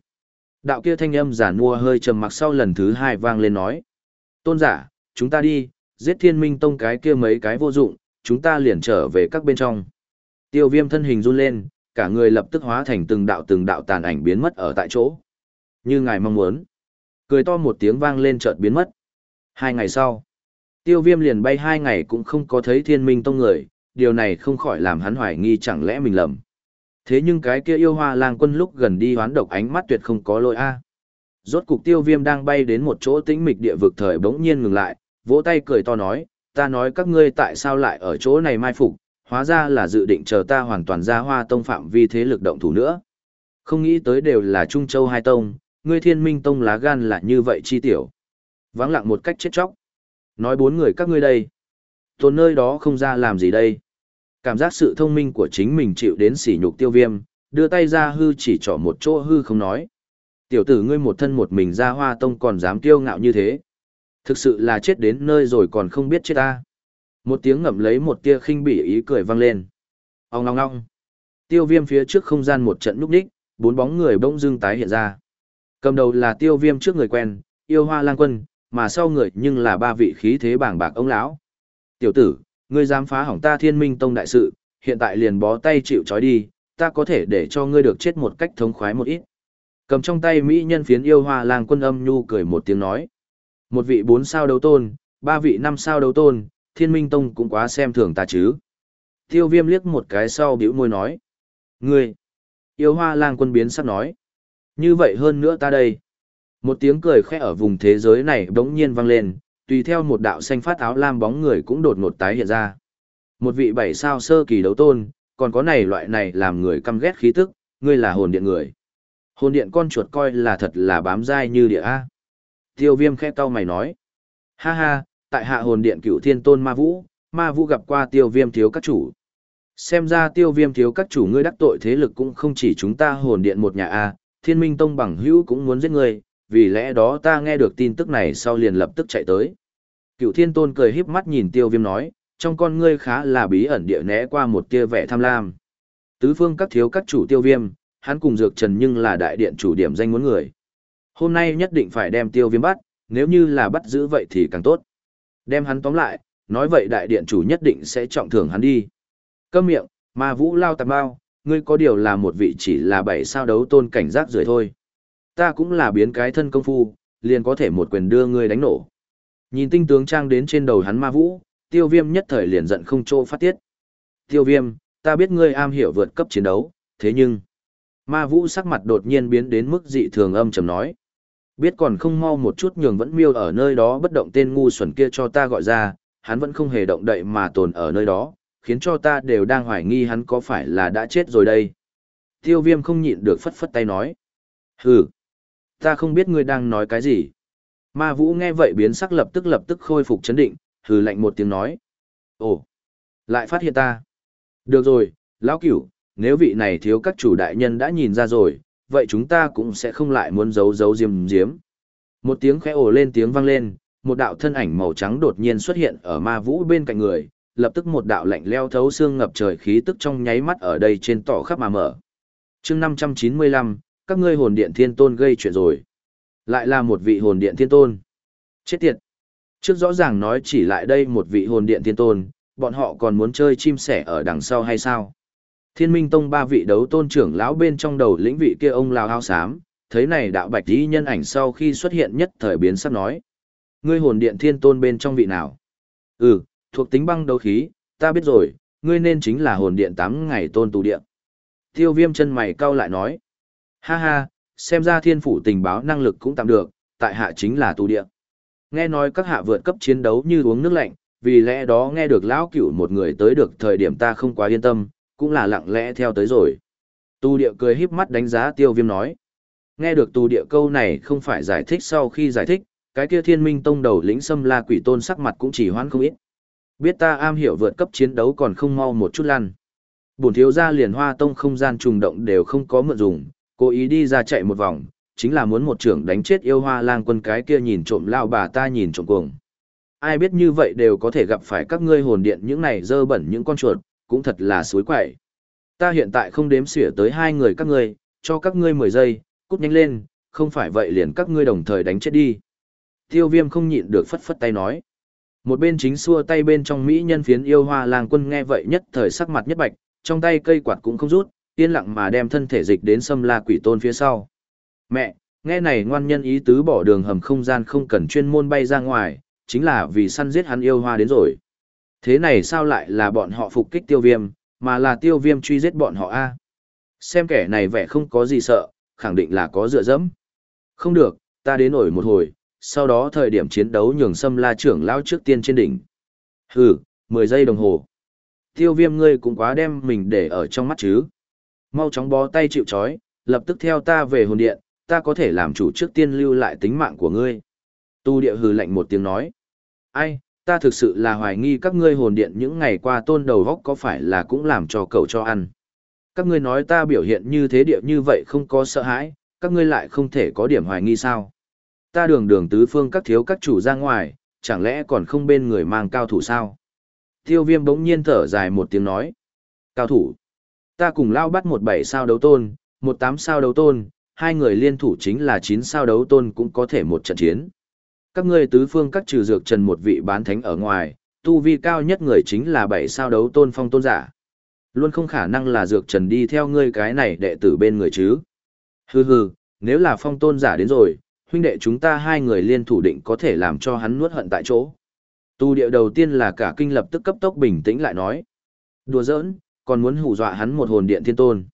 Đạo kia thanh âm giả mua hơi trầm mặc sau lần thứ hai vang lên nói. Tôn giả, chúng ta đi, giết thiên minh tông cái kia mấy cái vô dụng, chúng ta liền trở về các bên trong. Tiêu viêm thân hình run lên, cả người lập tức hóa thành từng đạo từng đạo tàn ảnh biến mất ở tại chỗ. Như ngài mong muốn. Cười to một tiếng vang lên chợt biến mất. Hai ngày sau, tiêu viêm liền bay hai ngày cũng không có thấy thiên minh tông người, điều này không khỏi làm hắn hoài nghi chẳng lẽ mình lầm. Thế nhưng cái kia yêu hoa lang quân lúc gần đi hoán độc ánh mắt tuyệt không có lỗi a. Rốt cục tiêu viêm đang bay đến một chỗ tĩnh mịch địa vực thời bỗng nhiên ngừng lại, vỗ tay cười to nói, ta nói các ngươi tại sao lại ở chỗ này mai phục, hóa ra là dự định chờ ta hoàn toàn ra hoa tông phạm vi thế lực động thủ nữa. Không nghĩ tới đều là Trung Châu hai tông, ngươi thiên minh tông lá gan là như vậy chi tiểu. Vắng lặng một cách chết chóc. Nói bốn người các ngươi đây. Tồn nơi đó không ra làm gì đây. Cảm giác sự thông minh của chính mình chịu đến sỉ nhục tiêu viêm, đưa tay ra hư chỉ trỏ một chỗ hư không nói. Tiểu tử ngươi một thân một mình ra hoa tông còn dám kiêu ngạo như thế. Thực sự là chết đến nơi rồi còn không biết chết ta. Một tiếng ngậm lấy một tia khinh bỉ ý cười vang lên. Ông ngong ngong. Tiêu viêm phía trước không gian một trận núp đích, bốn bóng người bỗng dưng tái hiện ra. Cầm đầu là tiêu viêm trước người quen, yêu hoa lang quân, mà sau người nhưng là ba vị khí thế bảng bạc ông lão. Tiểu tử, ngươi dám phá hỏng ta thiên minh tông đại sự, hiện tại liền bó tay chịu trói đi, ta có thể để cho ngươi được chết một cách thống khoái một ít. Cầm trong tay mỹ nhân phiến yêu hoa lang quân âm nhu cười một tiếng nói. Một vị bốn sao đấu tôn, ba vị năm sao đấu tôn, thiên minh tông cũng quá xem thường ta chứ. Tiêu viêm liếc một cái sau biểu môi nói. Ngươi! Yêu hoa lang quân biến sắc nói. Như vậy hơn nữa ta đây. Một tiếng cười khẽ ở vùng thế giới này bỗng nhiên vang lên, tùy theo một đạo xanh phát áo lam bóng người cũng đột ngột tái hiện ra. Một vị bảy sao sơ kỳ đấu tôn, còn có này loại này làm người căm ghét khí tức, ngươi là hồn điện người. Hồn điện con chuột coi là thật là bám dai như địa A. Tiêu viêm khẽ cau mày nói. Ha ha, tại hạ hồn điện cựu thiên tôn ma vũ, ma vũ gặp qua tiêu viêm thiếu các chủ. Xem ra tiêu viêm thiếu các chủ ngươi đắc tội thế lực cũng không chỉ chúng ta hồn điện một nhà A, thiên minh tông bằng hữu cũng muốn giết ngươi, vì lẽ đó ta nghe được tin tức này sau liền lập tức chạy tới. Cựu thiên tôn cười híp mắt nhìn tiêu viêm nói, trong con ngươi khá là bí ẩn địa né qua một tia vẻ tham lam. Tứ phương các thiếu các chủ tiêu viêm, hắn cùng dược trần nhưng là đại điện chủ điểm danh muốn người. Hôm nay nhất định phải đem tiêu viêm bắt, nếu như là bắt giữ vậy thì càng tốt. Đem hắn tóm lại, nói vậy đại điện chủ nhất định sẽ trọng thưởng hắn đi. Câm miệng, ma vũ lao tạp bao, ngươi có điều là một vị chỉ là bảy sao đấu tôn cảnh giác rời thôi. Ta cũng là biến cái thân công phu, liền có thể một quyền đưa ngươi đánh nổ. Nhìn tinh tướng trang đến trên đầu hắn ma vũ, tiêu viêm nhất thời liền giận không chỗ phát tiết. Tiêu viêm, ta biết ngươi am hiểu vượt cấp chiến đấu, thế nhưng... Ma vũ sắc mặt đột nhiên biến đến mức dị thường âm trầm nói. Biết còn không mau một chút nhường vẫn miêu ở nơi đó bất động tên ngu xuẩn kia cho ta gọi ra, hắn vẫn không hề động đậy mà tồn ở nơi đó, khiến cho ta đều đang hoài nghi hắn có phải là đã chết rồi đây. Tiêu viêm không nhịn được phất phất tay nói. Hừ, ta không biết ngươi đang nói cái gì. Ma vũ nghe vậy biến sắc lập tức lập tức khôi phục chấn định, hừ lạnh một tiếng nói. Ồ, lại phát hiện ta. Được rồi, lão cửu, nếu vị này thiếu các chủ đại nhân đã nhìn ra rồi, vậy chúng ta cũng sẽ không lại muốn giấu giấu diêm diếm. Một tiếng khẽ ồ lên tiếng vang lên, một đạo thân ảnh màu trắng đột nhiên xuất hiện ở ma vũ bên cạnh người, lập tức một đạo lạnh leo thấu xương ngập trời khí tức trong nháy mắt ở đây trên tỏ khắp mà mở. chương 595, các ngươi hồn điện thiên tôn gây chuyện rồi. Lại là một vị hồn điện thiên tôn. Chết tiệt. Trước rõ ràng nói chỉ lại đây một vị hồn điện thiên tôn, bọn họ còn muốn chơi chim sẻ ở đằng sau hay sao? Thiên Minh Tông ba vị đấu tôn trưởng lão bên trong đầu lĩnh vị kia ông lao áo xám, thấy này đạo bạch tí nhân ảnh sau khi xuất hiện nhất thời biến sắc nói. Ngươi hồn điện thiên tôn bên trong vị nào? Ừ, thuộc tính băng đấu khí, ta biết rồi, ngươi nên chính là hồn điện tám ngày tôn tù điện. Tiêu viêm chân mày cau lại nói. Ha ha, xem ra thiên phủ tình báo năng lực cũng tạm được, tại hạ chính là tù địa. Nghe nói các hạ vượt cấp chiến đấu như uống nước lạnh, vì lẽ đó nghe được lão cửu một người tới được thời điểm ta không quá yên tâm, cũng là lặng lẽ theo tới rồi. Tu địa cười híp mắt đánh giá tiêu viêm nói. Nghe được tu địa câu này không phải giải thích sau khi giải thích, cái kia thiên minh tông đầu lĩnh xâm la quỷ tôn sắc mặt cũng chỉ hoan không ít. Biết ta am hiểu vượt cấp chiến đấu còn không mau một chút lăn. Bổn thiếu gia liền hoa tông không gian trùng động đều không có mượn dùng, cố ý đi ra chạy một vòng, chính là muốn một trưởng đánh chết yêu hoa lang quân cái kia nhìn trộm lao bà ta nhìn trộm cuồng. Ai biết như vậy đều có thể gặp phải các ngươi hồn điện những này dơ bẩn những con chuột, cũng thật là suối quậy. Ta hiện tại không đếm xỉa tới hai người các ngươi, cho các ngươi 10 giây, cút nhanh lên, không phải vậy liền các ngươi đồng thời đánh chết đi. Tiêu viêm không nhịn được phất phất tay nói. Một bên chính xua tay bên trong Mỹ nhân phiến yêu hoa lang quân nghe vậy nhất thời sắc mặt nhất bạch, trong tay cây quạt cũng không rút, yên lặng mà đem thân thể dịch đến xâm la quỷ tôn phía sau. Mẹ, nghe này ngoan nhân ý tứ bỏ đường hầm không gian không cần chuyên môn bay ra ngoài, chính là vì săn giết hắn yêu hoa đến rồi. Thế này sao lại là bọn họ phục kích tiêu viêm, mà là tiêu viêm truy giết bọn họ a Xem kẻ này vẻ không có gì sợ, khẳng định là có dựa dẫm. Không được, ta đến nổi một hồi, sau đó thời điểm chiến đấu nhường xâm la trưởng lao trước tiên trên đỉnh. Hừ, 10 giây đồng hồ. Tiêu viêm ngươi cũng quá đem mình để ở trong mắt chứ. Mau chóng bó tay chịu trói, lập tức theo ta về hồn điện, ta có thể làm chủ trước tiên lưu lại tính mạng của ngươi. Tu địa hừ lạnh một tiếng nói. Ai, ta thực sự là hoài nghi các ngươi hồn điện những ngày qua tôn đầu góc có phải là cũng làm cho cậu cho ăn. Các ngươi nói ta biểu hiện như thế địa như vậy không có sợ hãi, các ngươi lại không thể có điểm hoài nghi sao. Ta đường đường tứ phương các thiếu các chủ ra ngoài, chẳng lẽ còn không bên người mang cao thủ sao? Tiêu viêm bỗng nhiên thở dài một tiếng nói. Cao thủ. Ta cùng lao bắt một bảy sao đấu tôn, một tám sao đấu tôn, hai người liên thủ chính là chín sao đấu tôn cũng có thể một trận chiến. Các ngươi tứ phương các trừ dược trần một vị bán thánh ở ngoài, tu vi cao nhất người chính là bảy sao đấu tôn phong tôn giả. Luôn không khả năng là dược trần đi theo ngươi cái này đệ tử bên người chứ. Hừ hừ, nếu là phong tôn giả đến rồi, huynh đệ chúng ta hai người liên thủ định có thể làm cho hắn nuốt hận tại chỗ. Tu địa đầu tiên là cả kinh lập tức cấp tốc bình tĩnh lại nói. Đùa giỡn, còn muốn hù dọa hắn một hồn điện thiên tôn.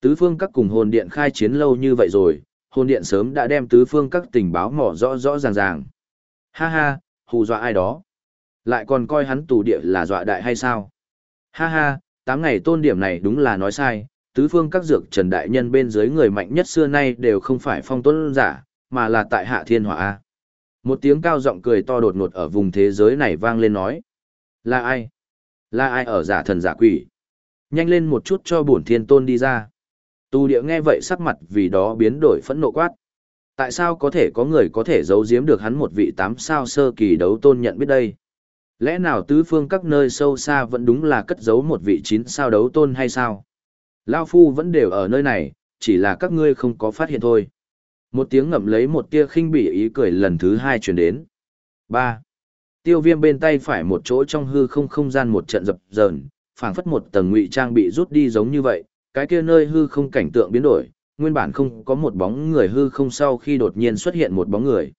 Tứ phương các cùng hồn điện khai chiến lâu như vậy rồi, hồn điện sớm đã đem tứ phương các tình báo mỏ rõ rõ ràng ràng. Ha ha, hù dọa ai đó. Lại còn coi hắn tù địa là dọa đại hay sao? Ha ha, tám ngày tôn điểm này đúng là nói sai, tứ phương các dược trần đại nhân bên dưới người mạnh nhất xưa nay đều không phải phong tôn giả, mà là tại hạ thiên hỏa. Một tiếng cao giọng cười to đột ngột ở vùng thế giới này vang lên nói. Là ai? Là ai ở giả thần giả quỷ? Nhanh lên một chút cho bổn thiên tôn đi ra. Tu địa nghe vậy sắc mặt vì đó biến đổi phẫn nộ quát. Tại sao có thể có người có thể giấu giếm được hắn một vị tám sao sơ kỳ đấu tôn nhận biết đây? Lẽ nào tứ phương các nơi sâu xa vẫn đúng là cất giấu một vị chín sao đấu tôn hay sao? Lao Phu vẫn đều ở nơi này, chỉ là các ngươi không có phát hiện thôi. Một tiếng ngậm lấy một tia khinh bỉ ý cười lần thứ hai chuyển đến. ba Tiêu viêm bên tay phải một chỗ trong hư không không gian một trận dập dờn, phảng phất một tầng ngụy trang bị rút đi giống như vậy, cái kia nơi hư không cảnh tượng biến đổi, nguyên bản không có một bóng người hư không sau khi đột nhiên xuất hiện một bóng người.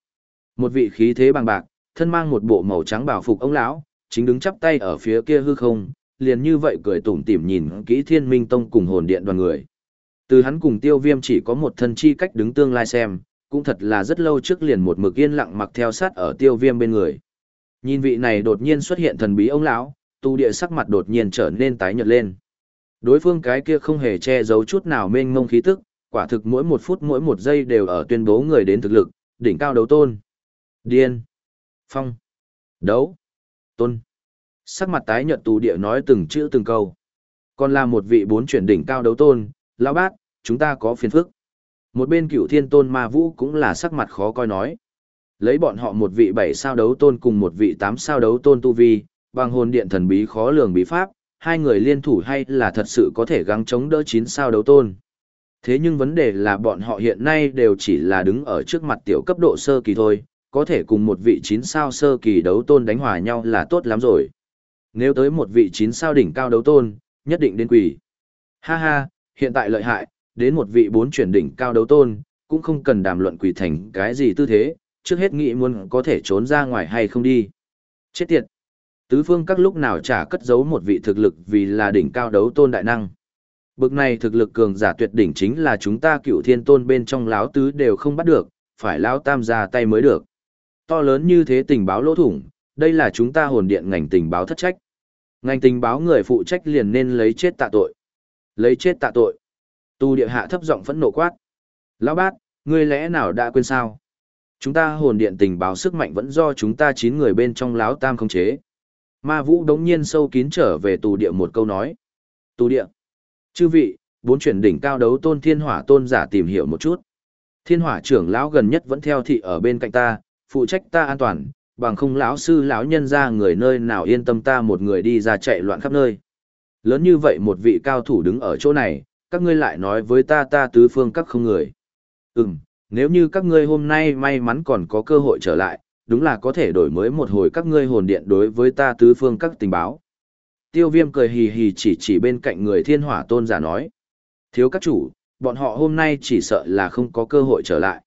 Một vị khí thế bằng bạc, thân mang một bộ màu trắng bảo phục ông lão, chính đứng chắp tay ở phía kia hư không, liền như vậy cười tủm tỉm nhìn kỹ Thiên Minh Tông cùng hồn điện đoàn người. Từ hắn cùng Tiêu Viêm chỉ có một thân chi cách đứng tương lai xem, cũng thật là rất lâu trước liền một mực yên lặng mặc theo sát ở Tiêu Viêm bên người. Nhìn vị này đột nhiên xuất hiện thần bí ông lão, tu địa sắc mặt đột nhiên trở nên tái nhợt lên. Đối phương cái kia không hề che giấu chút nào mênh mông khí tức, quả thực mỗi một phút mỗi một giây đều ở tuyên bố người đến thực lực, đỉnh cao đấu tôn. Điên. Phong. Đấu. Tôn. Sắc mặt tái nhợt tù địa nói từng chữ từng câu. Còn là một vị bốn chuyển đỉnh cao đấu tôn, lão bát, chúng ta có phiền phức. Một bên cựu thiên tôn ma vũ cũng là sắc mặt khó coi nói. Lấy bọn họ một vị bảy sao đấu tôn cùng một vị tám sao đấu tôn tu vi, bằng hồn điện thần bí khó lường bí pháp, hai người liên thủ hay là thật sự có thể gắng chống đỡ chín sao đấu tôn. Thế nhưng vấn đề là bọn họ hiện nay đều chỉ là đứng ở trước mặt tiểu cấp độ sơ kỳ thôi, có thể cùng một vị chín sao sơ kỳ đấu tôn đánh hòa nhau là tốt lắm rồi. Nếu tới một vị chín sao đỉnh cao đấu tôn, nhất định đến quỷ. Ha ha, hiện tại lợi hại, đến một vị bốn chuyển đỉnh cao đấu tôn, cũng không cần đàm luận quỷ thành cái gì tư thế, trước hết nghĩ muốn có thể trốn ra ngoài hay không đi. Chết tiệt! Tứ phương các lúc nào chả cất giấu một vị thực lực vì là đỉnh cao đấu tôn đại năng. Bực này thực lực cường giả tuyệt đỉnh chính là chúng ta cựu thiên tôn bên trong láo tứ đều không bắt được, phải láo tam ra tay mới được. To lớn như thế tình báo lỗ thủng, đây là chúng ta hồn điện ngành tình báo thất trách. Ngành tình báo người phụ trách liền nên lấy chết tạ tội. Lấy chết tạ tội. Tu địa hạ thấp giọng phẫn nộ quát. Lão bát, ngươi lẽ nào đã quên sao? Chúng ta hồn điện tình báo sức mạnh vẫn do chúng ta chín người bên trong láo tam không chế. Ma vũ đống nhiên sâu kín trở về tù địa một câu nói. Tù địa. Chư vị, bốn chuyển đỉnh cao đấu tôn thiên hỏa tôn giả tìm hiểu một chút. Thiên hỏa trưởng lão gần nhất vẫn theo thị ở bên cạnh ta, phụ trách ta an toàn, bằng không lão sư lão nhân ra người nơi nào yên tâm ta một người đi ra chạy loạn khắp nơi. Lớn như vậy một vị cao thủ đứng ở chỗ này, các ngươi lại nói với ta ta tứ phương các không người. Ừm, nếu như các ngươi hôm nay may mắn còn có cơ hội trở lại, đúng là có thể đổi mới một hồi các ngươi hồn điện đối với ta tứ phương các tình báo. Tiêu viêm cười hì hì chỉ chỉ bên cạnh người thiên hỏa tôn giả nói. Thiếu các chủ, bọn họ hôm nay chỉ sợ là không có cơ hội trở lại.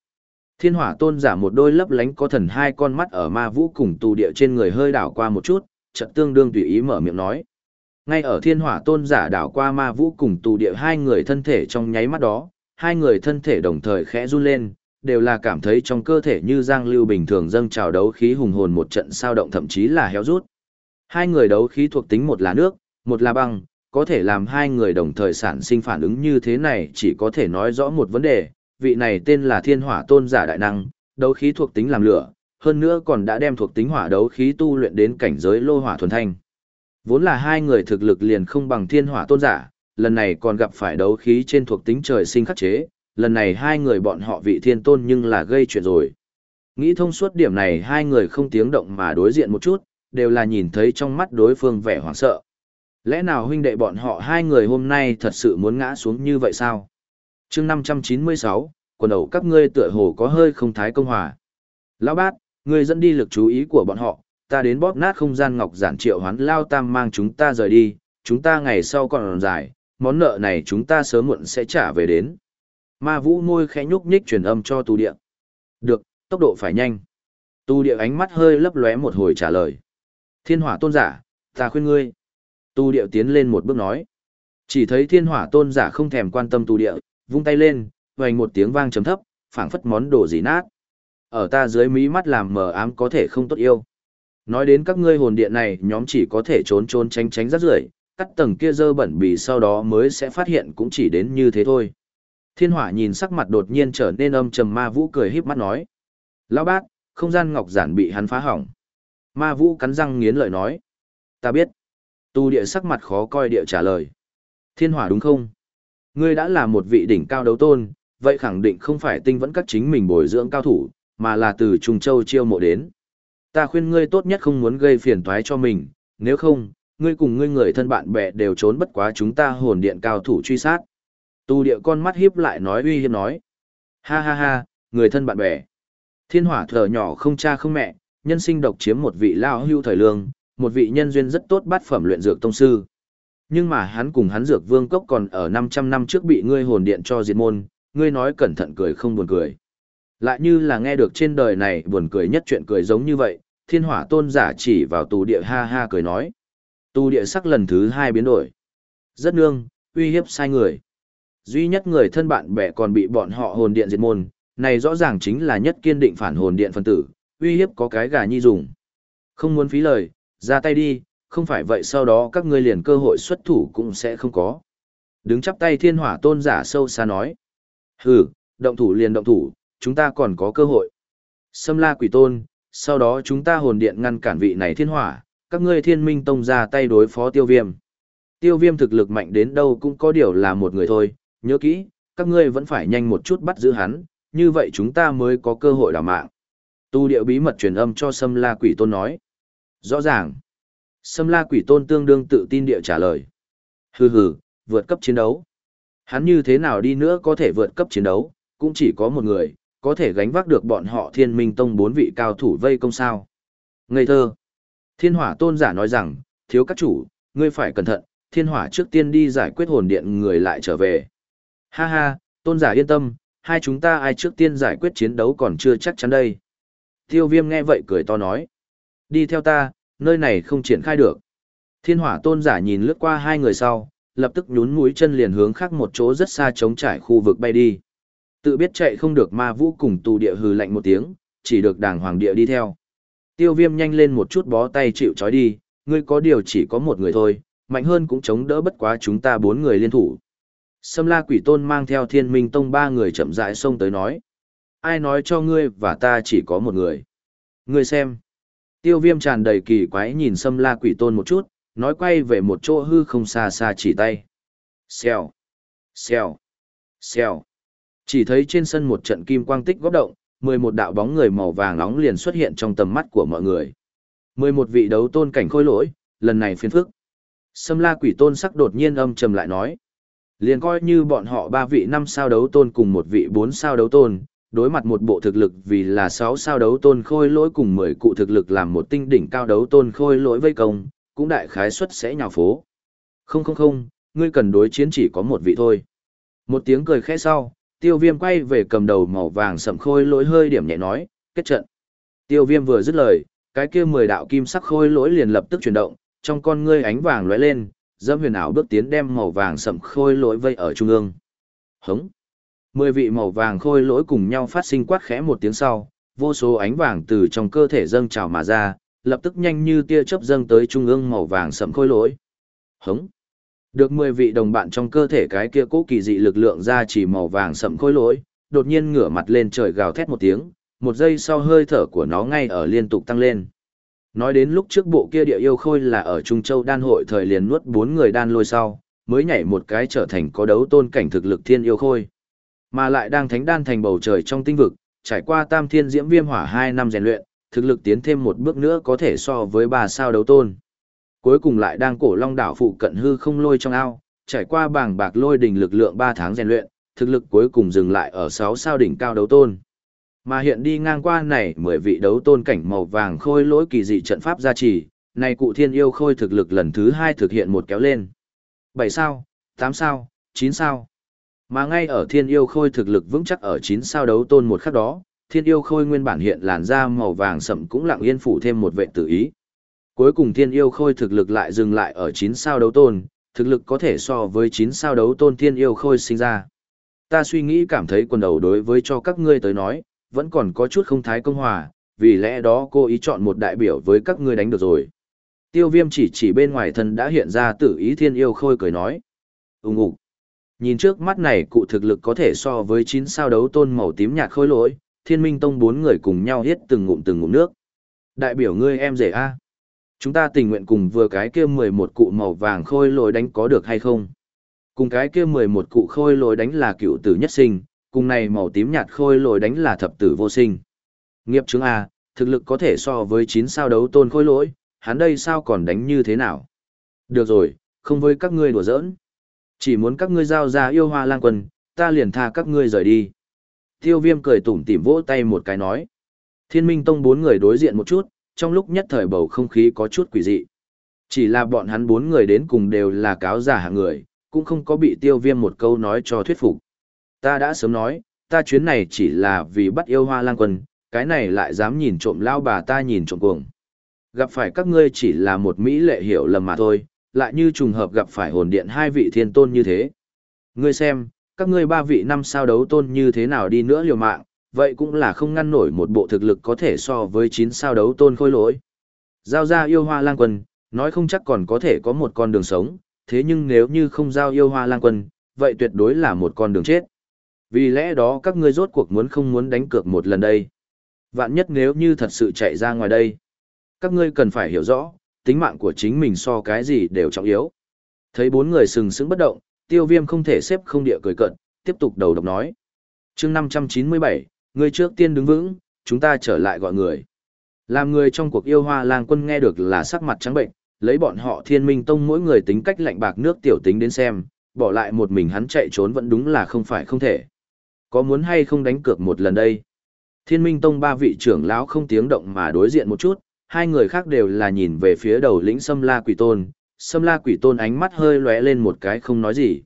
Thiên hỏa tôn giả một đôi lấp lánh có thần hai con mắt ở ma vũ cùng tù địa trên người hơi đảo qua một chút, chợt tương đương tùy ý mở miệng nói. Ngay ở thiên hỏa tôn giả đảo qua ma vũ cùng tù địa hai người thân thể trong nháy mắt đó, hai người thân thể đồng thời khẽ run lên, đều là cảm thấy trong cơ thể như giang lưu bình thường dâng trào đấu khí hùng hồn một trận sao động thậm chí là héo rút. Hai người đấu khí thuộc tính một là nước, một là băng, có thể làm hai người đồng thời sản sinh phản ứng như thế này chỉ có thể nói rõ một vấn đề, vị này tên là thiên hỏa tôn giả đại năng, đấu khí thuộc tính làm lửa, hơn nữa còn đã đem thuộc tính hỏa đấu khí tu luyện đến cảnh giới lô hỏa thuần thanh. Vốn là hai người thực lực liền không bằng thiên hỏa tôn giả, lần này còn gặp phải đấu khí trên thuộc tính trời sinh khắc chế, lần này hai người bọn họ vị thiên tôn nhưng là gây chuyện rồi. Nghĩ thông suốt điểm này hai người không tiếng động mà đối diện một chút, đều là nhìn thấy trong mắt đối phương vẻ hoảng sợ. Lẽ nào huynh đệ bọn họ hai người hôm nay thật sự muốn ngã xuống như vậy sao? chương 596, quần đầu các ngươi tựa hồ có hơi không thái công hòa. Lão bát, ngươi dẫn đi lực chú ý của bọn họ, ta đến bóp nát không gian ngọc giản triệu hoán lao tam mang chúng ta rời đi, chúng ta ngày sau còn dài, món nợ này chúng ta sớm muộn sẽ trả về đến. Ma vũ môi khẽ nhúc nhích truyền âm cho tu địa. Được, tốc độ phải nhanh. Tu địa ánh mắt hơi lấp lóe một hồi trả lời. Thiên hỏa tôn giả, ta khuyên ngươi. Tu địa tiến lên một bước nói. Chỉ thấy thiên hỏa tôn giả không thèm quan tâm tu địa, vung tay lên, vành một tiếng vang trầm thấp, phảng phất món đồ gì nát. Ở ta dưới mí mắt làm mờ ám có thể không tốt yêu. Nói đến các ngươi hồn điện này nhóm chỉ có thể trốn trốn tránh tránh rất rưởi, cắt tầng kia dơ bẩn bì sau đó mới sẽ phát hiện cũng chỉ đến như thế thôi. Thiên hỏa nhìn sắc mặt đột nhiên trở nên âm trầm ma vũ cười híp mắt nói. Lão bát, không gian ngọc giản bị hắn phá hỏng. Ma vũ cắn răng nghiến lợi nói. Ta biết. Tu địa sắc mặt khó coi địa trả lời. Thiên hỏa đúng không? Ngươi đã là một vị đỉnh cao đấu tôn, vậy khẳng định không phải tinh vẫn các chính mình bồi dưỡng cao thủ, mà là từ Trung Châu chiêu mộ đến. Ta khuyên ngươi tốt nhất không muốn gây phiền toái cho mình, nếu không, ngươi cùng ngươi người thân bạn bè đều trốn bất quá chúng ta hồn điện cao thủ truy sát. Tu địa con mắt hiếp lại nói uy hiếp nói. Ha ha ha, người thân bạn bè. Thiên hỏa thở nhỏ không cha không mẹ, nhân sinh độc chiếm một vị lao hưu thời lương, một vị nhân duyên rất tốt bát phẩm luyện dược tông sư. Nhưng mà hắn cùng hắn dược vương cốc còn ở 500 năm trước bị ngươi hồn điện cho diệt môn, ngươi nói cẩn thận cười không buồn cười. Lại như là nghe được trên đời này buồn cười nhất chuyện cười giống như vậy, thiên hỏa tôn giả chỉ vào tù địa ha ha cười nói. Tù địa sắc lần thứ hai biến đổi. Rất nương, uy hiếp sai người. Duy nhất người thân bạn bè còn bị bọn họ hồn điện diệt môn, này rõ ràng chính là nhất kiên định phản hồn điện phân tử, uy hiếp có cái gà nhi dùng. Không muốn phí lời, ra tay đi, không phải vậy sau đó các ngươi liền cơ hội xuất thủ cũng sẽ không có. Đứng chắp tay thiên hỏa tôn giả sâu xa nói. Hừ, động thủ liền động thủ, chúng ta còn có cơ hội. Xâm la quỷ tôn, sau đó chúng ta hồn điện ngăn cản vị này thiên hỏa, các ngươi thiên minh tông ra tay đối phó tiêu viêm. Tiêu viêm thực lực mạnh đến đâu cũng có điều là một người thôi, nhớ kỹ, các ngươi vẫn phải nhanh một chút bắt giữ hắn, như vậy chúng ta mới có cơ hội đào mạng. Tu điệu bí mật truyền âm cho Sâm La Quỷ Tôn nói. Rõ ràng. Sâm La Quỷ Tôn tương đương tự tin địa trả lời. Hừ hừ, vượt cấp chiến đấu. Hắn như thế nào đi nữa có thể vượt cấp chiến đấu, cũng chỉ có một người, có thể gánh vác được bọn họ thiên minh tông bốn vị cao thủ vây công sao. Ngây thơ. Thiên hỏa tôn giả nói rằng, thiếu các chủ, ngươi phải cẩn thận, thiên hỏa trước tiên đi giải quyết hồn điện người lại trở về. Ha ha, tôn giả yên tâm, hai chúng ta ai trước tiên giải quyết chiến đấu còn chưa chắc chắn đây. Tiêu viêm nghe vậy cười to nói. Đi theo ta, nơi này không triển khai được. Thiên hỏa tôn giả nhìn lướt qua hai người sau, lập tức nhún mũi chân liền hướng khác một chỗ rất xa trống trải khu vực bay đi. Tự biết chạy không được ma vũ cùng tù địa hừ lạnh một tiếng, chỉ được đàng hoàng địa đi theo. Tiêu viêm nhanh lên một chút bó tay chịu trói đi, ngươi có điều chỉ có một người thôi, mạnh hơn cũng chống đỡ bất quá chúng ta bốn người liên thủ. Sâm la quỷ tôn mang theo thiên minh tông ba người chậm rãi xông tới nói. Ai nói cho ngươi và ta chỉ có một người. Ngươi xem. Tiêu viêm tràn đầy kỳ quái nhìn sâm la quỷ tôn một chút, nói quay về một chỗ hư không xa xa chỉ tay. Xèo. Xèo. Xèo. Chỉ thấy trên sân một trận kim quang tích góp động, mười một đạo bóng người màu vàng nóng liền xuất hiện trong tầm mắt của mọi người. mười một vị đấu tôn cảnh khôi lỗi, lần này phiền phức. Sâm la quỷ tôn sắc đột nhiên âm trầm lại nói. Liền coi như bọn họ ba vị năm sao đấu tôn cùng một vị bốn sao đấu tôn, đối mặt một bộ thực lực vì là sáu sao đấu tôn khôi lỗi cùng mười cụ thực lực làm một tinh đỉnh cao đấu tôn khôi lỗi vây công, cũng đại khái suất sẽ nhào phố. Không không không, ngươi cần đối chiến chỉ có một vị thôi. Một tiếng cười khẽ sau, tiêu viêm quay về cầm đầu màu vàng sậm khôi lỗi hơi điểm nhẹ nói, kết trận. Tiêu viêm vừa dứt lời, cái kia mười đạo kim sắc khôi lỗi liền lập tức chuyển động, trong con ngươi ánh vàng lóe lên, dâm huyền ảo bước tiến đem màu vàng sậm khôi lỗi vây ở trung ương. Hống. Mười vị màu vàng khôi lỗi cùng nhau phát sinh quát khẽ một tiếng sau, vô số ánh vàng từ trong cơ thể dâng trào mà ra, lập tức nhanh như tia chớp dâng tới trung ương màu vàng sậm khôi lỗi. Hống. Được mười vị đồng bạn trong cơ thể cái kia cố kỳ dị lực lượng ra chỉ màu vàng sậm khôi lỗi, đột nhiên ngửa mặt lên trời gào thét một tiếng, một giây sau hơi thở của nó ngay ở liên tục tăng lên. Nói đến lúc trước bộ kia địa yêu khôi là ở Trung Châu đan hội thời liền nuốt bốn người đan lôi sau, mới nhảy một cái trở thành có đấu tôn cảnh thực lực thiên yêu khôi. Mà lại đang thánh đan thành bầu trời trong tinh vực, trải qua tam thiên diễm viêm hỏa hai năm rèn luyện, thực lực tiến thêm một bước nữa có thể so với ba sao đấu tôn. Cuối cùng lại đang cổ long đảo phụ cận hư không lôi trong ao, trải qua bảng bạc lôi đỉnh lực lượng ba tháng rèn luyện, thực lực cuối cùng dừng lại ở sáu sao đỉnh cao đấu tôn. Mà hiện đi ngang qua này mười vị đấu tôn cảnh màu vàng khôi lỗi kỳ dị trận pháp gia trì, này cụ thiên yêu khôi thực lực lần thứ hai thực hiện một kéo lên. bảy sao, tám sao, chín sao. Mà ngay ở thiên yêu khôi thực lực vững chắc ở chín sao đấu tôn một khắc đó, thiên yêu khôi nguyên bản hiện làn da màu vàng sậm cũng lặng yên phủ thêm một vệ tự ý. Cuối cùng thiên yêu khôi thực lực lại dừng lại ở chín sao đấu tôn, thực lực có thể so với chín sao đấu tôn thiên yêu khôi sinh ra. Ta suy nghĩ cảm thấy quần đầu đối với cho các ngươi tới nói, vẫn còn có chút không thái công hòa, vì lẽ đó cô ý chọn một đại biểu với các ngươi đánh được rồi. Tiêu viêm chỉ chỉ bên ngoài thân đã hiện ra tử ý thiên yêu khôi cười nói. Úng ục Nhìn trước mắt này cụ thực lực có thể so với 9 sao đấu tôn màu tím nhạt khôi lỗi, thiên minh tông bốn người cùng nhau hiết từng ngụm từng ngụm nước. Đại biểu ngươi em rể A. Chúng ta tình nguyện cùng vừa cái kia 11 cụ màu vàng khôi lỗi đánh có được hay không? Cùng cái kia 11 cụ khôi lỗi đánh là cựu tử nhất sinh, cùng này màu tím nhạt khôi lỗi đánh là thập tử vô sinh. Nghiệp chứng A, thực lực có thể so với 9 sao đấu tôn khôi lỗi, hắn đây sao còn đánh như thế nào? Được rồi, không với các ngươi đùa giỡn. Chỉ muốn các ngươi giao ra yêu hoa lang quân, ta liền tha các ngươi rời đi. Tiêu viêm cười tủm tỉm vỗ tay một cái nói. Thiên minh tông bốn người đối diện một chút, trong lúc nhất thời bầu không khí có chút quỷ dị. Chỉ là bọn hắn bốn người đến cùng đều là cáo giả hạng người, cũng không có bị tiêu viêm một câu nói cho thuyết phục. Ta đã sớm nói, ta chuyến này chỉ là vì bắt yêu hoa lang quân, cái này lại dám nhìn trộm lao bà ta nhìn trộm cuồng. Gặp phải các ngươi chỉ là một mỹ lệ hiểu lầm mà thôi, lại như trùng hợp gặp phải hồn điện hai vị thiên tôn như thế. Ngươi xem, các ngươi ba vị năm sao đấu tôn như thế nào đi nữa liều mạng, vậy cũng là không ngăn nổi một bộ thực lực có thể so với chín sao đấu tôn khôi lỗi. Giao ra yêu hoa lang quân, Nói không chắc còn có thể có một con đường sống, thế nhưng nếu như không giao yêu hoa lang quân, vậy tuyệt đối là một con đường chết. Vì lẽ đó các ngươi rốt cuộc muốn không muốn đánh cược một lần đây. Vạn nhất nếu như thật sự chạy ra ngoài đây. Các ngươi cần phải hiểu rõ, tính mạng của chính mình so cái gì đều trọng yếu. Thấy bốn người sừng sững bất động, tiêu viêm không thể xếp không địa cười cận, tiếp tục đầu độc nói. chương 597, người trước tiên đứng vững, chúng ta trở lại gọi người. Làm người trong cuộc yêu hoa lang quân nghe được là sắc mặt trắng bệnh, lấy bọn họ thiên minh tông mỗi người tính cách lạnh bạc nước tiểu tính đến xem, bỏ lại một mình hắn chạy trốn vẫn đúng là không phải không thể. Có muốn hay không đánh cược một lần đây? Thiên minh tông ba vị trưởng lão không tiếng động mà đối diện một chút, hai người khác đều là nhìn về phía đầu lĩnh Sâm La Quỷ Tôn, Sâm La Quỷ Tôn ánh mắt hơi lóe lên một cái không nói gì.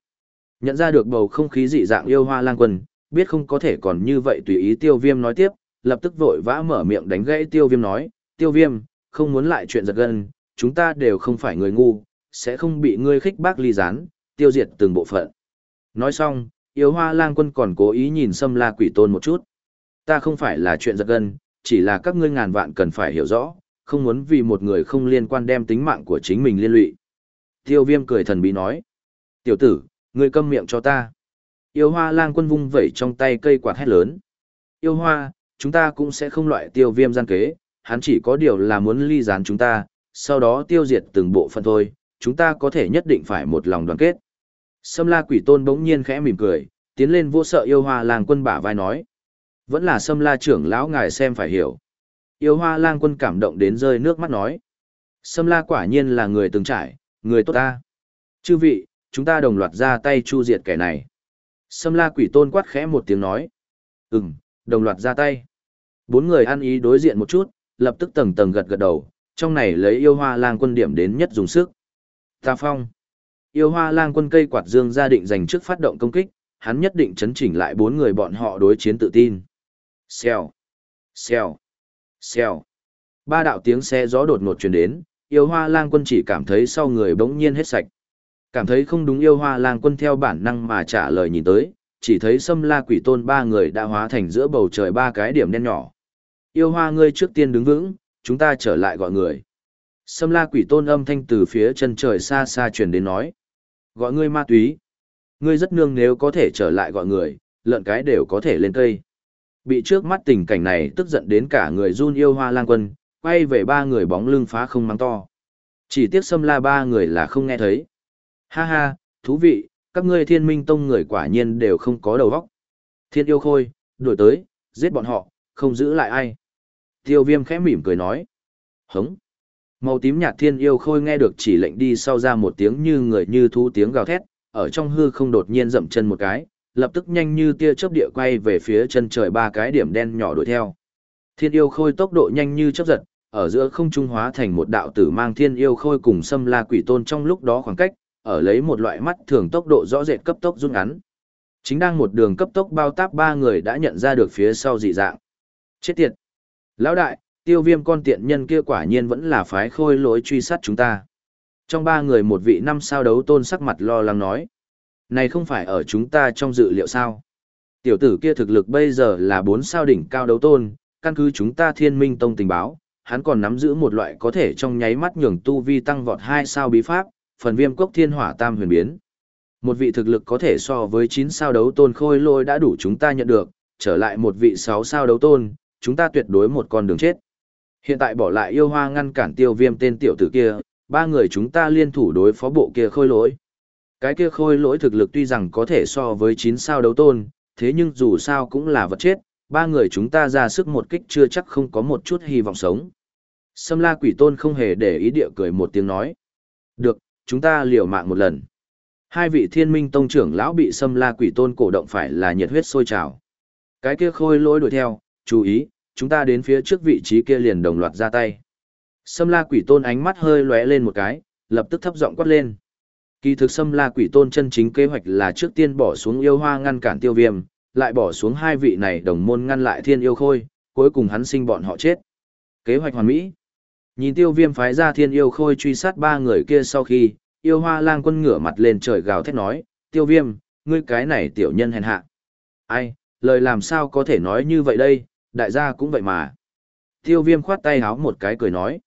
Nhận ra được bầu không khí dị dạng yêu hoa lang quân, biết không có thể còn như vậy tùy ý tiêu viêm nói tiếp, lập tức vội vã mở miệng đánh gãy tiêu viêm nói, tiêu viêm, không muốn lại chuyện giật gân, chúng ta đều không phải người ngu, sẽ không bị ngươi khích bác ly gián, tiêu diệt từng bộ phận. Nói xong, yêu hoa lang quân còn cố ý nhìn xâm La Quỷ Tôn một chút. Ta không phải là chuyện giật gân, chỉ là các ngươi ngàn vạn cần phải hiểu rõ, không muốn vì một người không liên quan đem tính mạng của chính mình liên lụy. Tiêu viêm cười thần bí nói. Tiểu tử, ngươi câm miệng cho ta. Yêu hoa lang quân vung vẩy trong tay cây quạt hét lớn. Yêu hoa, chúng ta cũng sẽ không loại tiêu viêm gian kế, hắn chỉ có điều là muốn ly gián chúng ta, sau đó tiêu diệt từng bộ phận thôi, chúng ta có thể nhất định phải một lòng đoàn kết. Sâm la quỷ tôn bỗng nhiên khẽ mỉm cười, tiến lên vô sợ yêu hoa lang quân bả vai nói. Vẫn là sâm la trưởng lão ngài xem phải hiểu. Yêu hoa lang quân cảm động đến rơi nước mắt nói. Sâm la quả nhiên là người từng trải, người tốt ta. Chư vị, chúng ta đồng loạt ra tay chu diệt kẻ này. Sâm la quỷ tôn quát khẽ một tiếng nói. Ừm, đồng loạt ra tay. Bốn người ăn ý đối diện một chút, lập tức tầng tầng gật gật đầu, trong này lấy yêu hoa lang quân điểm đến nhất dùng sức. Ta phong. Yêu hoa lang quân cây quạt dương gia định dành trước phát động công kích, hắn nhất định chấn chỉnh lại bốn người bọn họ đối chiến tự tin. Xèo. Xèo. Xèo. Ba đạo tiếng xe gió đột ngột truyền đến, yêu hoa lang quân chỉ cảm thấy sau người bỗng nhiên hết sạch. Cảm thấy không đúng yêu hoa lang quân theo bản năng mà trả lời nhìn tới, chỉ thấy xâm la quỷ tôn ba người đã hóa thành giữa bầu trời ba cái điểm đen nhỏ. Yêu hoa ngươi trước tiên đứng vững, chúng ta trở lại gọi người. Xâm la quỷ tôn âm thanh từ phía chân trời xa xa truyền đến nói. Gọi ngươi ma túy. Ngươi rất nương nếu có thể trở lại gọi người, lợn cái đều có thể lên cây. Bị trước mắt tình cảnh này tức giận đến cả người run yêu hoa lang quân, quay về ba người bóng lưng phá không mắng to. Chỉ tiếc xâm la ba người là không nghe thấy. Ha ha, thú vị, các ngươi thiên minh tông người quả nhiên đều không có đầu óc. Thiên yêu khôi, đuổi tới, giết bọn họ, không giữ lại ai. Tiêu viêm khẽ mỉm cười nói. Hống. Màu tím nhạt thiên yêu khôi nghe được chỉ lệnh đi sau ra một tiếng như người như thú tiếng gào thét, ở trong hư không đột nhiên dậm chân một cái, lập tức nhanh như tia chớp địa quay về phía chân trời ba cái điểm đen nhỏ đuổi theo. Thiên yêu khôi tốc độ nhanh như chớp giật, ở giữa không trung hóa thành một đạo tử mang thiên yêu khôi cùng xâm la quỷ tôn trong lúc đó khoảng cách, ở lấy một loại mắt thường tốc độ rõ rệt cấp tốc rút ngắn. Chính đang một đường cấp tốc bao táp ba người đã nhận ra được phía sau dị dạng. Chết tiệt! Lão đại, tiêu viêm con tiện nhân kia quả nhiên vẫn là phái khôi lỗi truy sát chúng ta. Trong ba người một vị năm sao đấu tôn sắc mặt lo lắng nói. Này không phải ở chúng ta trong dự liệu sao? Tiểu tử kia thực lực bây giờ là bốn sao đỉnh cao đấu tôn, căn cứ chúng ta thiên minh tông tình báo, hắn còn nắm giữ một loại có thể trong nháy mắt nhường tu vi tăng vọt hai sao bí pháp, phần viêm cốc thiên hỏa tam huyền biến. Một vị thực lực có thể so với 9 sao đấu tôn khôi lôi đã đủ chúng ta nhận được, trở lại một vị 6 sao đấu tôn, chúng ta tuyệt đối một con đường chết. Hiện tại bỏ lại yêu hoa ngăn cản tiêu viêm tên tiểu tử kia, ba người chúng ta liên thủ đối phó bộ kia khôi lỗi. Cái kia khôi lỗi thực lực tuy rằng có thể so với 9 sao đấu tôn, thế nhưng dù sao cũng là vật chết, ba người chúng ta ra sức một kích chưa chắc không có một chút hy vọng sống. Sâm la quỷ tôn không hề để ý địa cười một tiếng nói. Được, chúng ta liều mạng một lần. Hai vị thiên minh tông trưởng lão bị sâm la quỷ tôn cổ động phải là nhiệt huyết sôi trào. Cái kia khôi lỗi đuổi theo, chú ý, chúng ta đến phía trước vị trí kia liền đồng loạt ra tay. Xâm la quỷ tôn ánh mắt hơi lóe lên một cái, lập tức thấp giọng quát lên. Kỳ thực xâm la quỷ tôn chân chính kế hoạch là trước tiên bỏ xuống yêu hoa ngăn cản tiêu viêm, lại bỏ xuống hai vị này đồng môn ngăn lại thiên yêu khôi, cuối cùng hắn sinh bọn họ chết. Kế hoạch hoàn mỹ. Nhìn tiêu viêm phái ra thiên yêu khôi truy sát ba người kia sau khi, yêu hoa lang quân ngửa mặt lên trời gào thét nói, tiêu viêm, ngươi cái này tiểu nhân hèn hạ. Ai, lời làm sao có thể nói như vậy đây, đại gia cũng vậy mà. Tiêu viêm khoát tay háo một cái cười nói.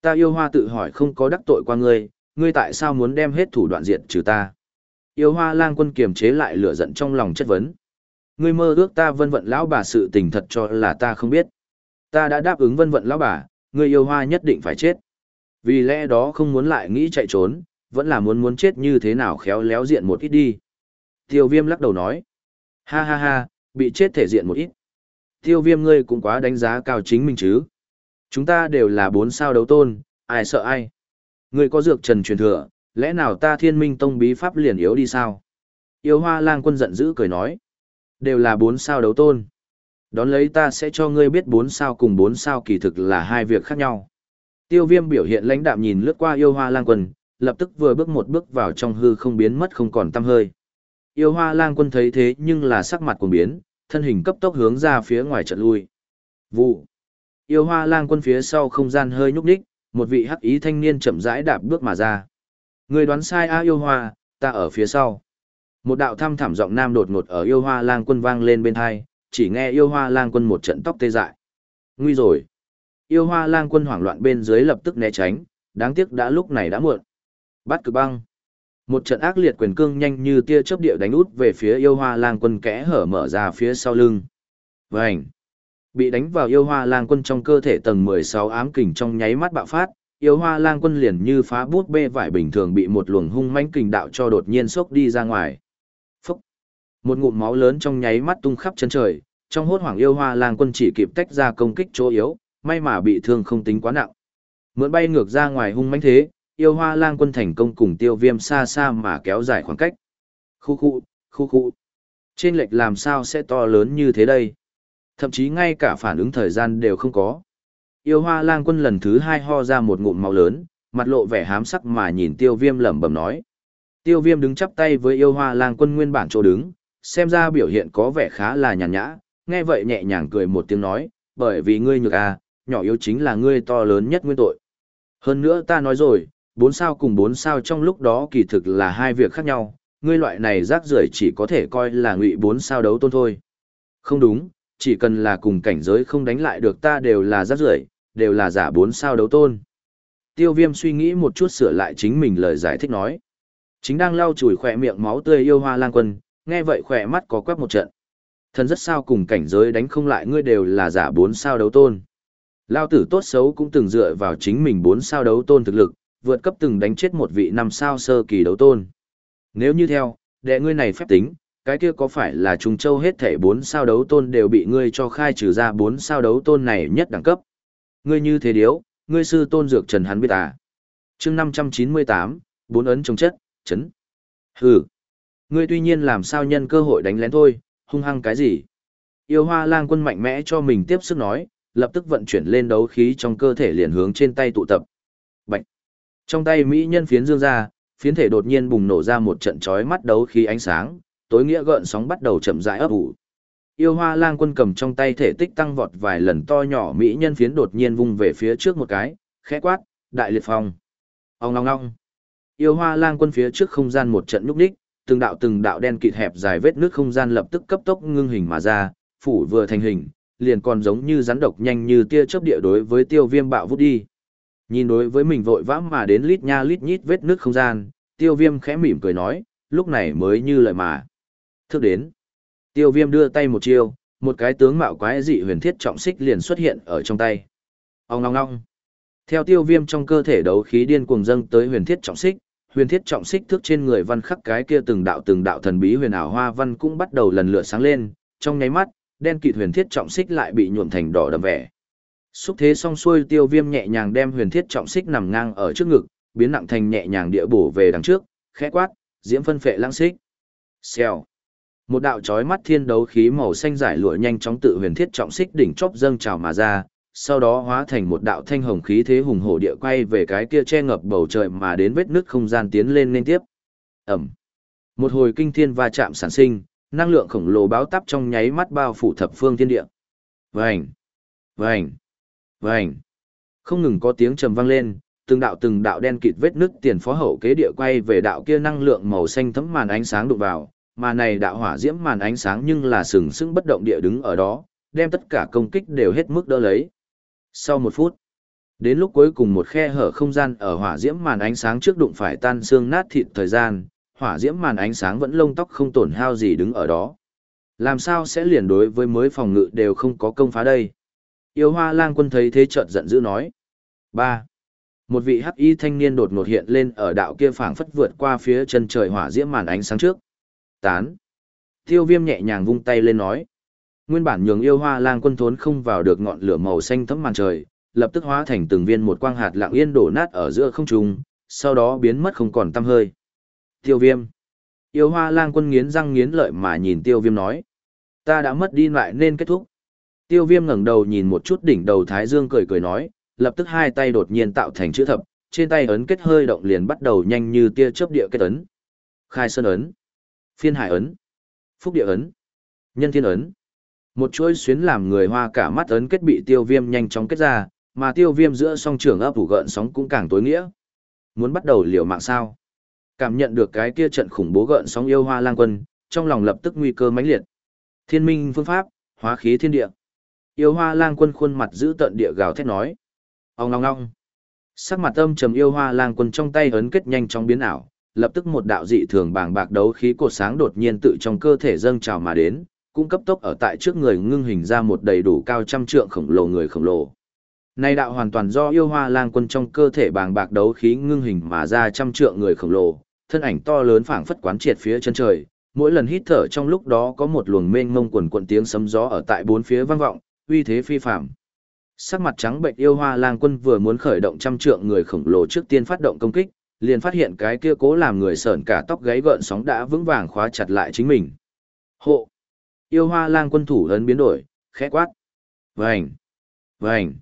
Ta yêu hoa tự hỏi không có đắc tội qua ngươi, ngươi tại sao muốn đem hết thủ đoạn diệt trừ ta? Yêu hoa lang quân kiềm chế lại lửa giận trong lòng chất vấn. Ngươi mơ ước ta vân vận lão bà sự tình thật cho là ta không biết. Ta đã đáp ứng vân vận lão bà, ngươi yêu hoa nhất định phải chết. Vì lẽ đó không muốn lại nghĩ chạy trốn, vẫn là muốn muốn chết như thế nào khéo léo diện một ít đi. Tiêu viêm lắc đầu nói. Ha ha ha, bị chết thể diện một ít. Tiêu viêm ngươi cũng quá đánh giá cao chính mình chứ. Chúng ta đều là bốn sao đấu tôn, ai sợ ai. Ngươi có dược trần truyền thừa, lẽ nào ta thiên minh tông bí pháp liền yếu đi sao? Yêu hoa lang quân giận dữ cười nói. Đều là bốn sao đấu tôn. Đón lấy ta sẽ cho ngươi biết bốn sao cùng bốn sao kỳ thực là hai việc khác nhau. Tiêu viêm biểu hiện lãnh đạm nhìn lướt qua yêu hoa lang quân, lập tức vừa bước một bước vào trong hư không biến mất không còn tăm hơi. Yêu hoa lang quân thấy thế nhưng là sắc mặt cuồng biến, thân hình cấp tốc hướng ra phía ngoài trận lui. Vụ. Yêu hoa lang quân phía sau không gian hơi nhúc nhích, một vị hắc ý thanh niên chậm rãi đạp bước mà ra. Người đoán sai a yêu hoa, ta ở phía sau. Một đạo thăm thẳm giọng nam đột ngột ở yêu hoa lang quân vang lên bên hai, chỉ nghe yêu hoa lang quân một trận tóc tê dại. Nguy rồi. Yêu hoa lang quân hoảng loạn bên dưới lập tức né tránh, đáng tiếc đã lúc này đã muộn. Bắt cực băng. Một trận ác liệt quyền cương nhanh như tia chớp địa đánh út về phía yêu hoa lang quân kẽ hở mở ra phía sau lưng. Vành. Bị đánh vào yêu hoa lang quân trong cơ thể tầng 16 ám kình trong nháy mắt bạo phát, yêu hoa lang quân liền như phá bút bê vải bình thường bị một luồng hung mãnh kình đạo cho đột nhiên sốc đi ra ngoài. Phúc! Một ngụm máu lớn trong nháy mắt tung khắp chân trời, trong hốt hoảng yêu hoa lang quân chỉ kịp tách ra công kích chỗ yếu, may mà bị thương không tính quá nặng. Mượn bay ngược ra ngoài hung mãnh thế, yêu hoa lang quân thành công cùng tiêu viêm xa xa mà kéo dài khoảng cách. Khu khu, khu khu. Trên lệch làm sao sẽ to lớn như thế đây? Thậm chí ngay cả phản ứng thời gian đều không có. Yêu hoa lang quân lần thứ hai ho ra một ngụm máu lớn, mặt lộ vẻ hám sắc mà nhìn tiêu viêm lẩm bẩm nói. Tiêu viêm đứng chắp tay với yêu hoa lang quân nguyên bản chỗ đứng, xem ra biểu hiện có vẻ khá là nhàn nhã, nghe vậy nhẹ nhàng cười một tiếng nói, bởi vì ngươi nhược à, nhỏ yếu chính là ngươi to lớn nhất nguyên tội. Hơn nữa ta nói rồi, bốn sao cùng bốn sao trong lúc đó kỳ thực là hai việc khác nhau, ngươi loại này rác rưởi chỉ có thể coi là ngụy bốn sao đấu tôn thôi. Không đúng, chỉ cần là cùng cảnh giới không đánh lại được ta đều là rác rưởi, đều là giả bốn sao đấu tôn. Tiêu viêm suy nghĩ một chút sửa lại chính mình lời giải thích nói. Chính đang lau chùi khỏe miệng máu tươi yêu hoa lang quân, nghe vậy khỏe mắt có quét một trận. Thần rất sao cùng cảnh giới đánh không lại ngươi đều là giả bốn sao đấu tôn. Lao tử tốt xấu cũng từng dựa vào chính mình bốn sao đấu tôn thực lực, vượt cấp từng đánh chết một vị năm sao sơ kỳ đấu tôn. Nếu như theo, đệ ngươi này phép tính, cái kia có phải là Trung Châu hết thể bốn sao đấu tôn đều bị ngươi cho khai trừ ra bốn sao đấu tôn này nhất đẳng cấp. Ngươi như thế điếu, ngươi sư tôn dược trần hắn biết à. chương 598, bốn ấn chống chất, chấn. Hừ. Ngươi tuy nhiên làm sao nhân cơ hội đánh lén thôi, hung hăng cái gì. Yêu hoa lang quân mạnh mẽ cho mình tiếp sức nói, lập tức vận chuyển lên đấu khí trong cơ thể liền hướng trên tay tụ tập. Trong tay Mỹ nhân phiến dương ra, phiến thể đột nhiên bùng nổ ra một trận chói mắt đấu khí ánh sáng, tối nghĩa gợn sóng bắt đầu chậm rãi ấp ủ. Yêu hoa lang quân cầm trong tay thể tích tăng vọt vài lần to nhỏ Mỹ nhân phiến đột nhiên vung về phía trước một cái, khẽ quát, đại liệt phong. Ông ong ong Yêu hoa lang quân phía trước không gian một trận nhúc đích, từng đạo từng đạo đen kịt hẹp dài vết nước không gian lập tức cấp tốc ngưng hình mà ra, phủ vừa thành hình, liền còn giống như rắn độc nhanh như tia chớp địa đối với tiêu viêm bạo vút đi. Nhìn đối với mình vội vã mà đến lít nha lít nhít vết nước không gian, tiêu viêm khẽ mỉm cười nói, lúc này mới như lời mà. Thức đến. Tiêu viêm đưa tay một chiêu, một cái tướng mạo quái dị huyền thiết trọng xích liền xuất hiện ở trong tay. Ông ngong ngong. Theo tiêu viêm trong cơ thể đấu khí điên cuồng dâng tới huyền thiết trọng xích, huyền thiết trọng xích thước trên người văn khắc cái kia từng đạo từng đạo thần bí huyền ảo hoa văn cũng bắt đầu lần lượt sáng lên, trong nháy mắt, đen kịt huyền thiết trọng xích lại bị nhuộm thành đỏ đậm vẻ. Xúc thế xong xuôi tiêu viêm nhẹ nhàng đem huyền thiết trọng xích nằm ngang ở trước ngực, biến nặng thành nhẹ nhàng địa bổ về đằng trước, khẽ quát, diễm phân phệ lãng xích. Xèo. Một đạo chói mắt thiên đấu khí màu xanh giải lụa nhanh chóng tự huyền thiết trọng xích đỉnh chóp dâng trào mà ra, sau đó hóa thành một đạo thanh hồng khí thế hùng hổ địa quay về cái kia che ngập bầu trời mà đến vết nứt không gian tiến lên liên tiếp. Ẩm. Một hồi kinh thiên va chạm sản sinh, năng lượng khổng lồ báo tắp trong nháy mắt bao phủ thập phương thiên địa. Vành, vành, vành. Không ngừng có tiếng trầm vang lên, từng đạo từng đạo đen kịt vết nứt tiền phó hậu kế địa quay về đạo kia năng lượng màu xanh thấm màn ánh sáng đụng vào, mà này đạo hỏa diễm màn ánh sáng nhưng là sừng sững bất động địa đứng ở đó, đem tất cả công kích đều hết mức đỡ lấy. Sau một phút, Đến lúc cuối cùng một khe hở không gian ở hỏa diễm màn ánh sáng trước đụng phải tan xương nát thịt thời gian, hỏa diễm màn ánh sáng vẫn lông tóc không tổn hao gì đứng ở đó. Làm sao sẽ liền đối với mới phòng ngự đều không có công phá đây? Yêu hoa lang quân thấy thế chợt giận dữ nói. ba Một vị hắc y thanh niên đột ngột hiện lên ở đạo kia phảng phất vượt qua phía chân trời hỏa diễm màn ánh sáng trước. Tán. Tiêu viêm nhẹ nhàng vung tay lên nói. Nguyên bản nhường yêu hoa lang quân thốn không vào được ngọn lửa màu xanh thấm màn trời, lập tức hóa thành từng viên một quang hạt lặng yên đổ nát ở giữa không trung, sau đó biến mất không còn tăm hơi. Tiêu viêm. Yêu hoa lang quân nghiến răng nghiến lợi mà nhìn tiêu viêm nói. Ta đã mất đi lại nên kết thúc. Tiêu viêm ngẩng đầu nhìn một chút đỉnh đầu Thái Dương cười cười nói, lập tức hai tay đột nhiên tạo thành chữ thập, trên tay ấn kết hơi động liền bắt đầu nhanh như tia chớp địa kết ấn. Khai sơn ấn, phiên hải ấn, phúc địa ấn, nhân thiên ấn. Một chuỗi xuyến làm người hoa cả mắt ấn kết bị tiêu viêm nhanh chóng kết ra, mà tiêu viêm giữa song trường ấp ủ gợn sóng cũng càng tối nghĩa. Muốn bắt đầu liều mạng sao? Cảm nhận được cái kia trận khủng bố gợn sóng yêu hoa lang quân, trong lòng lập tức nguy cơ mãnh liệt. Thiên minh phương pháp, hóa khí thiên địa. Yêu hoa lang quân khuôn mặt giữ tận địa gào thét nói. Ông ngong ngong. Sắc mặt âm trầm yêu hoa lang quân trong tay ấn kết nhanh chóng biến ảo, lập tức một đạo dị thường bàng bạc đấu khí cột sáng đột nhiên tự trong cơ thể dâng trào mà đến, cũng cấp tốc ở tại trước người ngưng hình ra một đầy đủ cao trăm trượng khổng lồ người khổng lồ. Này đạo hoàn toàn do yêu hoa lang quân trong cơ thể bàng bạc đấu khí ngưng hình mà ra trăm trượng người khổng lồ, thân ảnh to lớn phảng phất quán triệt phía chân trời, mỗi lần hít thở trong lúc đó có một luồng mênh mông quần quần tiếng sấm gió ở tại bốn phía vang vọng, uy thế phi phàm. Sắc mặt trắng bệnh yêu hoa lang quân vừa muốn khởi động trăm trượng người khổng lồ trước tiên phát động công kích, liền phát hiện cái kia cố làm người sởn cả tóc gáy gợn sóng đã vững vàng khóa chặt lại chính mình. Hộ! Yêu hoa lang quân thủ lớn biến đổi, khẽ quát. Vành! Vành!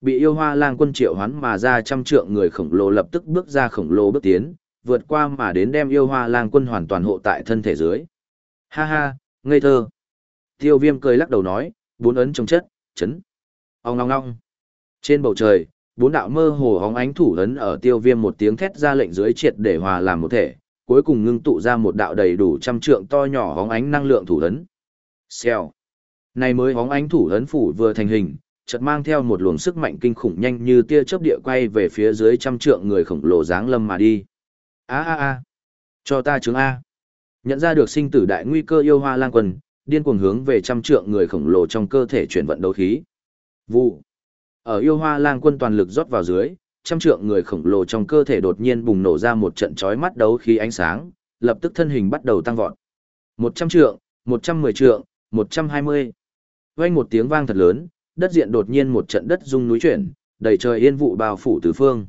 Bị yêu hoa lang quân triệu hoán mà ra trăm trượng người khổng lồ lập tức bước ra khổng lồ bước tiến, vượt qua mà đến đem yêu hoa lang quân hoàn toàn hộ tại thân thể dưới. Ha ha, ngây thơ. Tiêu viêm cười lắc đầu nói, bốn ấn trong chất, chấn. Ông ngong ngong. Trên bầu trời, bốn đạo mơ hồ hóng ánh thủ ấn ở tiêu viêm một tiếng thét ra lệnh dưới triệt để hòa làm một thể, cuối cùng ngưng tụ ra một đạo đầy đủ trăm trượng to nhỏ hóng ánh năng lượng thủ ấn. Xèo. Này mới hóng ánh thủ ấn phủ vừa thành hình, chợt mang theo một luồng sức mạnh kinh khủng nhanh như tia chớp địa quay về phía dưới trăm trượng người khổng lồ dáng lâm mà đi. A a a. Cho ta chứng A. Nhận ra được sinh tử đại nguy cơ yêu hoa lang quần điên cuồng hướng về trăm trượng người khổng lồ trong cơ thể chuyển vận đấu khí. Vụ. Ở yêu hoa lang quân toàn lực rót vào dưới, trăm trượng người khổng lồ trong cơ thể đột nhiên bùng nổ ra một trận chói mắt đấu khí ánh sáng, lập tức thân hình bắt đầu tăng vọt. Một trăm trượng, một trăm mười trượng, một trăm hai mươi. Vang một tiếng vang thật lớn, đất diện đột nhiên một trận đất rung núi chuyển, đầy trời yên vụ bao phủ tứ phương.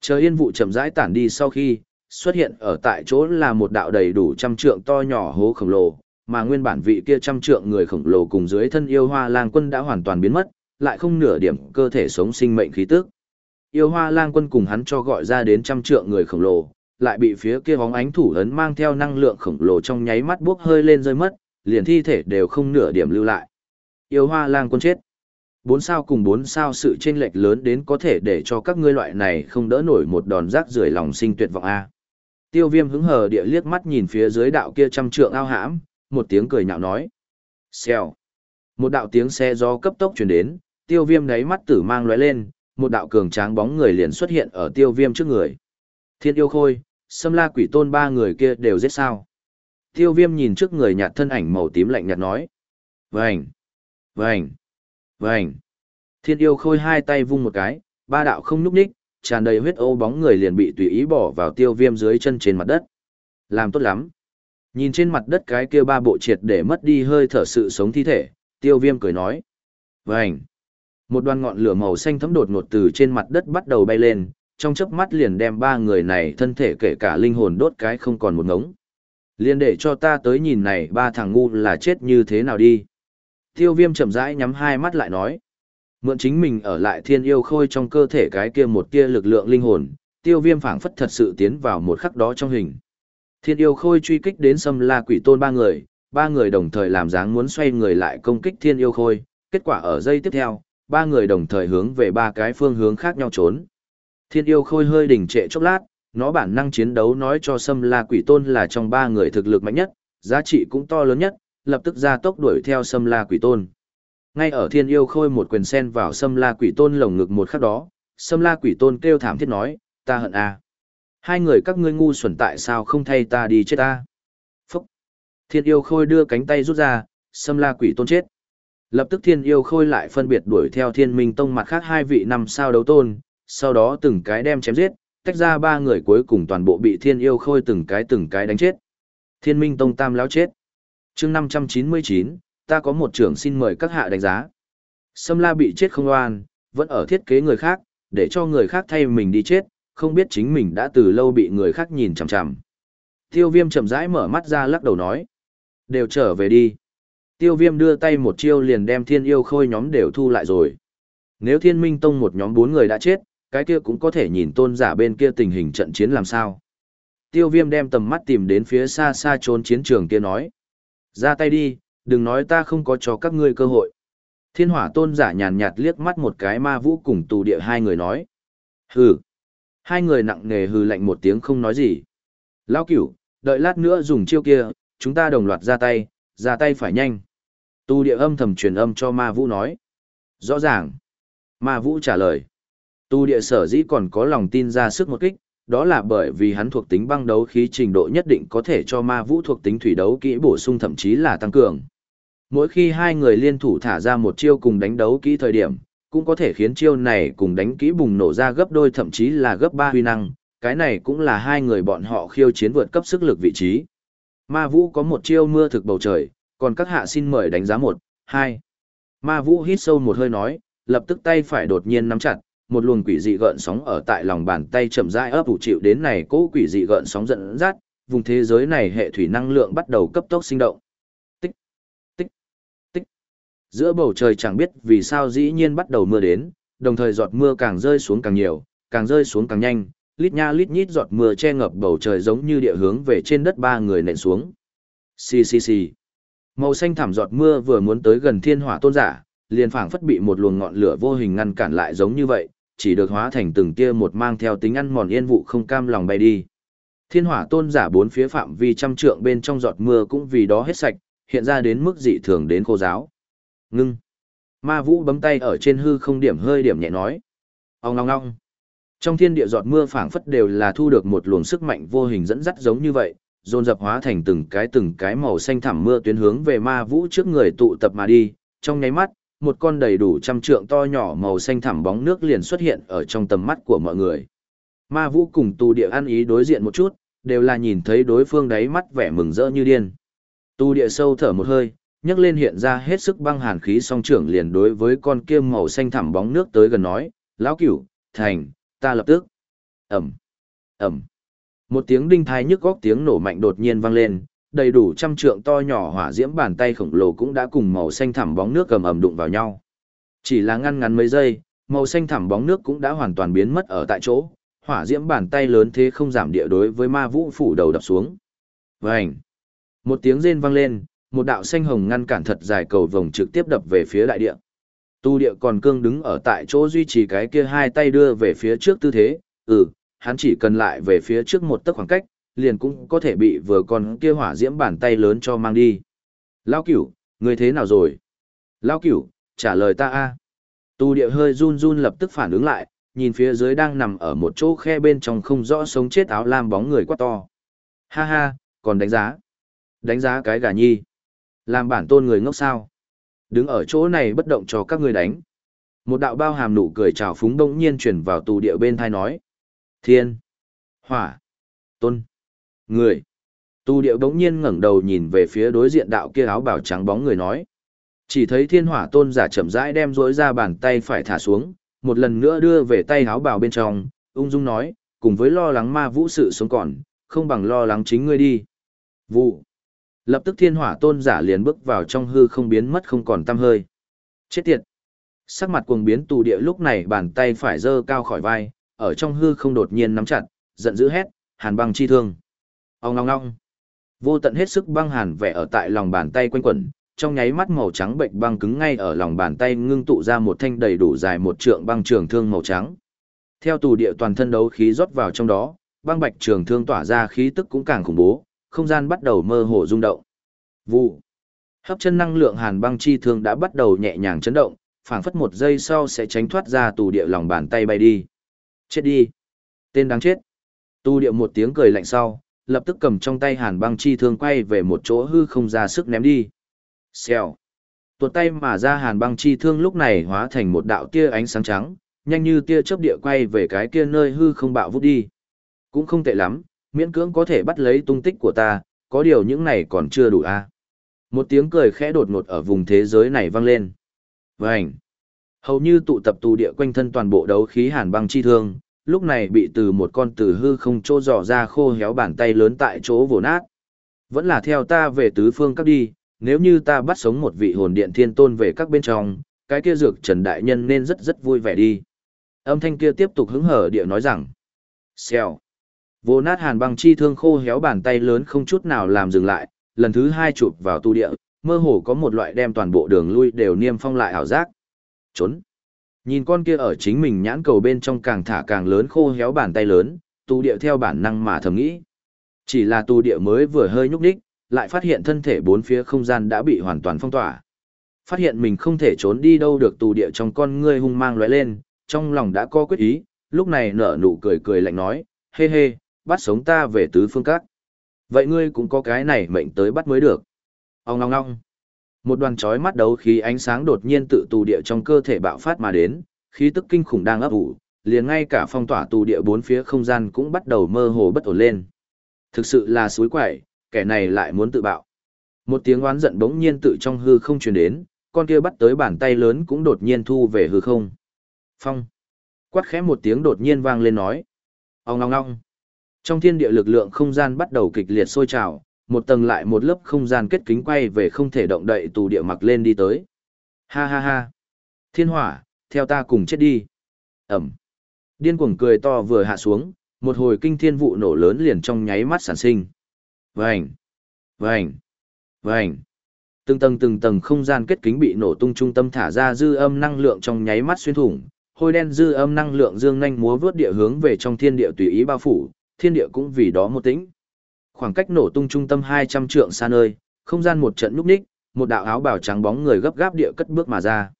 Trời yên vụ chậm rãi tản đi sau khi, xuất hiện ở tại chỗ là một đạo đầy đủ trăm trượng to nhỏ hố khổng lồ, mà nguyên bản vị kia trăm trượng người khổng lồ cùng dưới thân yêu hoa lang quân đã hoàn toàn biến mất, lại không nửa điểm cơ thể sống sinh mệnh khí tức. Yêu hoa lang quân cùng hắn cho gọi ra đến trăm trượng người khổng lồ, lại bị phía kia bóng ánh thủ ấn mang theo năng lượng khổng lồ trong nháy mắt buốc hơi lên rơi mất, liền thi thể đều không nửa điểm lưu lại. Yêu hoa lang quân chết. Bốn sao cùng bốn sao sự chênh lệch lớn đến có thể để cho các ngươi loại này không đỡ nổi một đòn rác rưởi lòng sinh tuyệt vọng a. Tiêu viêm hứng hờ địa liếc mắt nhìn phía dưới đạo kia trăm trượng ao hãm, một tiếng cười nhạo nói. Xèo. Một đạo tiếng xe gió cấp tốc chuyển đến, tiêu viêm đáy mắt tử mang lóe lên, một đạo cường tráng bóng người liền xuất hiện ở tiêu viêm trước người. Thiên yêu khôi, xâm la quỷ tôn ba người kia đều giết sao. Tiêu viêm nhìn trước người nhạt thân ảnh màu tím lạnh nhạt nói. Vành, vành, vành. Thiên yêu khôi hai tay vung một cái, ba đạo không núp ních, tràn đầy huyết ô bóng người liền bị tùy ý bỏ vào tiêu viêm dưới chân trên mặt đất. Làm tốt lắm. Nhìn trên mặt đất cái kia ba bộ triệt để mất đi hơi thở sự sống thi thể, tiêu viêm cười nói. Vânh! Một đoàn ngọn lửa màu xanh thấm đột ngột từ trên mặt đất bắt đầu bay lên, trong chớp mắt liền đem ba người này thân thể kể cả linh hồn đốt cái không còn một ngống. Liền để cho ta tới nhìn này ba thằng ngu là chết như thế nào đi. Tiêu viêm chậm rãi nhắm hai mắt lại nói. Mượn chính mình ở lại thiên yêu khôi trong cơ thể cái kia một tia lực lượng linh hồn, tiêu viêm phảng phất thật sự tiến vào một khắc đó trong hình. Thiên yêu khôi truy kích đến xâm la quỷ tôn ba người, ba người đồng thời làm dáng muốn xoay người lại công kích thiên yêu khôi, kết quả ở giây tiếp theo, ba người đồng thời hướng về ba cái phương hướng khác nhau trốn. Thiên yêu khôi hơi đỉnh trệ chốc lát, nó bản năng chiến đấu nói cho xâm la quỷ tôn là trong ba người thực lực mạnh nhất, giá trị cũng to lớn nhất, lập tức ra tốc đuổi theo xâm la quỷ tôn. Ngay ở thiên yêu khôi một quyền sen vào xâm la quỷ tôn lồng ngực một khắc đó, xâm la quỷ tôn kêu thảm thiết nói, ta hận a. Hai người các ngươi ngu xuẩn tại sao không thay ta đi chết ta? Phúc! Thiên yêu khôi đưa cánh tay rút ra, xâm la quỷ tôn chết. Lập tức thiên yêu khôi lại phân biệt đuổi theo thiên minh tông mặt khác hai vị năm sao đấu tôn, sau đó từng cái đem chém giết, tách ra ba người cuối cùng toàn bộ bị thiên yêu khôi từng cái từng cái đánh chết. Thiên minh tông tam lão chết. chương 599, ta có một trưởng xin mời các hạ đánh giá. Sâm la bị chết không oan, vẫn ở thiết kế người khác, để cho người khác thay mình đi chết, không biết chính mình đã từ lâu bị người khác nhìn chằm chằm. Tiêu viêm chậm rãi mở mắt ra lắc đầu nói. Đều trở về đi. Tiêu viêm đưa tay một chiêu liền đem thiên yêu khôi nhóm đều thu lại rồi. Nếu thiên minh tông một nhóm bốn người đã chết, cái kia cũng có thể nhìn tôn giả bên kia tình hình trận chiến làm sao. Tiêu viêm đem tầm mắt tìm đến phía xa xa trốn chiến trường kia nói. Ra tay đi, đừng nói ta không có cho các ngươi cơ hội. Thiên hỏa tôn giả nhàn nhạt liếc mắt một cái ma vũ cùng tù địa hai người nói. Hừ. Hai người nặng nề hừ lạnh một tiếng không nói gì. Lao cửu, đợi lát nữa dùng chiêu kia, chúng ta đồng loạt ra tay, ra tay phải nhanh. Tu địa âm thầm truyền âm cho ma vũ nói. Rõ ràng. Ma vũ trả lời. Tu địa sở dĩ còn có lòng tin ra sức một kích, đó là bởi vì hắn thuộc tính băng đấu khí trình độ nhất định có thể cho ma vũ thuộc tính thủy đấu kỹ bổ sung thậm chí là tăng cường. Mỗi khi hai người liên thủ thả ra một chiêu cùng đánh đấu kỹ thời điểm, cũng có thể khiến chiêu này cùng đánh kỹ bùng nổ ra gấp đôi thậm chí là gấp ba huy năng, cái này cũng là hai người bọn họ khiêu chiến vượt cấp sức lực vị trí. Ma Vũ có một chiêu mưa thực bầu trời, còn các hạ xin mời đánh giá một, hai. Ma Vũ hít sâu một hơi nói, lập tức tay phải đột nhiên nắm chặt, một luồng quỷ dị gợn sóng ở tại lòng bàn tay chậm rãi ấp ủ chịu đến này cố quỷ dị gợn sóng dẫn dắt, vùng thế giới này hệ thủy năng lượng bắt đầu cấp tốc sinh động. Giữa bầu trời chẳng biết vì sao dĩ nhiên bắt đầu mưa đến, đồng thời giọt mưa càng rơi xuống càng nhiều, càng rơi xuống càng nhanh, lít nha lít nhít giọt mưa che ngập bầu trời giống như địa hướng về trên đất ba người nện xuống. Xì xì xì. Màu xanh thảm giọt mưa vừa muốn tới gần thiên hỏa tôn giả, liền phảng phất bị một luồng ngọn lửa vô hình ngăn cản lại giống như vậy, chỉ được hóa thành từng tia một mang theo tính ăn mòn yên vụ không cam lòng bay đi. Thiên hỏa tôn giả bốn phía phạm vi trăm trượng bên trong giọt mưa cũng vì đó hết sạch, hiện ra đến mức dị thường đến khô giáo. Ngưng. Ma vũ bấm tay ở trên hư không điểm hơi điểm nhẹ nói. Ông ngong ngong. Trong thiên địa giọt mưa phảng phất đều là thu được một luồng sức mạnh vô hình dẫn dắt giống như vậy, dồn dập hóa thành từng cái từng cái màu xanh thẳm mưa tuyến hướng về ma vũ trước người tụ tập mà đi, trong nháy mắt, một con đầy đủ trăm trượng to nhỏ màu xanh thẳm bóng nước liền xuất hiện ở trong tầm mắt của mọi người. Ma vũ cùng tù địa ăn ý đối diện một chút, đều là nhìn thấy đối phương đáy mắt vẻ mừng rỡ như điên. Tu địa sâu thở một hơi, nhấc lên hiện ra hết sức băng hàn khí song trưởng liền đối với con kia màu xanh thẳm bóng nước tới gần nói, lão cửu, thành, ta lập tức. Ẩm, Ẩm. Một tiếng đinh thai nhức góc tiếng nổ mạnh đột nhiên vang lên, đầy đủ trăm trượng to nhỏ hỏa diễm bàn tay khổng lồ cũng đã cùng màu xanh thẳm bóng nước cầm ẩm đụng vào nhau. Chỉ là ngăn ngắn mấy giây, màu xanh thẳm bóng nước cũng đã hoàn toàn biến mất ở tại chỗ, hỏa diễm bàn tay lớn thế không giảm địa đối với ma vũ phủ đầu đập xuống. Vành! Một tiếng rên vang lên, một đạo xanh hồng ngăn cản thật dài cầu vồng trực tiếp đập về phía đại địa. Tu địa còn cương đứng ở tại chỗ duy trì cái kia hai tay đưa về phía trước tư thế, ừ, hắn chỉ cần lại về phía trước một tấc khoảng cách, liền cũng có thể bị vừa con kia hỏa diễm bàn tay lớn cho mang đi. Lao cửu, người thế nào rồi? Lao cửu, trả lời ta a. Tu địa hơi run run lập tức phản ứng lại, nhìn phía dưới đang nằm ở một chỗ khe bên trong không rõ sống chết áo lam bóng người quá to. Ha ha, còn đánh giá. Đánh giá cái gà nhi. Làm bản tôn người ngốc sao. Đứng ở chỗ này bất động cho các ngươi đánh. Một đạo bao hàm nụ cười trào phúng đông nhiên chuyển vào tù địa bên thai nói. Thiên. Hỏa. Tôn. Người. Tu điệu đống nhiên ngẩng đầu nhìn về phía đối diện đạo kia áo bào trắng bóng người nói. Chỉ thấy thiên hỏa tôn giả chậm rãi đem rối ra bàn tay phải thả xuống, một lần nữa đưa về tay áo bào bên trong, ung dung nói, cùng với lo lắng ma vũ sự sống còn, không bằng lo lắng chính ngươi đi. Vụ. Lập tức thiên hỏa tôn giả liền bước vào trong hư không biến mất không còn tăm hơi. Chết tiệt. Sắc mặt cuồng biến tù địa lúc này bàn tay phải giơ cao khỏi vai, ở trong hư không đột nhiên nắm chặt, giận dữ hét, hàn băng chi thương. Ông ngong ngong. Vô tận hết sức băng hàn vẽ ở tại lòng bàn tay quanh quẩn, trong nháy mắt màu trắng bệnh băng cứng ngay ở lòng bàn tay ngưng tụ ra một thanh đầy đủ dài một trượng băng trường thương màu trắng. Theo tù địa toàn thân đấu khí rót vào trong đó, băng bạch trường thương tỏa ra khí tức cũng càng khủng bố, không gian bắt đầu mơ hồ rung động. Vụ. Hấp chân năng lượng hàn băng chi thương đã bắt đầu nhẹ nhàng chấn động, phảng phất một giây sau sẽ tránh thoát ra tù địa lòng bàn tay bay đi. Chết đi. Tên đáng chết. Tu địa một tiếng cười lạnh sau, lập tức cầm trong tay hàn băng chi thương quay về một chỗ hư không ra sức ném đi. Xèo. Tuột tay mà ra hàn băng chi thương lúc này hóa thành một đạo tia ánh sáng trắng, nhanh như tia chớp địa quay về cái kia nơi hư không bạo vút đi. Cũng không tệ lắm, miễn cưỡng có thể bắt lấy tung tích của ta, có điều những này còn chưa đủ a. À? Một tiếng cười khẽ đột ngột ở vùng thế giới này vang lên. Vành. Hầu như tụ tập tù địa quanh thân toàn bộ đấu khí hàn băng chi thương, lúc này bị từ một con tử hư không chỗ dò ra khô héo bàn tay lớn tại chỗ vồ nát. Vẫn là theo ta về tứ phương các đi, nếu như ta bắt sống một vị hồn điện thiên tôn về các bên trong, cái kia dược trần đại nhân nên rất rất vui vẻ đi. Âm thanh kia tiếp tục hứng hở địa nói rằng, xèo. Vô nát hàn băng chi thương khô héo bàn tay lớn không chút nào làm dừng lại, lần thứ hai chụp vào tu địa, mơ hồ có một loại đem toàn bộ đường lui đều niêm phong lại ảo giác. Trốn. Nhìn con kia ở chính mình nhãn cầu bên trong càng thả càng lớn khô héo bàn tay lớn, tu địa theo bản năng mà thầm nghĩ. Chỉ là tu địa mới vừa hơi nhúc đích, lại phát hiện thân thể bốn phía không gian đã bị hoàn toàn phong tỏa. Phát hiện mình không thể trốn đi đâu được tù địa trong con ngươi hung mang lóe lên, trong lòng đã có quyết ý, lúc này nở nụ cười cười lạnh nói, hê hê, bắt sống ta về tứ phương các. Vậy ngươi cũng có cái này mệnh tới bắt mới được. Ông ngong ngong. Một đoàn chói mắt đấu khí ánh sáng đột nhiên tự tù địa trong cơ thể bạo phát mà đến, khí tức kinh khủng đang ấp ủ, liền ngay cả phong tỏa tù địa bốn phía không gian cũng bắt đầu mơ hồ bất ổn lên. Thực sự là suối quẩy, kẻ này lại muốn tự bạo. Một tiếng oán giận bỗng nhiên tự trong hư không truyền đến, con kia bắt tới bàn tay lớn cũng đột nhiên thu về hư không. Phong. Quát khẽ một tiếng đột nhiên vang lên nói. Ông ngong ngong. Trong thiên địa lực lượng không gian bắt đầu kịch liệt sôi trào, một tầng lại một lớp không gian kết kính quay về không thể động đậy tù địa mặc lên đi tới. Ha ha ha. Thiên hỏa, theo ta cùng chết đi. Ẩm. Điên cuồng cười to vừa hạ xuống, một hồi kinh thiên vụ nổ lớn liền trong nháy mắt sản sinh. Vành, vành, vành. Từng tầng từng tầng không gian kết kính bị nổ tung trung tâm thả ra dư âm năng lượng trong nháy mắt xuyên thủng, hôi đen dư âm năng lượng dương nhanh múa vướt địa hướng về trong thiên địa tùy ý bao phủ, thiên địa cũng vì đó một tĩnh. Khoảng cách nổ tung trung tâm 200 trượng xa nơi, không gian một trận núp ních, một đạo áo bào trắng bóng người gấp gáp địa cất bước mà ra.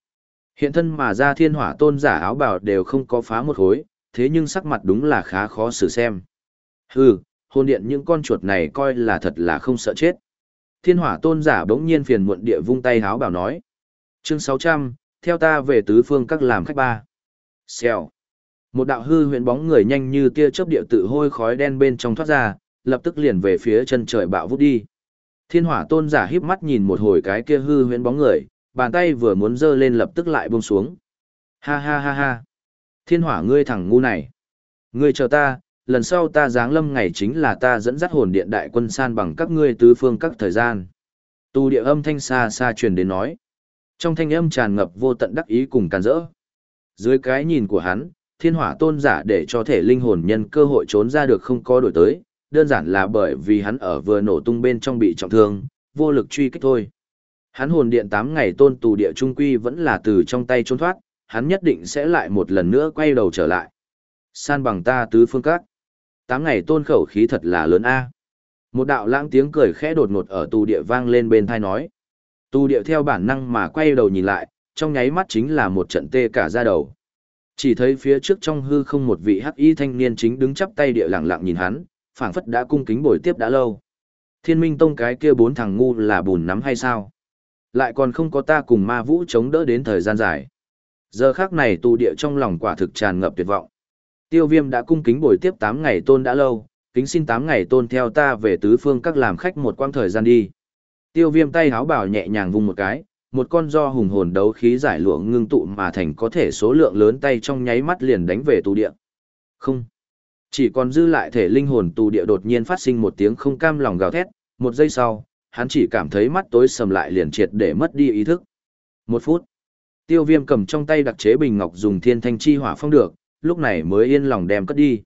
Hiện thân mà ra thiên hỏa tôn giả áo bào đều không có phá một hối thế nhưng sắc mặt đúng là khá khó xử xem. Hừ, hồn điện những con chuột này coi là thật là không sợ chết. Thiên hỏa tôn giả bỗng nhiên phiền muộn địa vung tay háo bảo nói. Chương 600, theo ta về tứ phương các làm khách ba. Xèo. Một đạo hư huyễn bóng người nhanh như tia chớp địa tự hôi khói đen bên trong thoát ra, lập tức liền về phía chân trời bạo vút đi. Thiên hỏa tôn giả híp mắt nhìn một hồi cái kia hư huyễn bóng người, bàn tay vừa muốn giơ lên lập tức lại buông xuống. Ha ha ha ha. Thiên hỏa ngươi thằng ngu này. Ngươi chờ ta, lần sau ta giáng lâm ngày chính là ta dẫn dắt hồn điện đại quân san bằng các ngươi tứ phương các thời gian. Tu địa âm thanh xa xa truyền đến nói. Trong thanh âm tràn ngập vô tận đắc ý cùng càn rỡ. Dưới cái nhìn của hắn, thiên hỏa tôn giả để cho thể linh hồn nhân cơ hội trốn ra được không có đổi tới, đơn giản là bởi vì hắn ở vừa nổ tung bên trong bị trọng thương, vô lực truy kích thôi. Hắn hồn điện 8 ngày tôn tù địa trung quy vẫn là từ trong tay trốn thoát, hắn nhất định sẽ lại một lần nữa quay đầu trở lại. San bằng ta tứ phương các. 8 ngày tôn khẩu khí thật là lớn a. Một đạo lãng tiếng cười khẽ đột ngột ở tù địa vang lên bên tai nói. Tù địa theo bản năng mà quay đầu nhìn lại, trong nháy mắt chính là một trận tê cả da đầu. Chỉ thấy phía trước trong hư không một vị hắc y thanh niên chính đứng chắp tay địa lặng lặng nhìn hắn, phảng phất đã cung kính bồi tiếp đã lâu. Thiên minh tông cái kia bốn thằng ngu là bùn nắm hay sao? Lại còn không có ta cùng ma vũ chống đỡ đến thời gian dài. Giờ khác này tù địa trong lòng quả thực tràn ngập tuyệt vọng. Tiêu viêm đã cung kính bồi tiếp 8 ngày tôn đã lâu, kính xin 8 ngày tôn theo ta về tứ phương các làm khách một quãng thời gian đi. Tiêu viêm tay háo bảo nhẹ nhàng vùng một cái, một con do hùng hồn đấu khí giải lụa ngưng tụ mà thành có thể số lượng lớn tay trong nháy mắt liền đánh về tù địa. Không. Chỉ còn dư lại thể linh hồn tù địa đột nhiên phát sinh một tiếng không cam lòng gào thét, một giây sau, hắn chỉ cảm thấy mắt tối sầm lại liền triệt để mất đi ý thức. Một phút. Tiêu viêm cầm trong tay đặc chế bình ngọc dùng thiên thanh chi hỏa phong được, lúc này mới yên lòng đem cất đi.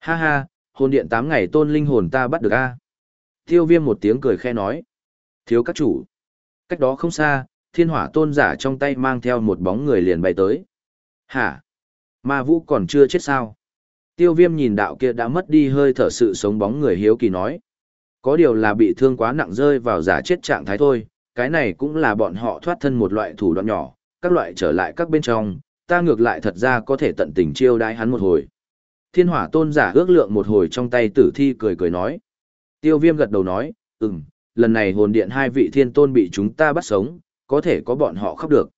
Ha ha, hồn điện 8 ngày tôn linh hồn ta bắt được a. Tiêu viêm một tiếng cười khe nói. Thiếu các chủ. Cách đó không xa, thiên hỏa tôn giả trong tay mang theo một bóng người liền bay tới. Hả? Ma vũ còn chưa chết sao? Tiêu viêm nhìn đạo kia đã mất đi hơi thở sự sống bóng người hiếu kỳ nói. Có điều là bị thương quá nặng rơi vào giả chết trạng thái thôi, cái này cũng là bọn họ thoát thân một loại thủ đoạn nhỏ, các loại trở lại các bên trong, ta ngược lại thật ra có thể tận tình chiêu đái hắn một hồi. Thiên hỏa tôn giả ước lượng một hồi trong tay tử thi cười cười nói. Tiêu viêm gật đầu nói, ừm, lần này hồn điện hai vị thiên tôn bị chúng ta bắt sống, có thể có bọn họ khóc được.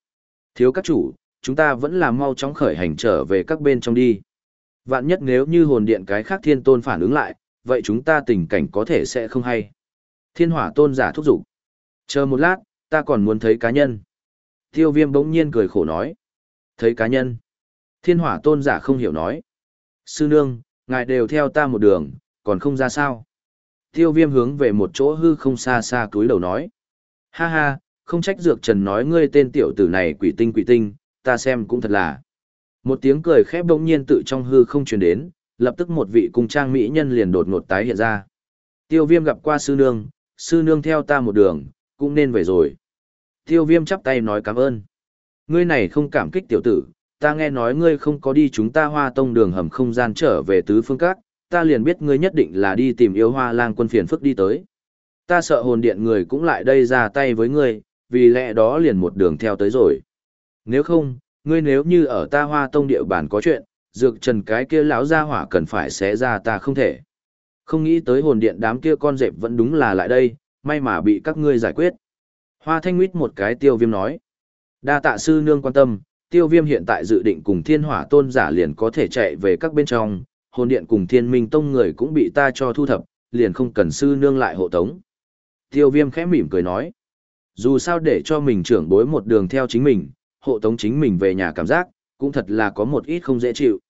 Thiếu các chủ, chúng ta vẫn là mau chóng khởi hành trở về các bên trong đi. Vạn nhất nếu như hồn điện cái khác thiên tôn phản ứng lại, vậy chúng ta tình cảnh có thể sẽ không hay. Thiên hỏa tôn giả thúc giục. Chờ một lát, ta còn muốn thấy cá nhân. Tiêu viêm bỗng nhiên cười khổ nói. Thấy cá nhân. Thiên hỏa tôn giả không hiểu nói. Sư nương, ngài đều theo ta một đường, còn không ra sao. Tiêu viêm hướng về một chỗ hư không xa xa túi đầu nói. Ha ha, không trách dược trần nói ngươi tên tiểu tử này quỷ tinh quỷ tinh, ta xem cũng thật là. Một tiếng cười khép bỗng nhiên tự trong hư không truyền đến, lập tức một vị cung trang mỹ nhân liền đột ngột tái hiện ra. Tiêu viêm gặp qua sư nương, sư nương theo ta một đường, cũng nên về rồi. Tiêu viêm chắp tay nói cảm ơn. Ngươi này không cảm kích tiểu tử, ta nghe nói ngươi không có đi chúng ta hoa tông đường hầm không gian trở về tứ phương các, ta liền biết ngươi nhất định là đi tìm yêu hoa lang quân phiền phức đi tới. Ta sợ hồn điện người cũng lại đây ra tay với ngươi, vì lẽ đó liền một đường theo tới rồi. Nếu không, ngươi nếu như ở ta hoa tông địa bàn có chuyện, dược trần cái kia lão gia hỏa cần phải xé ra ta không thể. Không nghĩ tới hồn điện đám kia con dẹp vẫn đúng là lại đây, may mà bị các ngươi giải quyết. Hoa thanh nguyết một cái tiêu viêm nói. Đa tạ sư nương quan tâm, tiêu viêm hiện tại dự định cùng thiên hỏa tôn giả liền có thể chạy về các bên trong, hồn điện cùng thiên minh tông người cũng bị ta cho thu thập, liền không cần sư nương lại hộ tống. Tiêu viêm khẽ mỉm cười nói. Dù sao để cho mình trưởng bối một đường theo chính mình, hộ tống chính mình về nhà cảm giác, cũng thật là có một ít không dễ chịu.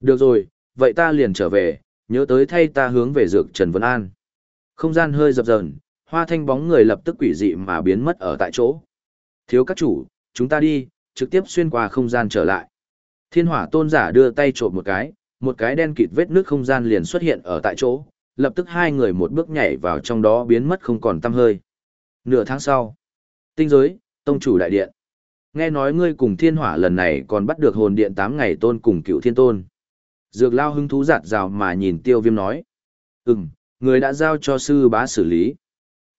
Được rồi, vậy ta liền trở về, nhớ tới thay ta hướng về dược Trần Vân An. Không gian hơi dập dờn, hoa thanh bóng người lập tức quỷ dị mà biến mất ở tại chỗ. Thiếu các chủ, chúng ta đi, trực tiếp xuyên qua không gian trở lại. Thiên hỏa tôn giả đưa tay trộm một cái, một cái đen kịt vết nước không gian liền xuất hiện ở tại chỗ, lập tức hai người một bước nhảy vào trong đó biến mất không còn tăm hơi. Nửa tháng sau, tinh giới, tông chủ đại điện. Nghe nói ngươi cùng thiên hỏa lần này còn bắt được hồn điện 8 ngày tôn cùng cựu thiên tôn. Dược lao hứng thú giạt rào mà nhìn tiêu viêm nói. Ừm, người đã giao cho sư bá xử lý.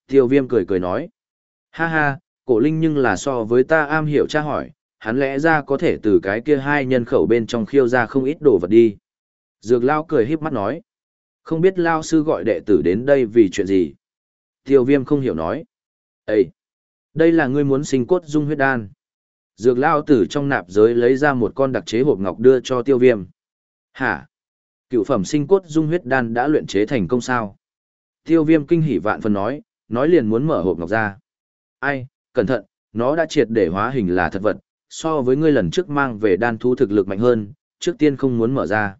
Tiêu viêm cười cười nói. Ha ha, cổ linh nhưng là so với ta am hiểu tra hỏi, hắn lẽ ra có thể từ cái kia hai nhân khẩu bên trong khiêu ra không ít đồ vật đi. Dược lao cười híp mắt nói. Không biết lao sư gọi đệ tử đến đây vì chuyện gì. Tiêu viêm không hiểu nói. Ê! Đây là ngươi muốn sinh cốt dung huyết đan. Dược lao tử trong nạp giới lấy ra một con đặc chế hộp ngọc đưa cho tiêu viêm. Hả? Cựu phẩm sinh cốt dung huyết đan đã luyện chế thành công sao? Tiêu viêm kinh hỉ vạn phần nói, nói liền muốn mở hộp ngọc ra. Ai, cẩn thận, nó đã triệt để hóa hình là thật vật, so với ngươi lần trước mang về đan thu thực lực mạnh hơn, trước tiên không muốn mở ra.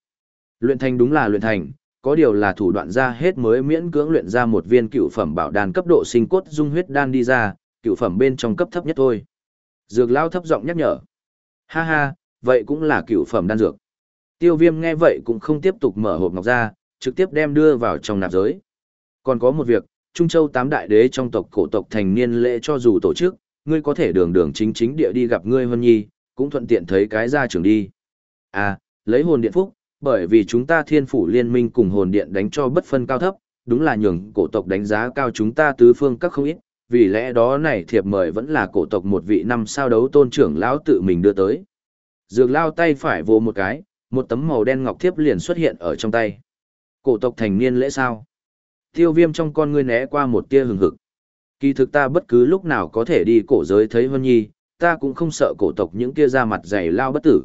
Luyện thành đúng là luyện thành, có điều là thủ đoạn ra hết mới miễn cưỡng luyện ra một viên cựu phẩm bảo đan cấp độ sinh cốt dung huyết đan đi ra, cựu phẩm bên trong cấp thấp nhất thôi. Dược lao thấp giọng nhắc nhở. Ha ha, vậy cũng là cựu phẩm đan dược. Tiêu viêm nghe vậy cũng không tiếp tục mở hộp ngọc ra, trực tiếp đem đưa vào trong nạp giới. Còn có một việc, Trung Châu tám đại đế trong tộc cổ tộc thành niên lễ cho dù tổ chức, ngươi có thể đường đường chính chính địa đi gặp ngươi Vân Nhi, cũng thuận tiện thấy cái ra trường đi. À, lấy hồn điện phúc, bởi vì chúng ta thiên phủ liên minh cùng hồn điện đánh cho bất phân cao thấp, đúng là nhường cổ tộc đánh giá cao chúng ta tứ phương các không ít, vì lẽ đó này thiệp mời vẫn là cổ tộc một vị năm sao đấu tôn trưởng lão tự mình đưa tới. Dược lao tay phải vô một cái, một tấm màu đen ngọc thiếp liền xuất hiện ở trong tay. Cổ tộc thành niên lễ sao? Tiêu viêm trong con ngươi né qua một tia hừng hực. Kỳ thực ta bất cứ lúc nào có thể đi cổ giới thấy Vân Nhi, ta cũng không sợ cổ tộc những kia ra mặt dày lao bất tử.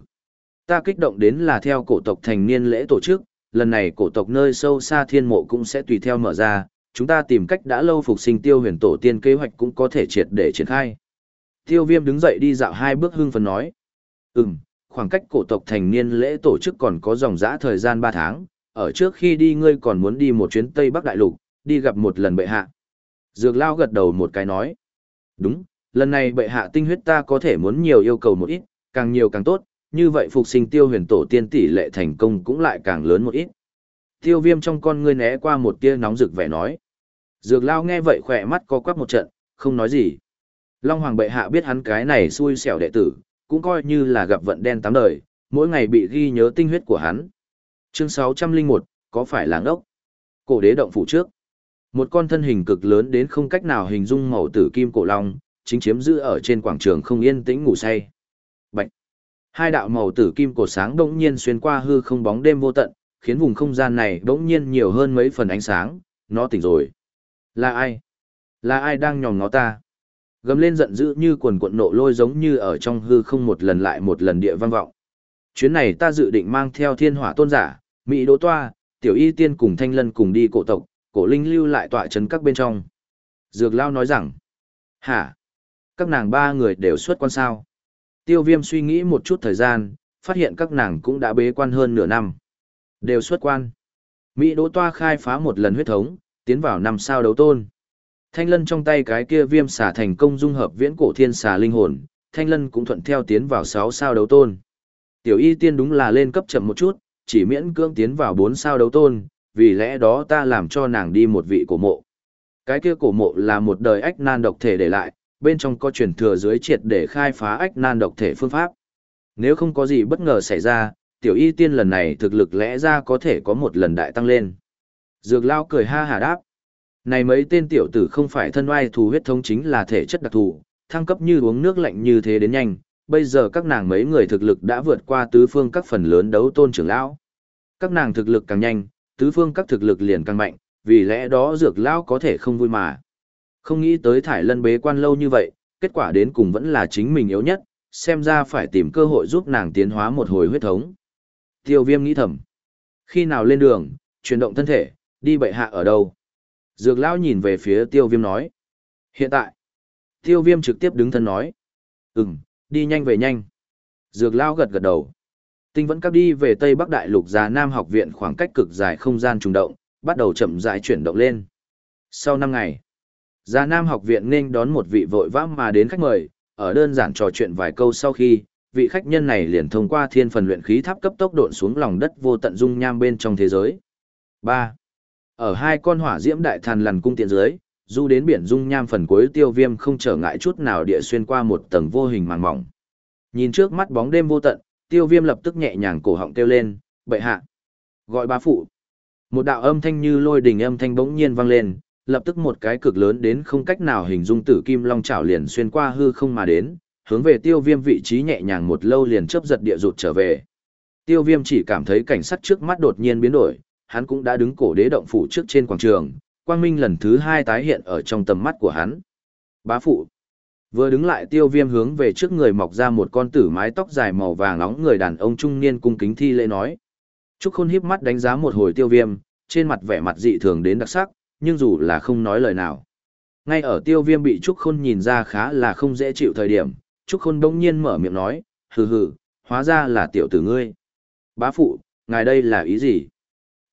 Ta kích động đến là theo cổ tộc thành niên lễ tổ chức, lần này cổ tộc nơi sâu xa thiên mộ cũng sẽ tùy theo mở ra, chúng ta tìm cách đã lâu phục sinh tiêu huyền tổ tiên kế hoạch cũng có thể triệt để triển khai. Tiêu viêm đứng dậy đi dạo hai bước hưng phấn nói. Ừm, khoảng cách cổ tộc thành niên lễ tổ chức còn có dòng dã thời gian 3 tháng, ở trước khi đi ngươi còn muốn đi một chuyến Tây Bắc Đại Lục, đi gặp một lần bệ hạ. Dược lao gật đầu một cái nói. Đúng, lần này bệ hạ tinh huyết ta có thể muốn nhiều yêu cầu một ít, càng nhiều càng tốt, như vậy phục sinh tiêu huyền tổ tiên tỷ lệ thành công cũng lại càng lớn một ít. Tiêu viêm trong con ngươi né qua một tia nóng rực vẻ nói. Dược lao nghe vậy khỏe mắt co quắp một trận, không nói gì. Long Hoàng bệ hạ biết hắn cái này xui xẻo đệ tử, cũng coi như là gặp vận đen tám đời, mỗi ngày bị ghi nhớ tinh huyết của hắn. Chương 601, có phải là ngốc? Cổ đế động phủ trước. Một con thân hình cực lớn đến không cách nào hình dung màu tử kim cổ long, chính chiếm giữ ở trên quảng trường không yên tĩnh ngủ say. Bạch, Hai đạo màu tử kim cổ sáng đông nhiên xuyên qua hư không bóng đêm vô tận, khiến vùng không gian này đống nhiên nhiều hơn mấy phần ánh sáng, nó tỉnh rồi. Là ai? Là ai đang nhòm nó ta? Gầm lên giận dữ như quần cuộn nộ lôi giống như ở trong hư không một lần lại một lần địa vang vọng. Chuyến này ta dự định mang theo thiên hỏa tôn giả, Mỹ Đỗ Toa, Tiểu Y Tiên cùng Thanh Lân cùng đi cổ tộc, cổ linh lưu lại tọa trấn các bên trong. Dược Lao nói rằng, hả? Các nàng ba người đều xuất quan sao? Tiêu viêm suy nghĩ một chút thời gian, phát hiện các nàng cũng đã bế quan hơn nửa năm. Đều xuất quan. Mỹ Đỗ Toa khai phá một lần huyết thống, tiến vào năm sao đấu tôn. Thanh lân trong tay cái kia viêm xà thành công dung hợp viễn cổ thiên xà linh hồn, thanh lân cũng thuận theo tiến vào 6 sao đấu tôn. Tiểu y tiên đúng là lên cấp chậm một chút, chỉ miễn cưỡng tiến vào 4 sao đấu tôn, vì lẽ đó ta làm cho nàng đi một vị cổ mộ. Cái kia cổ mộ là một đời ách nan độc thể để lại, bên trong có truyền thừa dưới triệt để khai phá ách nan độc thể phương pháp. Nếu không có gì bất ngờ xảy ra, tiểu y tiên lần này thực lực lẽ ra có thể có một lần đại tăng lên. Dược lao cười ha hà đáp. Này mấy tên tiểu tử không phải thân oai thù huyết thống chính là thể chất đặc thù, thăng cấp như uống nước lạnh như thế đến nhanh, bây giờ các nàng mấy người thực lực đã vượt qua tứ phương các phần lớn đấu tôn trưởng lão. Các nàng thực lực càng nhanh, tứ phương các thực lực liền càng mạnh, vì lẽ đó dược lão có thể không vui mà. Không nghĩ tới thải lân bế quan lâu như vậy, kết quả đến cùng vẫn là chính mình yếu nhất, xem ra phải tìm cơ hội giúp nàng tiến hóa một hồi huyết thống. Tiêu viêm nghĩ thầm. Khi nào lên đường, chuyển động thân thể, đi bệ hạ ở đâu? Dược lão nhìn về phía tiêu viêm nói. Hiện tại, tiêu viêm trực tiếp đứng thân nói. Ừm, đi nhanh về nhanh. Dược lão gật gật đầu. Tinh vẫn cấp đi về Tây Bắc Đại lục già Nam học viện khoảng cách cực dài không gian trùng động, bắt đầu chậm rãi chuyển động lên. Sau 5 ngày, già Nam học viện nên đón một vị vội vã mà đến khách mời, ở đơn giản trò chuyện vài câu sau khi, vị khách nhân này liền thông qua thiên phần luyện khí tháp cấp tốc độn xuống lòng đất vô tận dung nham bên trong thế giới. 3. Ở hai con hỏa diễm đại thần lằn cung tiện dưới, du đến biển dung nham phần cuối tiêu viêm không trở ngại chút nào địa xuyên qua một tầng vô hình màng mỏng. Nhìn trước mắt bóng đêm vô tận, tiêu viêm lập tức nhẹ nhàng cổ họng kêu lên, bệ hạ. Gọi bá phụ. Một đạo âm thanh như lôi đình âm thanh bỗng nhiên vang lên, lập tức một cái cực lớn đến không cách nào hình dung tử kim long chảo liền xuyên qua hư không mà đến, hướng về tiêu viêm vị trí nhẹ nhàng một lâu liền chớp giật địa rụt trở về. Tiêu viêm chỉ cảm thấy cảnh sắc trước mắt đột nhiên biến đổi, hắn cũng đã đứng cổ đế động phủ trước trên quảng trường, quang minh lần thứ hai tái hiện ở trong tầm mắt của hắn. Bá phụ. Vừa đứng lại tiêu viêm hướng về trước người mọc ra một con tử mái tóc dài màu vàng nóng người đàn ông trung niên cung kính thi lễ nói. Trúc Khôn híp mắt đánh giá một hồi tiêu viêm, trên mặt vẻ mặt dị thường đến đặc sắc, nhưng dù là không nói lời nào. Ngay ở tiêu viêm bị Trúc Khôn nhìn ra khá là không dễ chịu thời điểm, Trúc Khôn đông nhiên mở miệng nói, hừ hừ, hóa ra là tiểu tử ngươi. Bá phụ, ngài đây là ý gì?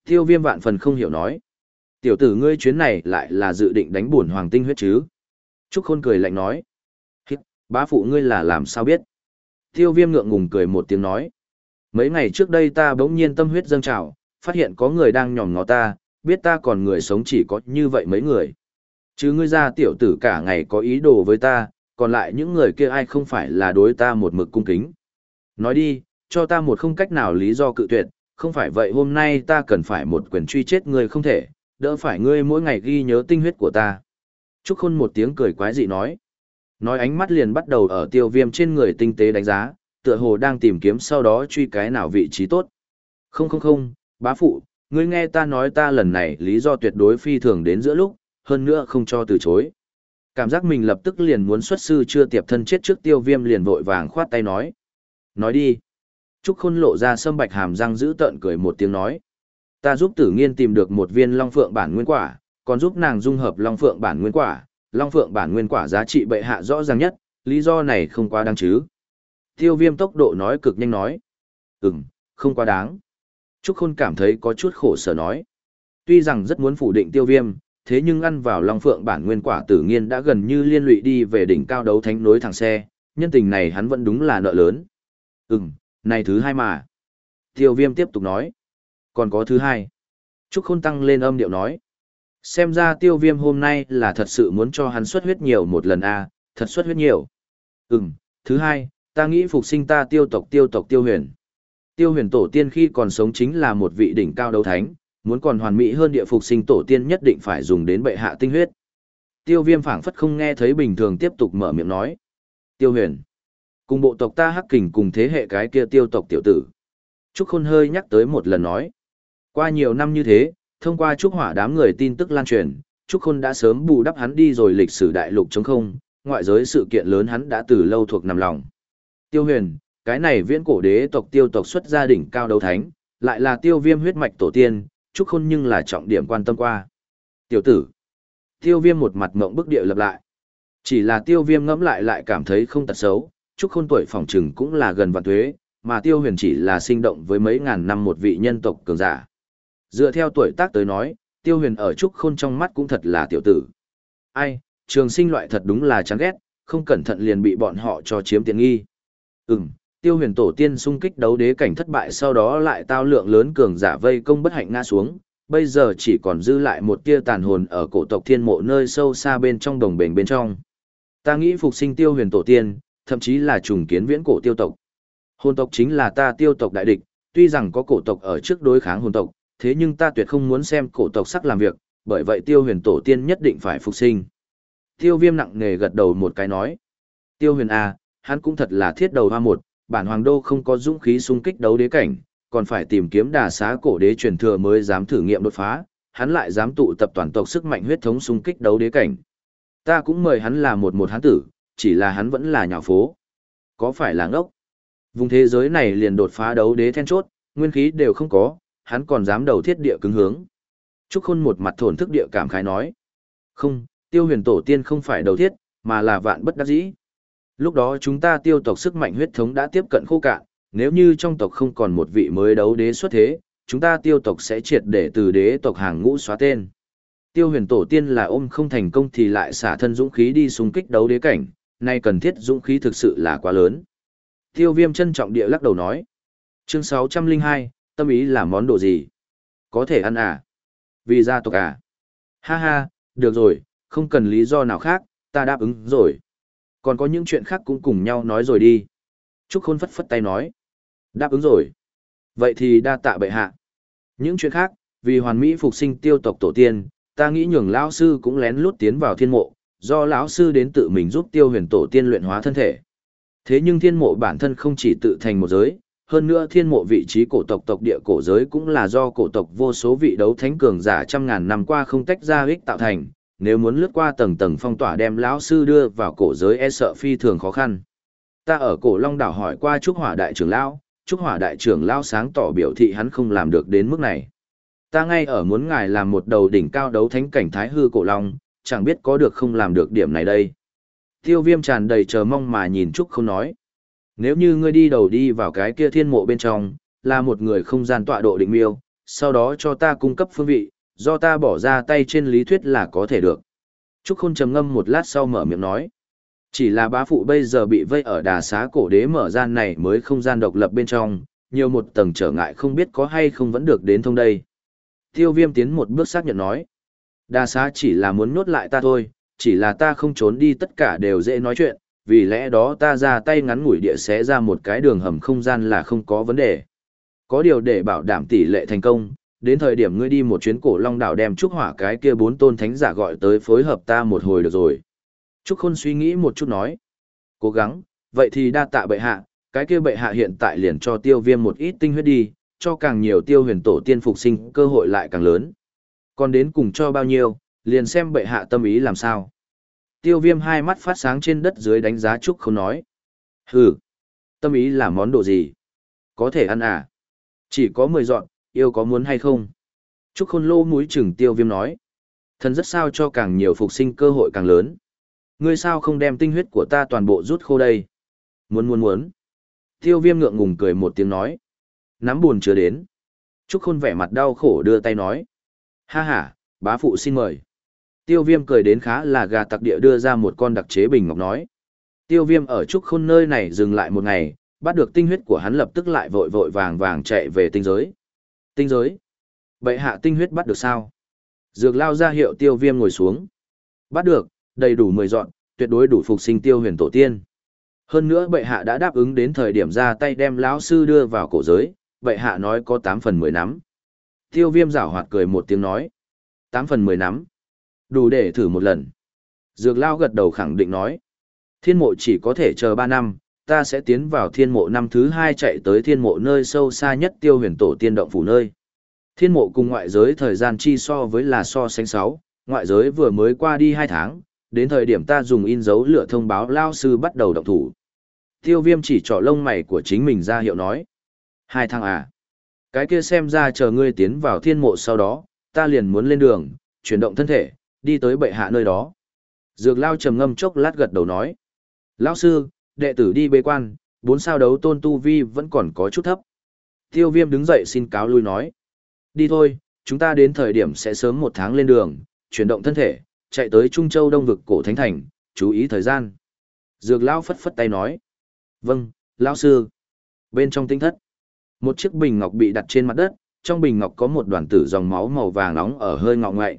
Tiêu viêm vạn phần không hiểu nói. Tiểu tử ngươi chuyến này lại là dự định đánh buồn hoàng tinh huyết chứ? Trúc Khôn cười lạnh nói. Hít, bá phụ ngươi là làm sao biết? Tiêu viêm ngượng ngùng cười một tiếng nói. Mấy ngày trước đây ta bỗng nhiên tâm huyết dâng trào, phát hiện có người đang nhòm ngó ta, biết ta còn người sống chỉ có như vậy mấy người. Chứ ngươi ra tiểu tử cả ngày có ý đồ với ta, còn lại những người kia ai không phải là đối ta một mực cung kính. Nói đi, cho ta một không cách nào lý do cự tuyệt, không phải vậy hôm nay ta cần phải một quyền truy chết ngươi không thể, đỡ phải ngươi mỗi ngày ghi nhớ tinh huyết của ta. Trúc Khôn một tiếng cười quái dị nói. Nói ánh mắt liền bắt đầu ở tiêu viêm trên người tinh tế đánh giá, tựa hồ đang tìm kiếm sau đó truy cái nào vị trí tốt. Không không không, bá phụ, ngươi nghe ta nói ta lần này lý do tuyệt đối phi thường đến giữa lúc, hơn nữa không cho từ chối. Cảm giác mình lập tức liền muốn xuất sư chưa tiệp thân chết trước tiêu viêm liền vội vàng khoát tay nói. Nói đi. Trúc Khôn lộ ra sâm bạch hàm răng giữ tợn cười một tiếng nói. Ta giúp tử nghiên tìm được một viên long phượng bản nguyên quả, còn giúp nàng dung hợp long phượng bản nguyên quả. Long phượng bản nguyên quả giá trị bệ hạ rõ ràng nhất, lý do này không quá đáng chứ. Tiêu viêm tốc độ nói cực nhanh nói. Ừm, không quá đáng. Trúc Khôn cảm thấy có chút khổ sở nói. Tuy rằng rất muốn phủ định tiêu viêm, thế nhưng ăn vào long phượng bản nguyên quả tử nghiên đã gần như liên lụy đi về đỉnh cao đấu thánh nối thẳng xe, nhân tình này hắn vẫn đúng là nợ lớn. Ừm, này thứ hai mà. Tiêu viêm tiếp tục nói. Còn có thứ hai. Trúc Khôn tăng lên âm điệu nói. Xem ra tiêu viêm hôm nay là thật sự muốn cho hắn xuất huyết nhiều một lần a à, thật xuất huyết nhiều. Ừm, thứ hai, ta nghĩ phục sinh ta tiêu tộc tiêu tộc tiêu huyền. Tiêu huyền tổ tiên khi còn sống chính là một vị đỉnh cao đấu thánh, muốn còn hoàn mỹ hơn địa phục sinh tổ tiên nhất định phải dùng đến bệ hạ tinh huyết. Tiêu viêm phảng phất không nghe thấy bình thường tiếp tục mở miệng nói. Tiêu huyền. Cùng bộ tộc ta hắc kình cùng thế hệ cái kia tiêu tộc tiểu tử. Trúc Khôn hơi nhắc tới một lần nói. Qua nhiều năm như thế, thông qua Trúc Hỏa đám người tin tức lan truyền, Trúc Khôn đã sớm bù đắp hắn đi rồi lịch sử đại lục chống không, ngoại giới sự kiện lớn hắn đã từ lâu thuộc nằm lòng. Tiêu huyền, cái này viễn cổ đế tộc tiêu tộc xuất gia đỉnh cao đấu thánh, lại là tiêu viêm huyết mạch tổ tiên, Trúc Khôn nhưng là trọng điểm quan tâm qua. Tiểu tử, tiêu viêm một mặt mộng bức địa lập lại. Chỉ là tiêu viêm ngẫm lại lại cảm thấy không tật xấu, Trúc Khôn tuổi phòng trừng cũng là gần vạn thuế, mà tiêu huyền chỉ là sinh động với mấy ngàn năm một vị nhân tộc cường giả. Dựa theo tuổi tác tới nói, tiêu huyền ở Trúc Khôn trong mắt cũng thật là tiểu tử. Ai, trường sinh loại thật đúng là chán ghét, không cẩn thận liền bị bọn họ cho chiếm tiện nghi. Ừm, tiêu huyền tổ tiên xung kích đấu đế cảnh thất bại sau đó lại tao lượng lớn cường giả vây công bất hạnh ngã xuống, bây giờ chỉ còn dư lại một tia tàn hồn ở cổ tộc thiên mộ nơi sâu xa bên trong đồng bền bên trong. Ta nghĩ phục sinh tiêu huyền tổ tiên, thậm chí là trùng kiến viễn cổ tiêu tộc. Hồn tộc chính là ta tiêu tộc đại địch, tuy rằng có cổ tộc ở trước đối kháng hồn tộc, thế nhưng ta tuyệt không muốn xem cổ tộc sắc làm việc, bởi vậy tiêu huyền tổ tiên nhất định phải phục sinh. Tiêu viêm nặng nề gật đầu một cái nói. Tiêu huyền A, hắn cũng thật là thiết đầu hoa một, bản hoàng đô không có dũng khí xung kích đấu đế cảnh, còn phải tìm kiếm đà xá cổ đế truyền thừa mới dám thử nghiệm đột phá, hắn lại dám tụ tập toàn tộc sức mạnh huyết thống xung kích đấu đế cảnh. Ta cũng mời hắn là một một hắn tử, chỉ là hắn vẫn là nhà phố. Có phải là ngốc? Vùng thế giới này liền đột phá đấu đế then chốt, nguyên khí đều không có, hắn còn dám đầu thiết địa cứng hướng. Trúc Khôn một mặt thổn thức địa cảm khái nói. Không, tiêu huyền tổ tiên không phải đầu thiết, mà là vạn bất đắc dĩ. Lúc đó chúng ta tiêu tộc sức mạnh huyết thống đã tiếp cận khô cạn, nếu như trong tộc không còn một vị mới đấu đế xuất thế, chúng ta tiêu tộc sẽ triệt để từ đế tộc hàng ngũ xóa tên. Tiêu huyền tổ tiên là ôm không thành công thì lại xả thân dũng khí đi xung kích đấu đế cảnh, nay cần thiết dũng khí thực sự là quá lớn. Tiêu viêm trân trọng địa lắc đầu nói. Chương 602, tâm ý là món đồ gì? Có thể ăn à? Vì gia tộc à? Ha ha, được rồi, không cần lý do nào khác, ta đáp ứng rồi. Còn có những chuyện khác cũng cùng nhau nói rồi đi. Trúc Khôn phất phất tay nói. Đáp ứng rồi. Vậy thì đa tạ bệ hạ. Những chuyện khác, vì hoàn mỹ phục sinh tiêu tộc tổ tiên, ta nghĩ nhường lão sư cũng lén lút tiến vào thiên mộ, do lão sư đến tự mình giúp tiêu huyền tổ tiên luyện hóa thân thể. Thế nhưng thiên mộ bản thân không chỉ tự thành một giới, hơn nữa thiên mộ vị trí cổ tộc tộc địa cổ giới cũng là do cổ tộc vô số vị đấu thánh cường giả trăm ngàn năm qua không tách ra ích tạo thành, nếu muốn lướt qua tầng tầng phong tỏa đem lão sư đưa vào cổ giới e sợ phi thường khó khăn. Ta ở cổ Long đảo hỏi qua Trúc Hỏa đại trưởng lão, Trúc Hỏa đại trưởng lão sáng tỏ biểu thị hắn không làm được đến mức này. Ta ngay ở muốn ngài làm một đầu đỉnh cao đấu thánh cảnh thái hư cổ long, chẳng biết có được không làm được điểm này đây. Tiêu viêm tràn đầy chờ mong mà nhìn Trúc không nói. Nếu như ngươi đi đầu đi vào cái kia thiên mộ bên trong, là một người không gian tọa độ định miêu, sau đó cho ta cung cấp phương vị, do ta bỏ ra tay trên lý thuyết là có thể được. Trúc Khôn trầm ngâm một lát sau mở miệng nói. Chỉ là bá phụ bây giờ bị vây ở đà xá cổ đế mở gian này mới không gian độc lập bên trong, nhiều một tầng trở ngại không biết có hay không vẫn được đến thông đây. Tiêu viêm tiến một bước xác nhận nói. Đà xá chỉ là muốn nhốt lại ta thôi, chỉ là ta không trốn đi tất cả đều dễ nói chuyện, vì lẽ đó ta ra tay ngắn ngủi địa xé ra một cái đường hầm không gian là không có vấn đề. Có điều để bảo đảm tỷ lệ thành công, đến thời điểm ngươi đi một chuyến cổ long đảo đem trúc hỏa cái kia bốn tôn thánh giả gọi tới phối hợp ta một hồi được rồi. Trúc Khôn suy nghĩ một chút nói. Cố gắng, vậy thì đa tạ bệ hạ, cái kia bệ hạ hiện tại liền cho tiêu viêm một ít tinh huyết đi, cho càng nhiều tiêu huyền tổ tiên phục sinh cơ hội lại càng lớn. Còn đến cùng cho bao nhiêu, liền xem bệ hạ tâm ý làm sao. Tiêu viêm hai mắt phát sáng trên đất dưới đánh giá Trúc Khôn nói. Hừ, tâm ý là món đồ gì? Có thể ăn à? Chỉ có mười dọn, yêu có muốn hay không? Trúc khôn lô mũi chừng tiêu viêm nói. Thần rất sao cho càng nhiều phục sinh cơ hội càng lớn. Ngươi sao không đem tinh huyết của ta toàn bộ rút khô đây? Muốn muốn muốn. Tiêu viêm ngượng ngùng cười một tiếng nói. Nắm buồn chưa đến. Trúc khôn vẻ mặt đau khổ đưa tay nói. Ha ha, bá phụ xin mời. Tiêu viêm cười đến khá là gà tặc địa đưa ra một con đặc chế bình ngọc nói. Tiêu viêm ở trúc khôn nơi này dừng lại một ngày, bắt được tinh huyết của hắn lập tức lại vội vội vàng vàng chạy về tinh giới. Tinh giới? Bệ hạ tinh huyết bắt được sao? Dược lao ra hiệu tiêu viêm ngồi xuống. Bắt được, đầy đủ mười dọn, tuyệt đối đủ phục sinh tiêu huyền tổ tiên. Hơn nữa bệ hạ đã đáp ứng đến thời điểm ra tay đem lão sư đưa vào cổ giới, bệ hạ nói có tám phần mười nắm. Tiêu viêm rảo hoạt cười một tiếng nói. tám phần mười nắm. Đủ để thử một lần. Dược lao gật đầu khẳng định nói. Thiên mộ chỉ có thể chờ ba năm, ta sẽ tiến vào thiên mộ năm thứ hai chạy tới thiên mộ nơi sâu xa nhất tiêu huyền tổ tiên động phủ nơi. Thiên mộ cùng ngoại giới thời gian chi so với là so sánh sáu, ngoại giới vừa mới qua đi hai tháng, đến thời điểm ta dùng in dấu lửa thông báo lao sư bắt đầu động thủ. Tiêu viêm chỉ trỏ lông mày của chính mình ra hiệu nói. Hai tháng à? Cái kia xem ra chờ ngươi tiến vào thiên mộ sau đó, ta liền muốn lên đường, chuyển động thân thể, đi tới bệ hạ nơi đó. Dược lao trầm ngâm chốc lát gật đầu nói. Lão sư, đệ tử đi bế quan, bốn sao đấu tôn tu vi vẫn còn có chút thấp. Tiêu viêm đứng dậy xin cáo lui nói. Đi thôi, chúng ta đến thời điểm sẽ sớm một tháng lên đường, chuyển động thân thể, chạy tới Trung Châu Đông vực cổ thánh thành, chú ý thời gian. Dược lão phất phất tay nói. Vâng, lão sư. Bên trong tinh thất, một chiếc bình ngọc bị đặt trên mặt đất, trong bình ngọc có một đoàn tử dòng máu màu vàng nóng ở hơi ngọ ngoại.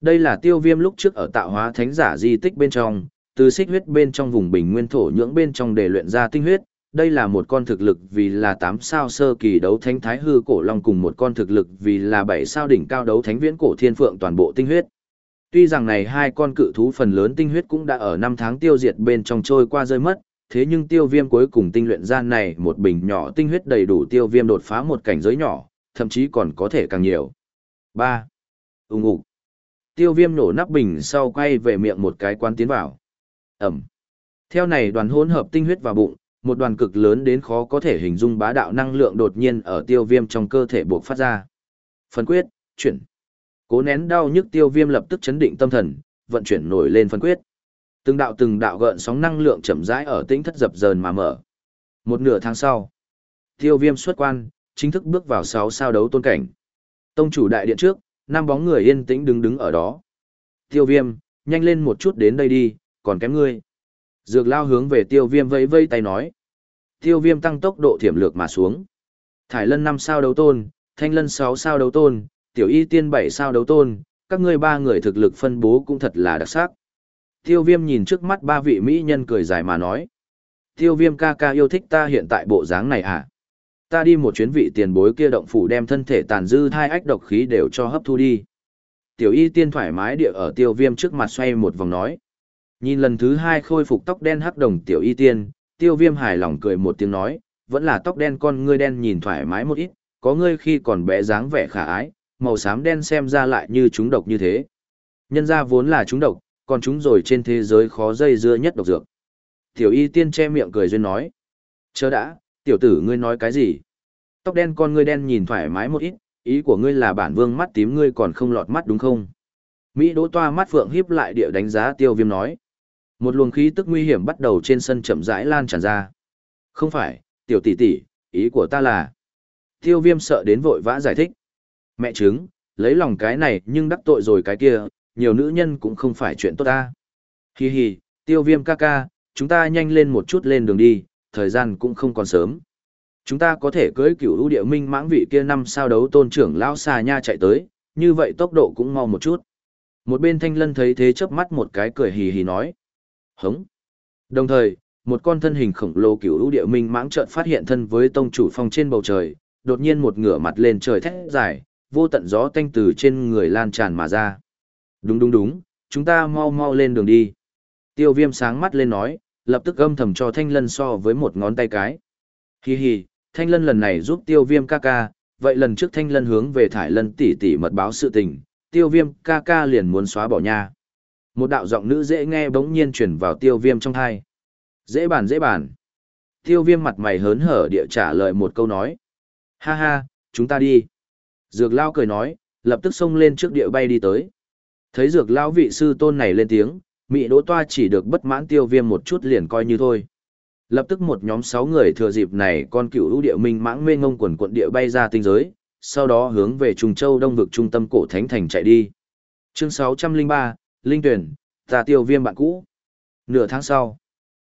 Đây là tiêu viêm lúc trước ở tạo hóa thánh giả di tích bên trong, từ xích huyết bên trong vùng bình nguyên thổ nhưỡng bên trong để luyện ra tinh huyết. Đây là một con thực lực vì là 8 sao sơ kỳ đấu thánh thái hư cổ long cùng một con thực lực vì là 7 sao đỉnh cao đấu thánh viễn cổ thiên phượng toàn bộ tinh huyết. Tuy rằng này hai con cự thú phần lớn tinh huyết cũng đã ở năm tháng tiêu diệt bên trong trôi qua rơi mất, thế nhưng tiêu viêm cuối cùng tinh luyện ra này một bình nhỏ tinh huyết đầy đủ tiêu viêm đột phá một cảnh giới nhỏ, thậm chí còn có thể càng nhiều. 3. Úng ục tiêu viêm nổ nắp bình sau quay về miệng một cái quán tiến vào. Ẩm. Theo này đoàn hỗn hợp tinh huyết vào bụng, một đoàn cực lớn đến khó có thể hình dung bá đạo năng lượng đột nhiên ở tiêu viêm trong cơ thể buộc phát ra. Phân quyết, chuyển. Cố nén đau nhức tiêu viêm lập tức chấn định tâm thần, vận chuyển nổi lên phân quyết. Từng đạo từng đạo gợn sóng năng lượng chậm rãi ở tĩnh thất dập dờn mà mở. Một nửa tháng sau, tiêu viêm xuất quan, chính thức bước vào sáu sao đấu tôn cảnh. Tông chủ đại điện trước, năm bóng người yên tĩnh đứng đứng ở đó. Tiêu viêm, nhanh lên một chút đến đây đi, còn kém ngươi. Dược lao hướng về tiêu viêm vẫy vây tay nói. Tiêu viêm tăng tốc độ thiểm lược mà xuống. Thải lân 5 sao đấu tôn, thanh lân 6 sao đấu tôn, tiểu y tiên 7 sao đấu tôn, các ngươi ba người thực lực phân bố cũng thật là đặc sắc. Tiêu viêm nhìn trước mắt ba vị mỹ nhân cười dài mà nói. Tiêu viêm ca ca yêu thích ta hiện tại bộ dáng này à? Ta đi một chuyến vị tiền bối kia động phủ đem thân thể tàn dư hai ách độc khí đều cho hấp thu đi. Tiểu y tiên thoải mái địa ở tiêu viêm trước mặt xoay một vòng nói. Nhìn lần thứ hai khôi phục tóc đen hắc đồng tiểu y tiên, tiêu viêm hài lòng cười một tiếng nói, vẫn là tóc đen con ngươi đen nhìn thoải mái một ít, có ngươi khi còn bé dáng vẻ khả ái, màu xám đen xem ra lại như chúng độc như thế. Nhân ra vốn là chúng độc, còn chúng rồi trên thế giới khó dây dưa nhất độc dược. Tiểu y tiên che miệng cười duyên nói. Chớ đã, tiểu tử ngươi nói cái gì? Tóc đen con ngươi đen nhìn thoải mái một ít, ý của ngươi là bản vương mắt tím ngươi còn không lọt mắt đúng không? Mỹ đỗ toa mắt phượng híp lại địa đánh giá tiêu viêm nói. Một luồng khí tức nguy hiểm bắt đầu trên sân chậm rãi lan tràn ra. Không phải, tiểu tỷ tỷ, ý của ta là. Tiêu viêm sợ đến vội vã giải thích. Mẹ chứng, lấy lòng cái này nhưng đắc tội rồi cái kia, nhiều nữ nhân cũng không phải chuyện tốt ta. Hi hi, tiêu viêm ca ca, chúng ta nhanh lên một chút lên đường đi, thời gian cũng không còn sớm. Chúng ta có thể cưới cửu ưu địa minh mãng vị kia năm sao đấu tôn trưởng lão xà nha chạy tới, như vậy tốc độ cũng mau một chút. Một bên thanh lân thấy thế chớp mắt một cái cười hì hì nói. Hống. Đồng thời, một con thân hình khổng lồ cửu ưu địa minh mãng trợn phát hiện thân với tông chủ phong trên bầu trời, đột nhiên một ngửa mặt lên trời thét dài, vô tận gió tanh từ trên người lan tràn mà ra. Đúng đúng đúng, chúng ta mau mau lên đường đi. Tiêu viêm sáng mắt lên nói, lập tức âm thầm cho thanh lân so với một ngón tay cái. Hi hi, thanh lân lần này giúp tiêu viêm ca ca, vậy lần trước thanh lân hướng về thải lân tỷ tỷ mật báo sự tình, tiêu viêm ca ca liền muốn xóa bỏ nha. Một đạo giọng nữ dễ nghe bỗng nhiên chuyển vào tiêu viêm trong thai. Dễ bàn dễ bàn. Tiêu viêm mặt mày hớn hở địa trả lời một câu nói. Ha ha, chúng ta đi. Dược lao cười nói, lập tức xông lên trước địa bay đi tới. Thấy dược lao vị sư tôn này lên tiếng, Mị Đỗ Toa chỉ được bất mãn tiêu viêm một chút liền coi như thôi. Lập tức một nhóm sáu người thừa dịp này con cựu lũ địa minh mãng mê ngông quần quận địa bay ra tinh giới, sau đó hướng về trùng Châu Đông vực trung tâm cổ thánh thành chạy đi. Chương 603, Linh ba Linh Tuyển, ta tiêu viêm bạn cũ. Nửa tháng sau,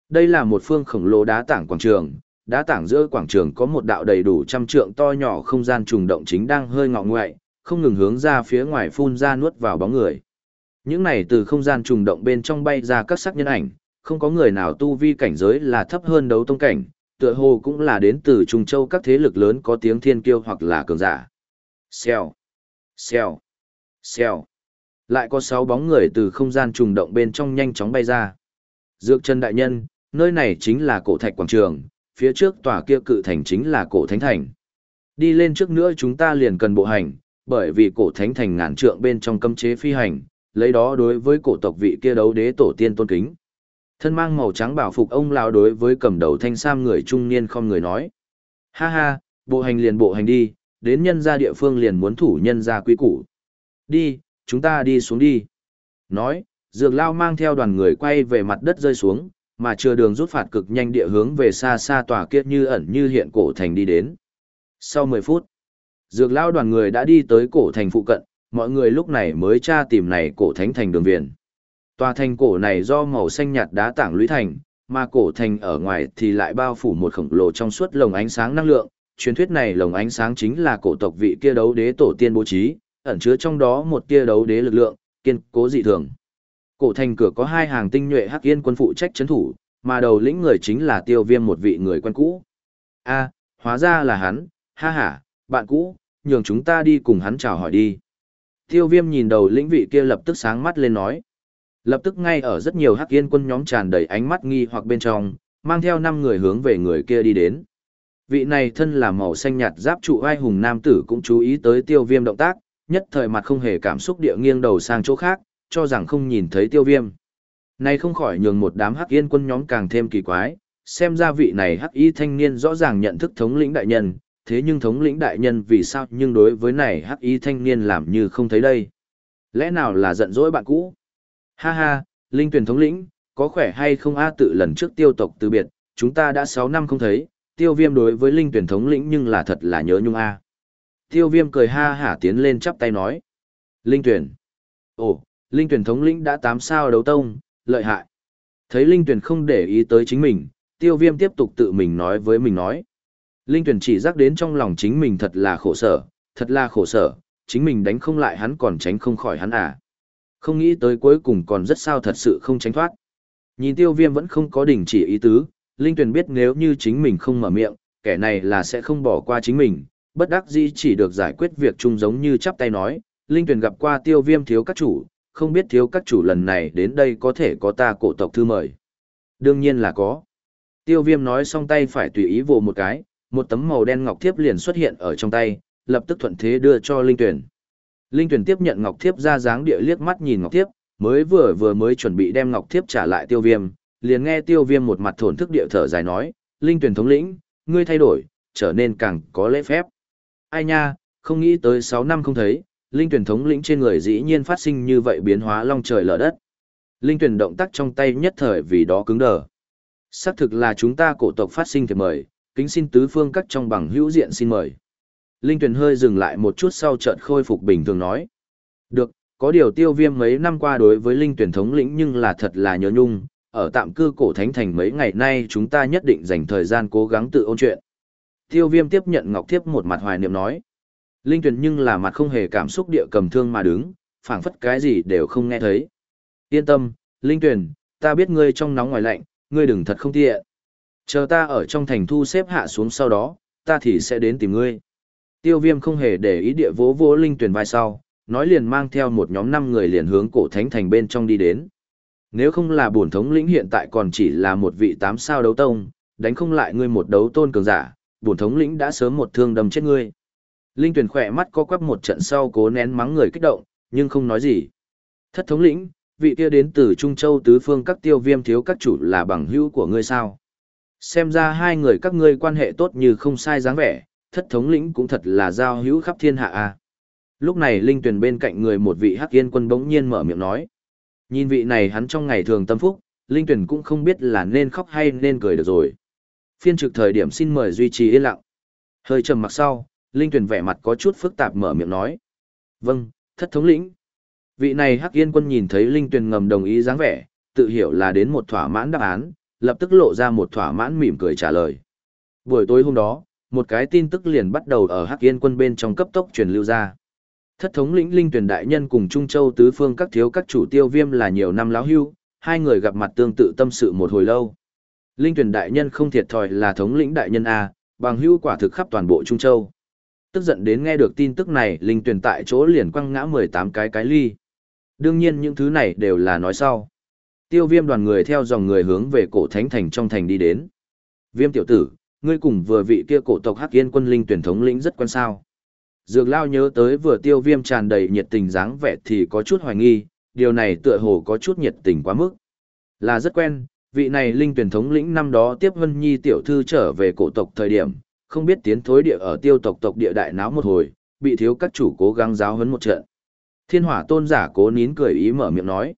đây là một phương khổng lồ đá tảng quảng trường, đá tảng giữa quảng trường có một đạo đầy đủ trăm trượng to nhỏ không gian trùng động chính đang hơi ngọ ngoại, không ngừng hướng ra phía ngoài phun ra nuốt vào bóng người. Những này từ không gian trùng động bên trong bay ra các sắc nhân ảnh, không có người nào tu vi cảnh giới là thấp hơn đấu tông cảnh, tựa hồ cũng là đến từ Trung Châu các thế lực lớn có tiếng thiên kiêu hoặc là cường giả. Xèo, xèo, xèo. Lại có sáu bóng người từ không gian trùng động bên trong nhanh chóng bay ra. Dược chân đại nhân, nơi này chính là cổ thạch quảng trường, phía trước tòa kia cự thành chính là cổ thánh thành. Đi lên trước nữa chúng ta liền cần bộ hành, bởi vì cổ thánh thành ngàn trượng bên trong cấm chế phi hành, lấy đó đối với cổ tộc vị kia đấu đế tổ tiên tôn kính. Thân mang màu trắng bảo phục ông lão đối với cầm đầu thanh sam người trung niên không người nói. Ha ha, bộ hành liền bộ hành đi, đến nhân gia địa phương liền muốn thủ nhân gia quý củ. Đi, chúng ta đi xuống đi. Nói, dược lao mang theo đoàn người quay về mặt đất rơi xuống, mà chưa đường rút phạt cực nhanh địa hướng về xa xa tòa kia như ẩn như hiện cổ thành đi đến. Sau 10 phút, dược lao đoàn người đã đi tới cổ thành phụ cận, mọi người lúc này mới tra tìm này cổ thánh thành đường viền. Tòa thành cổ này do màu xanh nhạt đá tảng lũy thành, mà cổ thành ở ngoài thì lại bao phủ một khổng lồ trong suốt lồng ánh sáng năng lượng. Truyền thuyết này lồng ánh sáng chính là cổ tộc vị kia đấu đế tổ tiên bố trí, ẩn chứa trong đó một tia đấu đế lực lượng, kiên cố dị thường. Cổ thành cửa có hai hàng tinh nhuệ hắc yên quân phụ trách chấn thủ, mà đầu lĩnh người chính là tiêu viêm một vị người quen cũ. a hóa ra là hắn, ha ha, bạn cũ, nhường chúng ta đi cùng hắn chào hỏi đi. Tiêu viêm nhìn đầu lĩnh vị kia lập tức sáng mắt lên nói. Lập tức ngay ở rất nhiều hắc yên quân nhóm tràn đầy ánh mắt nghi hoặc bên trong, mang theo năm người hướng về người kia đi đến. Vị này thân là màu xanh nhạt giáp trụ ai hùng nam tử cũng chú ý tới tiêu viêm động tác, nhất thời mặt không hề cảm xúc địa nghiêng đầu sang chỗ khác, cho rằng không nhìn thấy tiêu viêm. Này không khỏi nhường một đám hắc yên quân nhóm càng thêm kỳ quái, xem ra vị này hắc y thanh niên rõ ràng nhận thức thống lĩnh đại nhân, thế nhưng thống lĩnh đại nhân vì sao nhưng đối với này hắc y thanh niên làm như không thấy đây. Lẽ nào là giận dỗi bạn cũ? Ha ha, linh tuyển thống lĩnh, có khỏe hay không a tự lần trước tiêu tộc từ biệt, chúng ta đã 6 năm không thấy, tiêu viêm đối với linh tuyển thống lĩnh nhưng là thật là nhớ nhung a. Tiêu viêm cười ha hả tiến lên chắp tay nói. Linh tuyển. Ồ, linh tuyển thống lĩnh đã tám sao đấu tông, lợi hại. Thấy linh tuyển không để ý tới chính mình, tiêu viêm tiếp tục tự mình nói với mình nói. Linh tuyển chỉ rắc đến trong lòng chính mình thật là khổ sở, thật là khổ sở, chính mình đánh không lại hắn còn tránh không khỏi hắn à. Không nghĩ tới cuối cùng còn rất sao thật sự không tránh thoát. Nhìn tiêu viêm vẫn không có đình chỉ ý tứ, Linh Tuyền biết nếu như chính mình không mở miệng, kẻ này là sẽ không bỏ qua chính mình, bất đắc dĩ chỉ được giải quyết việc chung giống như chắp tay nói, Linh Tuyền gặp qua tiêu viêm thiếu các chủ, không biết thiếu các chủ lần này đến đây có thể có ta cổ tộc thư mời. Đương nhiên là có. Tiêu viêm nói xong tay phải tùy ý vồ một cái, một tấm màu đen ngọc thiếp liền xuất hiện ở trong tay, lập tức thuận thế đưa cho Linh Tuyền. Linh Tuyền tiếp nhận ngọc thiếp ra dáng địa liếc mắt nhìn ngọc thiếp, mới vừa vừa mới chuẩn bị đem ngọc thiếp trả lại tiêu viêm, liền nghe tiêu viêm một mặt thổn thức địa thở dài nói, Linh Tuyền thống lĩnh, ngươi thay đổi, trở nên càng có lễ phép. Ai nha, không nghĩ tới 6 năm không thấy, Linh tuyển thống lĩnh trên người dĩ nhiên phát sinh như vậy biến hóa long trời lở đất. Linh tuyển động tác trong tay nhất thời vì đó cứng đờ. Xác thực là chúng ta cổ tộc phát sinh thiệp mời, kính xin tứ phương các trong bằng hữu diện xin mời. Linh tuyển hơi dừng lại một chút sau chợt khôi phục bình thường nói. Được, có điều tiêu viêm mấy năm qua đối với Linh tuyển thống lĩnh nhưng là thật là nhớ nhung, ở tạm cư cổ thánh thành mấy ngày nay chúng ta nhất định dành thời gian cố gắng tự ôn chuyện. Tiêu viêm tiếp nhận Ngọc Thiếp một mặt hoài niệm nói. Linh Tuyền nhưng là mặt không hề cảm xúc địa cầm thương mà đứng, phảng phất cái gì đều không nghe thấy. Yên tâm, Linh Tuyền, ta biết ngươi trong nóng ngoài lạnh, ngươi đừng thật không tiện. Chờ ta ở trong thành thu xếp hạ xuống sau đó, ta thì sẽ đến tìm ngươi. Tiêu viêm không hề để ý địa vỗ vỗ linh tuyển vai sau, nói liền mang theo một nhóm năm người liền hướng cổ thánh thành bên trong đi đến. Nếu không là bổn thống lĩnh hiện tại còn chỉ là một vị tám sao đấu tông, đánh không lại ngươi một đấu tôn cường giả, bổn thống lĩnh đã sớm một thương đâm chết ngươi. Linh tuyển khỏe mắt co quắp một trận sau cố nén mắng người kích động, nhưng không nói gì. Thất thống lĩnh, vị kia đến từ Trung Châu tứ phương các tiêu viêm thiếu các chủ là bằng hữu của ngươi sao? Xem ra hai người các ngươi quan hệ tốt như không sai dáng vẻ, thất thống lĩnh cũng thật là giao hữu khắp thiên hạ a. Lúc này linh tuyển bên cạnh người một vị hắc yên quân bỗng nhiên mở miệng nói. Nhìn vị này hắn trong ngày thường tâm phúc, linh tuyển cũng không biết là nên khóc hay nên cười được rồi. Phiên trực thời điểm xin mời duy trì yên lặng. Hơi trầm mặc sau, linh Tuyền vẻ mặt có chút phức tạp mở miệng nói. Vâng, thất thống lĩnh. Vị này hắc yên quân nhìn thấy linh Tuyền ngầm đồng ý dáng vẻ, tự hiểu là đến một thỏa mãn đáp án, lập tức lộ ra một thỏa mãn mỉm cười trả lời. Buổi tối hôm đó, một cái tin tức liền bắt đầu ở Hắc Yên quân bên trong cấp tốc truyền lưu ra. Thất thống lĩnh Linh Tuyền đại nhân cùng Trung Châu tứ phương các thiếu các chủ tiêu viêm là nhiều năm láo hưu, hai người gặp mặt tương tự tâm sự một hồi lâu. Linh Tuyển đại nhân không thiệt thòi là thống lĩnh đại nhân a, bằng hữu quả thực khắp toàn bộ Trung Châu. Tức giận đến nghe được tin tức này, Linh Tuyển tại chỗ liền quăng ngã 18 cái cái ly. Đương nhiên những thứ này đều là nói sau. Tiêu viêm đoàn người theo dòng người hướng về cổ thánh thành trong thành đi đến. Viêm tiểu tử, ngươi cùng vừa vị kia cổ tộc Hắc Yên quân linh tuyển thống lĩnh rất quan sao. Dược lao nhớ tới vừa tiêu viêm tràn đầy nhiệt tình dáng vẻ thì có chút hoài nghi, điều này tựa hồ có chút nhiệt tình quá mức. Là rất quen, vị này linh tuyển thống lĩnh năm đó tiếp Vân Nhi tiểu thư trở về cổ tộc thời điểm, không biết tiến thối địa ở tiêu tộc tộc địa đại náo một hồi, bị thiếu các chủ cố gắng giáo huấn một trận. Thiên hỏa tôn giả cố nín cười ý mở miệng nói.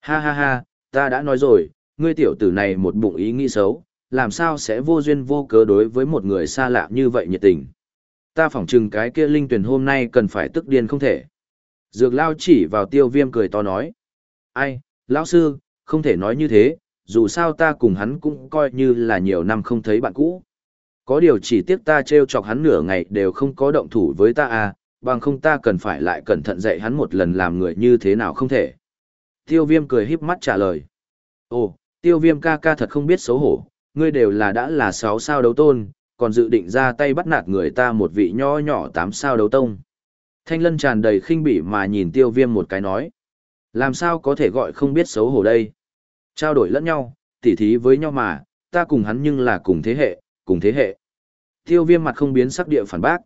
Ha ha ha, ta đã nói rồi, ngươi tiểu tử này một bụng ý nghĩ xấu, làm sao sẽ vô duyên vô cớ đối với một người xa lạ như vậy nhiệt tình. Ta phỏng chừng cái kia linh tuyển hôm nay cần phải tức điên không thể. Dược lao chỉ vào tiêu viêm cười to nói. Ai, lão sư, không thể nói như thế, dù sao ta cùng hắn cũng coi như là nhiều năm không thấy bạn cũ. Có điều chỉ tiếc ta trêu chọc hắn nửa ngày đều không có động thủ với ta à, bằng không ta cần phải lại cẩn thận dạy hắn một lần làm người như thế nào không thể. Tiêu viêm cười híp mắt trả lời. Ồ, tiêu viêm ca ca thật không biết xấu hổ, ngươi đều là đã là sáu sao đấu tôn, còn dự định ra tay bắt nạt người ta một vị nho nhỏ tám sao đấu tông. Thanh lân tràn đầy khinh bỉ mà nhìn tiêu viêm một cái nói. Làm sao có thể gọi không biết xấu hổ đây? Trao đổi lẫn nhau, tỉ thí với nhau mà, ta cùng hắn nhưng là cùng thế hệ, cùng thế hệ. Tiêu viêm mặt không biến sắc địa phản bác.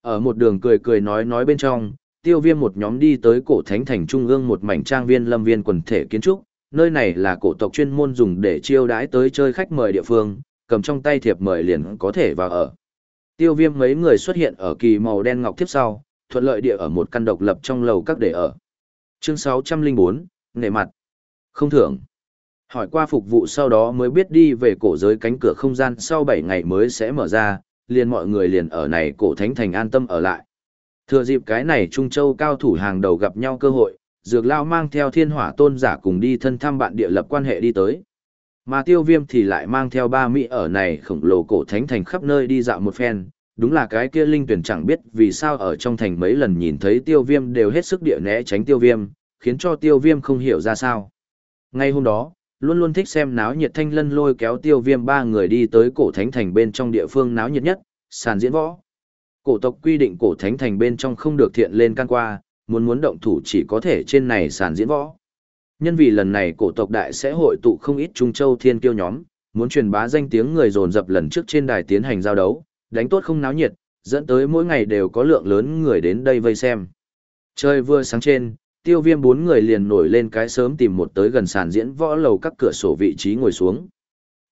Ở một đường cười cười nói nói bên trong, tiêu viêm một nhóm đi tới cổ thánh thành trung ương một mảnh trang viên lâm viên quần thể kiến trúc, nơi này là cổ tộc chuyên môn dùng để chiêu đãi tới chơi khách mời địa phương, cầm trong tay thiệp mời liền có thể vào ở. Tiêu viêm mấy người xuất hiện ở kỳ màu đen ngọc tiếp sau, thuận lợi địa ở một căn độc lập trong lầu các để ở. Chương 604, Nghệ mặt. Không thưởng. Hỏi qua phục vụ sau đó mới biết đi về cổ giới cánh cửa không gian sau 7 ngày mới sẽ mở ra, liền mọi người liền ở này cổ thánh thành an tâm ở lại. Thừa dịp cái này Trung Châu cao thủ hàng đầu gặp nhau cơ hội, Dược Lao mang theo thiên hỏa tôn giả cùng đi thân thăm bạn địa lập quan hệ đi tới. Mà tiêu viêm thì lại mang theo ba Mỹ ở này khổng lồ cổ thánh thành khắp nơi đi dạo một phen, đúng là cái kia linh tuyển chẳng biết vì sao ở trong thành mấy lần nhìn thấy tiêu viêm đều hết sức địa né tránh tiêu viêm, khiến cho tiêu viêm không hiểu ra sao. Ngay hôm đó, luôn luôn thích xem náo nhiệt thanh lân lôi kéo tiêu viêm ba người đi tới cổ thánh thành bên trong địa phương náo nhiệt nhất, sàn diễn võ. Cổ tộc quy định cổ thánh thành bên trong không được thiện lên can qua, muốn muốn động thủ chỉ có thể trên này sàn diễn võ. Nhân vì lần này cổ tộc đại sẽ hội tụ không ít Trung Châu thiên kiêu nhóm, muốn truyền bá danh tiếng người dồn dập lần trước trên đài tiến hành giao đấu, đánh tốt không náo nhiệt, dẫn tới mỗi ngày đều có lượng lớn người đến đây vây xem. Trời vừa sáng trên, tiêu viêm bốn người liền nổi lên cái sớm tìm một tới gần sàn diễn võ lầu các cửa sổ vị trí ngồi xuống.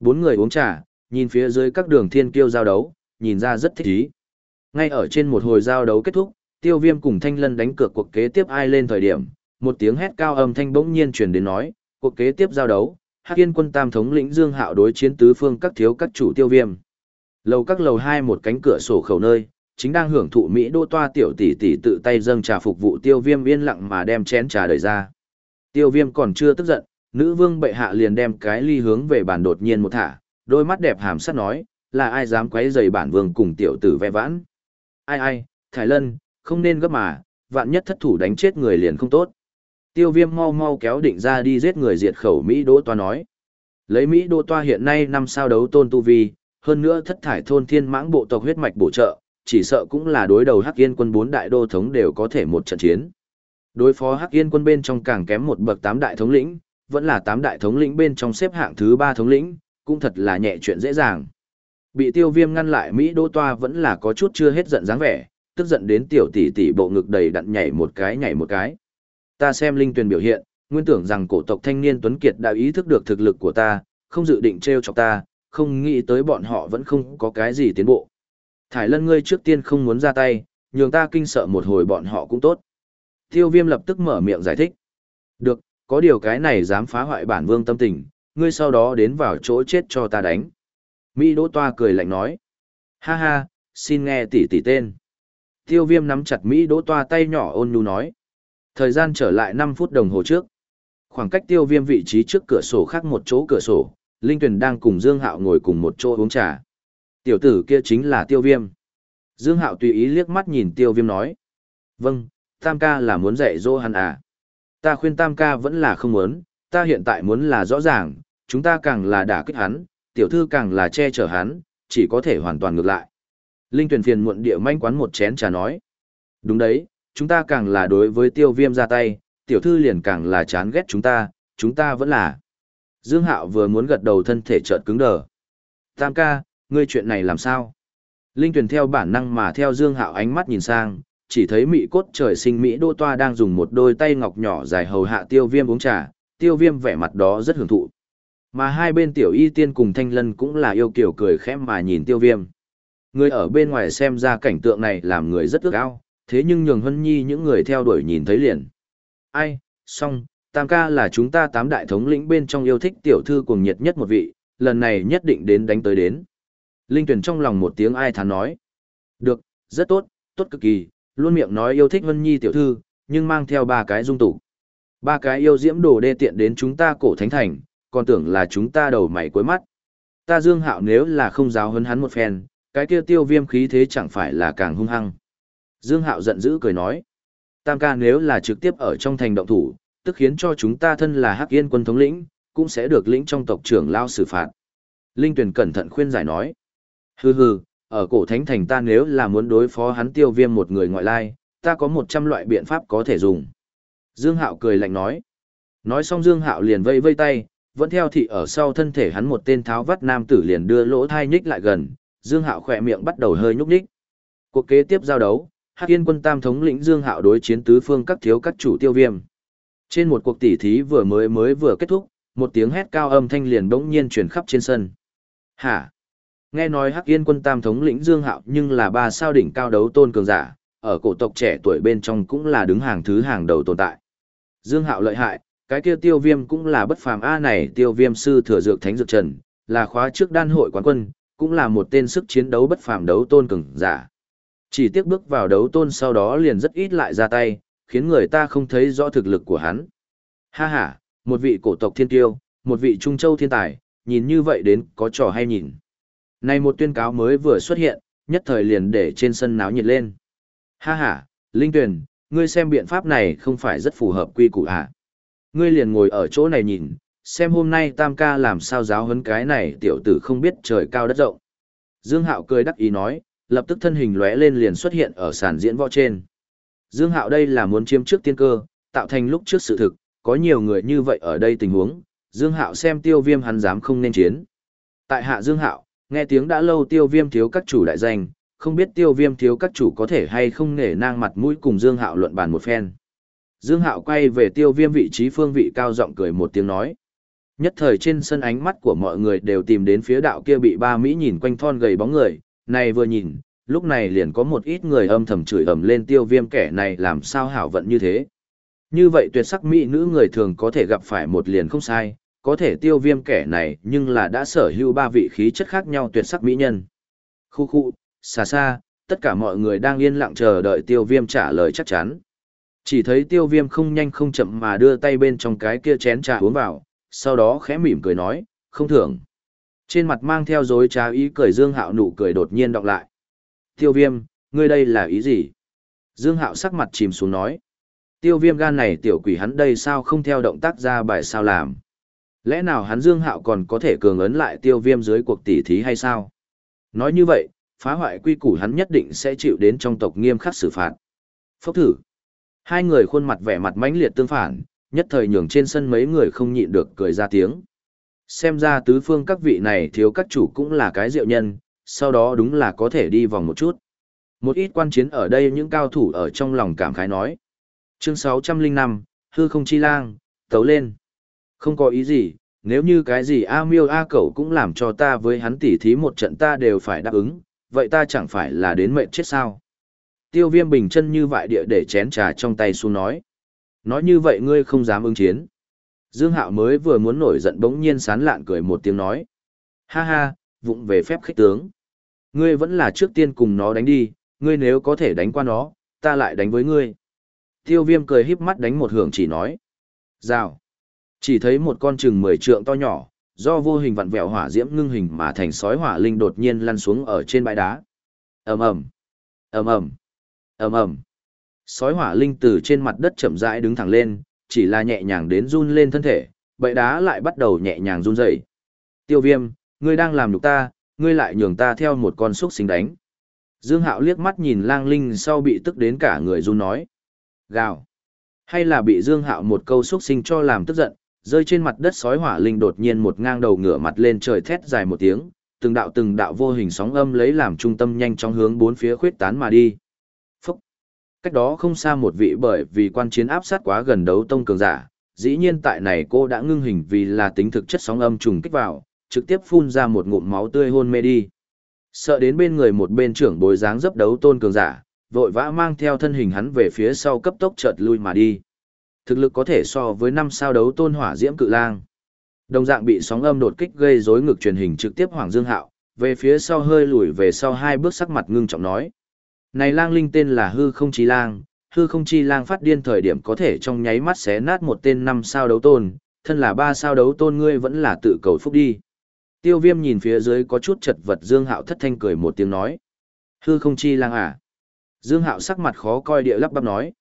Bốn người uống trà, nhìn phía dưới các đường thiên kiêu giao đấu, nhìn ra rất thích ý. Ngay ở trên một hồi giao đấu kết thúc, tiêu viêm cùng thanh lân đánh cược cuộc kế tiếp ai lên thời điểm, một tiếng hét cao âm thanh bỗng nhiên truyền đến nói, cuộc kế tiếp giao đấu, Hắc Yên quân tam thống lĩnh Dương Hạo đối chiến tứ phương các thiếu các chủ tiêu viêm. Lầu các lầu hai một cánh cửa sổ khẩu nơi, chính đang hưởng thụ Mỹ đô toa tiểu tỷ tỷ tự tay dâng trà phục vụ tiêu viêm yên lặng mà đem chén trà đẩy ra. Tiêu viêm còn chưa tức giận, nữ vương bệ hạ liền đem cái ly hướng về bàn đột nhiên một thả, đôi mắt đẹp hàm sắt nói, là ai dám quấy rầy bản vương cùng tiểu tử ve vãn. Ai ai, Thái Lân, không nên gấp mà, vạn nhất thất thủ đánh chết người liền không tốt. Tiêu viêm mau mau kéo định ra đi giết người diệt khẩu Mỹ Đỗ Toa nói. Lấy Mỹ Đỗ Toa hiện nay năm sao đấu tôn tu vi, hơn nữa thất thải thôn thiên mãng bộ tộc huyết mạch bổ trợ, chỉ sợ cũng là đối đầu Hắc Yên quân bốn đại đô thống đều có thể một trận chiến. Đối phó Hắc Yên quân bên trong càng kém một bậc tám đại thống lĩnh, vẫn là tám đại thống lĩnh bên trong xếp hạng thứ ba thống lĩnh, cũng thật là nhẹ chuyện dễ dàng. Bị tiêu viêm ngăn lại Mỹ đô Toa vẫn là có chút chưa hết giận dáng vẻ, tức giận đến tiểu tỷ tỷ bộ ngực đầy đặn nhảy một cái nhảy một cái. Ta xem linh tuyền biểu hiện, nguyên tưởng rằng cổ tộc thanh niên Tuấn Kiệt đã ý thức được thực lực của ta, không dự định trêu chọc ta, không nghĩ tới bọn họ vẫn không có cái gì tiến bộ. Thải lân ngươi trước tiên không muốn ra tay, nhường ta kinh sợ một hồi bọn họ cũng tốt. Tiêu viêm lập tức mở miệng giải thích. Được, có điều cái này dám phá hoại bản vương tâm tình, ngươi sau đó đến vào chỗ chết cho ta đánh. Mỹ Đỗ Toa cười lạnh nói. Ha ha, xin nghe tỷ tỷ tên. Tiêu viêm nắm chặt Mỹ Đỗ Toa tay nhỏ ôn nhu nói. Thời gian trở lại 5 phút đồng hồ trước. Khoảng cách tiêu viêm vị trí trước cửa sổ khác một chỗ cửa sổ, Linh Tuyền đang cùng Dương Hạo ngồi cùng một chỗ uống trà. Tiểu tử kia chính là tiêu viêm. Dương Hạo tùy ý liếc mắt nhìn tiêu viêm nói. Vâng, Tam ca là muốn dạy dỗ hắn à. Ta khuyên Tam ca vẫn là không muốn, ta hiện tại muốn là rõ ràng, chúng ta càng là đả kích hắn, tiểu thư càng là che chở hắn, chỉ có thể hoàn toàn ngược lại. Linh Tuyền phiền muộn địa manh quán một chén trà nói. Đúng đấy, chúng ta càng là đối với tiêu viêm ra tay, tiểu thư liền càng là chán ghét chúng ta, chúng ta vẫn là. Dương Hạo vừa muốn gật đầu thân thể chợt cứng đờ. Tam ca, ngươi chuyện này làm sao? Linh tuyển theo bản năng mà theo Dương Hạo ánh mắt nhìn sang, chỉ thấy mỹ cốt trời sinh mỹ đô toa đang dùng một đôi tay ngọc nhỏ dài hầu hạ tiêu viêm uống trà, tiêu viêm vẻ mặt đó rất hưởng thụ. Mà hai bên tiểu y tiên cùng thanh lân cũng là yêu kiểu cười khẽ mà nhìn tiêu viêm. Người ở bên ngoài xem ra cảnh tượng này làm người rất ước ao, thế nhưng nhường hân nhi những người theo đuổi nhìn thấy liền. Ai, Song, tam ca là chúng ta tám đại thống lĩnh bên trong yêu thích tiểu thư cuồng nhiệt nhất một vị, lần này nhất định đến đánh tới đến. Linh tuyển trong lòng một tiếng ai thán nói. Được, rất tốt, tốt cực kỳ, luôn miệng nói yêu thích Vân Nhi tiểu thư, nhưng mang theo ba cái dung tủ, Ba cái yêu diễm đồ đê tiện đến chúng ta cổ thánh thành, còn tưởng là chúng ta đầu mày cuối mắt. Ta Dương Hạo nếu là không giáo hấn hắn một phen, cái kia tiêu viêm khí thế chẳng phải là càng hung hăng. Dương Hạo giận dữ cười nói. Tam ca nếu là trực tiếp ở trong thành động thủ, tức khiến cho chúng ta thân là Hắc Yên quân thống lĩnh, cũng sẽ được lĩnh trong tộc trưởng lao xử phạt. Linh Tuyền cẩn thận khuyên giải nói. Hừ hừ, ở cổ thánh thành ta nếu là muốn đối phó hắn tiêu viêm một người ngoại lai, ta có một trăm loại biện pháp có thể dùng. Dương Hạo cười lạnh nói. Nói xong Dương Hạo liền vây vây tay, vẫn theo thị ở sau thân thể hắn một tên tháo vắt nam tử liền đưa lỗ thai nhích lại gần, Dương Hạo khỏe miệng bắt đầu hơi nhúc nhích. Cuộc kế tiếp giao đấu, Hắc Yên quân tam thống lĩnh Dương Hạo đối chiến tứ phương các thiếu các chủ tiêu viêm. Trên một cuộc tỉ thí vừa mới mới vừa kết thúc, một tiếng hét cao âm thanh liền bỗng nhiên truyền khắp trên sân. Hả? Nghe nói Hắc Yên quân tam thống lĩnh Dương Hạo nhưng là ba sao đỉnh cao đấu tôn cường giả, ở cổ tộc trẻ tuổi bên trong cũng là đứng hàng thứ hàng đầu tồn tại. Dương Hạo lợi hại, cái kia tiêu viêm cũng là bất phàm A này tiêu viêm sư thừa dược thánh dược trần, là khóa trước đan hội quán quân, cũng là một tên sức chiến đấu bất phàm đấu tôn cường giả. Chỉ tiếc bước vào đấu tôn sau đó liền rất ít lại ra tay, khiến người ta không thấy rõ thực lực của hắn. Ha ha, một vị cổ tộc thiên tiêu, một vị trung châu thiên tài, nhìn như vậy đến có trò hay nhìn. Này một tuyên cáo mới vừa xuất hiện, nhất thời liền để trên sân náo nhiệt lên. Ha ha, Linh Tuyền, ngươi xem biện pháp này không phải rất phù hợp quy củ à? Ngươi liền ngồi ở chỗ này nhìn, xem hôm nay Tam ca làm sao giáo huấn cái này tiểu tử không biết trời cao đất rộng. Dương Hạo cười đắc ý nói, lập tức thân hình lóe lên liền xuất hiện ở sàn diễn võ trên. Dương Hạo đây là muốn chiếm trước tiên cơ, tạo thành lúc trước sự thực, có nhiều người như vậy ở đây tình huống, Dương Hạo xem tiêu viêm hắn dám không nên chiến. Tại hạ Dương Hạo, nghe tiếng đã lâu tiêu viêm thiếu các chủ đại danh, không biết tiêu viêm thiếu các chủ có thể hay không nể nang mặt mũi cùng Dương Hạo luận bàn một phen. Dương Hạo quay về tiêu viêm vị trí phương vị cao giọng cười một tiếng nói. Nhất thời trên sân ánh mắt của mọi người đều tìm đến phía đạo kia bị ba Mỹ nhìn quanh thon gầy bóng người, này vừa nhìn, lúc này liền có một ít người âm thầm chửi ầm lên tiêu viêm kẻ này làm sao hảo vận như thế. Như vậy tuyệt sắc Mỹ nữ người thường có thể gặp phải một liền không sai, có thể tiêu viêm kẻ này nhưng là đã sở hữu ba vị khí chất khác nhau tuyệt sắc mỹ nhân. Khu khu, xa xa, tất cả mọi người đang yên lặng chờ đợi tiêu viêm trả lời chắc chắn. Chỉ thấy tiêu viêm không nhanh không chậm mà đưa tay bên trong cái kia chén trà uống vào, sau đó khẽ mỉm cười nói, không thưởng. Trên mặt mang theo dối trá ý cười Dương Hạo nụ cười đột nhiên đọc lại. Tiêu viêm, ngươi đây là ý gì? Dương Hạo sắc mặt chìm xuống nói. Tiêu viêm gan này tiểu quỷ hắn đây sao không theo động tác ra bài sao làm? Lẽ nào hắn Dương Hạo còn có thể cường ấn lại tiêu viêm dưới cuộc tỉ thí hay sao? Nói như vậy, phá hoại quy củ hắn nhất định sẽ chịu đến trong tộc nghiêm khắc xử phạt. Phốc thử. Hai người khuôn mặt vẻ mặt mãnh liệt tương phản, nhất thời nhường trên sân mấy người không nhịn được cười ra tiếng. Xem ra tứ phương các vị này thiếu các chủ cũng là cái diệu nhân, sau đó đúng là có thể đi vòng một chút. Một ít quan chiến ở đây những cao thủ ở trong lòng cảm khái nói. Chương 605, hư không chi lang, tấu lên. Không có ý gì, nếu như cái gì A miêu A cẩu cũng làm cho ta với hắn tỉ thí một trận ta đều phải đáp ứng, vậy ta chẳng phải là đến mệnh chết sao. Tiêu viêm bình chân như vậy địa để chén trà trong tay xuống nói. Nói như vậy ngươi không dám ứng chiến. Dương Hạo mới vừa muốn nổi giận bỗng nhiên sán lạn cười một tiếng nói. Ha ha, vụng về phép khích tướng. Ngươi vẫn là trước tiên cùng nó đánh đi, ngươi nếu có thể đánh qua nó, ta lại đánh với ngươi. Tiêu viêm cười híp mắt đánh một hưởng chỉ nói. Rào. Chỉ thấy một con chừng mười trượng to nhỏ, do vô hình vặn vẹo hỏa diễm ngưng hình mà thành sói hỏa linh đột nhiên lăn xuống ở trên bãi đá. Ầm ầm, ầm ầm, ầm ầm. Sói hỏa linh từ trên mặt đất chậm rãi đứng thẳng lên, chỉ là nhẹ nhàng đến run lên thân thể, bãi đá lại bắt đầu nhẹ nhàng run rẩy. Tiêu Viêm, ngươi đang làm nhục ta, ngươi lại nhường ta theo một con xúc sinh đánh. Dương Hạo liếc mắt nhìn Lang Linh sau bị tức đến cả người run nói. Gào. Hay là bị Dương Hạo một câu xúc sinh cho làm tức giận, rơi trên mặt đất sói hỏa linh đột nhiên một ngang đầu ngửa mặt lên trời thét dài một tiếng, từng đạo từng đạo vô hình sóng âm lấy làm trung tâm nhanh chóng hướng bốn phía khuyết tán mà đi. Phúc! Cách đó không xa một vị bởi vì quan chiến áp sát quá gần đấu tông cường giả, dĩ nhiên tại này cô đã ngưng hình vì là tính thực chất sóng âm trùng kích vào, trực tiếp phun ra một ngụm máu tươi hôn mê đi. Sợ đến bên người một bên trưởng bối dáng dấp đấu tôn cường giả, vội vã mang theo thân hình hắn về phía sau cấp tốc chợt lui mà đi. Thực lực có thể so với năm sao đấu tôn hỏa diễm cự lang. Đồng dạng bị sóng âm đột kích gây rối ngực truyền hình trực tiếp Hoàng Dương Hạo, về phía sau hơi lùi về sau hai bước sắc mặt ngưng trọng nói. Này lang linh tên là hư không chi lang, hư không chi lang phát điên thời điểm có thể trong nháy mắt xé nát một tên năm sao đấu tôn, thân là ba sao đấu tôn ngươi vẫn là tự cầu phúc đi. Tiêu viêm nhìn phía dưới có chút chật vật Dương Hạo thất thanh cười một tiếng nói. Hư không chi lang à? Dương Hạo sắc mặt khó coi địa lắp bắp nói.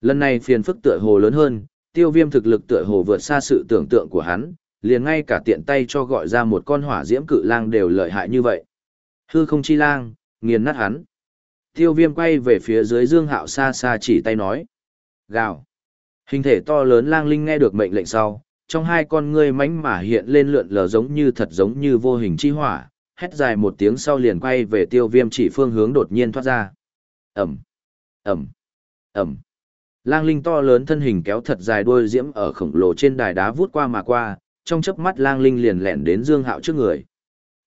Lần này phiền phức tựa hồ lớn hơn, tiêu viêm thực lực tựa hồ vượt xa sự tưởng tượng của hắn, liền ngay cả tiện tay cho gọi ra một con hỏa diễm cự lang đều lợi hại như vậy. Hư không chi lang, nghiền nát hắn. Tiêu viêm quay về phía dưới Dương Hạo xa xa chỉ tay nói. Gào. Hình thể to lớn lang linh nghe được mệnh lệnh sau, trong hai con ngươi mánh mà hiện lên lượn lờ giống như thật giống như vô hình chi hỏa, hét dài một tiếng sau liền quay về tiêu viêm chỉ phương hướng đột nhiên thoát ra. Ẩm, Ẩm, Ẩm. Lang linh to lớn thân hình kéo thật dài đuôi diễm ở khổng lồ trên đài đá vút qua mà qua, trong chớp mắt lang linh liền lẹn đến Dương Hạo trước người.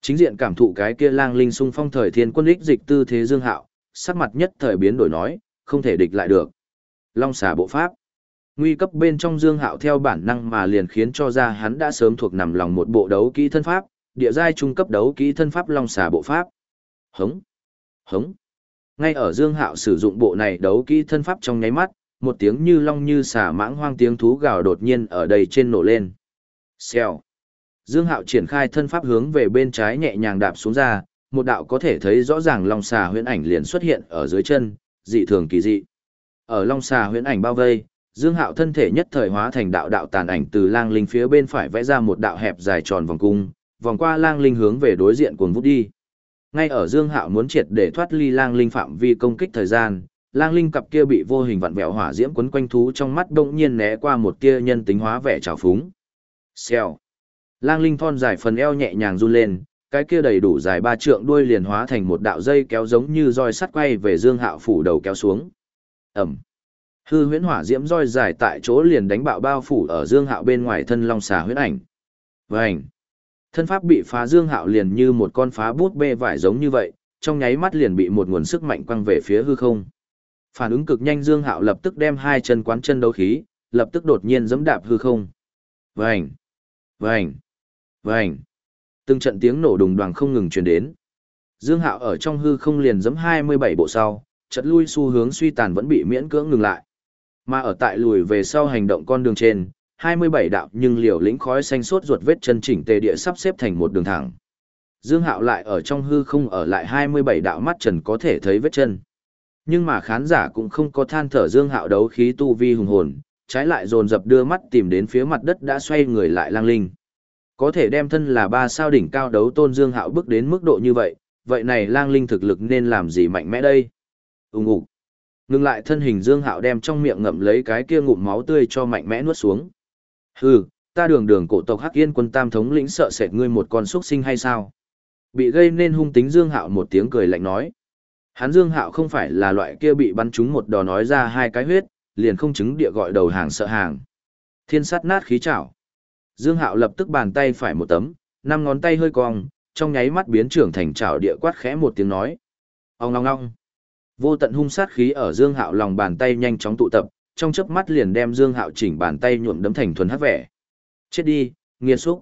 Chính diện cảm thụ cái kia lang linh xung phong thời thiên quân ích dịch tư thế Dương Hạo, sắc mặt nhất thời biến đổi nói, không thể địch lại được. Long xà bộ pháp. Nguy cấp bên trong Dương Hạo theo bản năng mà liền khiến cho ra hắn đã sớm thuộc nằm lòng một bộ đấu kỹ thân pháp, địa giai trung cấp đấu kỹ thân pháp Long xà bộ pháp. Hống. Hống. Ngay ở Dương Hạo sử dụng bộ này đấu kỹ thân pháp trong nháy mắt, một tiếng như long như xà mãng hoang tiếng thú gào đột nhiên ở đây trên nổ lên. Xèo. Dương Hạo triển khai thân pháp hướng về bên trái nhẹ nhàng đạp xuống ra, một đạo có thể thấy rõ ràng long xà huyễn ảnh liền xuất hiện ở dưới chân, dị thường kỳ dị. Ở long xà huyễn ảnh bao vây, Dương Hạo thân thể nhất thời hóa thành đạo đạo tàn ảnh từ lang linh phía bên phải vẽ ra một đạo hẹp dài tròn vòng cung, vòng qua lang linh hướng về đối diện cuồng vút đi. Ngay ở Dương Hạo muốn triệt để thoát ly lang linh phạm vi công kích thời gian, lang linh cặp kia bị vô hình vặn vẹo hỏa diễm quấn quanh thú trong mắt bỗng nhiên né qua một tia nhân tính hóa vẻ trào phúng. Xèo. Lang linh thon dài phần eo nhẹ nhàng run lên, cái kia đầy đủ dài ba trượng đuôi liền hóa thành một đạo dây kéo giống như roi sắt quay về Dương Hạo phủ đầu kéo xuống. Ẩm. Hư huyễn hỏa diễm roi dài tại chỗ liền đánh bạo bao phủ ở Dương Hạo bên ngoài thân long xà huyễn ảnh. Vành. Thân pháp bị phá Dương Hạo liền như một con phá bút bê vải giống như vậy, trong nháy mắt liền bị một nguồn sức mạnh quăng về phía hư không. Phản ứng cực nhanh Dương Hạo lập tức đem hai chân quán chân đấu khí, lập tức đột nhiên giẫm đạp hư không. Vành, vành, vành. Từng trận tiếng nổ đùng đoàng không ngừng truyền đến. Dương Hạo ở trong hư không liền giẫm 27 bộ sau, chợt lui xu hướng suy tàn vẫn bị miễn cưỡng ngừng lại. Mà ở tại lùi về sau hành động con đường trên, 27 đạo nhưng liều lĩnh khói xanh suốt ruột vết chân chỉnh tề địa sắp xếp thành một đường thẳng. Dương Hạo lại ở trong hư không ở lại 27 đạo mắt trần có thể thấy vết chân. Nhưng mà khán giả cũng không có than thở Dương Hạo đấu khí tu vi hùng hồn, trái lại dồn dập đưa mắt tìm đến phía mặt đất đã xoay người lại lang linh. Có thể đem thân là ba sao đỉnh cao đấu tôn Dương Hạo bước đến mức độ như vậy, vậy này lang linh thực lực nên làm gì mạnh mẽ đây? Ùng ục. Ngừng lại thân hình Dương Hạo đem trong miệng ngậm lấy cái kia ngụm máu tươi cho mạnh mẽ nuốt xuống. Hừ, ta đường đường cổ tộc Hắc Yên quân tam thống lĩnh sợ sệt ngươi một con xuất sinh hay sao? Bị gây nên hung tính Dương Hạo một tiếng cười lạnh nói. Hắn Dương Hạo không phải là loại kia bị bắn trúng một đòn nói ra hai cái huyết, liền không chứng địa gọi đầu hàng sợ hàng. Thiên sát nát khí chảo. Dương Hạo lập tức bàn tay phải một tấm, năm ngón tay hơi cong, trong nháy mắt biến trưởng thành chảo địa quát khẽ một tiếng nói. Ông ngong ngong. Vô tận hung sát khí ở Dương Hạo lòng bàn tay nhanh chóng tụ tập, trong chớp mắt liền đem Dương Hạo chỉnh bàn tay nhuộm đấm thành thuần hắc vẻ. Chết đi, nghiệt xúc.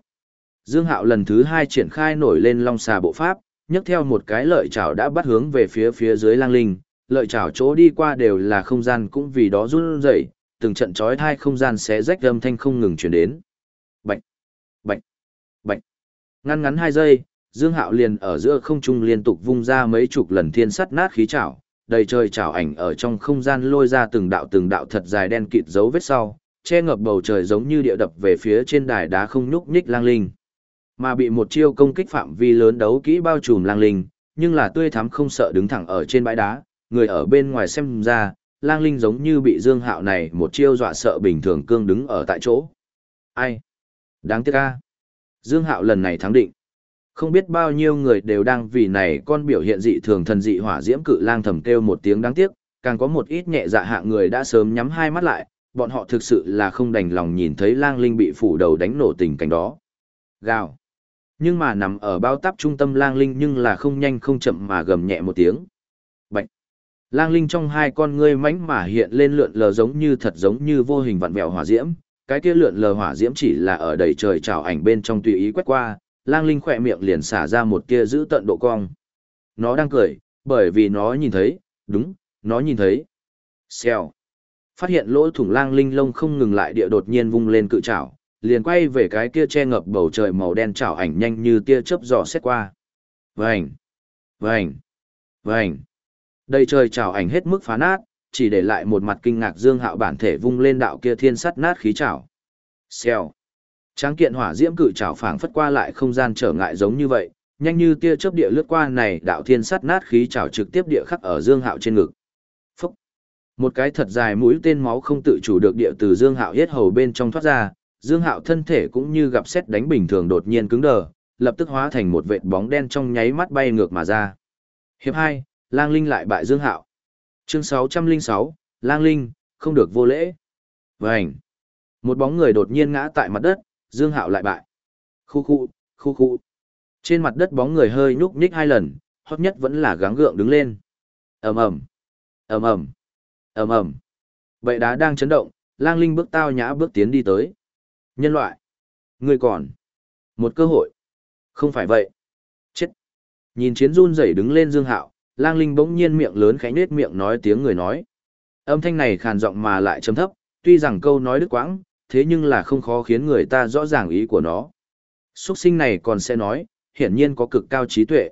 Dương Hạo lần thứ hai triển khai nổi lên long xà bộ pháp, nhấc theo một cái lợi chảo đã bắt hướng về phía phía dưới lang linh, lợi chảo chỗ đi qua đều là không gian cũng vì đó run rẩy, từng trận chói thai không gian xé rách âm thanh không ngừng truyền đến. Bạch, bạch, bạch. Ngắn ngắn hai giây, Dương Hạo liền ở giữa không trung liên tục vung ra mấy chục lần thiên sắt nát khí chảo, đầy trời chảo ảnh ở trong không gian lôi ra từng đạo từng đạo thật dài đen kịt dấu vết sau, che ngập bầu trời giống như địa đập về phía trên đài đá không nhúc nhích lang linh. Mà bị một chiêu công kích phạm vi lớn đấu kỹ bao trùm lang linh, nhưng là tươi thắm không sợ đứng thẳng ở trên bãi đá, người ở bên ngoài xem ra, lang linh giống như bị Dương Hạo này một chiêu dọa sợ bình thường cương đứng ở tại chỗ. Ai? Đáng tiếc a. Dương Hạo lần này thắng định. Không biết bao nhiêu người đều đang vì này con biểu hiện dị thường thần dị hỏa diễm cự lang thầm kêu một tiếng đáng tiếc, càng có một ít nhẹ dạ hạ người đã sớm nhắm hai mắt lại, bọn họ thực sự là không đành lòng nhìn thấy lang linh bị phủ đầu đánh nổ tình cảnh đó. Gào. Nhưng mà nằm ở bao táp trung tâm lang linh nhưng là không nhanh không chậm mà gầm nhẹ một tiếng. Bạch. Lang linh trong hai con ngươi mánh mà hiện lên lượn lờ giống như thật giống như vô hình vặn vẹo hỏa diễm, cái kia lượn lờ hỏa diễm chỉ là ở đầy trời trào ảnh bên trong tùy ý quét qua, lang linh khỏe miệng liền xả ra một tia giữ tận độ cong. Nó đang cười, bởi vì nó nhìn thấy, đúng, nó nhìn thấy. Xèo. Phát hiện lỗ thủng lang linh lông không ngừng lại địa đột nhiên vung lên cự trảo, liền quay về cái kia che ngập bầu trời màu đen chảo ảnh nhanh như tia chớp dò xét qua. Vành, vành, vành. đây trời chảo ảnh hết mức phá nát, chỉ để lại một mặt kinh ngạc Dương Hạo bản thể vung lên đạo kia thiên sắt nát khí chảo Xèo. Tráng kiện hỏa diễm cự chảo phảng phất qua lại không gian trở ngại giống như vậy, nhanh như tia chớp địa lướt qua này, đạo thiên sắt nát khí chảo trực tiếp địa khắc ở Dương Hạo trên ngực. Phúc. Một cái thật dài mũi tên máu không tự chủ được địa từ Dương Hạo hết hầu bên trong thoát ra, Dương Hạo thân thể cũng như gặp xét đánh bình thường đột nhiên cứng đờ, lập tức hóa thành một vệt bóng đen trong nháy mắt bay ngược mà ra. Hiệp 2, Lang Linh lại bại Dương Hạo. Chương 606, Lang Linh, không được vô lễ. Vành. Một bóng người đột nhiên ngã tại mặt đất, Dương Hạo lại bại. Khu khu, khu khu. Trên mặt đất bóng người hơi nhúc nhích hai lần, hot nhất vẫn là gắng gượng đứng lên. ầm ầm, ầm ầm, ầm ầm. Vậy đá đang chấn động, Lang Linh bước tao nhã bước tiến đi tới. Nhân loại, ngươi còn một cơ hội. Không phải vậy. Chết. Nhìn chiến run rẩy đứng lên Dương Hạo, Lang Linh bỗng nhiên miệng lớn khẽ nết miệng nói tiếng người nói. Âm thanh này khàn giọng mà lại trầm thấp, tuy rằng câu nói đứt quãng, thế nhưng là không khó khiến người ta rõ ràng ý của nó. Xuất sinh này còn sẽ nói, hiển nhiên có cực cao trí tuệ.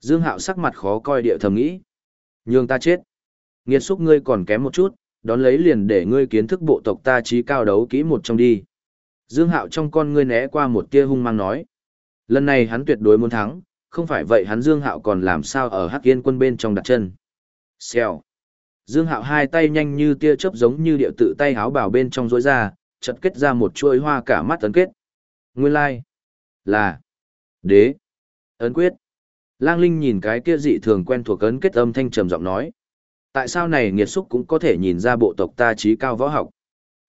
Dương Hạo sắc mặt khó coi địa thầm nghĩ. Nhường ta chết. Nghiệt xúc ngươi còn kém một chút, đón lấy liền để ngươi kiến thức bộ tộc ta trí cao đấu kỹ một trong đi. Dương Hạo trong con ngươi né qua một tia hung mang nói. Lần này hắn tuyệt đối muốn thắng, không phải vậy hắn Dương Hạo còn làm sao ở Hắc Yên quân bên trong đặt chân. Xèo. Dương Hạo hai tay nhanh như tia chớp giống như điệu tự tay háo bảo bên trong rối ra, chật kết ra một chuỗi hoa cả mắt ấn kết. Nguyên lai like. là đế ấn quyết. Lang Linh nhìn cái kia dị thường quen thuộc ấn kết âm thanh trầm giọng nói. Tại sao này nghiệt xúc cũng có thể nhìn ra bộ tộc ta trí cao võ học?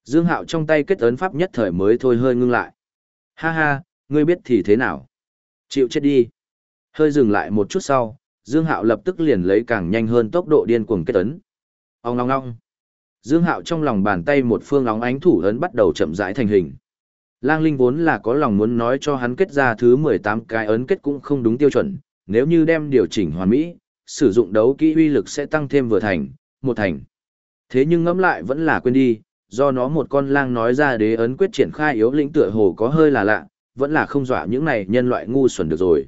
Dương Hạo trong tay kết ấn pháp nhất thời mới thôi hơi ngưng lại. Ha ha, ngươi biết thì thế nào? Chịu chết đi. Hơi dừng lại một chút sau, Dương Hạo lập tức liền lấy càng nhanh hơn tốc độ điên cuồng kết ấn. Ông ngong ngong. Dương Hạo trong lòng bàn tay một phương óng ánh thủ ấn bắt đầu chậm rãi thành hình. Lang Linh vốn là có lòng muốn nói cho hắn kết ra thứ 18 cái ấn kết cũng không đúng tiêu chuẩn, nếu như đem điều chỉnh hoàn mỹ, sử dụng đấu kỹ uy lực sẽ tăng thêm vừa thành, một thành. Thế nhưng ngẫm lại vẫn là quên đi, do nó một con lang nói ra đế ấn quyết triển khai yếu lĩnh tựa hồ có hơi là lạ, vẫn là không dọa những này nhân loại ngu xuẩn được rồi.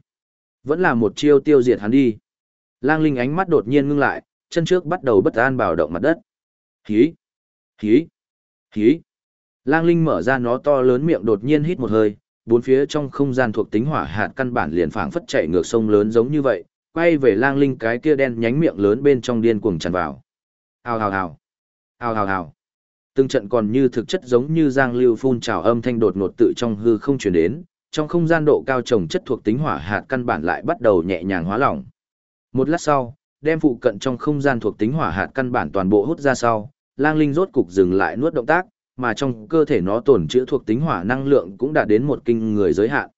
Vẫn là một chiêu tiêu diệt hắn đi. Lang Linh ánh mắt đột nhiên ngưng lại, chân trước bắt đầu bất an bảo động mặt đất. Hí! Hí! Hí! Lang Linh mở ra nó to lớn miệng đột nhiên hít một hơi, bốn phía trong không gian thuộc tính hỏa hạt căn bản liền phảng phất chạy ngược sông lớn giống như vậy, quay về Lang Linh cái kia đen nhánh miệng lớn bên trong điên cuồng tràn vào. Hào hào hào! Hào hào hào! Từng trận còn như thực chất giống như giang lưu phun trào âm thanh đột ngột tự trong hư không truyền đến, trong không gian độ cao trồng chất thuộc tính hỏa hạt căn bản lại bắt đầu nhẹ nhàng hóa lỏng. Một lát sau, đem phụ cận trong không gian thuộc tính hỏa hạt căn bản toàn bộ hút ra sau, lang linh rốt cục dừng lại nuốt động tác, mà trong cơ thể nó tổn chữa thuộc tính hỏa năng lượng cũng đã đến một kinh người giới hạn.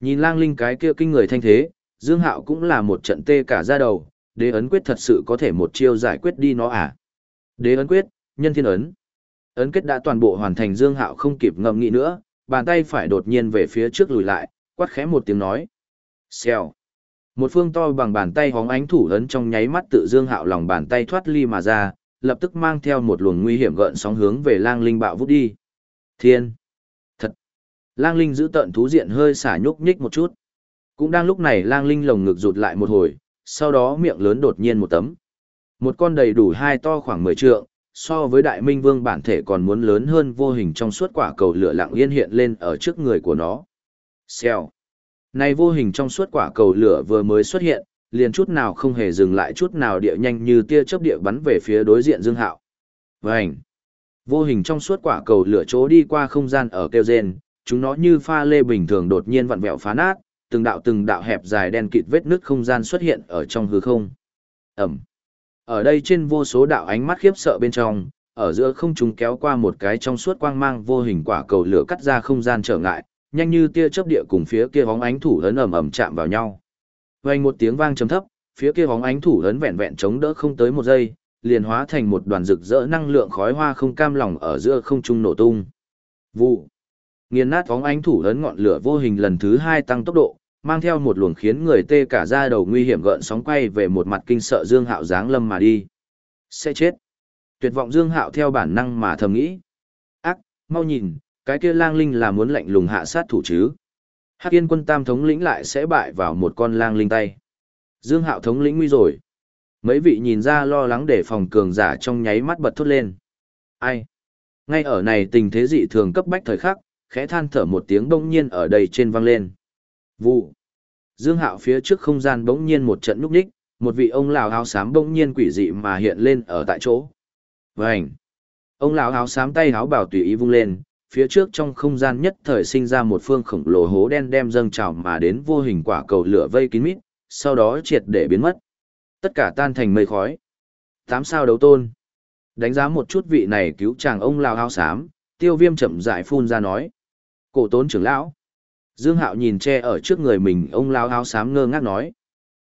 Nhìn lang linh cái kia kinh người thanh thế, Dương Hạo cũng là một trận tê cả da đầu, đế ấn quyết thật sự có thể một chiêu giải quyết đi nó à. Đế ấn quyết, nhân thiên ấn. Ấn kết đã toàn bộ hoàn thành Dương Hạo không kịp ngậm nghĩ nữa, bàn tay phải đột nhiên về phía trước lùi lại, quát khẽ một tiếng nói. Xèo. Một phương to bằng bàn tay hóng ánh thủ ấn trong nháy mắt tự Dương Hạo lòng bàn tay thoát ly mà ra, lập tức mang theo một luồng nguy hiểm gợn sóng hướng về lang linh bạo vút đi. Thiên! Thật! Lang linh giữ tận thú diện hơi xả nhúc nhích một chút. Cũng đang lúc này lang linh lồng ngực rụt lại một hồi, sau đó miệng lớn đột nhiên một tấm. Một con đầy đủ hai to khoảng 10 trượng, so với đại minh vương bản thể còn muốn lớn hơn vô hình trong suốt quả cầu lửa lặng yên hiện lên ở trước người của nó. Xèo. Này vô hình trong suốt quả cầu lửa vừa mới xuất hiện, liền chút nào không hề dừng lại chút nào địa nhanh như tia chớp địa bắn về phía đối diện Dương Hạo. Vành. Vô hình trong suốt quả cầu lửa chỗ đi qua không gian ở kêu rên, chúng nó như pha lê bình thường đột nhiên vặn vẹo phá nát, từng đạo từng đạo hẹp dài đen kịt vết nứt không gian xuất hiện ở trong hư không. Ẩm. Ở đây trên vô số đạo ánh mắt khiếp sợ bên trong, ở giữa không trung kéo qua một cái trong suốt quang mang vô hình quả cầu lửa cắt ra không gian trở ngại, nhanh như tia chớp địa cùng phía kia bóng ánh thủ ấn ầm ầm chạm vào nhau. Vang một tiếng vang trầm thấp, phía kia bóng ánh thủ ấn vẹn vẹn chống đỡ không tới một giây, liền hóa thành một đoàn rực rỡ năng lượng khói hoa không cam lòng ở giữa không trung nổ tung. Vụ. Nghiền nát bóng ánh thủ ấn ngọn lửa vô hình lần thứ hai tăng tốc độ, mang theo một luồng khiến người tê cả da đầu nguy hiểm gợn sóng quay về một mặt kinh sợ Dương Hạo giáng lâm mà đi. Sẽ chết. Tuyệt vọng Dương Hạo theo bản năng mà thầm nghĩ. Ác, mau nhìn, cái kia lang linh là muốn lạnh lùng hạ sát thủ chứ. Hắc Yên quân tam thống lĩnh lại sẽ bại vào một con lang linh tay. Dương Hạo thống lĩnh nguy rồi. Mấy vị nhìn ra lo lắng để phòng cường giả trong nháy mắt bật thốt lên. Ai? Ngay ở này tình thế dị thường cấp bách thời khắc, khẽ than thở một tiếng đông nhiên ở đây trên vang lên. Vụ. Dương Hạo phía trước không gian bỗng nhiên một trận núp đích, một vị ông lão áo xám bỗng nhiên quỷ dị mà hiện lên ở tại chỗ. Vành. Ông lão áo xám tay áo bảo tùy ý vung lên, phía trước trong không gian nhất thời sinh ra một phương khổng lồ hố đen đem dâng trào mà đến vô hình quả cầu lửa vây kín mít, sau đó triệt để biến mất. Tất cả tan thành mây khói. Tám sao đấu tôn. Đánh giá một chút vị này cứu chàng ông lão áo xám, tiêu viêm chậm rãi phun ra nói. Cổ tốn trưởng lão. Dương Hạo nhìn che ở trước người mình ông lão áo xám ngơ ngác nói.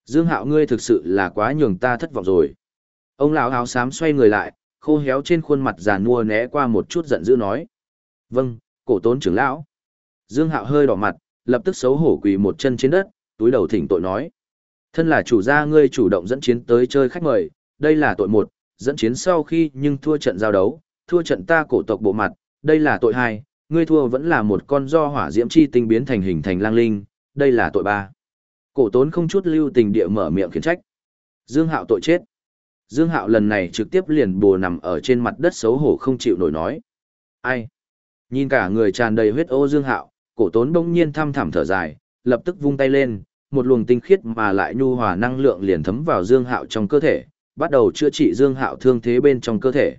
Dương Hạo ngươi thực sự là quá nhường ta thất vọng rồi. Ông lão áo xám xoay người lại, khô héo trên khuôn mặt già nua né qua một chút giận dữ nói. Vâng, cổ tốn trưởng lão. Dương Hạo hơi đỏ mặt, lập tức xấu hổ quỳ một chân trên đất, túi đầu thỉnh tội nói. Thân là chủ gia ngươi chủ động dẫn chiến tới chơi khách mời, đây là tội một, dẫn chiến sau khi nhưng thua trận giao đấu, thua trận ta cổ tộc bộ mặt, đây là tội hai, ngươi thua vẫn là một con do hỏa diễm chi tinh biến thành hình thành lang linh, đây là tội ba. Cổ tốn không chút lưu tình địa mở miệng khiển trách. Dương Hạo tội chết. Dương Hạo lần này trực tiếp liền bồ nằm ở trên mặt đất xấu hổ không chịu nổi nói. Ai? Nhìn cả người tràn đầy huyết ô Dương Hạo, cổ tốn đông nhiên thăm thẳm thở dài, lập tức vung tay lên, một luồng tinh khiết mà lại nhu hòa năng lượng liền thấm vào Dương Hạo trong cơ thể, bắt đầu chữa trị Dương Hạo thương thế bên trong cơ thể.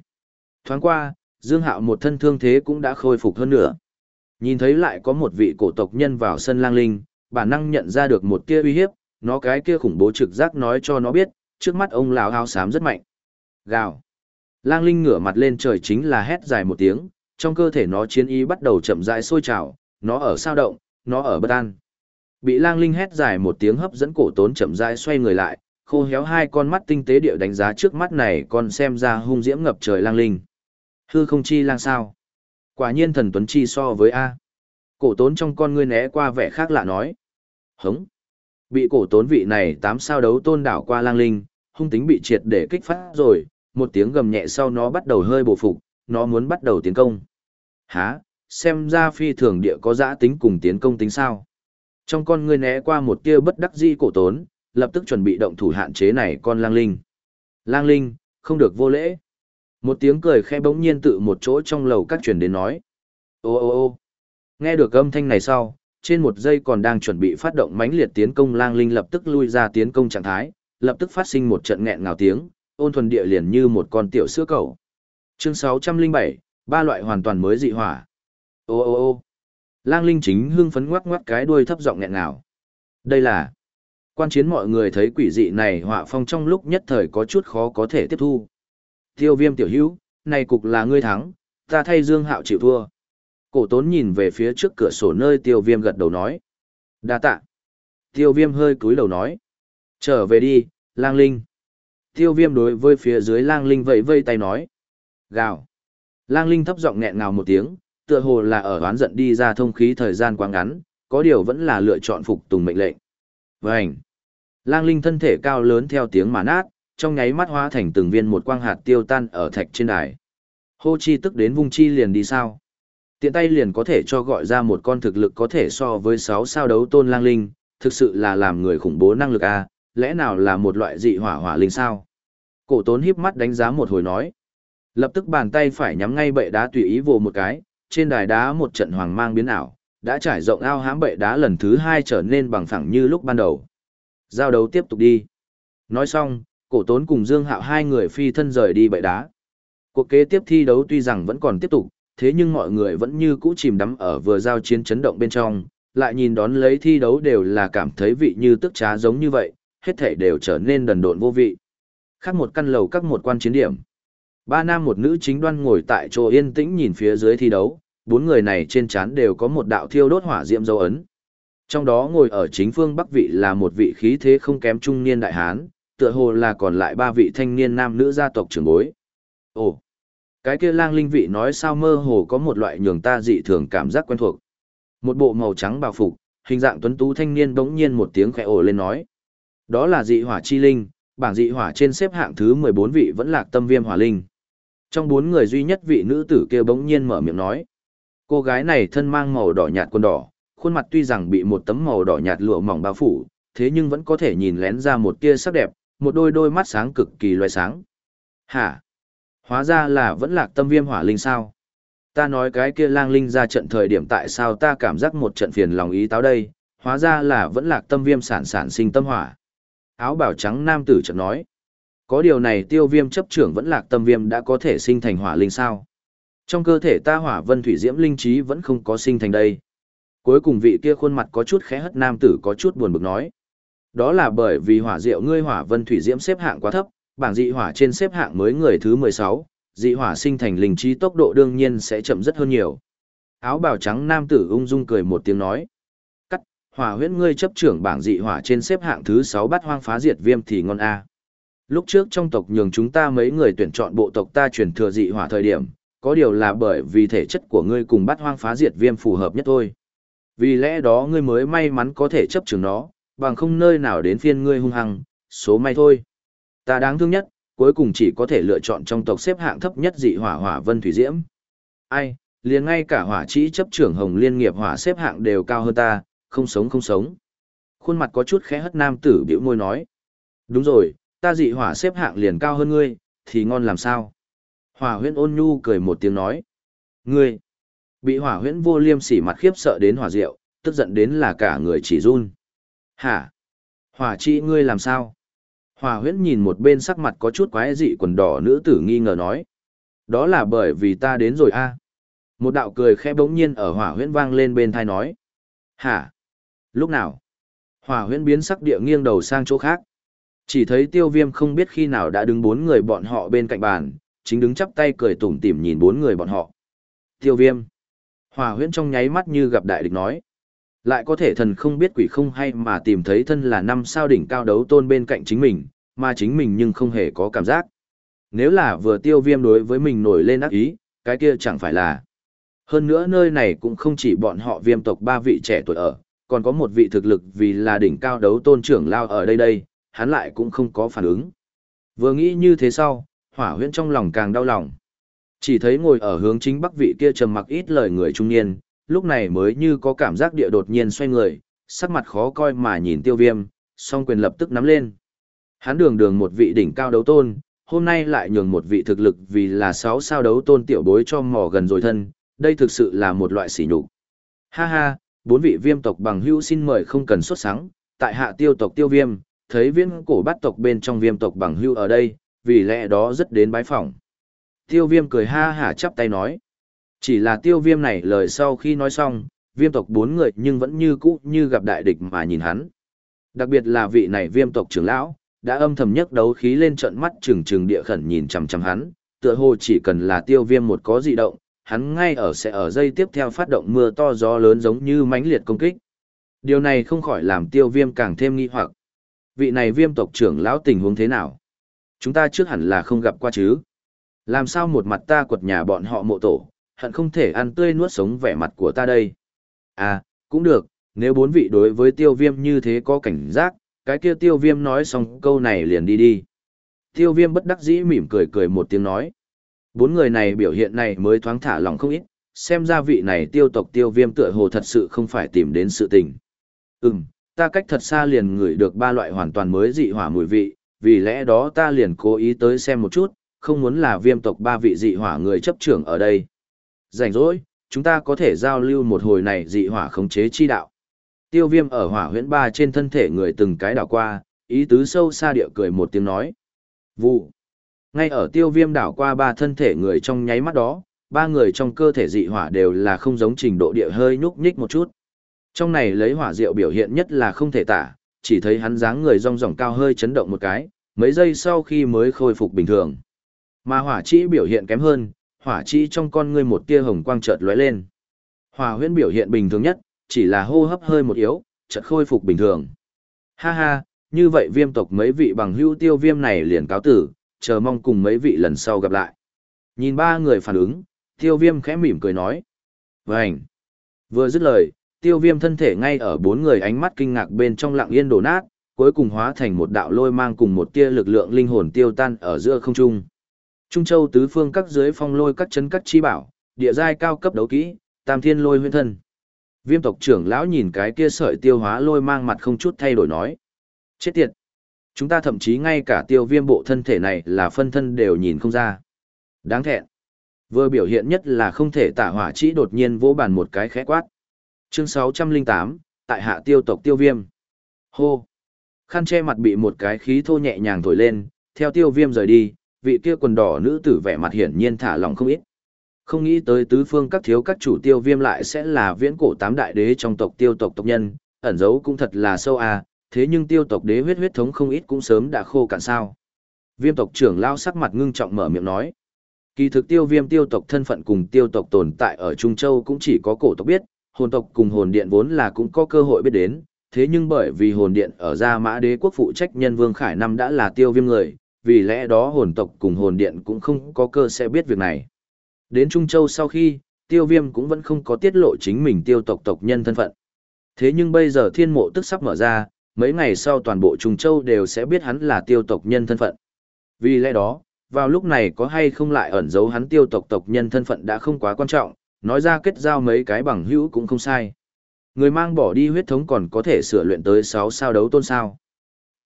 Thoáng qua, Dương Hạo một thân thương thế cũng đã khôi phục hơn nữa. Nhìn thấy lại có một vị cổ tộc nhân vào sân lang linh, bản năng nhận ra được một tia uy hiếp, nó cái kia khủng bố trực giác nói cho nó biết, trước mắt ông lão áo xám rất mạnh. Gào. Lang linh ngửa mặt lên trời chính là hét dài một tiếng, trong cơ thể nó chiến ý bắt đầu chậm rãi sôi trào, nó ở sao động, nó ở bất an. Bị lang linh hét dài một tiếng hấp dẫn cổ tốn chậm rãi xoay người lại, khô héo hai con mắt tinh tế điệu đánh giá trước mắt này còn xem ra hung diễm ngập trời lang linh. Hư không chi lang sao? Quả nhiên thần tuấn chi so với A. Cổ tốn trong con ngươi né qua vẻ khác lạ nói. Hống. Bị cổ tốn vị này tám sao đấu tôn đảo qua lang linh, hung tính bị triệt để kích phát rồi, một tiếng gầm nhẹ sau nó bắt đầu hơi bổ phục, nó muốn bắt đầu tiến công. Hả, xem ra phi thường địa có giã tính cùng tiến công tính sao. Trong con ngươi né qua một tia bất đắc di cổ tốn, lập tức chuẩn bị động thủ hạn chế này con lang linh. Lang linh, không được vô lễ. Một tiếng cười khẽ bỗng nhiên tự một chỗ trong lầu các truyền đến nói. Ô ô ô nghe được âm thanh này sau, trên một giây còn đang chuẩn bị phát động mãnh liệt tiến công lang linh lập tức lui ra tiến công trạng thái, lập tức phát sinh một trận nghẹn ngào tiếng, ôn thuần địa liền như một con tiểu sữa cầu. Chương 607, ba loại hoàn toàn mới dị hỏa. Ô ô ô lang linh chính hưng phấn ngoắc ngoắc cái đuôi thấp giọng nghẹn ngào. Đây là quan chiến mọi người thấy quỷ dị này họa phong trong lúc nhất thời có chút khó có thể tiếp thu. Tiêu viêm tiểu hữu, này cục là ngươi thắng, ta thay Dương Hạo chịu thua. Cổ tốn nhìn về phía trước cửa sổ nơi tiêu viêm gật đầu nói. đa tạ. Tiêu viêm hơi cúi đầu nói. Trở về đi, lang linh. Tiêu viêm đối với phía dưới lang linh vẫy vây tay nói. Gào. Lang linh thấp giọng nghẹn ngào một tiếng, tựa hồ là ở oán giận đi ra thông khí thời gian quá ngắn, có điều vẫn là lựa chọn phục tùng mệnh lệnh. Vânh. Lang linh thân thể cao lớn theo tiếng mà nát, trong nháy mắt hóa thành từng viên một quang hạt tiêu tan ở thạch trên đài. Hô chi tức đến vung chi liền đi sao. Tiện tay liền có thể cho gọi ra một con thực lực có thể so với 6 sao đấu tôn lang linh, thực sự là làm người khủng bố năng lực a à, lẽ nào là một loại dị hỏa hỏa linh sao? Cổ tốn híp mắt đánh giá một hồi nói. Lập tức bàn tay phải nhắm ngay bệ đá tùy ý vồ một cái, trên đài đá một trận hoàng mang biến ảo, đã trải rộng ao hãm bệ đá lần thứ hai trở nên bằng phẳng như lúc ban đầu. Giao đấu tiếp tục đi. Nói xong, cổ tốn cùng Dương Hạo hai người phi thân rời đi bậy đá. Cuộc kế tiếp thi đấu tuy rằng vẫn còn tiếp tục, thế nhưng mọi người vẫn như cũ chìm đắm ở vừa giao chiến chấn động bên trong, lại nhìn đón lấy thi đấu đều là cảm thấy vị như tức trá giống như vậy, hết thể đều trở nên đần độn vô vị. Khác một căn lầu các một quan chiến điểm. Ba nam một nữ chính đoan ngồi tại chỗ yên tĩnh nhìn phía dưới thi đấu, bốn người này trên trán đều có một đạo thiêu đốt hỏa diệm dấu ấn. Trong đó ngồi ở chính phương bắc vị là một vị khí thế không kém trung niên đại hán, tựa hồ là còn lại ba vị thanh niên nam nữ gia tộc trưởng bối. Ồ, cái kia lang linh vị nói sao mơ hồ có một loại nhường ta dị thường cảm giác quen thuộc. Một bộ màu trắng bào phục, hình dạng tuấn tú thanh niên bỗng nhiên một tiếng khẽ ồ lên nói. Đó là dị hỏa chi linh, bảng dị hỏa trên xếp hạng thứ 14 vị vẫn lạc tâm viêm hỏa linh. Trong bốn người duy nhất vị nữ tử kia bỗng nhiên mở miệng nói. Cô gái này thân mang màu đỏ nhạt quần đỏ, khuôn mặt tuy rằng bị một tấm màu đỏ nhạt lụa mỏng bao phủ, thế nhưng vẫn có thể nhìn lén ra một tia sắc đẹp, một đôi đôi mắt sáng cực kỳ loài sáng. Hả? Hóa ra là vẫn lạc tâm viêm hỏa linh sao? Ta nói cái kia lang linh ra trận thời điểm tại sao ta cảm giác một trận phiền lòng ý táo đây, hóa ra là vẫn lạc tâm viêm sản sản sinh tâm hỏa. Áo bảo trắng nam tử chợt nói. Có điều này tiêu viêm chấp trưởng vẫn lạc tâm viêm đã có thể sinh thành hỏa linh sao? Trong cơ thể ta hỏa vân thủy diễm linh trí vẫn không có sinh thành đây. Cuối cùng vị kia khuôn mặt có chút khẽ hất nam tử có chút buồn bực nói. Đó là bởi vì hỏa diệu ngươi hỏa vân thủy diễm xếp hạng quá thấp, bảng dị hỏa trên xếp hạng mới người thứ 16, dị hỏa sinh thành linh trí tốc độ đương nhiên sẽ chậm rất hơn nhiều. Áo bào trắng nam tử ung dung cười một tiếng nói. Cắt, hỏa huyễn ngươi chấp trưởng bảng dị hỏa trên xếp hạng thứ 6 bắt hoang phá diệt viêm thì ngon a. Lúc trước trong tộc nhường chúng ta mấy người tuyển chọn bộ tộc ta truyền thừa dị hỏa thời điểm, có điều là bởi vì thể chất của ngươi cùng bắt hoang phá diệt viêm phù hợp nhất thôi. Vì lẽ đó ngươi mới may mắn có thể chấp trường nó, bằng không nơi nào đến phiên ngươi hung hăng, số may thôi. Ta đáng thương nhất, cuối cùng chỉ có thể lựa chọn trong tộc xếp hạng thấp nhất dị hỏa hỏa vân thủy diễm. Ai, liền ngay cả hỏa chỉ chấp trưởng hồng liên nghiệp hỏa xếp hạng đều cao hơn ta, không sống không sống. Khuôn mặt có chút khẽ hất nam tử biểu môi nói. Đúng rồi, ta dị hỏa xếp hạng liền cao hơn ngươi, thì ngon làm sao? Hỏa huyễn ôn nhu cười một tiếng nói. Ngươi, bị hỏa huyễn vô liêm sỉ mặt khiếp sợ đến hỏa diệu, tức giận đến là cả người chỉ run. Hả? Hỏa trị ngươi làm sao? Hỏa huyễn nhìn một bên sắc mặt có chút quái dị quần đỏ nữ tử nghi ngờ nói. Đó là bởi vì ta đến rồi a. Một đạo cười khẽ bỗng nhiên ở hỏa huyễn vang lên bên thai nói. Hả? Lúc nào? Hỏa huyễn biến sắc địa nghiêng đầu sang chỗ khác. Chỉ thấy tiêu viêm không biết khi nào đã đứng bốn người bọn họ bên cạnh bàn, chính đứng chắp tay cười tủm tỉm nhìn bốn người bọn họ. Tiêu viêm. Hỏa huyễn trong nháy mắt như gặp đại địch nói. Lại có thể thần không biết quỷ không hay mà tìm thấy thân là năm sao đỉnh cao đấu tôn bên cạnh chính mình, mà chính mình nhưng không hề có cảm giác. Nếu là vừa tiêu viêm đối với mình nổi lên ác ý, cái kia chẳng phải là. Hơn nữa nơi này cũng không chỉ bọn họ viêm tộc ba vị trẻ tuổi ở, còn có một vị thực lực vì là đỉnh cao đấu tôn trưởng lao ở đây đây, hắn lại cũng không có phản ứng. Vừa nghĩ như thế sau, hỏa huyễn trong lòng càng đau lòng. Chỉ thấy ngồi ở hướng chính bắc vị kia trầm mặc ít lời người trung niên, lúc này mới như có cảm giác địa đột nhiên xoay người, sắc mặt khó coi mà nhìn tiêu viêm, song quyền lập tức nắm lên. Hắn đường đường một vị đỉnh cao đấu tôn, hôm nay lại nhường một vị thực lực vì là sáu sao đấu tôn tiểu bối cho mò gần rồi thân, đây thực sự là một loại sỉ nhục. Ha ha, bốn vị viêm tộc bằng hữu xin mời không cần xuất sáng, tại hạ tiêu tộc tiêu viêm, thấy viên cổ bát tộc bên trong viêm tộc bằng hữu ở đây, vì lẽ đó rất đến bái phỏng. Tiêu viêm cười ha hả chắp tay nói. Chỉ là tiêu viêm này lời sau khi nói xong, viêm tộc bốn người nhưng vẫn như cũ như gặp đại địch mà nhìn hắn. Đặc biệt là vị này viêm tộc trưởng lão, đã âm thầm nhất đấu khí lên trận mắt trừng trừng địa khẩn nhìn chằm chằm hắn, tựa hồ chỉ cần là tiêu viêm một có dị động, hắn ngay ở sẽ ở dây tiếp theo phát động mưa to gió lớn giống như mãnh liệt công kích. Điều này không khỏi làm tiêu viêm càng thêm nghi hoặc. Vị này viêm tộc trưởng lão tình huống thế nào? Chúng ta trước hẳn là không gặp qua chứ. Làm sao một mặt ta quật nhà bọn họ mộ tổ, hận không thể ăn tươi nuốt sống vẻ mặt của ta đây. À, cũng được, nếu bốn vị đối với tiêu viêm như thế có cảnh giác, cái kia tiêu viêm nói xong câu này liền đi đi. Tiêu viêm bất đắc dĩ mỉm cười cười một tiếng nói. Bốn người này biểu hiện này mới thoáng thả lòng không ít, xem ra vị này tiêu tộc tiêu viêm tựa hồ thật sự không phải tìm đến sự tình. Ừm, ta cách thật xa liền ngửi được ba loại hoàn toàn mới dị hỏa mùi vị, vì lẽ đó ta liền cố ý tới xem một chút, không muốn là viêm tộc ba vị dị hỏa người chấp trưởng ở đây. Rảnh rỗi, chúng ta có thể giao lưu một hồi này dị hỏa khống chế chi đạo. Tiêu viêm ở hỏa huyễn ba trên thân thể người từng cái đảo qua, ý tứ sâu xa địa cười một tiếng nói. Vụ. Ngay ở tiêu viêm đảo qua ba thân thể người trong nháy mắt đó, ba người trong cơ thể dị hỏa đều là không giống trình độ địa hơi nhúc nhích một chút. Trong này lấy hỏa diệu biểu hiện nhất là không thể tả, chỉ thấy hắn dáng người rong ròng cao hơi chấn động một cái, mấy giây sau khi mới khôi phục bình thường. Mà hỏa chi biểu hiện kém hơn, hỏa chi trong con ngươi một tia hồng quang chợt lóe lên. Hỏa huyễn biểu hiện bình thường nhất, chỉ là hô hấp hơi một yếu, chợt khôi phục bình thường. Ha ha, như vậy viêm tộc mấy vị bằng hữu tiêu viêm này liền cáo tử, chờ mong cùng mấy vị lần sau gặp lại. Nhìn ba người phản ứng, tiêu viêm khẽ mỉm cười nói. Vânh! Vừa dứt lời, tiêu viêm thân thể ngay ở bốn người ánh mắt kinh ngạc bên trong lặng yên đổ nát, cuối cùng hóa thành một đạo lôi mang cùng một tia lực lượng linh hồn tiêu tan ở giữa không trung. Trung châu tứ phương các dưới phong lôi các chấn các chi bảo, địa giai cao cấp đấu kỹ, tam thiên lôi huyên thân. Viêm tộc trưởng lão nhìn cái kia sợi tiêu hóa lôi mang mặt không chút thay đổi nói. Chết tiệt! Chúng ta thậm chí ngay cả tiêu viêm bộ thân thể này là phân thân đều nhìn không ra. Đáng thẹn. Vừa biểu hiện nhất là không thể tả hỏa chỉ đột nhiên vỗ bàn một cái khẽ quát. Chương 608, tại hạ tiêu tộc tiêu viêm. Hô! Khăn che mặt bị một cái khí thô nhẹ nhàng thổi lên, theo tiêu viêm rời đi, vị kia quần đỏ nữ tử vẻ mặt hiển nhiên thả lòng không ít. Không nghĩ tới tứ phương các thiếu các chủ tiêu viêm lại sẽ là viễn cổ tám đại đế trong tộc tiêu tộc tộc nhân, ẩn dấu cũng thật là sâu à, thế nhưng tiêu tộc đế huyết huyết thống không ít cũng sớm đã khô cạn sao. Viêm tộc trưởng lao sắc mặt ngưng trọng mở miệng nói. Kỳ thực tiêu viêm tiêu tộc thân phận cùng tiêu tộc tồn tại ở Trung Châu cũng chỉ có cổ tộc biết, hồn tộc cùng hồn điện vốn là cũng có cơ hội biết đến, thế nhưng bởi vì hồn điện ở Gia Mã Đế quốc phụ trách nhân Vương Khải Năm đã là tiêu viêm người, vì lẽ đó hồn tộc cùng hồn điện cũng không có cơ sẽ biết việc này. Đến Trung Châu sau khi, tiêu viêm cũng vẫn không có tiết lộ chính mình tiêu tộc tộc nhân thân phận. Thế nhưng bây giờ thiên mộ tức sắp mở ra, mấy ngày sau toàn bộ Trung Châu đều sẽ biết hắn là tiêu tộc nhân thân phận. Vì lẽ đó, vào lúc này có hay không lại ẩn giấu hắn tiêu tộc tộc nhân thân phận đã không quá quan trọng, nói ra kết giao mấy cái bằng hữu cũng không sai. Người mang bỏ đi huyết thống còn có thể sửa luyện tới 6 sao đấu tôn sao.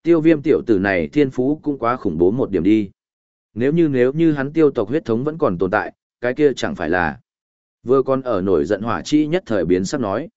Tiêu viêm tiểu tử này thiên phú cũng quá khủng bố một điểm đi. Nếu như nếu như hắn tiêu tộc huyết thống vẫn còn tồn tại, cái kia chẳng phải là. Vừa còn ở nổi giận hỏa chi nhất thời biến sắp nói.